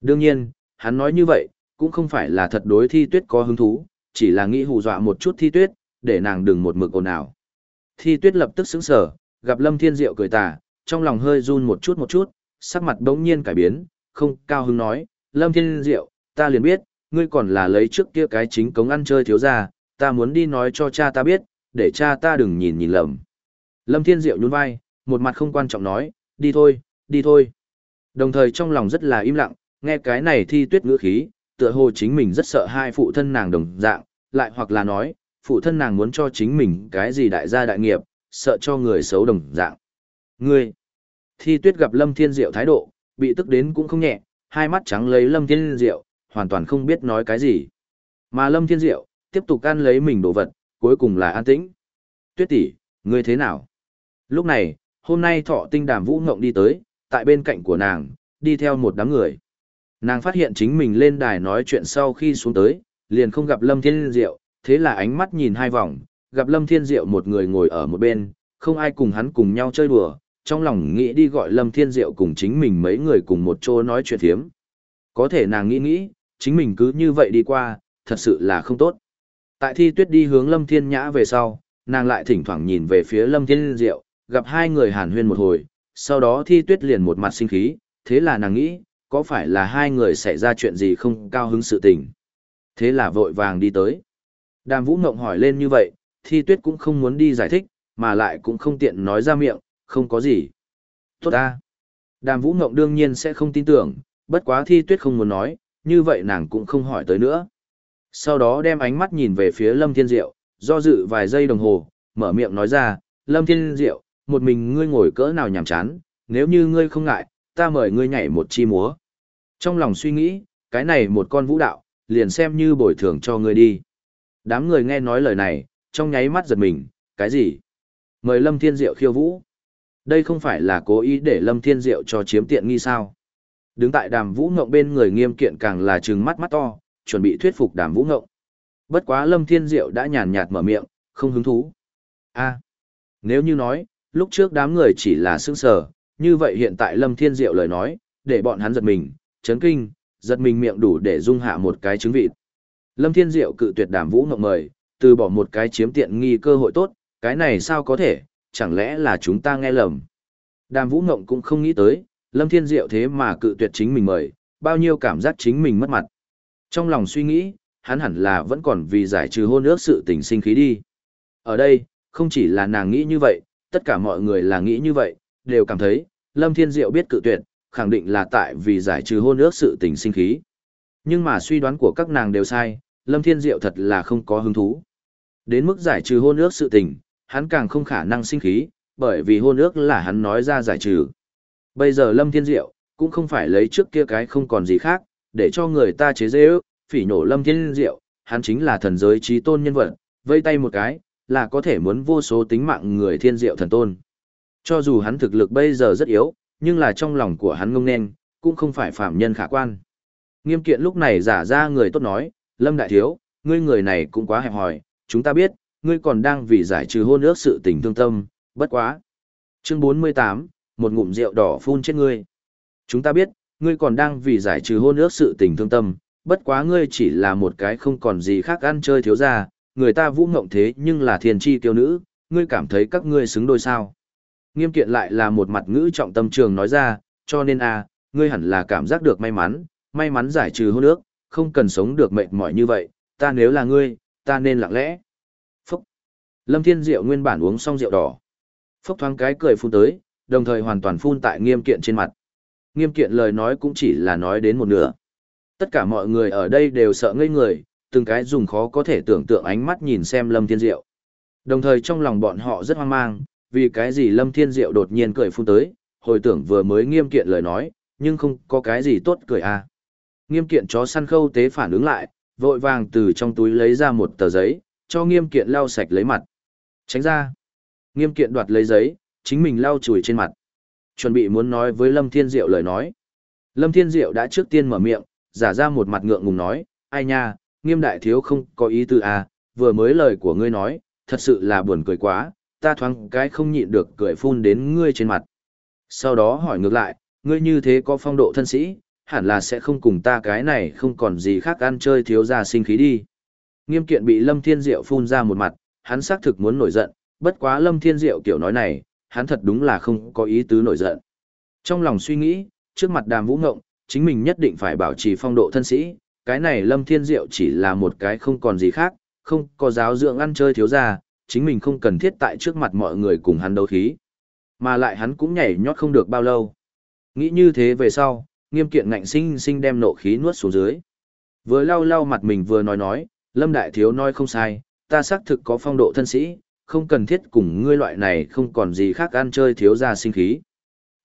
Đương nhiên, hắn nói như vậy, cũng không phải là thật đối thi tuyết có hứng thú, chỉ là nghĩ hù dọa một chút thi tuyết, để nàng đừng một mực ồn ào. Thi tuyết lập tức sững sờ, gặp Lâm Thiên Diệu cười tà, trong lòng hơi run một chút một chút, sắc mặt đống nhiên cải biến, không cao hứng nói, Lâm Thiên Diệu, ta liền biết, ngươi còn là lấy trước kia cái chính cống ăn chơi thiếu ra, ta muốn đi nói cho cha ta biết, để cha ta đừng nhìn nhìn lầm. Lâm Thiên Diệu nhún vai, một mặt không quan trọng nói, đi thôi, đi thôi. Đồng thời trong lòng rất là im lặng, nghe cái này thi tuyết ngữ khí, tựa hồ chính mình rất sợ hai phụ thân nàng đồng dạng, lại hoặc là nói, phụ thân nàng muốn cho chính mình cái gì đại gia đại nghiệp, sợ cho người xấu đồng dạng. Ngươi! Thi tuyết gặp Lâm Thiên Diệu thái độ, bị tức đến cũng không nhẹ, hai mắt trắng lấy Lâm Thiên Diệu, hoàn toàn không biết nói cái gì. Mà Lâm Thiên Diệu, tiếp tục ăn lấy mình đồ vật, cuối cùng là an tĩnh. Tuyết tỷ, ngươi thế nào? Lúc này, hôm nay thọ tinh đàm vũ ngộng đi tới, tại bên cạnh của nàng, đi theo một đám người. Nàng phát hiện chính mình lên đài nói chuyện sau khi xuống tới, liền không gặp Lâm Thiên Diệu, thế là ánh mắt nhìn hai vòng, gặp Lâm Thiên Diệu một người ngồi ở một bên, không ai cùng hắn cùng nhau chơi đùa, trong lòng nghĩ đi gọi Lâm Thiên Diệu cùng chính mình mấy người cùng một chỗ nói chuyện thiếm. Có thể nàng nghĩ nghĩ, chính mình cứ như vậy đi qua, thật sự là không tốt. Tại thi tuyết đi hướng Lâm Thiên Nhã về sau, nàng lại thỉnh thoảng nhìn về phía Lâm Thiên Diệu, gặp hai người hàn huyên một hồi, sau đó thi tuyết liền một mặt sinh khí, thế là nàng nghĩ, có phải là hai người xảy ra chuyện gì không cao hứng sự tình. Thế là vội vàng đi tới. Đàm Vũ Ngộng hỏi lên như vậy, thi tuyết cũng không muốn đi giải thích, mà lại cũng không tiện nói ra miệng, không có gì. Tốt ta. Đàm Vũ Ngộng đương nhiên sẽ không tin tưởng, bất quá thi tuyết không muốn nói, như vậy nàng cũng không hỏi tới nữa. Sau đó đem ánh mắt nhìn về phía Lâm Thiên Diệu, do dự vài giây đồng hồ, mở miệng nói ra, Lâm Thiên Diệu, một mình ngươi ngồi cỡ nào nhàm chán, nếu như ngươi không ngại, ta mời ngươi nhảy một chi múa. Trong lòng suy nghĩ, cái này một con vũ đạo, liền xem như bồi thường cho ngươi đi. Đám người nghe nói lời này, trong nháy mắt giật mình, cái gì? Mời Lâm Thiên Diệu khiêu vũ. Đây không phải là cố ý để Lâm Thiên Diệu cho chiếm tiện nghi sao. Đứng tại đàm vũ ngộng bên người nghiêm kiện càng là trừng mắt mắt to, chuẩn bị thuyết phục đàm vũ ngộng. Bất quá Lâm Thiên Diệu đã nhàn nhạt mở miệng, không hứng thú. a nếu như nói, lúc trước đám người chỉ là sững sờ, như vậy hiện tại Lâm Thiên Diệu lời nói, để bọn hắn giật mình, chấn kinh, giật mình miệng đủ để dung hạ một cái trứng vịt. Lâm Thiên Diệu cự tuyệt đàm vũ Ngậm mời, từ bỏ một cái chiếm tiện nghi cơ hội tốt, cái này sao có thể, chẳng lẽ là chúng ta nghe lầm. Đàm vũ ngộng cũng không nghĩ tới, Lâm Thiên Diệu thế mà cự tuyệt chính mình mời, bao nhiêu cảm giác chính mình mất mặt. Trong lòng suy nghĩ, hắn hẳn là vẫn còn vì giải trừ hôn ước sự tình sinh khí đi. Ở đây, không chỉ là nàng nghĩ như vậy, tất cả mọi người là nghĩ như vậy, đều cảm thấy, Lâm Thiên Diệu biết cự tuyệt, khẳng định là tại vì giải trừ hôn ước sự tình sinh khí. Nhưng mà suy đoán của các nàng đều sai, Lâm Thiên Diệu thật là không có hứng thú. Đến mức giải trừ hôn ước sự tình, hắn càng không khả năng sinh khí, bởi vì hôn ước là hắn nói ra giải trừ. Bây giờ Lâm Thiên Diệu, cũng không phải lấy trước kia cái không còn gì khác, để cho người ta chế dễ ước, phỉ nổ Lâm Thiên Diệu, hắn chính là thần giới trí tôn nhân vật, vây tay một cái, là có thể muốn vô số tính mạng người thiên diệu thần tôn. Cho dù hắn thực lực bây giờ rất yếu, nhưng là trong lòng của hắn ngông nên, cũng không phải phạm nhân khả quan. Nghiêm kiện lúc này giả ra người tốt nói, Lâm Đại Thiếu, ngươi người này cũng quá hẹp hòi, chúng ta biết, ngươi còn đang vì giải trừ hôn ước sự tình thương tâm, bất quá. Chương 48, một ngụm rượu đỏ phun chết ngươi. Chúng ta biết, ngươi còn đang vì giải trừ hôn ước sự tình thương tâm, bất quá ngươi chỉ là một cái không còn gì khác ăn chơi thiếu gia người ta vũ ngộng thế nhưng là thiên tri tiêu nữ, ngươi cảm thấy các ngươi xứng đôi sao. Nghiêm kiện lại là một mặt ngữ trọng tâm trường nói ra, cho nên a, à, ngươi hẳn là cảm giác được may mắn, may mắn giải trừ hôn ước, không cần sống được mệt mỏi như vậy, ta nếu là ngươi, ta nên lặng lẽ. Phúc! Lâm Thiên Diệu nguyên bản uống xong rượu đỏ. Phúc thoáng cái cười phun tới, đồng thời hoàn toàn phun tại nghiêm kiện trên mặt. Nghiêm kiện lời nói cũng chỉ là nói đến một nửa. Tất cả mọi người ở đây đều sợ ngây người, từng cái dùng khó có thể tưởng tượng ánh mắt nhìn xem Lâm Thiên Diệu. Đồng thời trong lòng bọn họ rất hoang mang, vì cái gì Lâm Thiên Diệu đột nhiên cười phun tới, hồi tưởng vừa mới nghiêm kiện lời nói, nhưng không có cái gì tốt cười à. Nghiêm kiện chó săn khâu tế phản ứng lại, vội vàng từ trong túi lấy ra một tờ giấy, cho nghiêm kiện lau sạch lấy mặt. Tránh ra. Nghiêm kiện đoạt lấy giấy, chính mình lau chùi trên mặt. Chuẩn bị muốn nói với Lâm Thiên Diệu lời nói. Lâm Thiên Diệu đã trước tiên mở miệng, giả ra một mặt ngượng ngùng nói, ai nha, nghiêm đại thiếu không có ý tư à, vừa mới lời của ngươi nói, thật sự là buồn cười quá, ta thoáng cái không nhịn được cười phun đến ngươi trên mặt. Sau đó hỏi ngược lại, ngươi như thế có phong độ thân sĩ, hẳn là sẽ không cùng ta cái này không còn gì khác ăn chơi thiếu ra sinh khí đi. Nghiêm kiện bị Lâm Thiên Diệu phun ra một mặt, hắn xác thực muốn nổi giận, bất quá Lâm Thiên Diệu kiểu nói này, hắn thật đúng là không có ý tứ nổi giận. Trong lòng suy nghĩ, trước mặt đàm vũ ngộng, chính mình nhất định phải bảo trì phong độ thân sĩ, cái này Lâm Thiên Diệu chỉ là một cái không còn gì khác, không có giáo dưỡng ăn chơi thiếu ra, chính mình không cần thiết tại trước mặt mọi người cùng hắn đấu khí. Mà lại hắn cũng nhảy nhót không được bao lâu. Nghĩ như thế về sau, nghiêm kiện ngạnh sinh sinh đem nộ khí nuốt xuống dưới. Vừa lau lau mặt mình vừa nói nói, Lâm Đại Thiếu nói không sai, ta xác thực có phong độ thân sĩ, không cần thiết cùng ngươi loại này không còn gì khác ăn chơi thiếu ra sinh khí.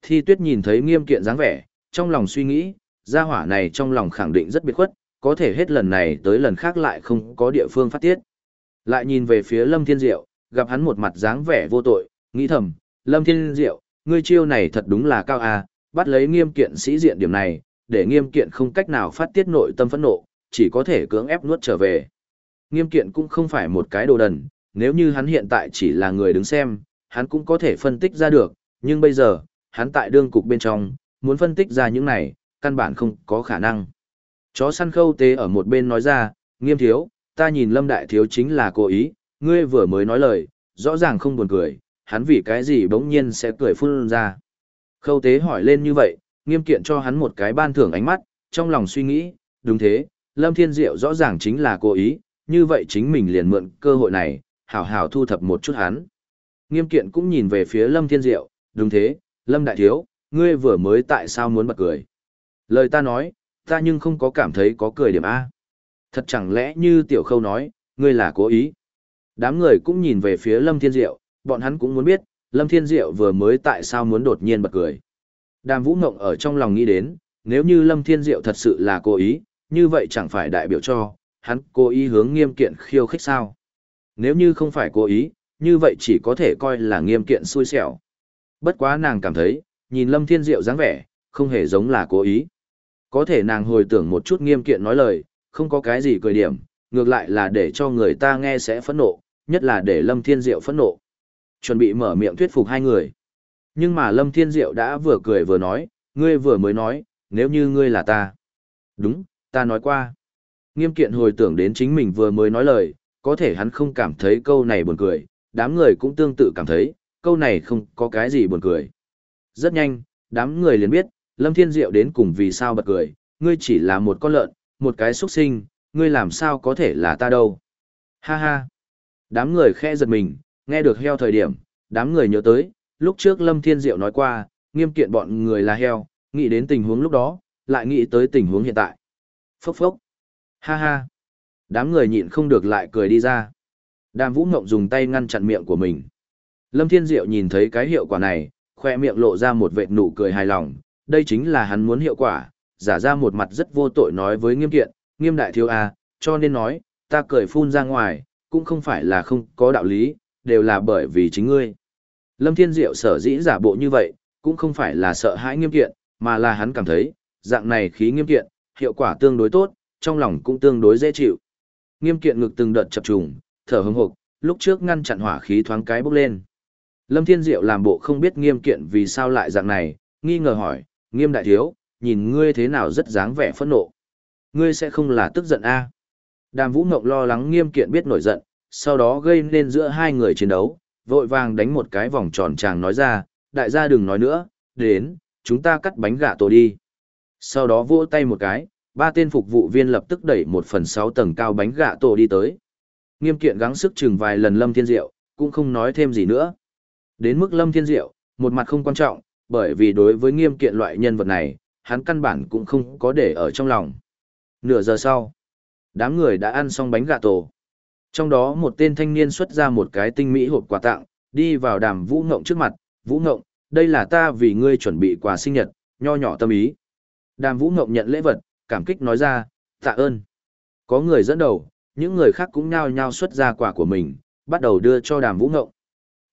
Thi tuyết nhìn thấy nghiêm kiện dáng vẻ, trong lòng suy nghĩ, gia hỏa này trong lòng khẳng định rất biệt khuất, có thể hết lần này tới lần khác lại không có địa phương phát tiết. Lại nhìn về phía Lâm Thiên Diệu, gặp hắn một mặt dáng vẻ vô tội, nghĩ thầm, Lâm Thiên Diệu, ngươi chiêu này thật đúng là cao à, bắt lấy nghiêm kiện sĩ diện điểm này, để nghiêm kiện không cách nào phát tiết nội tâm phẫn nộ, chỉ có thể cưỡng ép nuốt trở về. Nghiêm kiện cũng không phải một cái đồ đần, nếu như hắn hiện tại chỉ là người đứng xem, hắn cũng có thể phân tích ra được, nhưng bây giờ, hắn tại đương cục bên trong, muốn phân tích ra những này, căn bản không có khả năng. Chó săn khâu tế ở một bên nói ra, nghiêm thiếu, ta nhìn lâm đại thiếu chính là cố ý, ngươi vừa mới nói lời, rõ ràng không buồn cười, hắn vì cái gì bỗng nhiên sẽ cười phun ra. Khâu tế hỏi lên như vậy, nghiêm kiện cho hắn một cái ban thưởng ánh mắt, trong lòng suy nghĩ, đúng thế, lâm thiên diệu rõ ràng chính là cố ý, như vậy chính mình liền mượn cơ hội này, hảo hảo thu thập một chút hắn. Nghiêm kiện cũng nhìn về phía lâm thiên diệu, đúng thế, lâm đại thiếu, ngươi vừa mới tại sao muốn bật cười. Lời ta nói, ta nhưng không có cảm thấy có cười điểm A. Thật chẳng lẽ như tiểu khâu nói, ngươi là cố ý. Đám người cũng nhìn về phía Lâm Thiên Diệu, bọn hắn cũng muốn biết, Lâm Thiên Diệu vừa mới tại sao muốn đột nhiên bật cười. Đàm Vũ Ngộng ở trong lòng nghĩ đến, nếu như Lâm Thiên Diệu thật sự là cố ý, như vậy chẳng phải đại biểu cho, hắn cố ý hướng nghiêm kiện khiêu khích sao. Nếu như không phải cố ý, như vậy chỉ có thể coi là nghiêm kiện xui xẻo. Bất quá nàng cảm thấy, nhìn Lâm Thiên Diệu dáng vẻ, không hề giống là cố ý. Có thể nàng hồi tưởng một chút nghiêm kiện nói lời, không có cái gì cười điểm, ngược lại là để cho người ta nghe sẽ phẫn nộ, nhất là để Lâm Thiên Diệu phẫn nộ. Chuẩn bị mở miệng thuyết phục hai người. Nhưng mà Lâm Thiên Diệu đã vừa cười vừa nói, ngươi vừa mới nói, nếu như ngươi là ta. Đúng, ta nói qua. Nghiêm kiện hồi tưởng đến chính mình vừa mới nói lời, có thể hắn không cảm thấy câu này buồn cười, đám người cũng tương tự cảm thấy, câu này không có cái gì buồn cười. Rất nhanh, đám người liền biết, Lâm Thiên Diệu đến cùng vì sao bật cười, ngươi chỉ là một con lợn, một cái xuất sinh, ngươi làm sao có thể là ta đâu. Ha ha. Đám người khe giật mình, nghe được heo thời điểm, đám người nhớ tới, lúc trước Lâm Thiên Diệu nói qua, nghiêm kiện bọn người là heo, nghĩ đến tình huống lúc đó, lại nghĩ tới tình huống hiện tại. Phốc phốc. Ha ha. Đám người nhịn không được lại cười đi ra. Đàm Vũ Ngộng dùng tay ngăn chặn miệng của mình. Lâm Thiên Diệu nhìn thấy cái hiệu quả này, khoe miệng lộ ra một vệt nụ cười hài lòng, đây chính là hắn muốn hiệu quả, giả ra một mặt rất vô tội nói với nghiêm kiện, nghiêm đại thiếu a, cho nên nói, ta cười phun ra ngoài, cũng không phải là không có đạo lý, đều là bởi vì chính ngươi. Lâm Thiên Diệu sở dĩ giả bộ như vậy, cũng không phải là sợ hãi nghiêm kiện, mà là hắn cảm thấy, dạng này khí nghiêm kiện, hiệu quả tương đối tốt, trong lòng cũng tương đối dễ chịu. Nghiêm kiện ngực từng đợt chập trùng, thở hững hộc, lúc trước ngăn chặn hỏa khí thoáng cái bốc lên. Lâm Thiên Diệu làm bộ không biết nghiêm kiện vì sao lại dạng này, nghi ngờ hỏi, nghiêm đại thiếu, nhìn ngươi thế nào rất dáng vẻ phẫn nộ. Ngươi sẽ không là tức giận a? Đàm Vũ Ngộng lo lắng nghiêm kiện biết nổi giận, sau đó gây nên giữa hai người chiến đấu, vội vàng đánh một cái vòng tròn chàng nói ra, đại gia đừng nói nữa, đến, chúng ta cắt bánh gà tổ đi. Sau đó vỗ tay một cái, ba tên phục vụ viên lập tức đẩy một phần sáu tầng cao bánh gà tổ đi tới. Nghiêm kiện gắng sức chừng vài lần Lâm Thiên Diệu, cũng không nói thêm gì nữa. Đến mức Lâm Thiên Diệu, một mặt không quan trọng, bởi vì đối với nghiêm kiện loại nhân vật này, hắn căn bản cũng không có để ở trong lòng. Nửa giờ sau, đám người đã ăn xong bánh gà tổ. Trong đó một tên thanh niên xuất ra một cái tinh mỹ hộp quà tặng, đi vào đàm Vũ Ngộng trước mặt, Vũ Ngộng, đây là ta vì ngươi chuẩn bị quà sinh nhật, nho nhỏ tâm ý. Đàm Vũ Ngộng nhận lễ vật, cảm kích nói ra, tạ ơn. Có người dẫn đầu, những người khác cũng nhao nhao xuất ra quà của mình, bắt đầu đưa cho đàm Vũ Ngộng.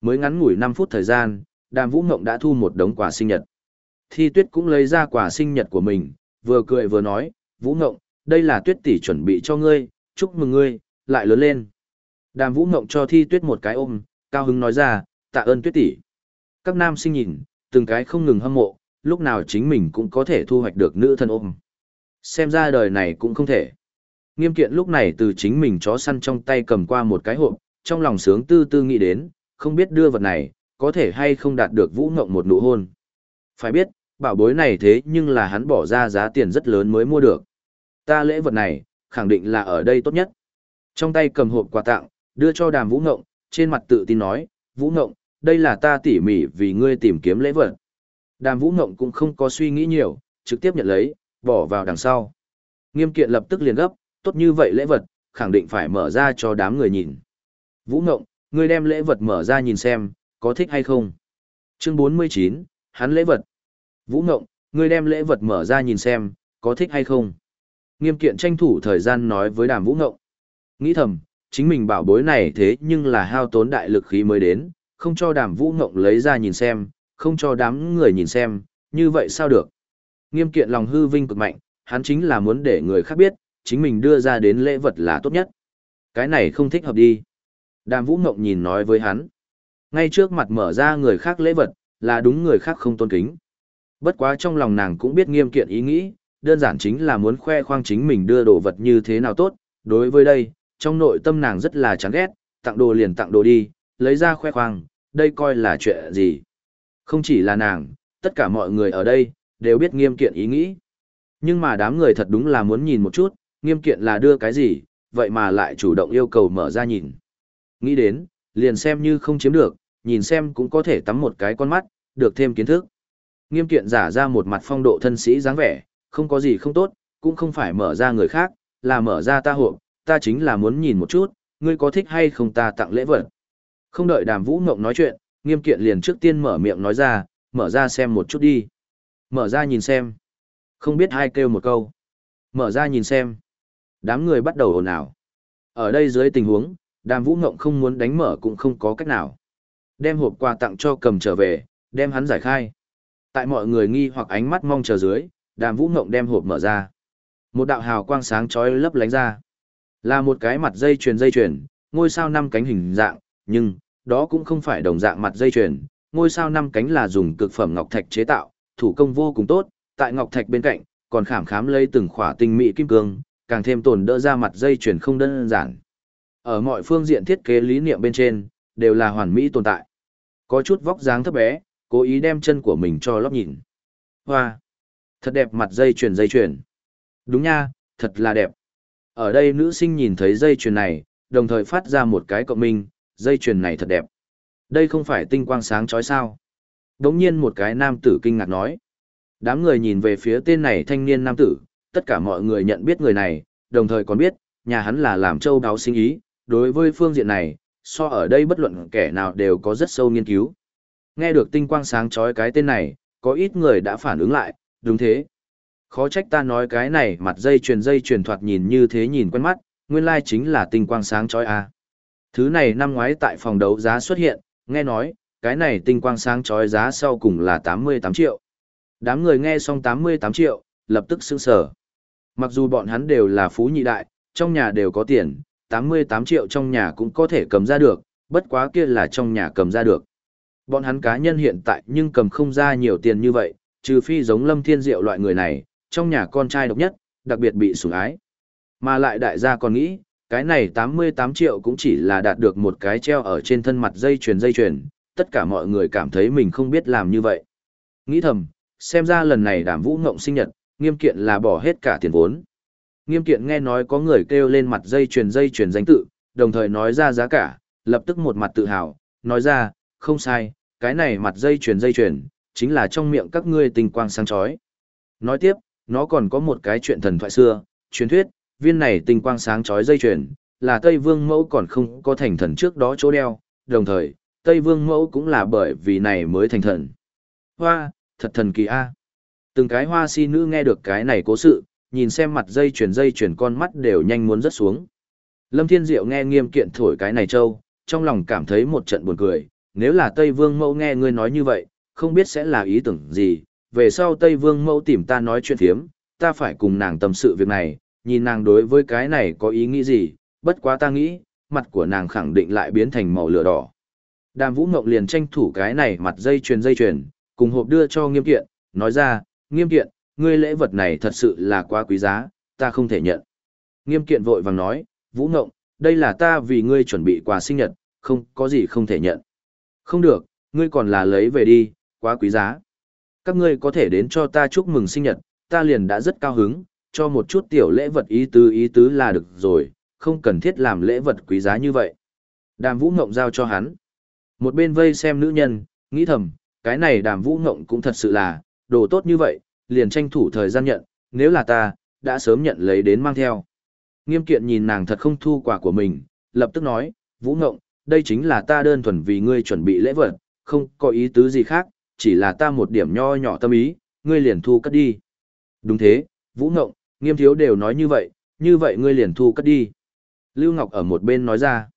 Mới ngắn ngủi 5 phút thời gian, đàm Vũ Ngộng đã thu một đống quà sinh nhật. Thi tuyết cũng lấy ra quà sinh nhật của mình, vừa cười vừa nói, Vũ Ngộng, đây là tuyết tỷ chuẩn bị cho ngươi, chúc mừng ngươi, lại lớn lên. Đàm Vũ Ngộng cho thi tuyết một cái ôm, cao hứng nói ra, tạ ơn tuyết tỷ. Các nam sinh nhìn, từng cái không ngừng hâm mộ, lúc nào chính mình cũng có thể thu hoạch được nữ thân ôm. Xem ra đời này cũng không thể. Nghiêm kiện lúc này từ chính mình chó săn trong tay cầm qua một cái hộp, trong lòng sướng tư tư nghĩ đến, không biết đưa vật này, có thể hay không đạt được Vũ Ngộng một nụ hôn. Phải biết, bảo bối này thế nhưng là hắn bỏ ra giá tiền rất lớn mới mua được. Ta lễ vật này, khẳng định là ở đây tốt nhất. Trong tay cầm hộp quà tặng, đưa cho đàm Vũ Ngộng, trên mặt tự tin nói, Vũ Ngộng, đây là ta tỉ mỉ vì ngươi tìm kiếm lễ vật. Đàm Vũ Ngộng cũng không có suy nghĩ nhiều, trực tiếp nhận lấy, bỏ vào đằng sau. Nghiêm kiện lập tức liền gấp, tốt như vậy lễ vật, khẳng định phải mở ra cho đám người nhìn. Vũ Ngộng, ngươi đem lễ vật mở ra nhìn xem, có thích hay không. Chương 49, hắn lễ vật. Vũ Ngộng, ngươi đem lễ vật mở ra nhìn xem, có thích hay không. Nghiêm kiện tranh thủ thời gian nói với đàm Vũ Ngộng. Nghĩ thầm, chính mình bảo bối này thế nhưng là hao tốn đại lực khí mới đến, không cho đàm Vũ Ngộng lấy ra nhìn xem, không cho đám người nhìn xem, như vậy sao được. Nghiêm kiện lòng hư vinh cực mạnh, hắn chính là muốn để người khác biết, chính mình đưa ra đến lễ vật là tốt nhất. Cái này không thích hợp đi. Đàm Vũ Ngộng nhìn nói với hắn. Ngay trước mặt mở ra người khác lễ vật, là đúng người khác không tôn kính. Bất quá trong lòng nàng cũng biết nghiêm kiện ý nghĩ, đơn giản chính là muốn khoe khoang chính mình đưa đồ vật như thế nào tốt. Đối với đây, trong nội tâm nàng rất là chán ghét, tặng đồ liền tặng đồ đi, lấy ra khoe khoang, đây coi là chuyện gì. Không chỉ là nàng, tất cả mọi người ở đây, đều biết nghiêm kiện ý nghĩ. Nhưng mà đám người thật đúng là muốn nhìn một chút, nghiêm kiện là đưa cái gì, vậy mà lại chủ động yêu cầu mở ra nhìn. Nghĩ đến, liền xem như không chiếm được, nhìn xem cũng có thể tắm một cái con mắt, được thêm kiến thức. Nghiêm kiện giả ra một mặt phong độ thân sĩ dáng vẻ, không có gì không tốt, cũng không phải mở ra người khác, là mở ra ta hộp, ta chính là muốn nhìn một chút, ngươi có thích hay không ta tặng lễ vật. Không đợi đàm vũ ngộng nói chuyện, nghiêm kiện liền trước tiên mở miệng nói ra, mở ra xem một chút đi. Mở ra nhìn xem. Không biết ai kêu một câu. Mở ra nhìn xem. Đám người bắt đầu ồn ào. Ở đây dưới tình huống, đàm vũ ngộng không muốn đánh mở cũng không có cách nào. Đem hộp quà tặng cho cầm trở về, đem hắn giải khai. Tại mọi người nghi hoặc ánh mắt mong chờ dưới, đàm vũ ngộng đem hộp mở ra. Một đạo hào quang sáng chói lấp lánh ra. Là một cái mặt dây chuyền dây chuyền, ngôi sao năm cánh hình dạng, nhưng, đó cũng không phải đồng dạng mặt dây chuyền. Ngôi sao năm cánh là dùng cực phẩm ngọc thạch chế tạo, thủ công vô cùng tốt, tại ngọc thạch bên cạnh, còn khảm khám lấy từng khỏa tinh mỹ kim cương, càng thêm tồn đỡ ra mặt dây chuyền không đơn giản. Ở mọi phương diện thiết kế lý niệm bên trên, đều là hoàn mỹ tồn tại. Có chút vóc dáng thấp bé, cố ý đem chân của mình cho lóc nhìn. Hoa! Thật đẹp mặt dây chuyền dây chuyền. Đúng nha, thật là đẹp. Ở đây nữ sinh nhìn thấy dây chuyền này, đồng thời phát ra một cái cộng minh, dây chuyền này thật đẹp. Đây không phải tinh quang sáng chói sao. Đống nhiên một cái nam tử kinh ngạc nói. Đám người nhìn về phía tên này thanh niên nam tử, tất cả mọi người nhận biết người này, đồng thời còn biết, nhà hắn là làm châu đáo sinh ý, đối với phương diện này, so ở đây bất luận kẻ nào đều có rất sâu nghiên cứu. Nghe được tinh quang sáng chói cái tên này, có ít người đã phản ứng lại, đúng thế. Khó trách ta nói cái này mặt dây chuyền dây chuyền thoạt nhìn như thế nhìn quen mắt, nguyên lai chính là tinh quang sáng chói a. Thứ này năm ngoái tại phòng đấu giá xuất hiện, nghe nói, cái này tinh quang sáng chói giá sau cùng là 88 triệu. Đám người nghe xong 88 triệu, lập tức sững sờ. Mặc dù bọn hắn đều là phú nhị đại, trong nhà đều có tiền, 88 triệu trong nhà cũng có thể cầm ra được, bất quá kia là trong nhà cầm ra được. Bọn hắn cá nhân hiện tại nhưng cầm không ra nhiều tiền như vậy, trừ phi giống Lâm Thiên Diệu loại người này, trong nhà con trai độc nhất, đặc biệt bị sủng ái. Mà lại đại gia còn nghĩ, cái này 88 triệu cũng chỉ là đạt được một cái treo ở trên thân mặt dây chuyền dây chuyền, tất cả mọi người cảm thấy mình không biết làm như vậy. Nghĩ thầm, xem ra lần này đàm vũ ngộng sinh nhật, nghiêm kiện là bỏ hết cả tiền vốn. Nghiêm kiện nghe nói có người kêu lên mặt dây chuyền dây chuyền danh tự, đồng thời nói ra giá cả, lập tức một mặt tự hào, nói ra, không sai, cái này mặt dây chuyền dây chuyền, chính là trong miệng các ngươi tinh quang sáng chói. Nói tiếp, nó còn có một cái chuyện thần thoại xưa, truyền thuyết, viên này tinh quang sáng chói dây chuyền, là Tây Vương Mẫu còn không có thành thần trước đó chỗ đeo, đồng thời, Tây Vương Mẫu cũng là bởi vì này mới thành thần. Hoa, thật thần kỳ a. Từng cái hoa si nữ nghe được cái này cố sự, nhìn xem mặt dây chuyền dây chuyền con mắt đều nhanh muốn rớt xuống. Lâm Thiên Diệu nghe nghiêm kiện thổi cái này trâu, trong lòng cảm thấy một trận buồn cười, nếu là Tây Vương Mẫu nghe ngươi nói như vậy, không biết sẽ là ý tưởng gì, về sau Tây Vương Mẫu tìm ta nói chuyện thiếm, ta phải cùng nàng tâm sự việc này, nhìn nàng đối với cái này có ý nghĩ gì, bất quá ta nghĩ, mặt của nàng khẳng định lại biến thành màu lửa đỏ. Đàm Vũ Ngọc liền tranh thủ cái này mặt dây chuyền dây chuyền, cùng hộp đưa cho nghiêm kiện, nói ra, nghiêm kiện, ngươi lễ vật này thật sự là quá quý giá, ta không thể nhận. Nghiêm kiện vội vàng nói, Vũ Ngộng, đây là ta vì ngươi chuẩn bị quà sinh nhật, không có gì không thể nhận. Không được, ngươi còn là lấy về đi, quá quý giá. Các ngươi có thể đến cho ta chúc mừng sinh nhật, ta liền đã rất cao hứng, cho một chút tiểu lễ vật ý tứ ý tứ là được rồi, không cần thiết làm lễ vật quý giá như vậy. Đàm Vũ Ngộng giao cho hắn. Một bên vây xem nữ nhân, nghĩ thầm, cái này đàm Vũ Ngộng cũng thật sự là, đồ tốt như vậy, liền tranh thủ thời gian nhận, nếu là ta, đã sớm nhận lấy đến mang theo. Nghiêm kiện nhìn nàng thật không thu quả của mình, lập tức nói, Vũ Ngộng, đây chính là ta đơn thuần vì ngươi chuẩn bị lễ vật, không có ý tứ gì khác, chỉ là ta một điểm nho nhỏ tâm ý, ngươi liền thu cất đi. Đúng thế, Vũ Ngộng, nghiêm thiếu đều nói như vậy, như vậy ngươi liền thu cất đi. Lưu Ngọc ở một bên nói ra.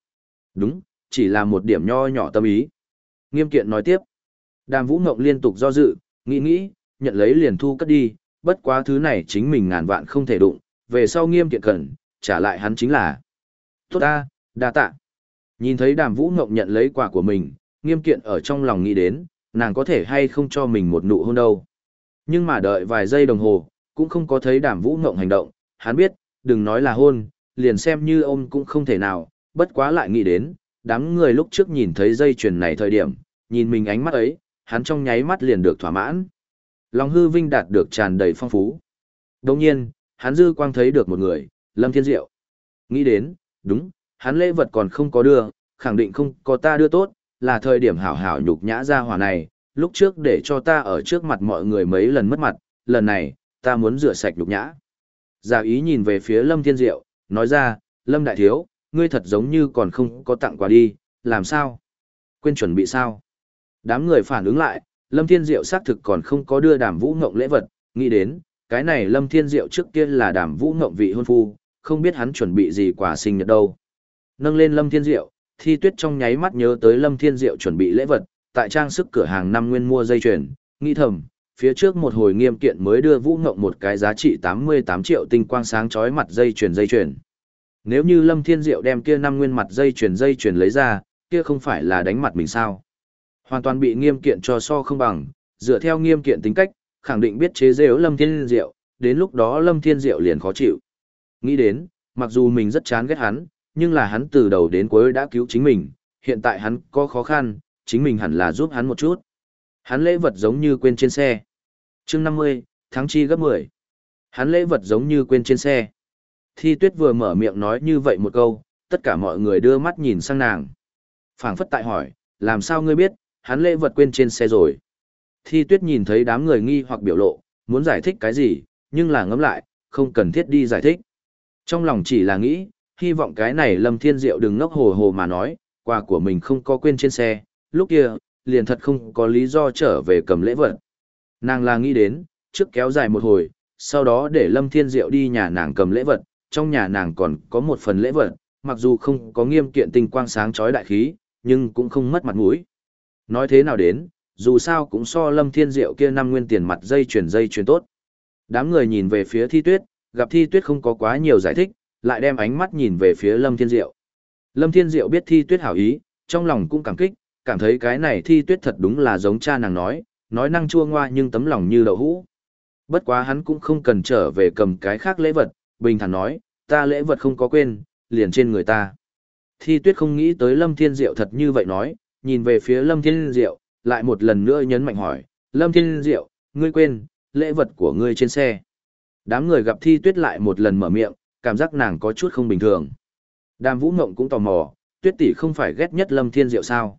Đúng, chỉ là một điểm nho nhỏ tâm ý. Nghiêm kiện nói tiếp. Đàm Vũ Ngộng liên tục do dự, nghĩ nghĩ, nhận lấy liền thu cất đi, bất quá thứ này chính mình ngàn vạn không thể đụng, về sau nghiêm kiện cần, trả lại hắn chính là. Tốt ta, đa tạ. Nhìn thấy đàm Vũ Ngộng nhận lấy quả của mình, nghiêm kiện ở trong lòng nghĩ đến, nàng có thể hay không cho mình một nụ hôn đâu. Nhưng mà đợi vài giây đồng hồ, cũng không có thấy đàm Vũ Ngộng hành động, hắn biết, đừng nói là hôn, liền xem như ôm cũng không thể nào, bất quá lại nghĩ đến, đám người lúc trước nhìn thấy dây chuyền này thời điểm, nhìn mình ánh mắt ấy, hắn trong nháy mắt liền được thỏa mãn. Lòng hư vinh đạt được tràn đầy phong phú. Đồng nhiên, hắn dư quang thấy được một người, Lâm Thiên Diệu. Nghĩ đến, đúng, hắn lễ vật còn không có đưa, khẳng định không có ta đưa tốt, là thời điểm hảo hảo nhục nhã ra hỏa này, lúc trước để cho ta ở trước mặt mọi người mấy lần mất mặt, lần này, ta muốn rửa sạch nhục nhã. Giả ý nhìn về phía Lâm Thiên Diệu, nói ra, Lâm Đại Thiếu, ngươi thật giống như còn không có tặng quà đi, làm sao? Quên chuẩn bị sao? Đám người phản ứng lại, Lâm Thiên Diệu xác thực còn không có đưa đàm vũ ngộng lễ vật, nghĩ đến, cái này Lâm Thiên Diệu trước kia là đàm vũ ngộng vị hôn phu, không biết hắn chuẩn bị gì quà sinh nhật đâu. Nâng lên Lâm Thiên Diệu, Thi Tuyết trong nháy mắt nhớ tới Lâm Thiên Diệu chuẩn bị lễ vật, tại trang sức cửa hàng năm nguyên mua dây chuyền, nghĩ thầm, phía trước một hồi nghiêm kiện mới đưa Vũ Ngộng một cái giá trị 88 triệu tinh quang sáng chói mặt dây chuyền dây chuyền. Nếu như Lâm Thiên Diệu đem kia năm nguyên mặt dây chuyền dây chuyền lấy ra, kia không phải là đánh mặt mình sao? Hoàn toàn bị nghiêm kiện cho so không bằng, dựa theo nghiêm kiện tính cách, khẳng định biết chế giễu Lâm Thiên Diệu, đến lúc đó Lâm Thiên Diệu liền khó chịu. Nghĩ đến, mặc dù mình rất chán ghét hắn, nhưng là hắn từ đầu đến cuối đã cứu chính mình, hiện tại hắn có khó khăn, chính mình hẳn là giúp hắn một chút. Hắn lễ vật giống như quên trên xe. chương 50, tháng chi gấp 10. Hắn lễ vật giống như quên trên xe. Thi tuyết vừa mở miệng nói như vậy một câu, tất cả mọi người đưa mắt nhìn sang nàng. phảng phất tại hỏi, làm sao ngươi biết, hắn lễ vật quên trên xe rồi. Thi tuyết nhìn thấy đám người nghi hoặc biểu lộ, muốn giải thích cái gì, nhưng là ngẫm lại, không cần thiết đi giải thích. Trong lòng chỉ là nghĩ, hy vọng cái này Lâm Thiên Diệu đừng ngốc hồ hồ mà nói, quà của mình không có quên trên xe, lúc kia, liền thật không có lý do trở về cầm lễ vật. Nàng là nghĩ đến, trước kéo dài một hồi, sau đó để Lâm Thiên Diệu đi nhà nàng cầm lễ vật, trong nhà nàng còn có một phần lễ vật, mặc dù không có nghiêm kiện tinh quang sáng chói đại khí, nhưng cũng không mất mặt mũi. Nói thế nào đến, dù sao cũng so Lâm Thiên Diệu kia năm nguyên tiền mặt dây chuyển dây chuyển tốt. Đám người nhìn về phía Thi Tuyết, gặp Thi Tuyết không có quá nhiều giải thích, lại đem ánh mắt nhìn về phía Lâm Thiên Diệu. Lâm Thiên Diệu biết Thi Tuyết hảo ý, trong lòng cũng cảm kích, cảm thấy cái này Thi Tuyết thật đúng là giống cha nàng nói, nói năng chua ngoa nhưng tấm lòng như đậu hũ. Bất quá hắn cũng không cần trở về cầm cái khác lễ vật, bình thản nói, ta lễ vật không có quên, liền trên người ta. Thi Tuyết không nghĩ tới Lâm Thiên Diệu thật như vậy nói, nhìn về phía Lâm Thiên Diệu, lại một lần nữa nhấn mạnh hỏi, Lâm Thiên Diệu, ngươi quên, lễ vật của ngươi trên xe. Đám người gặp Thi Tuyết lại một lần mở miệng, cảm giác nàng có chút không bình thường. Đàm Vũ Mộng cũng tò mò, Tuyết tỷ không phải ghét nhất Lâm Thiên Diệu sao?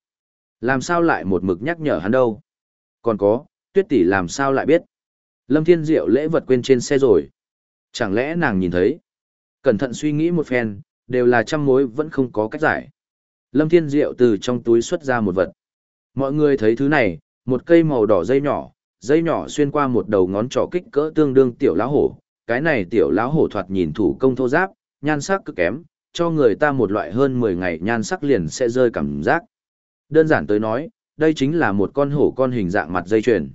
Làm sao lại một mực nhắc nhở hắn đâu? Còn có, Tuyết tỷ làm sao lại biết? Lâm Thiên Diệu lễ vật quên trên xe rồi. Chẳng lẽ nàng nhìn thấy? Cẩn thận suy nghĩ một phen, đều là trăm mối vẫn không có cách giải. Lâm Thiên Diệu từ trong túi xuất ra một vật. Mọi người thấy thứ này, một cây màu đỏ dây nhỏ, dây nhỏ xuyên qua một đầu ngón trỏ kích cỡ tương đương tiểu lão hổ. Cái này tiểu lão hổ thoạt nhìn thủ công thô giáp, nhan sắc cực kém, cho người ta một loại hơn 10 ngày nhan sắc liền sẽ rơi cảm giác. Đơn giản tới nói, đây chính là một con hổ con hình dạng mặt dây chuyền.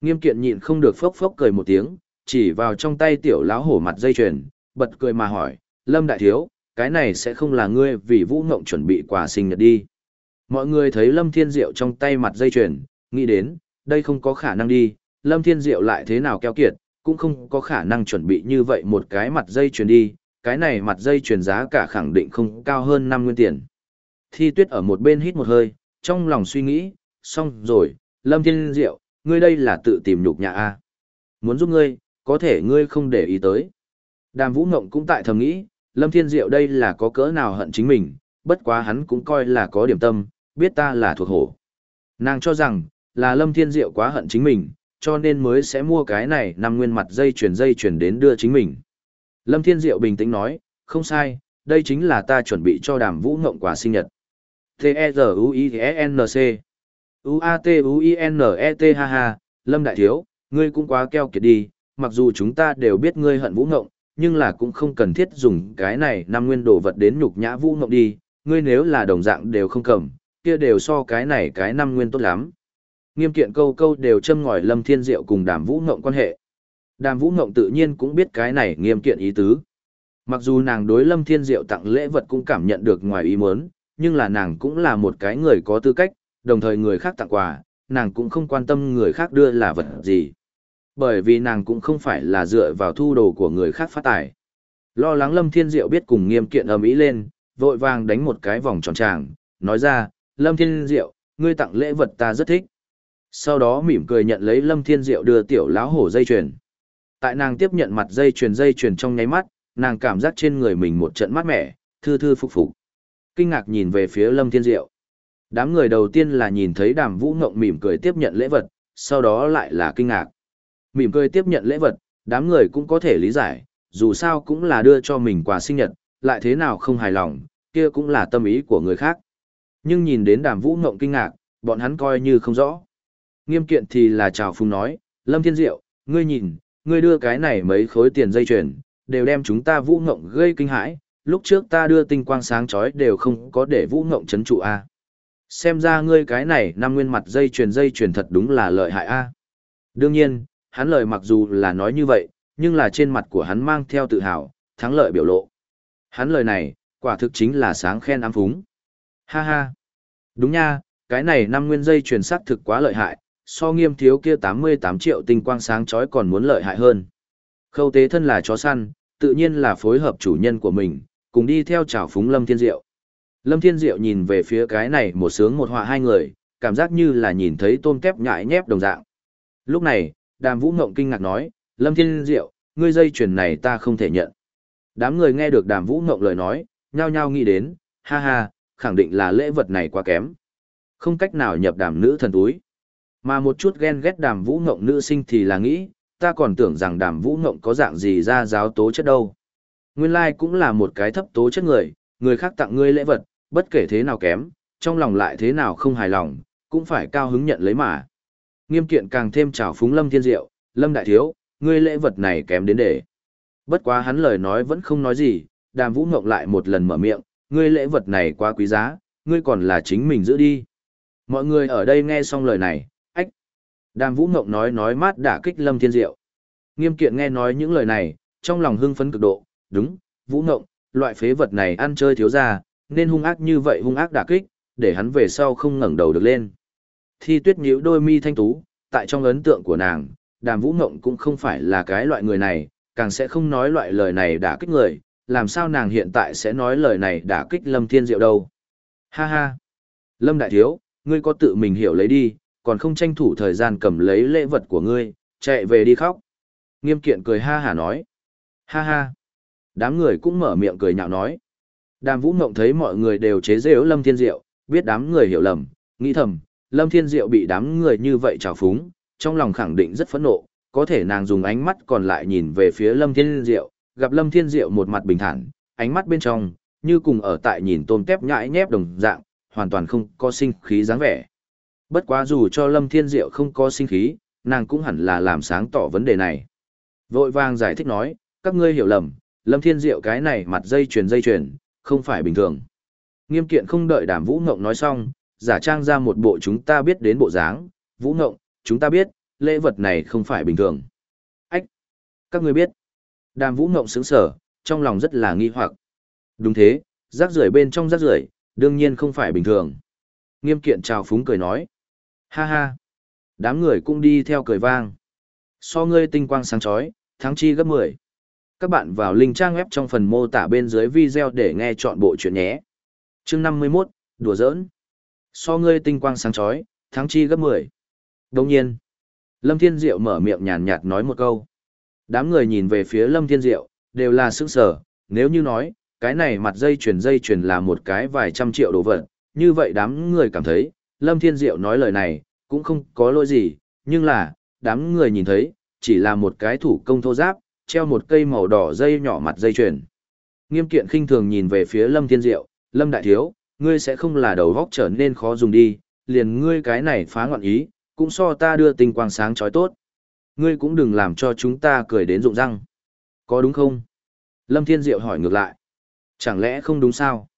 Nghiêm kiện nhịn không được phốc phốc cười một tiếng, chỉ vào trong tay tiểu lão hổ mặt dây chuyền, bật cười mà hỏi, Lâm Đại Thiếu, cái này sẽ không là ngươi vì Vũ Ngộng chuẩn bị quà sinh nhật đi. Mọi người thấy Lâm Thiên Diệu trong tay mặt dây chuyền, nghĩ đến, đây không có khả năng đi, Lâm Thiên Diệu lại thế nào keo kiệt, cũng không có khả năng chuẩn bị như vậy một cái mặt dây chuyền đi, cái này mặt dây chuyền giá cả khẳng định không cao hơn năm nguyên tiền. Thi tuyết ở một bên hít một hơi, trong lòng suy nghĩ, xong rồi, Lâm Thiên Diệu, ngươi đây là tự tìm nhục nhà A. Muốn giúp ngươi, có thể ngươi không để ý tới. Đàm Vũ Ngộng cũng tại thầm nghĩ, Lâm Thiên Diệu đây là có cỡ nào hận chính mình, bất quá hắn cũng coi là có điểm tâm, biết ta là thuộc hổ. Nàng cho rằng, là Lâm Thiên Diệu quá hận chính mình, cho nên mới sẽ mua cái này nằm nguyên mặt dây chuyển dây chuyển đến đưa chính mình. Lâm Thiên Diệu bình tĩnh nói, không sai, đây chính là ta chuẩn bị cho đàm vũ ngộng quà sinh nhật. T-E-Z-U-I-E-N-C. U-A-T-U-I-N-E-T ha ha, Lâm Đại Thiếu, ngươi cũng quá keo kiệt đi, mặc dù chúng ta đều biết ngươi hận Vũ Ngộng, nhưng là cũng không cần thiết dùng cái này năm nguyên đồ vật đến nhục nhã Vũ mộng đi, ngươi nếu là đồng dạng đều không cầm, kia đều so cái này cái năm nguyên tốt lắm. Nghiêm kiện câu câu đều châm ngòi Lâm Thiên Diệu cùng Đàm Vũ Ngộng quan hệ. Đàm Vũ Ngộng tự nhiên cũng biết cái này nghiêm kiện ý tứ. Mặc dù nàng đối Lâm Thiên Diệu tặng lễ vật cũng cảm nhận được ngoài ý muốn, nhưng là nàng cũng là một cái người có tư cách, đồng thời người khác tặng quà, nàng cũng không quan tâm người khác đưa là vật gì. Bởi vì nàng cũng không phải là dựa vào thu đồ của người khác phát tài. Lo lắng Lâm Thiên Diệu biết cùng nghiêm kiện ầm ĩ lên, vội vàng đánh một cái vòng tròn tràng, nói ra, Lâm Thiên Diệu, ngươi tặng lễ vật ta rất thích. Sau đó mỉm cười nhận lấy Lâm Thiên Diệu đưa tiểu lão hổ dây chuyền. Tại nàng tiếp nhận mặt dây chuyền dây chuyền trong nháy mắt, nàng cảm giác trên người mình một trận mát mẻ, thư thư phục phục. Kinh ngạc nhìn về phía Lâm Thiên Diệu. Đám người đầu tiên là nhìn thấy Đàm Vũ Ngộng mỉm cười tiếp nhận lễ vật, sau đó lại là kinh ngạc. Mỉm cười tiếp nhận lễ vật, đám người cũng có thể lý giải, dù sao cũng là đưa cho mình quà sinh nhật, lại thế nào không hài lòng, kia cũng là tâm ý của người khác. Nhưng nhìn đến Đàm Vũ Ngộng kinh ngạc, bọn hắn coi như không rõ. Nghiêm kiện thì là chào phung nói, Lâm Thiên Diệu, ngươi nhìn, ngươi đưa cái này mấy khối tiền dây chuyền, đều đem chúng ta Vũ Ngộng gây kinh hãi, lúc trước ta đưa tinh quang sáng chói đều không có để Vũ Ngộng chấn trụ a. Xem ra ngươi cái này năm nguyên mặt dây chuyền dây chuyền thật đúng là lợi hại a. Đương nhiên, hắn lời mặc dù là nói như vậy, nhưng là trên mặt của hắn mang theo tự hào, thắng lợi biểu lộ. Hắn lời này, quả thực chính là sáng khen ám phúng. Ha ha. Đúng nha, cái này năm nguyên dây truyền sắc thực quá lợi hại, so nghiêm thiếu kia 88 triệu tinh quang sáng chói còn muốn lợi hại hơn. Khâu tế thân là chó săn, tự nhiên là phối hợp chủ nhân của mình, cùng đi theo chào phúng Lâm Thiên Diệu. Lâm Thiên Diệu nhìn về phía cái này một sướng một họa hai người, cảm giác như là nhìn thấy tôm kép nhại nhép đồng dạng. Lúc này, Đàm Vũ Ngộng kinh ngạc nói, Lâm Thiên Diệu, ngươi dây chuyền này ta không thể nhận. Đám người nghe được Đàm Vũ Ngộng lời nói, nhao nhao nghĩ đến, ha ha, khẳng định là lễ vật này quá kém. Không cách nào nhập đàm nữ thần túi. Mà một chút ghen ghét đàm vũ ngộng nữ sinh thì là nghĩ, ta còn tưởng rằng đàm vũ ngộng có dạng gì ra giáo tố chất đâu. Nguyên lai like cũng là một cái thấp tố chất người, người khác tặng ngươi lễ vật, bất kể thế nào kém, trong lòng lại thế nào không hài lòng, cũng phải cao hứng nhận lấy mà. Nghiêm kiện càng thêm trào phúng Lâm Thiên Diệu, Lâm Đại Thiếu, ngươi lễ vật này kém đến để. Bất quá hắn lời nói vẫn không nói gì, đàm vũ ngộng lại một lần mở miệng, ngươi lễ vật này quá quý giá, ngươi còn là chính mình giữ đi. Mọi người ở đây nghe xong lời này, ách. Đàm vũ ngộng nói nói mát đả kích Lâm Thiên Diệu. Nghiêm kiện nghe nói những lời này, trong lòng hưng phấn cực độ, đúng, vũ ngộng, loại phế vật này ăn chơi thiếu ra, nên hung ác như vậy hung ác đả kích, để hắn về sau không ngẩng đầu được lên. Thi tuyết nhíu đôi mi thanh tú, tại trong ấn tượng của nàng, đàm vũ ngộng cũng không phải là cái loại người này, càng sẽ không nói loại lời này đả kích người, làm sao nàng hiện tại sẽ nói lời này đả kích Lâm Thiên Diệu đâu. Ha ha! Lâm Đại Thiếu, ngươi có tự mình hiểu lấy đi, còn không tranh thủ thời gian cầm lấy lễ vật của ngươi, chạy về đi khóc. Nghiêm kiện cười ha hả nói. Ha ha! Đám người cũng mở miệng cười nhạo nói. Đàm Vũ Ngộng thấy mọi người đều chế giễu Lâm Thiên Diệu, biết đám người hiểu lầm, nghĩ thầm, Lâm Thiên Diệu bị đám người như vậy trào phúng, trong lòng khẳng định rất phẫn nộ, có thể nàng dùng ánh mắt còn lại nhìn về phía Lâm Thiên Diệu, gặp Lâm Thiên Diệu một mặt bình thản, ánh mắt bên trong, như cùng ở tại nhìn tôm tép nhãi nhép đồng dạng, hoàn toàn không có sinh khí dáng vẻ. Bất quá dù cho Lâm Thiên Diệu không có sinh khí, nàng cũng hẳn là làm sáng tỏ vấn đề này. Vội vàng giải thích nói, các ngươi hiểu lầm, Lâm Thiên Diệu cái này mặt dây chuyền dây chuyền, không phải bình thường. Nghiêm kiện không đợi đàm Vũ Ngộng nói xong, giả trang ra một bộ chúng ta biết đến bộ dáng, Vũ Ngộng, chúng ta biết, lễ vật này không phải bình thường. Ách! Các ngươi biết. Đàm Vũ Ngộng sững sở, trong lòng rất là nghi hoặc. Đúng thế, rác rưởi bên trong rác rưởi, đương nhiên không phải bình thường. Nghiêm kiện chào phúng cười nói. Ha ha. Đám người cũng đi theo cười vang. So ngươi tinh quang sáng chói, tháng chi gấp 10. Các bạn vào link trang web trong phần mô tả bên dưới video để nghe chọn bộ chuyện nhé. chương 51, đùa giỡn. So ngươi tinh quang sáng chói, thắng chi gấp 10. Đồng nhiên. Lâm Thiên Diệu mở miệng nhàn nhạt nói một câu. Đám người nhìn về phía Lâm Thiên Diệu, đều là sững sở, nếu như nói, cái này mặt dây chuyền dây chuyền là một cái vài trăm triệu đồ vật, như vậy đám người cảm thấy, Lâm Thiên Diệu nói lời này, cũng không có lỗi gì, nhưng là, đám người nhìn thấy, chỉ là một cái thủ công thô giáp, treo một cây màu đỏ dây nhỏ mặt dây chuyền. Nghiêm kiện khinh thường nhìn về phía Lâm Thiên Diệu, Lâm Đại Thiếu, ngươi sẽ không là đầu góc trở nên khó dùng đi, liền ngươi cái này phá ngoạn ý, cũng so ta đưa tình quang sáng chói tốt. Ngươi cũng đừng làm cho chúng ta cười đến rụng răng. Có đúng không? Lâm Thiên Diệu hỏi ngược lại. Chẳng lẽ không đúng sao?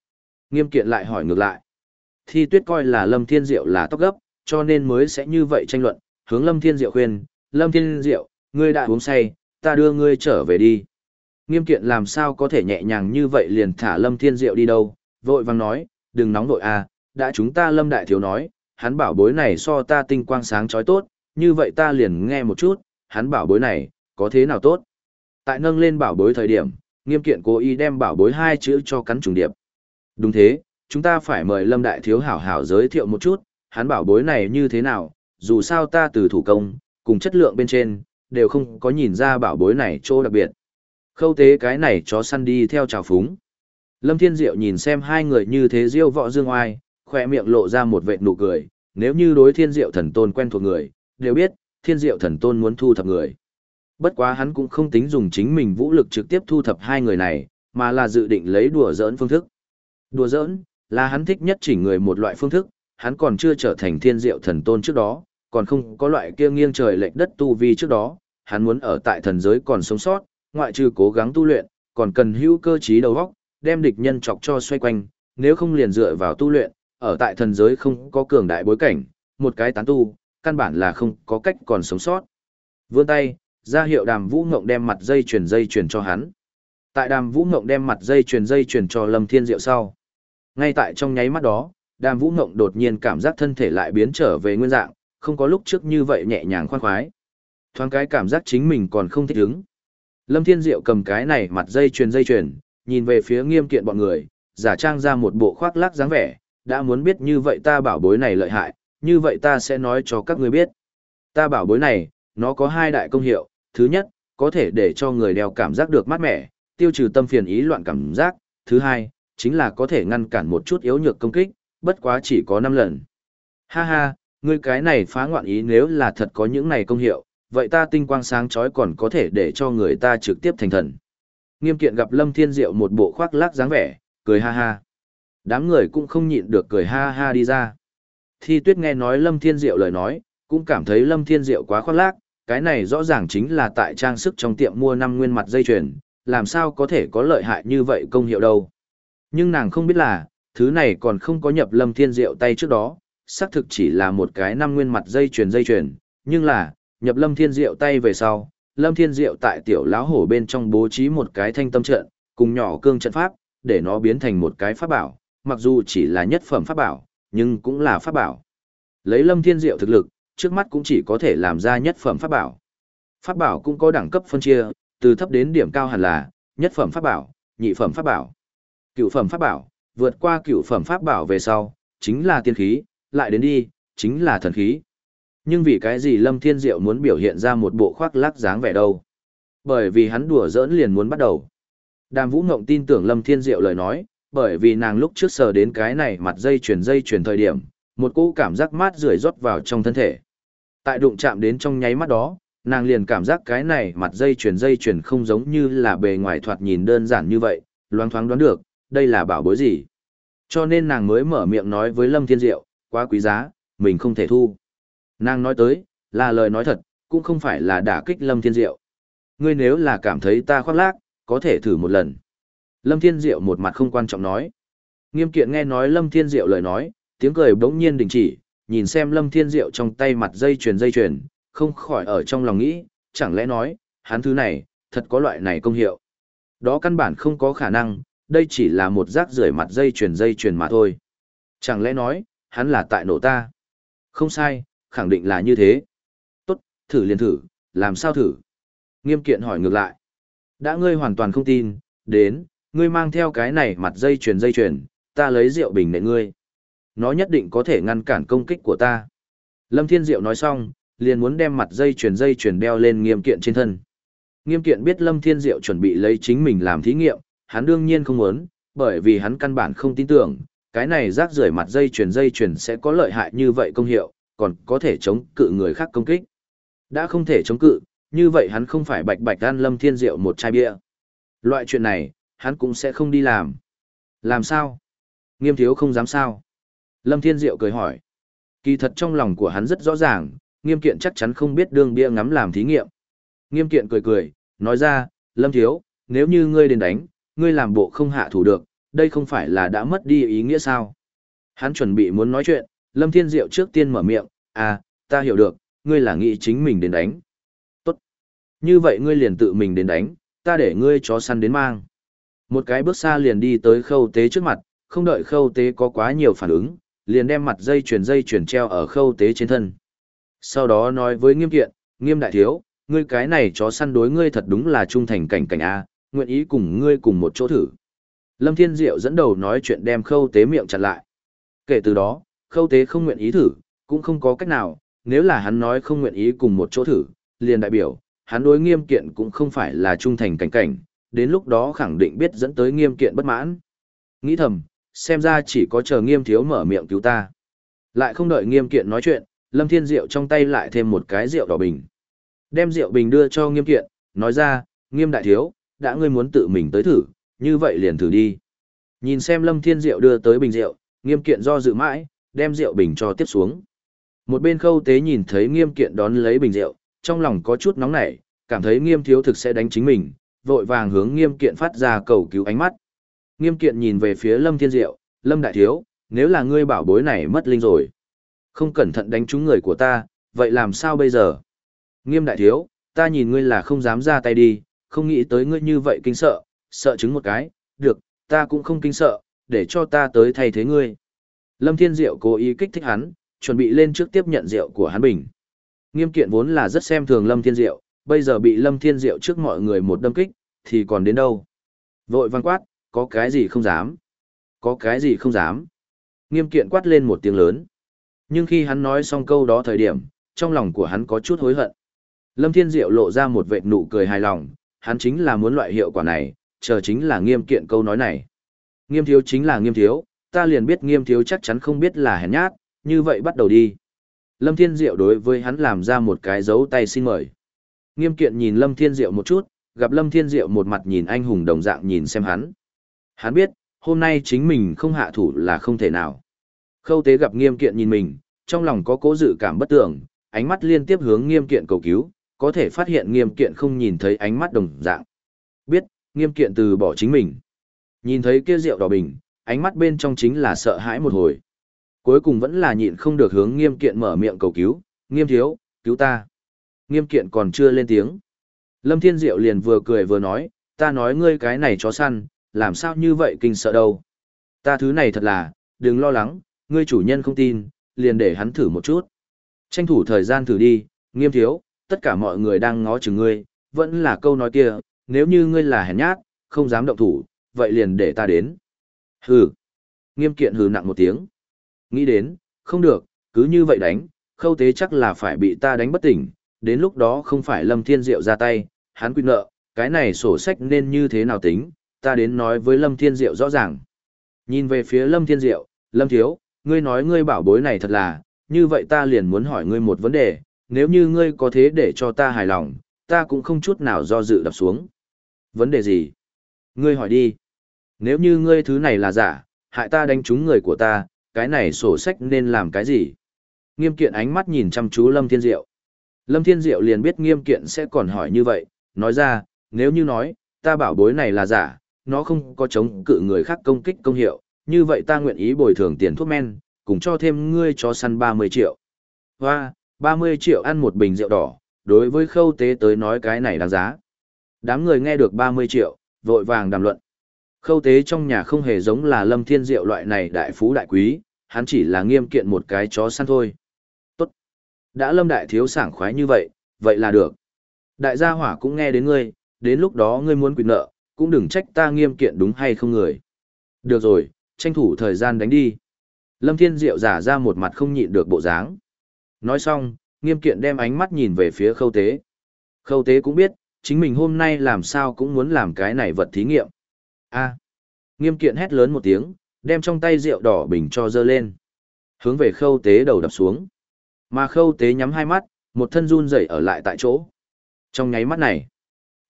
Nghiêm kiện lại hỏi ngược lại. Thi tuyết coi là Lâm Thiên Diệu là tóc gấp, cho nên mới sẽ như vậy tranh luận, hướng Lâm Thiên Diệu khuyên, Lâm Thiên Diệu, ngươi đã uống say, ta đưa ngươi trở về đi. Nghiêm kiện làm sao có thể nhẹ nhàng như vậy liền thả Lâm Thiên Diệu đi đâu, vội vàng nói, đừng nóng vội à, đã chúng ta Lâm Đại Thiếu nói, hắn bảo bối này so ta tinh quang sáng chói tốt, như vậy ta liền nghe một chút, hắn bảo bối này, có thế nào tốt. Tại nâng lên bảo bối thời điểm, nghiêm kiện cố ý đem bảo bối hai chữ cho cắn trùng điệp. Đúng thế, chúng ta phải mời Lâm Đại Thiếu hảo hảo giới thiệu một chút, hắn bảo bối này như thế nào, dù sao ta từ thủ công, cùng chất lượng bên trên, đều không có nhìn ra bảo bối này chỗ đặc biệt. Khâu tế cái này chó săn đi theo trào phúng. Lâm Thiên Diệu nhìn xem hai người như thế diêu võ dương oai, khỏe miệng lộ ra một vệt nụ cười, nếu như đối Thiên Diệu thần tôn quen thuộc người, đều biết, Thiên Diệu thần tôn muốn thu thập người. Bất quá hắn cũng không tính dùng chính mình vũ lực trực tiếp thu thập hai người này, mà là dự định lấy đùa giỡn phương thức. Đùa giỡn, là hắn thích nhất chỉ người một loại phương thức, hắn còn chưa trở thành Thiên Diệu thần tôn trước đó, còn không có loại kia nghiêng trời lệch đất tu vi trước đó, hắn muốn ở tại thần giới còn sống sót, ngoại trừ cố gắng tu luyện, còn cần hữu cơ trí đầu óc, đem địch nhân chọc cho xoay quanh, nếu không liền dựa vào tu luyện, ở tại thần giới không có cường đại bối cảnh, một cái tán tu, căn bản là không có cách còn sống sót. Vươn tay, ra hiệu đàm vũ ngộng đem mặt dây truyền dây truyền cho hắn. Tại đàm vũ ngộng đem mặt dây truyền dây truyền cho lâm thiên diệu sau. Ngay tại trong nháy mắt đó, đàm vũ ngộng đột nhiên cảm giác thân thể lại biến trở về nguyên dạng, không có lúc trước như vậy nhẹ nhàng khoan khoái. Thoáng cái cảm giác chính mình còn không thích ứng. Lâm Thiên Diệu cầm cái này mặt dây truyền dây truyền, nhìn về phía nghiêm kiện bọn người, giả trang ra một bộ khoác lác dáng vẻ, đã muốn biết như vậy ta bảo bối này lợi hại, như vậy ta sẽ nói cho các người biết. Ta bảo bối này, nó có hai đại công hiệu, thứ nhất, có thể để cho người đeo cảm giác được mát mẻ, tiêu trừ tâm phiền ý loạn cảm giác, thứ hai, chính là có thể ngăn cản một chút yếu nhược công kích, bất quá chỉ có 5 lần. Ha ha, ngươi cái này phá ngoạn ý nếu là thật có những này công hiệu, vậy ta tinh quang sáng chói còn có thể để cho người ta trực tiếp thành thần. Nghiêm kiện gặp Lâm Thiên Diệu một bộ khoác lác dáng vẻ, cười ha ha. Đám người cũng không nhịn được cười ha ha đi ra. Thi tuyết nghe nói Lâm Thiên Diệu lời nói, cũng cảm thấy Lâm Thiên Diệu quá khoác lác, cái này rõ ràng chính là tại trang sức trong tiệm mua năm nguyên mặt dây chuyền, làm sao có thể có lợi hại như vậy công hiệu đâu. Nhưng nàng không biết là, thứ này còn không có nhập Lâm Thiên Diệu tay trước đó, xác thực chỉ là một cái năm nguyên mặt dây chuyền dây chuyền, nhưng là, nhập Lâm Thiên Diệu tay về sau, Lâm Thiên Diệu tại tiểu lão hổ bên trong bố trí một cái thanh tâm trận, cùng nhỏ cương trận pháp, để nó biến thành một cái pháp bảo, mặc dù chỉ là nhất phẩm pháp bảo, nhưng cũng là pháp bảo. Lấy Lâm Thiên Diệu thực lực, trước mắt cũng chỉ có thể làm ra nhất phẩm pháp bảo. Pháp bảo cũng có đẳng cấp phân chia, từ thấp đến điểm cao hẳn là nhất phẩm pháp bảo, nhị phẩm pháp bảo, cửu phẩm pháp bảo, vượt qua cửu phẩm pháp bảo về sau, chính là tiên khí, lại đến đi, chính là thần khí. Nhưng vì cái gì Lâm Thiên Diệu muốn biểu hiện ra một bộ khoác lác dáng vẻ đâu? Bởi vì hắn đùa giỡn liền muốn bắt đầu. Đàm Vũ Ngộng tin tưởng Lâm Thiên Diệu lời nói, bởi vì nàng lúc trước sờ đến cái này mặt dây chuyền dây chuyển thời điểm, một cỗ cảm giác mát rượi rót vào trong thân thể. Tại đụng chạm đến trong nháy mắt đó, nàng liền cảm giác cái này mặt dây chuyền dây chuyển không giống như là bề ngoài thoạt nhìn đơn giản như vậy, loáng thoáng đoán được, đây là bảo bối gì. Cho nên nàng mới mở miệng nói với Lâm Thiên Diệu, quá quý giá, mình không thể thu. Nàng nói tới, là lời nói thật, cũng không phải là đả kích Lâm Thiên Diệu. Ngươi nếu là cảm thấy ta khoác lác, có thể thử một lần. Lâm Thiên Diệu một mặt không quan trọng nói. Nghiêm kiện nghe nói Lâm Thiên Diệu lời nói, tiếng cười bỗng nhiên đình chỉ, nhìn xem Lâm Thiên Diệu trong tay mặt dây chuyền dây chuyền, không khỏi ở trong lòng nghĩ, chẳng lẽ nói, hắn thứ này, thật có loại này công hiệu. Đó căn bản không có khả năng, đây chỉ là một rác rưởi mặt dây chuyền dây chuyền mà thôi. Chẳng lẽ nói, hắn là tại nổ ta? Không sai, khẳng định là như thế. Tốt, thử liền thử, làm sao thử? Nghiêm kiện hỏi ngược lại. Đã ngươi hoàn toàn không tin, đến, ngươi mang theo cái này mặt dây chuyền dây chuyền, ta lấy rượu bình nệ ngươi. Nó nhất định có thể ngăn cản công kích của ta. Lâm Thiên Diệu nói xong, liền muốn đem mặt dây chuyền dây chuyền đeo lên nghiêm kiện trên thân. Nghiêm kiện biết Lâm Thiên Diệu chuẩn bị lấy chính mình làm thí nghiệm, hắn đương nhiên không muốn, bởi vì hắn căn bản không tin tưởng, cái này rác rưởi mặt dây chuyền dây chuyền sẽ có lợi hại như vậy công hiệu, còn có thể chống cự người khác công kích. Đã không thể chống cự, như vậy hắn không phải bạch bạch ăn lâm thiên diệu một chai bia. Loại chuyện này, hắn cũng sẽ không đi làm. Làm sao? Nghiêm thiếu không dám sao. Lâm Thiên Diệu cười hỏi. Kỳ thật trong lòng của hắn rất rõ ràng, nghiêm kiện chắc chắn không biết đương bia ngắm làm thí nghiệm. Nghiêm kiện cười cười, nói ra, Lâm Thiếu, nếu như ngươi đến đánh, ngươi làm bộ không hạ thủ được, đây không phải là đã mất đi ý nghĩa sao? Hắn chuẩn bị muốn nói chuyện, Lâm Thiên Diệu trước tiên mở miệng, à, ta hiểu được, ngươi là nghĩ chính mình đến đánh. Tốt. Như vậy ngươi liền tự mình đến đánh, ta để ngươi chó săn đến mang. Một cái bước xa liền đi tới khâu tế trước mặt, không đợi khâu tế có quá nhiều phản ứng, liền đem mặt dây chuyền dây chuyền treo ở khâu tế trên thân. Sau đó nói với nghiêm kiện, nghiêm đại thiếu, ngươi cái này chó săn đối ngươi thật đúng là trung thành cảnh cảnh A, nguyện ý cùng ngươi cùng một chỗ thử. Lâm Thiên Diệu dẫn đầu nói chuyện đem khâu tế miệng chặt lại. Kể từ đó, khâu tế không nguyện ý thử, cũng không có cách nào, nếu là hắn nói không nguyện ý cùng một chỗ thử, liền đại biểu, hắn đối nghiêm kiện cũng không phải là trung thành cảnh cảnh, đến lúc đó khẳng định biết dẫn tới nghiêm kiện bất mãn. Nghĩ thầm, xem ra chỉ có chờ nghiêm thiếu mở miệng cứu ta. Lại không đợi nghiêm kiện nói chuyện, Lâm Thiên Diệu trong tay lại thêm một cái rượu đỏ bình. Đem rượu bình đưa cho nghiêm kiện, nói ra, nghiêm đại thiếu, đã ngươi muốn tự mình tới thử, như vậy liền thử đi. Nhìn xem Lâm Thiên Diệu đưa tới bình rượu, nghiêm kiện do dự mãi, đem rượu bình cho tiếp xuống. Một bên khâu tế nhìn thấy nghiêm kiện đón lấy bình rượu, trong lòng có chút nóng nảy, cảm thấy nghiêm thiếu thực sẽ đánh chính mình, vội vàng hướng nghiêm kiện phát ra cầu cứu ánh mắt. Nghiêm kiện nhìn về phía Lâm Thiên Diệu, Lâm Đại Thiếu, nếu là ngươi bảo bối này mất linh rồi. Không cẩn thận đánh trúng người của ta, vậy làm sao bây giờ? Nghiêm Đại Thiếu, ta nhìn ngươi là không dám ra tay đi, không nghĩ tới ngươi như vậy kinh sợ, sợ chứng một cái, được, ta cũng không kinh sợ, để cho ta tới thay thế ngươi. Lâm Thiên Diệu cố ý kích thích hắn, chuẩn bị lên trước tiếp nhận rượu của hắn bình. Nghiêm kiện vốn là rất xem thường Lâm Thiên Diệu, bây giờ bị Lâm Thiên Diệu trước mọi người một đâm kích, thì còn đến đâu. Vội văn quát, có cái gì không dám? Có cái gì không dám? Nghiêm kiện quát lên một tiếng lớn. Nhưng khi hắn nói xong câu đó thời điểm, trong lòng của hắn có chút hối hận. Lâm Thiên Diệu lộ ra một vệt nụ cười hài lòng, hắn chính là muốn loại hiệu quả này, chờ chính là nghiêm kiện câu nói này. Nghiêm thiếu chính là nghiêm thiếu, ta liền biết nghiêm thiếu chắc chắn không biết là hèn nhát, như vậy bắt đầu đi. Lâm Thiên Diệu đối với hắn làm ra một cái dấu tay xin mời. Nghiêm kiện nhìn Lâm Thiên Diệu một chút, gặp Lâm Thiên Diệu một mặt nhìn anh hùng đồng dạng nhìn xem hắn. Hắn biết, hôm nay chính mình không hạ thủ là không thể nào. Khâu tế gặp nghiêm kiện nhìn mình, trong lòng có cố dự cảm bất tưởng, ánh mắt liên tiếp hướng nghiêm kiện cầu cứu, có thể phát hiện nghiêm kiện không nhìn thấy ánh mắt đồng dạng. Biết, nghiêm kiện từ bỏ chính mình. Nhìn thấy kia rượu đỏ bình, ánh mắt bên trong chính là sợ hãi một hồi. Cuối cùng vẫn là nhịn không được hướng nghiêm kiện mở miệng cầu cứu, nghiêm thiếu, cứu ta. Nghiêm kiện còn chưa lên tiếng. Lâm Thiên Diệu liền vừa cười vừa nói, ta nói ngươi cái này chó săn, làm sao như vậy kinh sợ đâu. Ta thứ này thật là, đừng lo lắng, ngươi chủ nhân không tin, liền để hắn thử một chút. Tranh thủ thời gian thử đi, nghiêm thiếu, tất cả mọi người đang ngó chừng ngươi, vẫn là câu nói kia, nếu như ngươi là hèn nhát, không dám động thủ, vậy liền để ta đến. Hừ. Nghiêm kiện hừ nặng một tiếng. Nghĩ đến, không được, cứ như vậy đánh, khâu tế chắc là phải bị ta đánh bất tỉnh, đến lúc đó không phải Lâm Thiên Diệu ra tay, hắn quy nợ, cái này sổ sách nên như thế nào tính, ta đến nói với Lâm Thiên Diệu rõ ràng. Nhìn về phía Lâm Thiên Diệu, Lâm Thiếu, ngươi nói ngươi bảo bối này thật là, như vậy ta liền muốn hỏi ngươi một vấn đề, nếu như ngươi có thế để cho ta hài lòng, ta cũng không chút nào do dự đập xuống. Vấn đề gì? Ngươi hỏi đi. Nếu như ngươi thứ này là giả, hại ta đánh trúng người của ta, cái này sổ sách nên làm cái gì? Nghiêm kiện ánh mắt nhìn chăm chú Lâm Thiên Diệu. Lâm Thiên Diệu liền biết nghiêm kiện sẽ còn hỏi như vậy, nói ra, nếu như nói, ta bảo bối này là giả, nó không có chống cự người khác công kích công hiệu, như vậy ta nguyện ý bồi thường tiền thuốc men, cùng cho thêm ngươi cho săn 30 triệu. Hoa, 30 triệu ăn một bình rượu đỏ, đối với khâu tế tới nói cái này đáng giá. Đám người nghe được 30 triệu, vội vàng đàm luận. Khâu tế trong nhà không hề giống là lâm thiên diệu loại này đại phú đại quý, hắn chỉ là nghiêm kiện một cái chó săn thôi. Tốt. Đã lâm đại thiếu sảng khoái như vậy, vậy là được. Đại gia hỏa cũng nghe đến ngươi, đến lúc đó ngươi muốn quyền nợ, cũng đừng trách ta nghiêm kiện đúng hay không người. Được rồi, tranh thủ thời gian đánh đi. Lâm Thiên Diệu giả ra một mặt không nhịn được bộ dáng. Nói xong, nghiêm kiện đem ánh mắt nhìn về phía khâu tế. Khâu tế cũng biết, chính mình hôm nay làm sao cũng muốn làm cái này vật thí nghiệm a nghiêm kiện hét lớn một tiếng, đem trong tay rượu đỏ bình cho dơ lên. Hướng về khâu tế đầu đập xuống. Mà khâu tế nhắm hai mắt, một thân run rẩy ở lại tại chỗ. Trong nháy mắt này,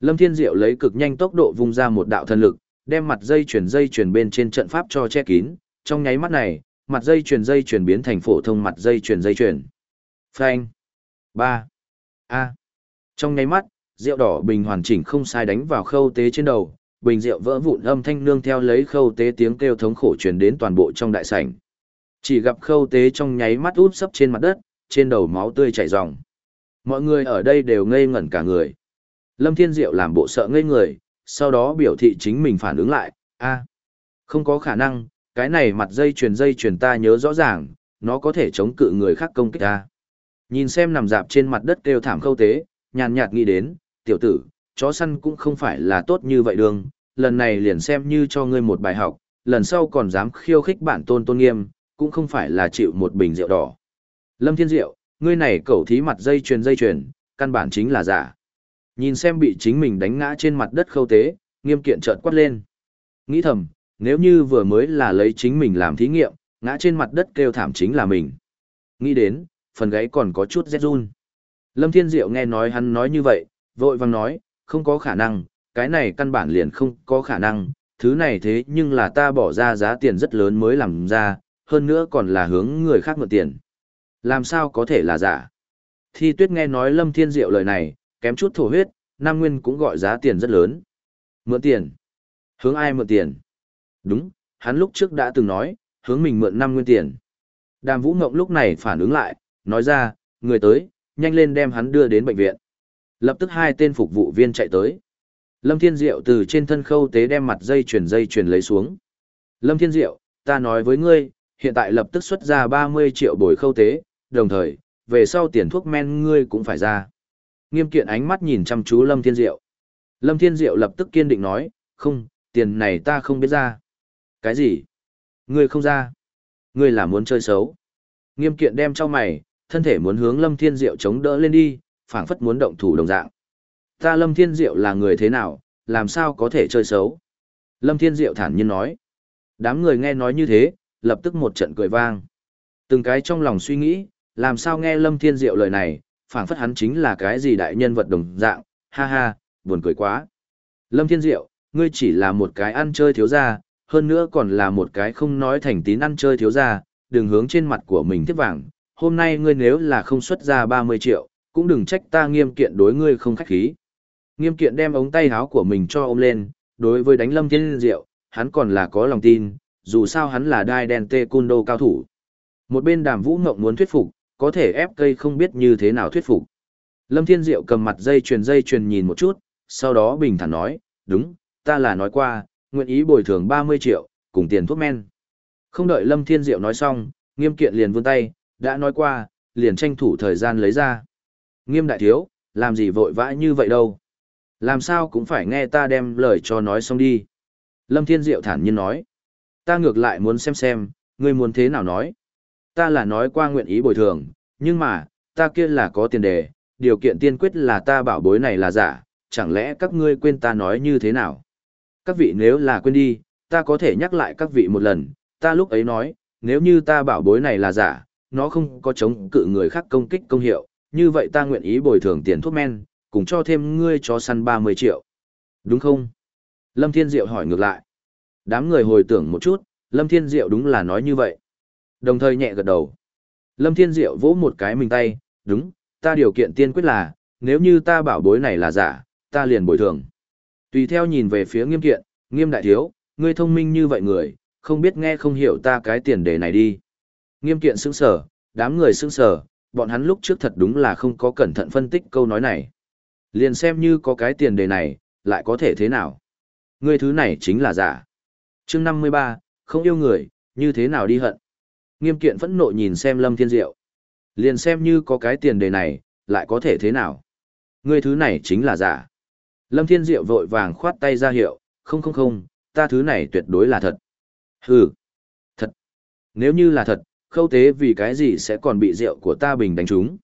Lâm Thiên Diệu lấy cực nhanh tốc độ vung ra một đạo thần lực, đem mặt dây chuyển dây chuyển bên trên trận pháp cho che kín, trong nháy mắt này, mặt dây chuyển dây chuyển biến thành phổ thông mặt dây chuyển dây chuyển. Phanh. ba A. Trong nháy mắt, rượu đỏ bình hoàn chỉnh không sai đánh vào khâu tế trên đầu, bình rượu vỡ vụn âm thanh nương theo lấy khâu tế tiếng kêu thống khổ truyền đến toàn bộ trong đại sảnh. Chỉ gặp khâu tế trong nháy mắt úp sấp trên mặt đất, trên đầu máu tươi chảy ròng. Mọi người ở đây đều ngây ngẩn cả người. Lâm Thiên Diệu làm bộ sợ ngây người, sau đó biểu thị chính mình phản ứng lại, a không có khả năng, cái này mặt dây truyền dây truyền ta nhớ rõ ràng, nó có thể chống cự người khác công kích ta. Nhìn xem nằm dạp trên mặt đất kêu thảm khâu tế, nhàn nhạt nghĩ đến, tiểu tử, chó săn cũng không phải là tốt như vậy đường, lần này liền xem như cho ngươi một bài học, lần sau còn dám khiêu khích bản tôn tôn nghiêm, cũng không phải là chịu một bình rượu đỏ. Lâm Thiên Diệu, ngươi này cẩu thí mặt dây chuyền dây chuyền, căn bản chính là giả. Nhìn xem bị chính mình đánh ngã trên mặt đất khâu tế, nghiêm kiện trợn quát lên. Nghĩ thầm, nếu như vừa mới là lấy chính mình làm thí nghiệm, ngã trên mặt đất kêu thảm chính là mình. Nghĩ đến, phần gáy còn có chút rét run. Lâm Thiên Diệu nghe nói hắn nói như vậy, vội vàng nói, không có khả năng, cái này căn bản liền không có khả năng, thứ này thế nhưng là ta bỏ ra giá tiền rất lớn mới làm ra, hơn nữa còn là hướng người khác mượn tiền. Làm sao có thể là giả? Thi tuyết nghe nói Lâm Thiên Diệu lời này, kém chút thổ huyết, Nam Nguyên cũng gọi giá tiền rất lớn. Mượn tiền? Hướng ai mượn tiền? Đúng, hắn lúc trước đã từng nói, hướng mình mượn Nam nguyên tiền. Đàm Vũ Ngộng lúc này phản ứng lại, nói ra, người tới, nhanh lên đem hắn đưa đến bệnh viện. Lập tức hai tên phục vụ viên chạy tới. Lâm Thiên Diệu từ trên thân khâu tế đem mặt dây chuyển dây chuyển lấy xuống. Lâm Thiên Diệu, ta nói với ngươi, hiện tại lập tức xuất ra 30 triệu bồi khâu tế, đồng thời, về sau tiền thuốc men ngươi cũng phải ra. Nghiêm kiện ánh mắt nhìn chăm chú Lâm Thiên Diệu. Lâm Thiên Diệu lập tức kiên định nói, không, tiền này ta không biết ra. Cái gì? Ngươi không ra. Ngươi là muốn chơi xấu. Nghiêm kiện đem cho mày, thân thể muốn hướng Lâm Thiên Diệu chống đỡ lên đi, phảng phất muốn động thủ đồng dạng. Ta Lâm Thiên Diệu là người thế nào, làm sao có thể chơi xấu? Lâm Thiên Diệu thản nhiên nói. Đám người nghe nói như thế, lập tức một trận cười vang. Từng cái trong lòng suy nghĩ, làm sao nghe Lâm Thiên Diệu lời này, phảng phất hắn chính là cái gì đại nhân vật đồng dạng, ha ha, buồn cười quá. Lâm Thiên Diệu, ngươi chỉ là một cái ăn chơi thiếu gia, hơn nữa còn là một cái không nói thành tín ăn chơi thiếu gia, đừng hướng trên mặt của mình tiếp vàng. Hôm nay ngươi nếu là không xuất ra 30 triệu, cũng đừng trách ta nghiêm kiện đối ngươi không khách khí. Nghiêm kiện đem ống tay áo của mình cho ôm lên, đối với đánh lâm thiên diệu, hắn còn là có lòng tin, dù sao hắn là đai đen tê cun đô cao thủ. Một bên đàm vũ ngộng muốn thuyết phục, có thể ép cây không biết như thế nào thuyết phục. Lâm Thiên Diệu cầm mặt dây chuyền dây chuyền nhìn một chút, sau đó bình thản nói, đúng, ta là nói qua, nguyện ý bồi thường 30 triệu, cùng tiền thuốc men. Không đợi Lâm Thiên Diệu nói xong, nghiêm kiện liền vươn tay, đã nói qua, liền tranh thủ thời gian lấy ra. Nghiêm đại thiếu, làm gì vội vã như vậy đâu. Làm sao cũng phải nghe ta đem lời cho nói xong đi. Lâm Thiên Diệu thản nhiên nói. Ta ngược lại muốn xem xem, ngươi muốn thế nào nói. Ta là nói qua nguyện ý bồi thường, nhưng mà, ta kia là có tiền đề, điều kiện tiên quyết là ta bảo bối này là giả, chẳng lẽ các ngươi quên ta nói như thế nào? Các vị nếu là quên đi, ta có thể nhắc lại các vị một lần, ta lúc ấy nói, nếu như ta bảo bối này là giả, nó không có chống cự người khác công kích công hiệu, như vậy ta nguyện ý bồi thường tiền thuốc men, cùng cho thêm ngươi cho săn 30 triệu. Đúng không? Lâm Thiên Diệu hỏi ngược lại. Đám người hồi tưởng một chút, Lâm Thiên Diệu đúng là nói như vậy. Đồng thời nhẹ gật đầu. Lâm Thiên Diệu vỗ một cái mình tay, đúng, ta điều kiện tiên quyết là, nếu như ta bảo bối này là giả, ta liền bồi thường. Tùy theo nhìn về phía nghiêm kiện, nghiêm đại thiếu, ngươi thông minh như vậy người, không biết nghe không hiểu ta cái tiền đề này đi. Nghiêm kiện sững sở, đám người sững sở, bọn hắn lúc trước thật đúng là không có cẩn thận phân tích câu nói này. Liền xem như có cái tiền đề này, lại có thể thế nào? Ngươi thứ này chính là giả. chương 53, không yêu người, như thế nào đi hận? Nghiêm kiện phẫn nộ nhìn xem Lâm Thiên Diệu. Liền xem như có cái tiền đề này, lại có thể thế nào? Ngươi thứ này chính là giả. Lâm Thiên Diệu vội vàng khoát tay ra hiệu, không không không, ta thứ này tuyệt đối là thật. Hừ, thật. Nếu như là thật, khâu tế vì cái gì sẽ còn bị rượu của ta bình đánh trúng?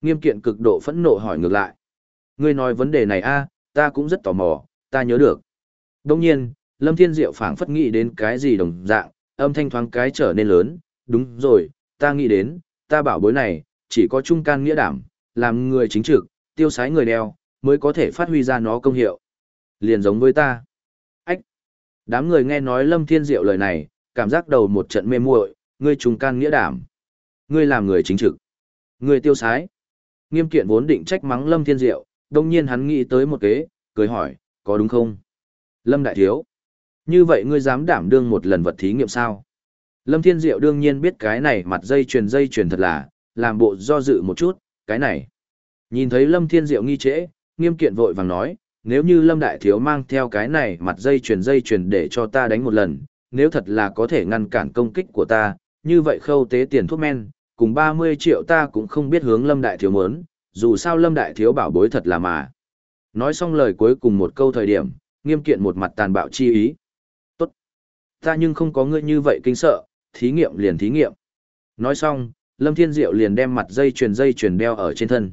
Nghiêm kiện cực độ phẫn nộ hỏi ngược lại. Ngươi nói vấn đề này a, ta cũng rất tò mò, ta nhớ được. Đông nhiên, Lâm Thiên Diệu phảng phất nghĩ đến cái gì đồng dạng, âm thanh thoáng cái trở nên lớn, đúng rồi, ta nghĩ đến, ta bảo bối này, chỉ có trung can nghĩa đảm, làm người chính trực, tiêu sái người đeo, mới có thể phát huy ra nó công hiệu. Liền giống với ta. Ách! Đám người nghe nói Lâm Thiên Diệu lời này, cảm giác đầu một trận mê muội, ngươi trùng can nghĩa đảm. Ngươi làm người chính trực. Ngươi tiêu sái. Nghiêm kiện vốn định trách mắng Lâm Thiên Diệu, đồng nhiên hắn nghĩ tới một kế, cười hỏi, có đúng không? Lâm Đại Thiếu. Như vậy ngươi dám đảm đương một lần vật thí nghiệm sao? Lâm Thiên Diệu đương nhiên biết cái này mặt dây chuyền dây chuyền thật là, làm bộ do dự một chút, cái này. Nhìn thấy Lâm Thiên Diệu nghi trễ, nghiêm kiện vội vàng nói, nếu như Lâm Đại Thiếu mang theo cái này mặt dây chuyền dây chuyền để cho ta đánh một lần, nếu thật là có thể ngăn cản công kích của ta, như vậy khâu tế tiền thuốc men, cùng 30 triệu ta cũng không biết hướng Lâm Đại Thiếu muốn, dù sao Lâm Đại Thiếu bảo bối thật là mà. Nói xong lời cuối cùng một câu thời điểm, nghiêm kiện một mặt tàn bạo chi ý. Tốt. Ta nhưng không có ngươi như vậy kinh sợ, thí nghiệm liền thí nghiệm. Nói xong, Lâm Thiên Diệu liền đem mặt dây chuyền dây chuyền đeo ở trên thân.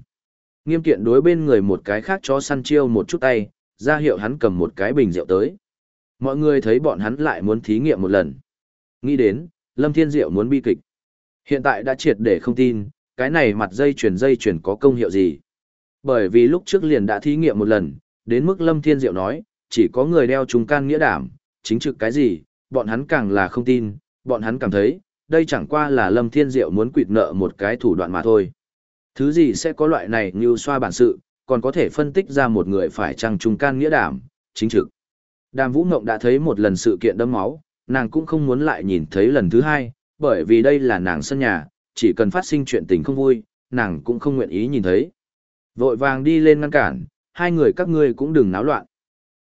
Nghiêm kiện đối bên người một cái khác cho săn chiêu một chút tay, ra hiệu hắn cầm một cái bình rượu tới. Mọi người thấy bọn hắn lại muốn thí nghiệm một lần. Nghĩ đến, Lâm Thiên Diệu muốn bi kịch. Hiện tại đã triệt để không tin, cái này mặt dây chuyển dây chuyển có công hiệu gì. Bởi vì lúc trước liền đã thí nghiệm một lần, đến mức Lâm Thiên Diệu nói, chỉ có người đeo trùng can nghĩa đảm, chính trực cái gì, bọn hắn càng là không tin, bọn hắn cảm thấy, đây chẳng qua là Lâm Thiên Diệu muốn quỵt nợ một cái thủ đoạn mà thôi. Thứ gì sẽ có loại này như xoa bản sự, còn có thể phân tích ra một người phải chăng trùng can nghĩa đảm, chính trực. Đàm Vũ Ngộng đã thấy một lần sự kiện đẫm máu, nàng cũng không muốn lại nhìn thấy lần thứ hai, bởi vì đây là nàng sân nhà, chỉ cần phát sinh chuyện tình không vui, nàng cũng không nguyện ý nhìn thấy. Vội vàng đi lên ngăn cản, hai người các ngươi cũng đừng náo loạn.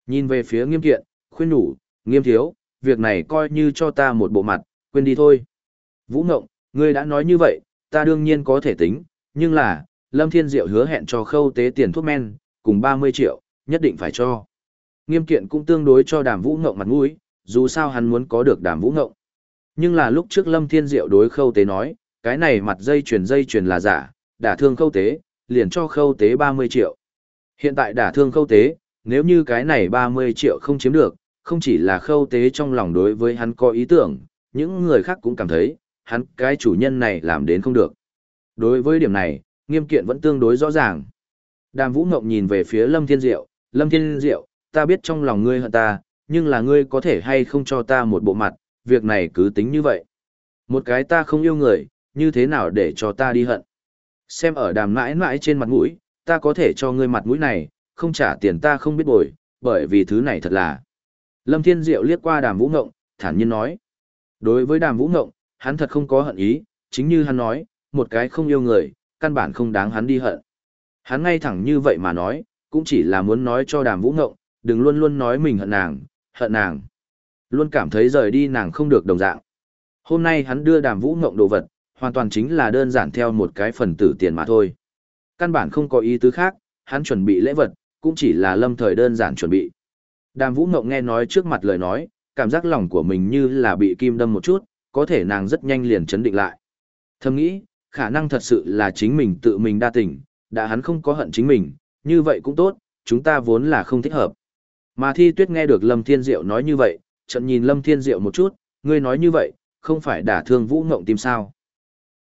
Nhìn về phía nghiêm kiện, khuyên đủ, nghiêm thiếu, việc này coi như cho ta một bộ mặt, quên đi thôi. Vũ Ngộng, ngươi đã nói như vậy, ta đương nhiên có thể tính, nhưng là, Lâm Thiên Diệu hứa hẹn cho khâu tế tiền thuốc men, cùng 30 triệu, nhất định phải cho. Nghiêm kiện cũng tương đối cho đàm Vũ Ngộng mặt mũi, dù sao hắn muốn có được đàm Vũ Ngộng. Nhưng là lúc trước Lâm Thiên Diệu đối khâu tế nói, cái này mặt dây chuyền dây chuyền là giả, đả thương khâu tế, liền cho khâu tế 30 triệu. Hiện tại đả thương khâu tế, nếu như cái này 30 triệu không chiếm được, không chỉ là khâu tế trong lòng đối với hắn có ý tưởng, những người khác cũng cảm thấy, hắn cái chủ nhân này làm đến không được. Đối với điểm này, nghiêm kiện vẫn tương đối rõ ràng. Đàm Vũ Ngọc nhìn về phía Lâm Thiên Diệu, Lâm Thiên Diệu, ta biết trong lòng ngươi hận ta, nhưng là ngươi có thể hay không cho ta một bộ mặt, việc này cứ tính như vậy. Một cái ta không yêu người, như thế nào để cho ta đi hận. Xem ở đàm mãi mãi trên mặt mũi, ta có thể cho ngươi mặt mũi này, không trả tiền ta không biết bồi, bởi vì thứ này thật là. Lâm Thiên Diệu liếc qua đàm vũ ngộng, thản nhiên nói. Đối với đàm vũ ngộng, hắn thật không có hận ý, chính như hắn nói, một cái không yêu người, căn bản không đáng hắn đi hận. Hắn ngay thẳng như vậy mà nói, cũng chỉ là muốn nói cho đàm vũ ngộng, đừng luôn luôn nói mình hận nàng, hận nàng. Luôn cảm thấy rời đi nàng không được đồng dạng. Hôm nay hắn đưa đàm vũ ngộng đồ vật, hoàn toàn chính là đơn giản theo một cái phần tử tiền mà thôi. Căn bản không có ý tứ khác, hắn chuẩn bị lễ vật, cũng chỉ là lâm thời đơn giản chuẩn bị. Đàm Vũ Ngộng nghe nói trước mặt lời nói, cảm giác lòng của mình như là bị kim đâm một chút, có thể nàng rất nhanh liền chấn định lại. Thầm nghĩ, khả năng thật sự là chính mình tự mình đa tình, đã hắn không có hận chính mình, như vậy cũng tốt, chúng ta vốn là không thích hợp. Mà thi tuyết nghe được Lâm Thiên Diệu nói như vậy, trận nhìn Lâm Thiên Diệu một chút, ngươi nói như vậy, không phải đả thương Vũ Ngộng tim sao.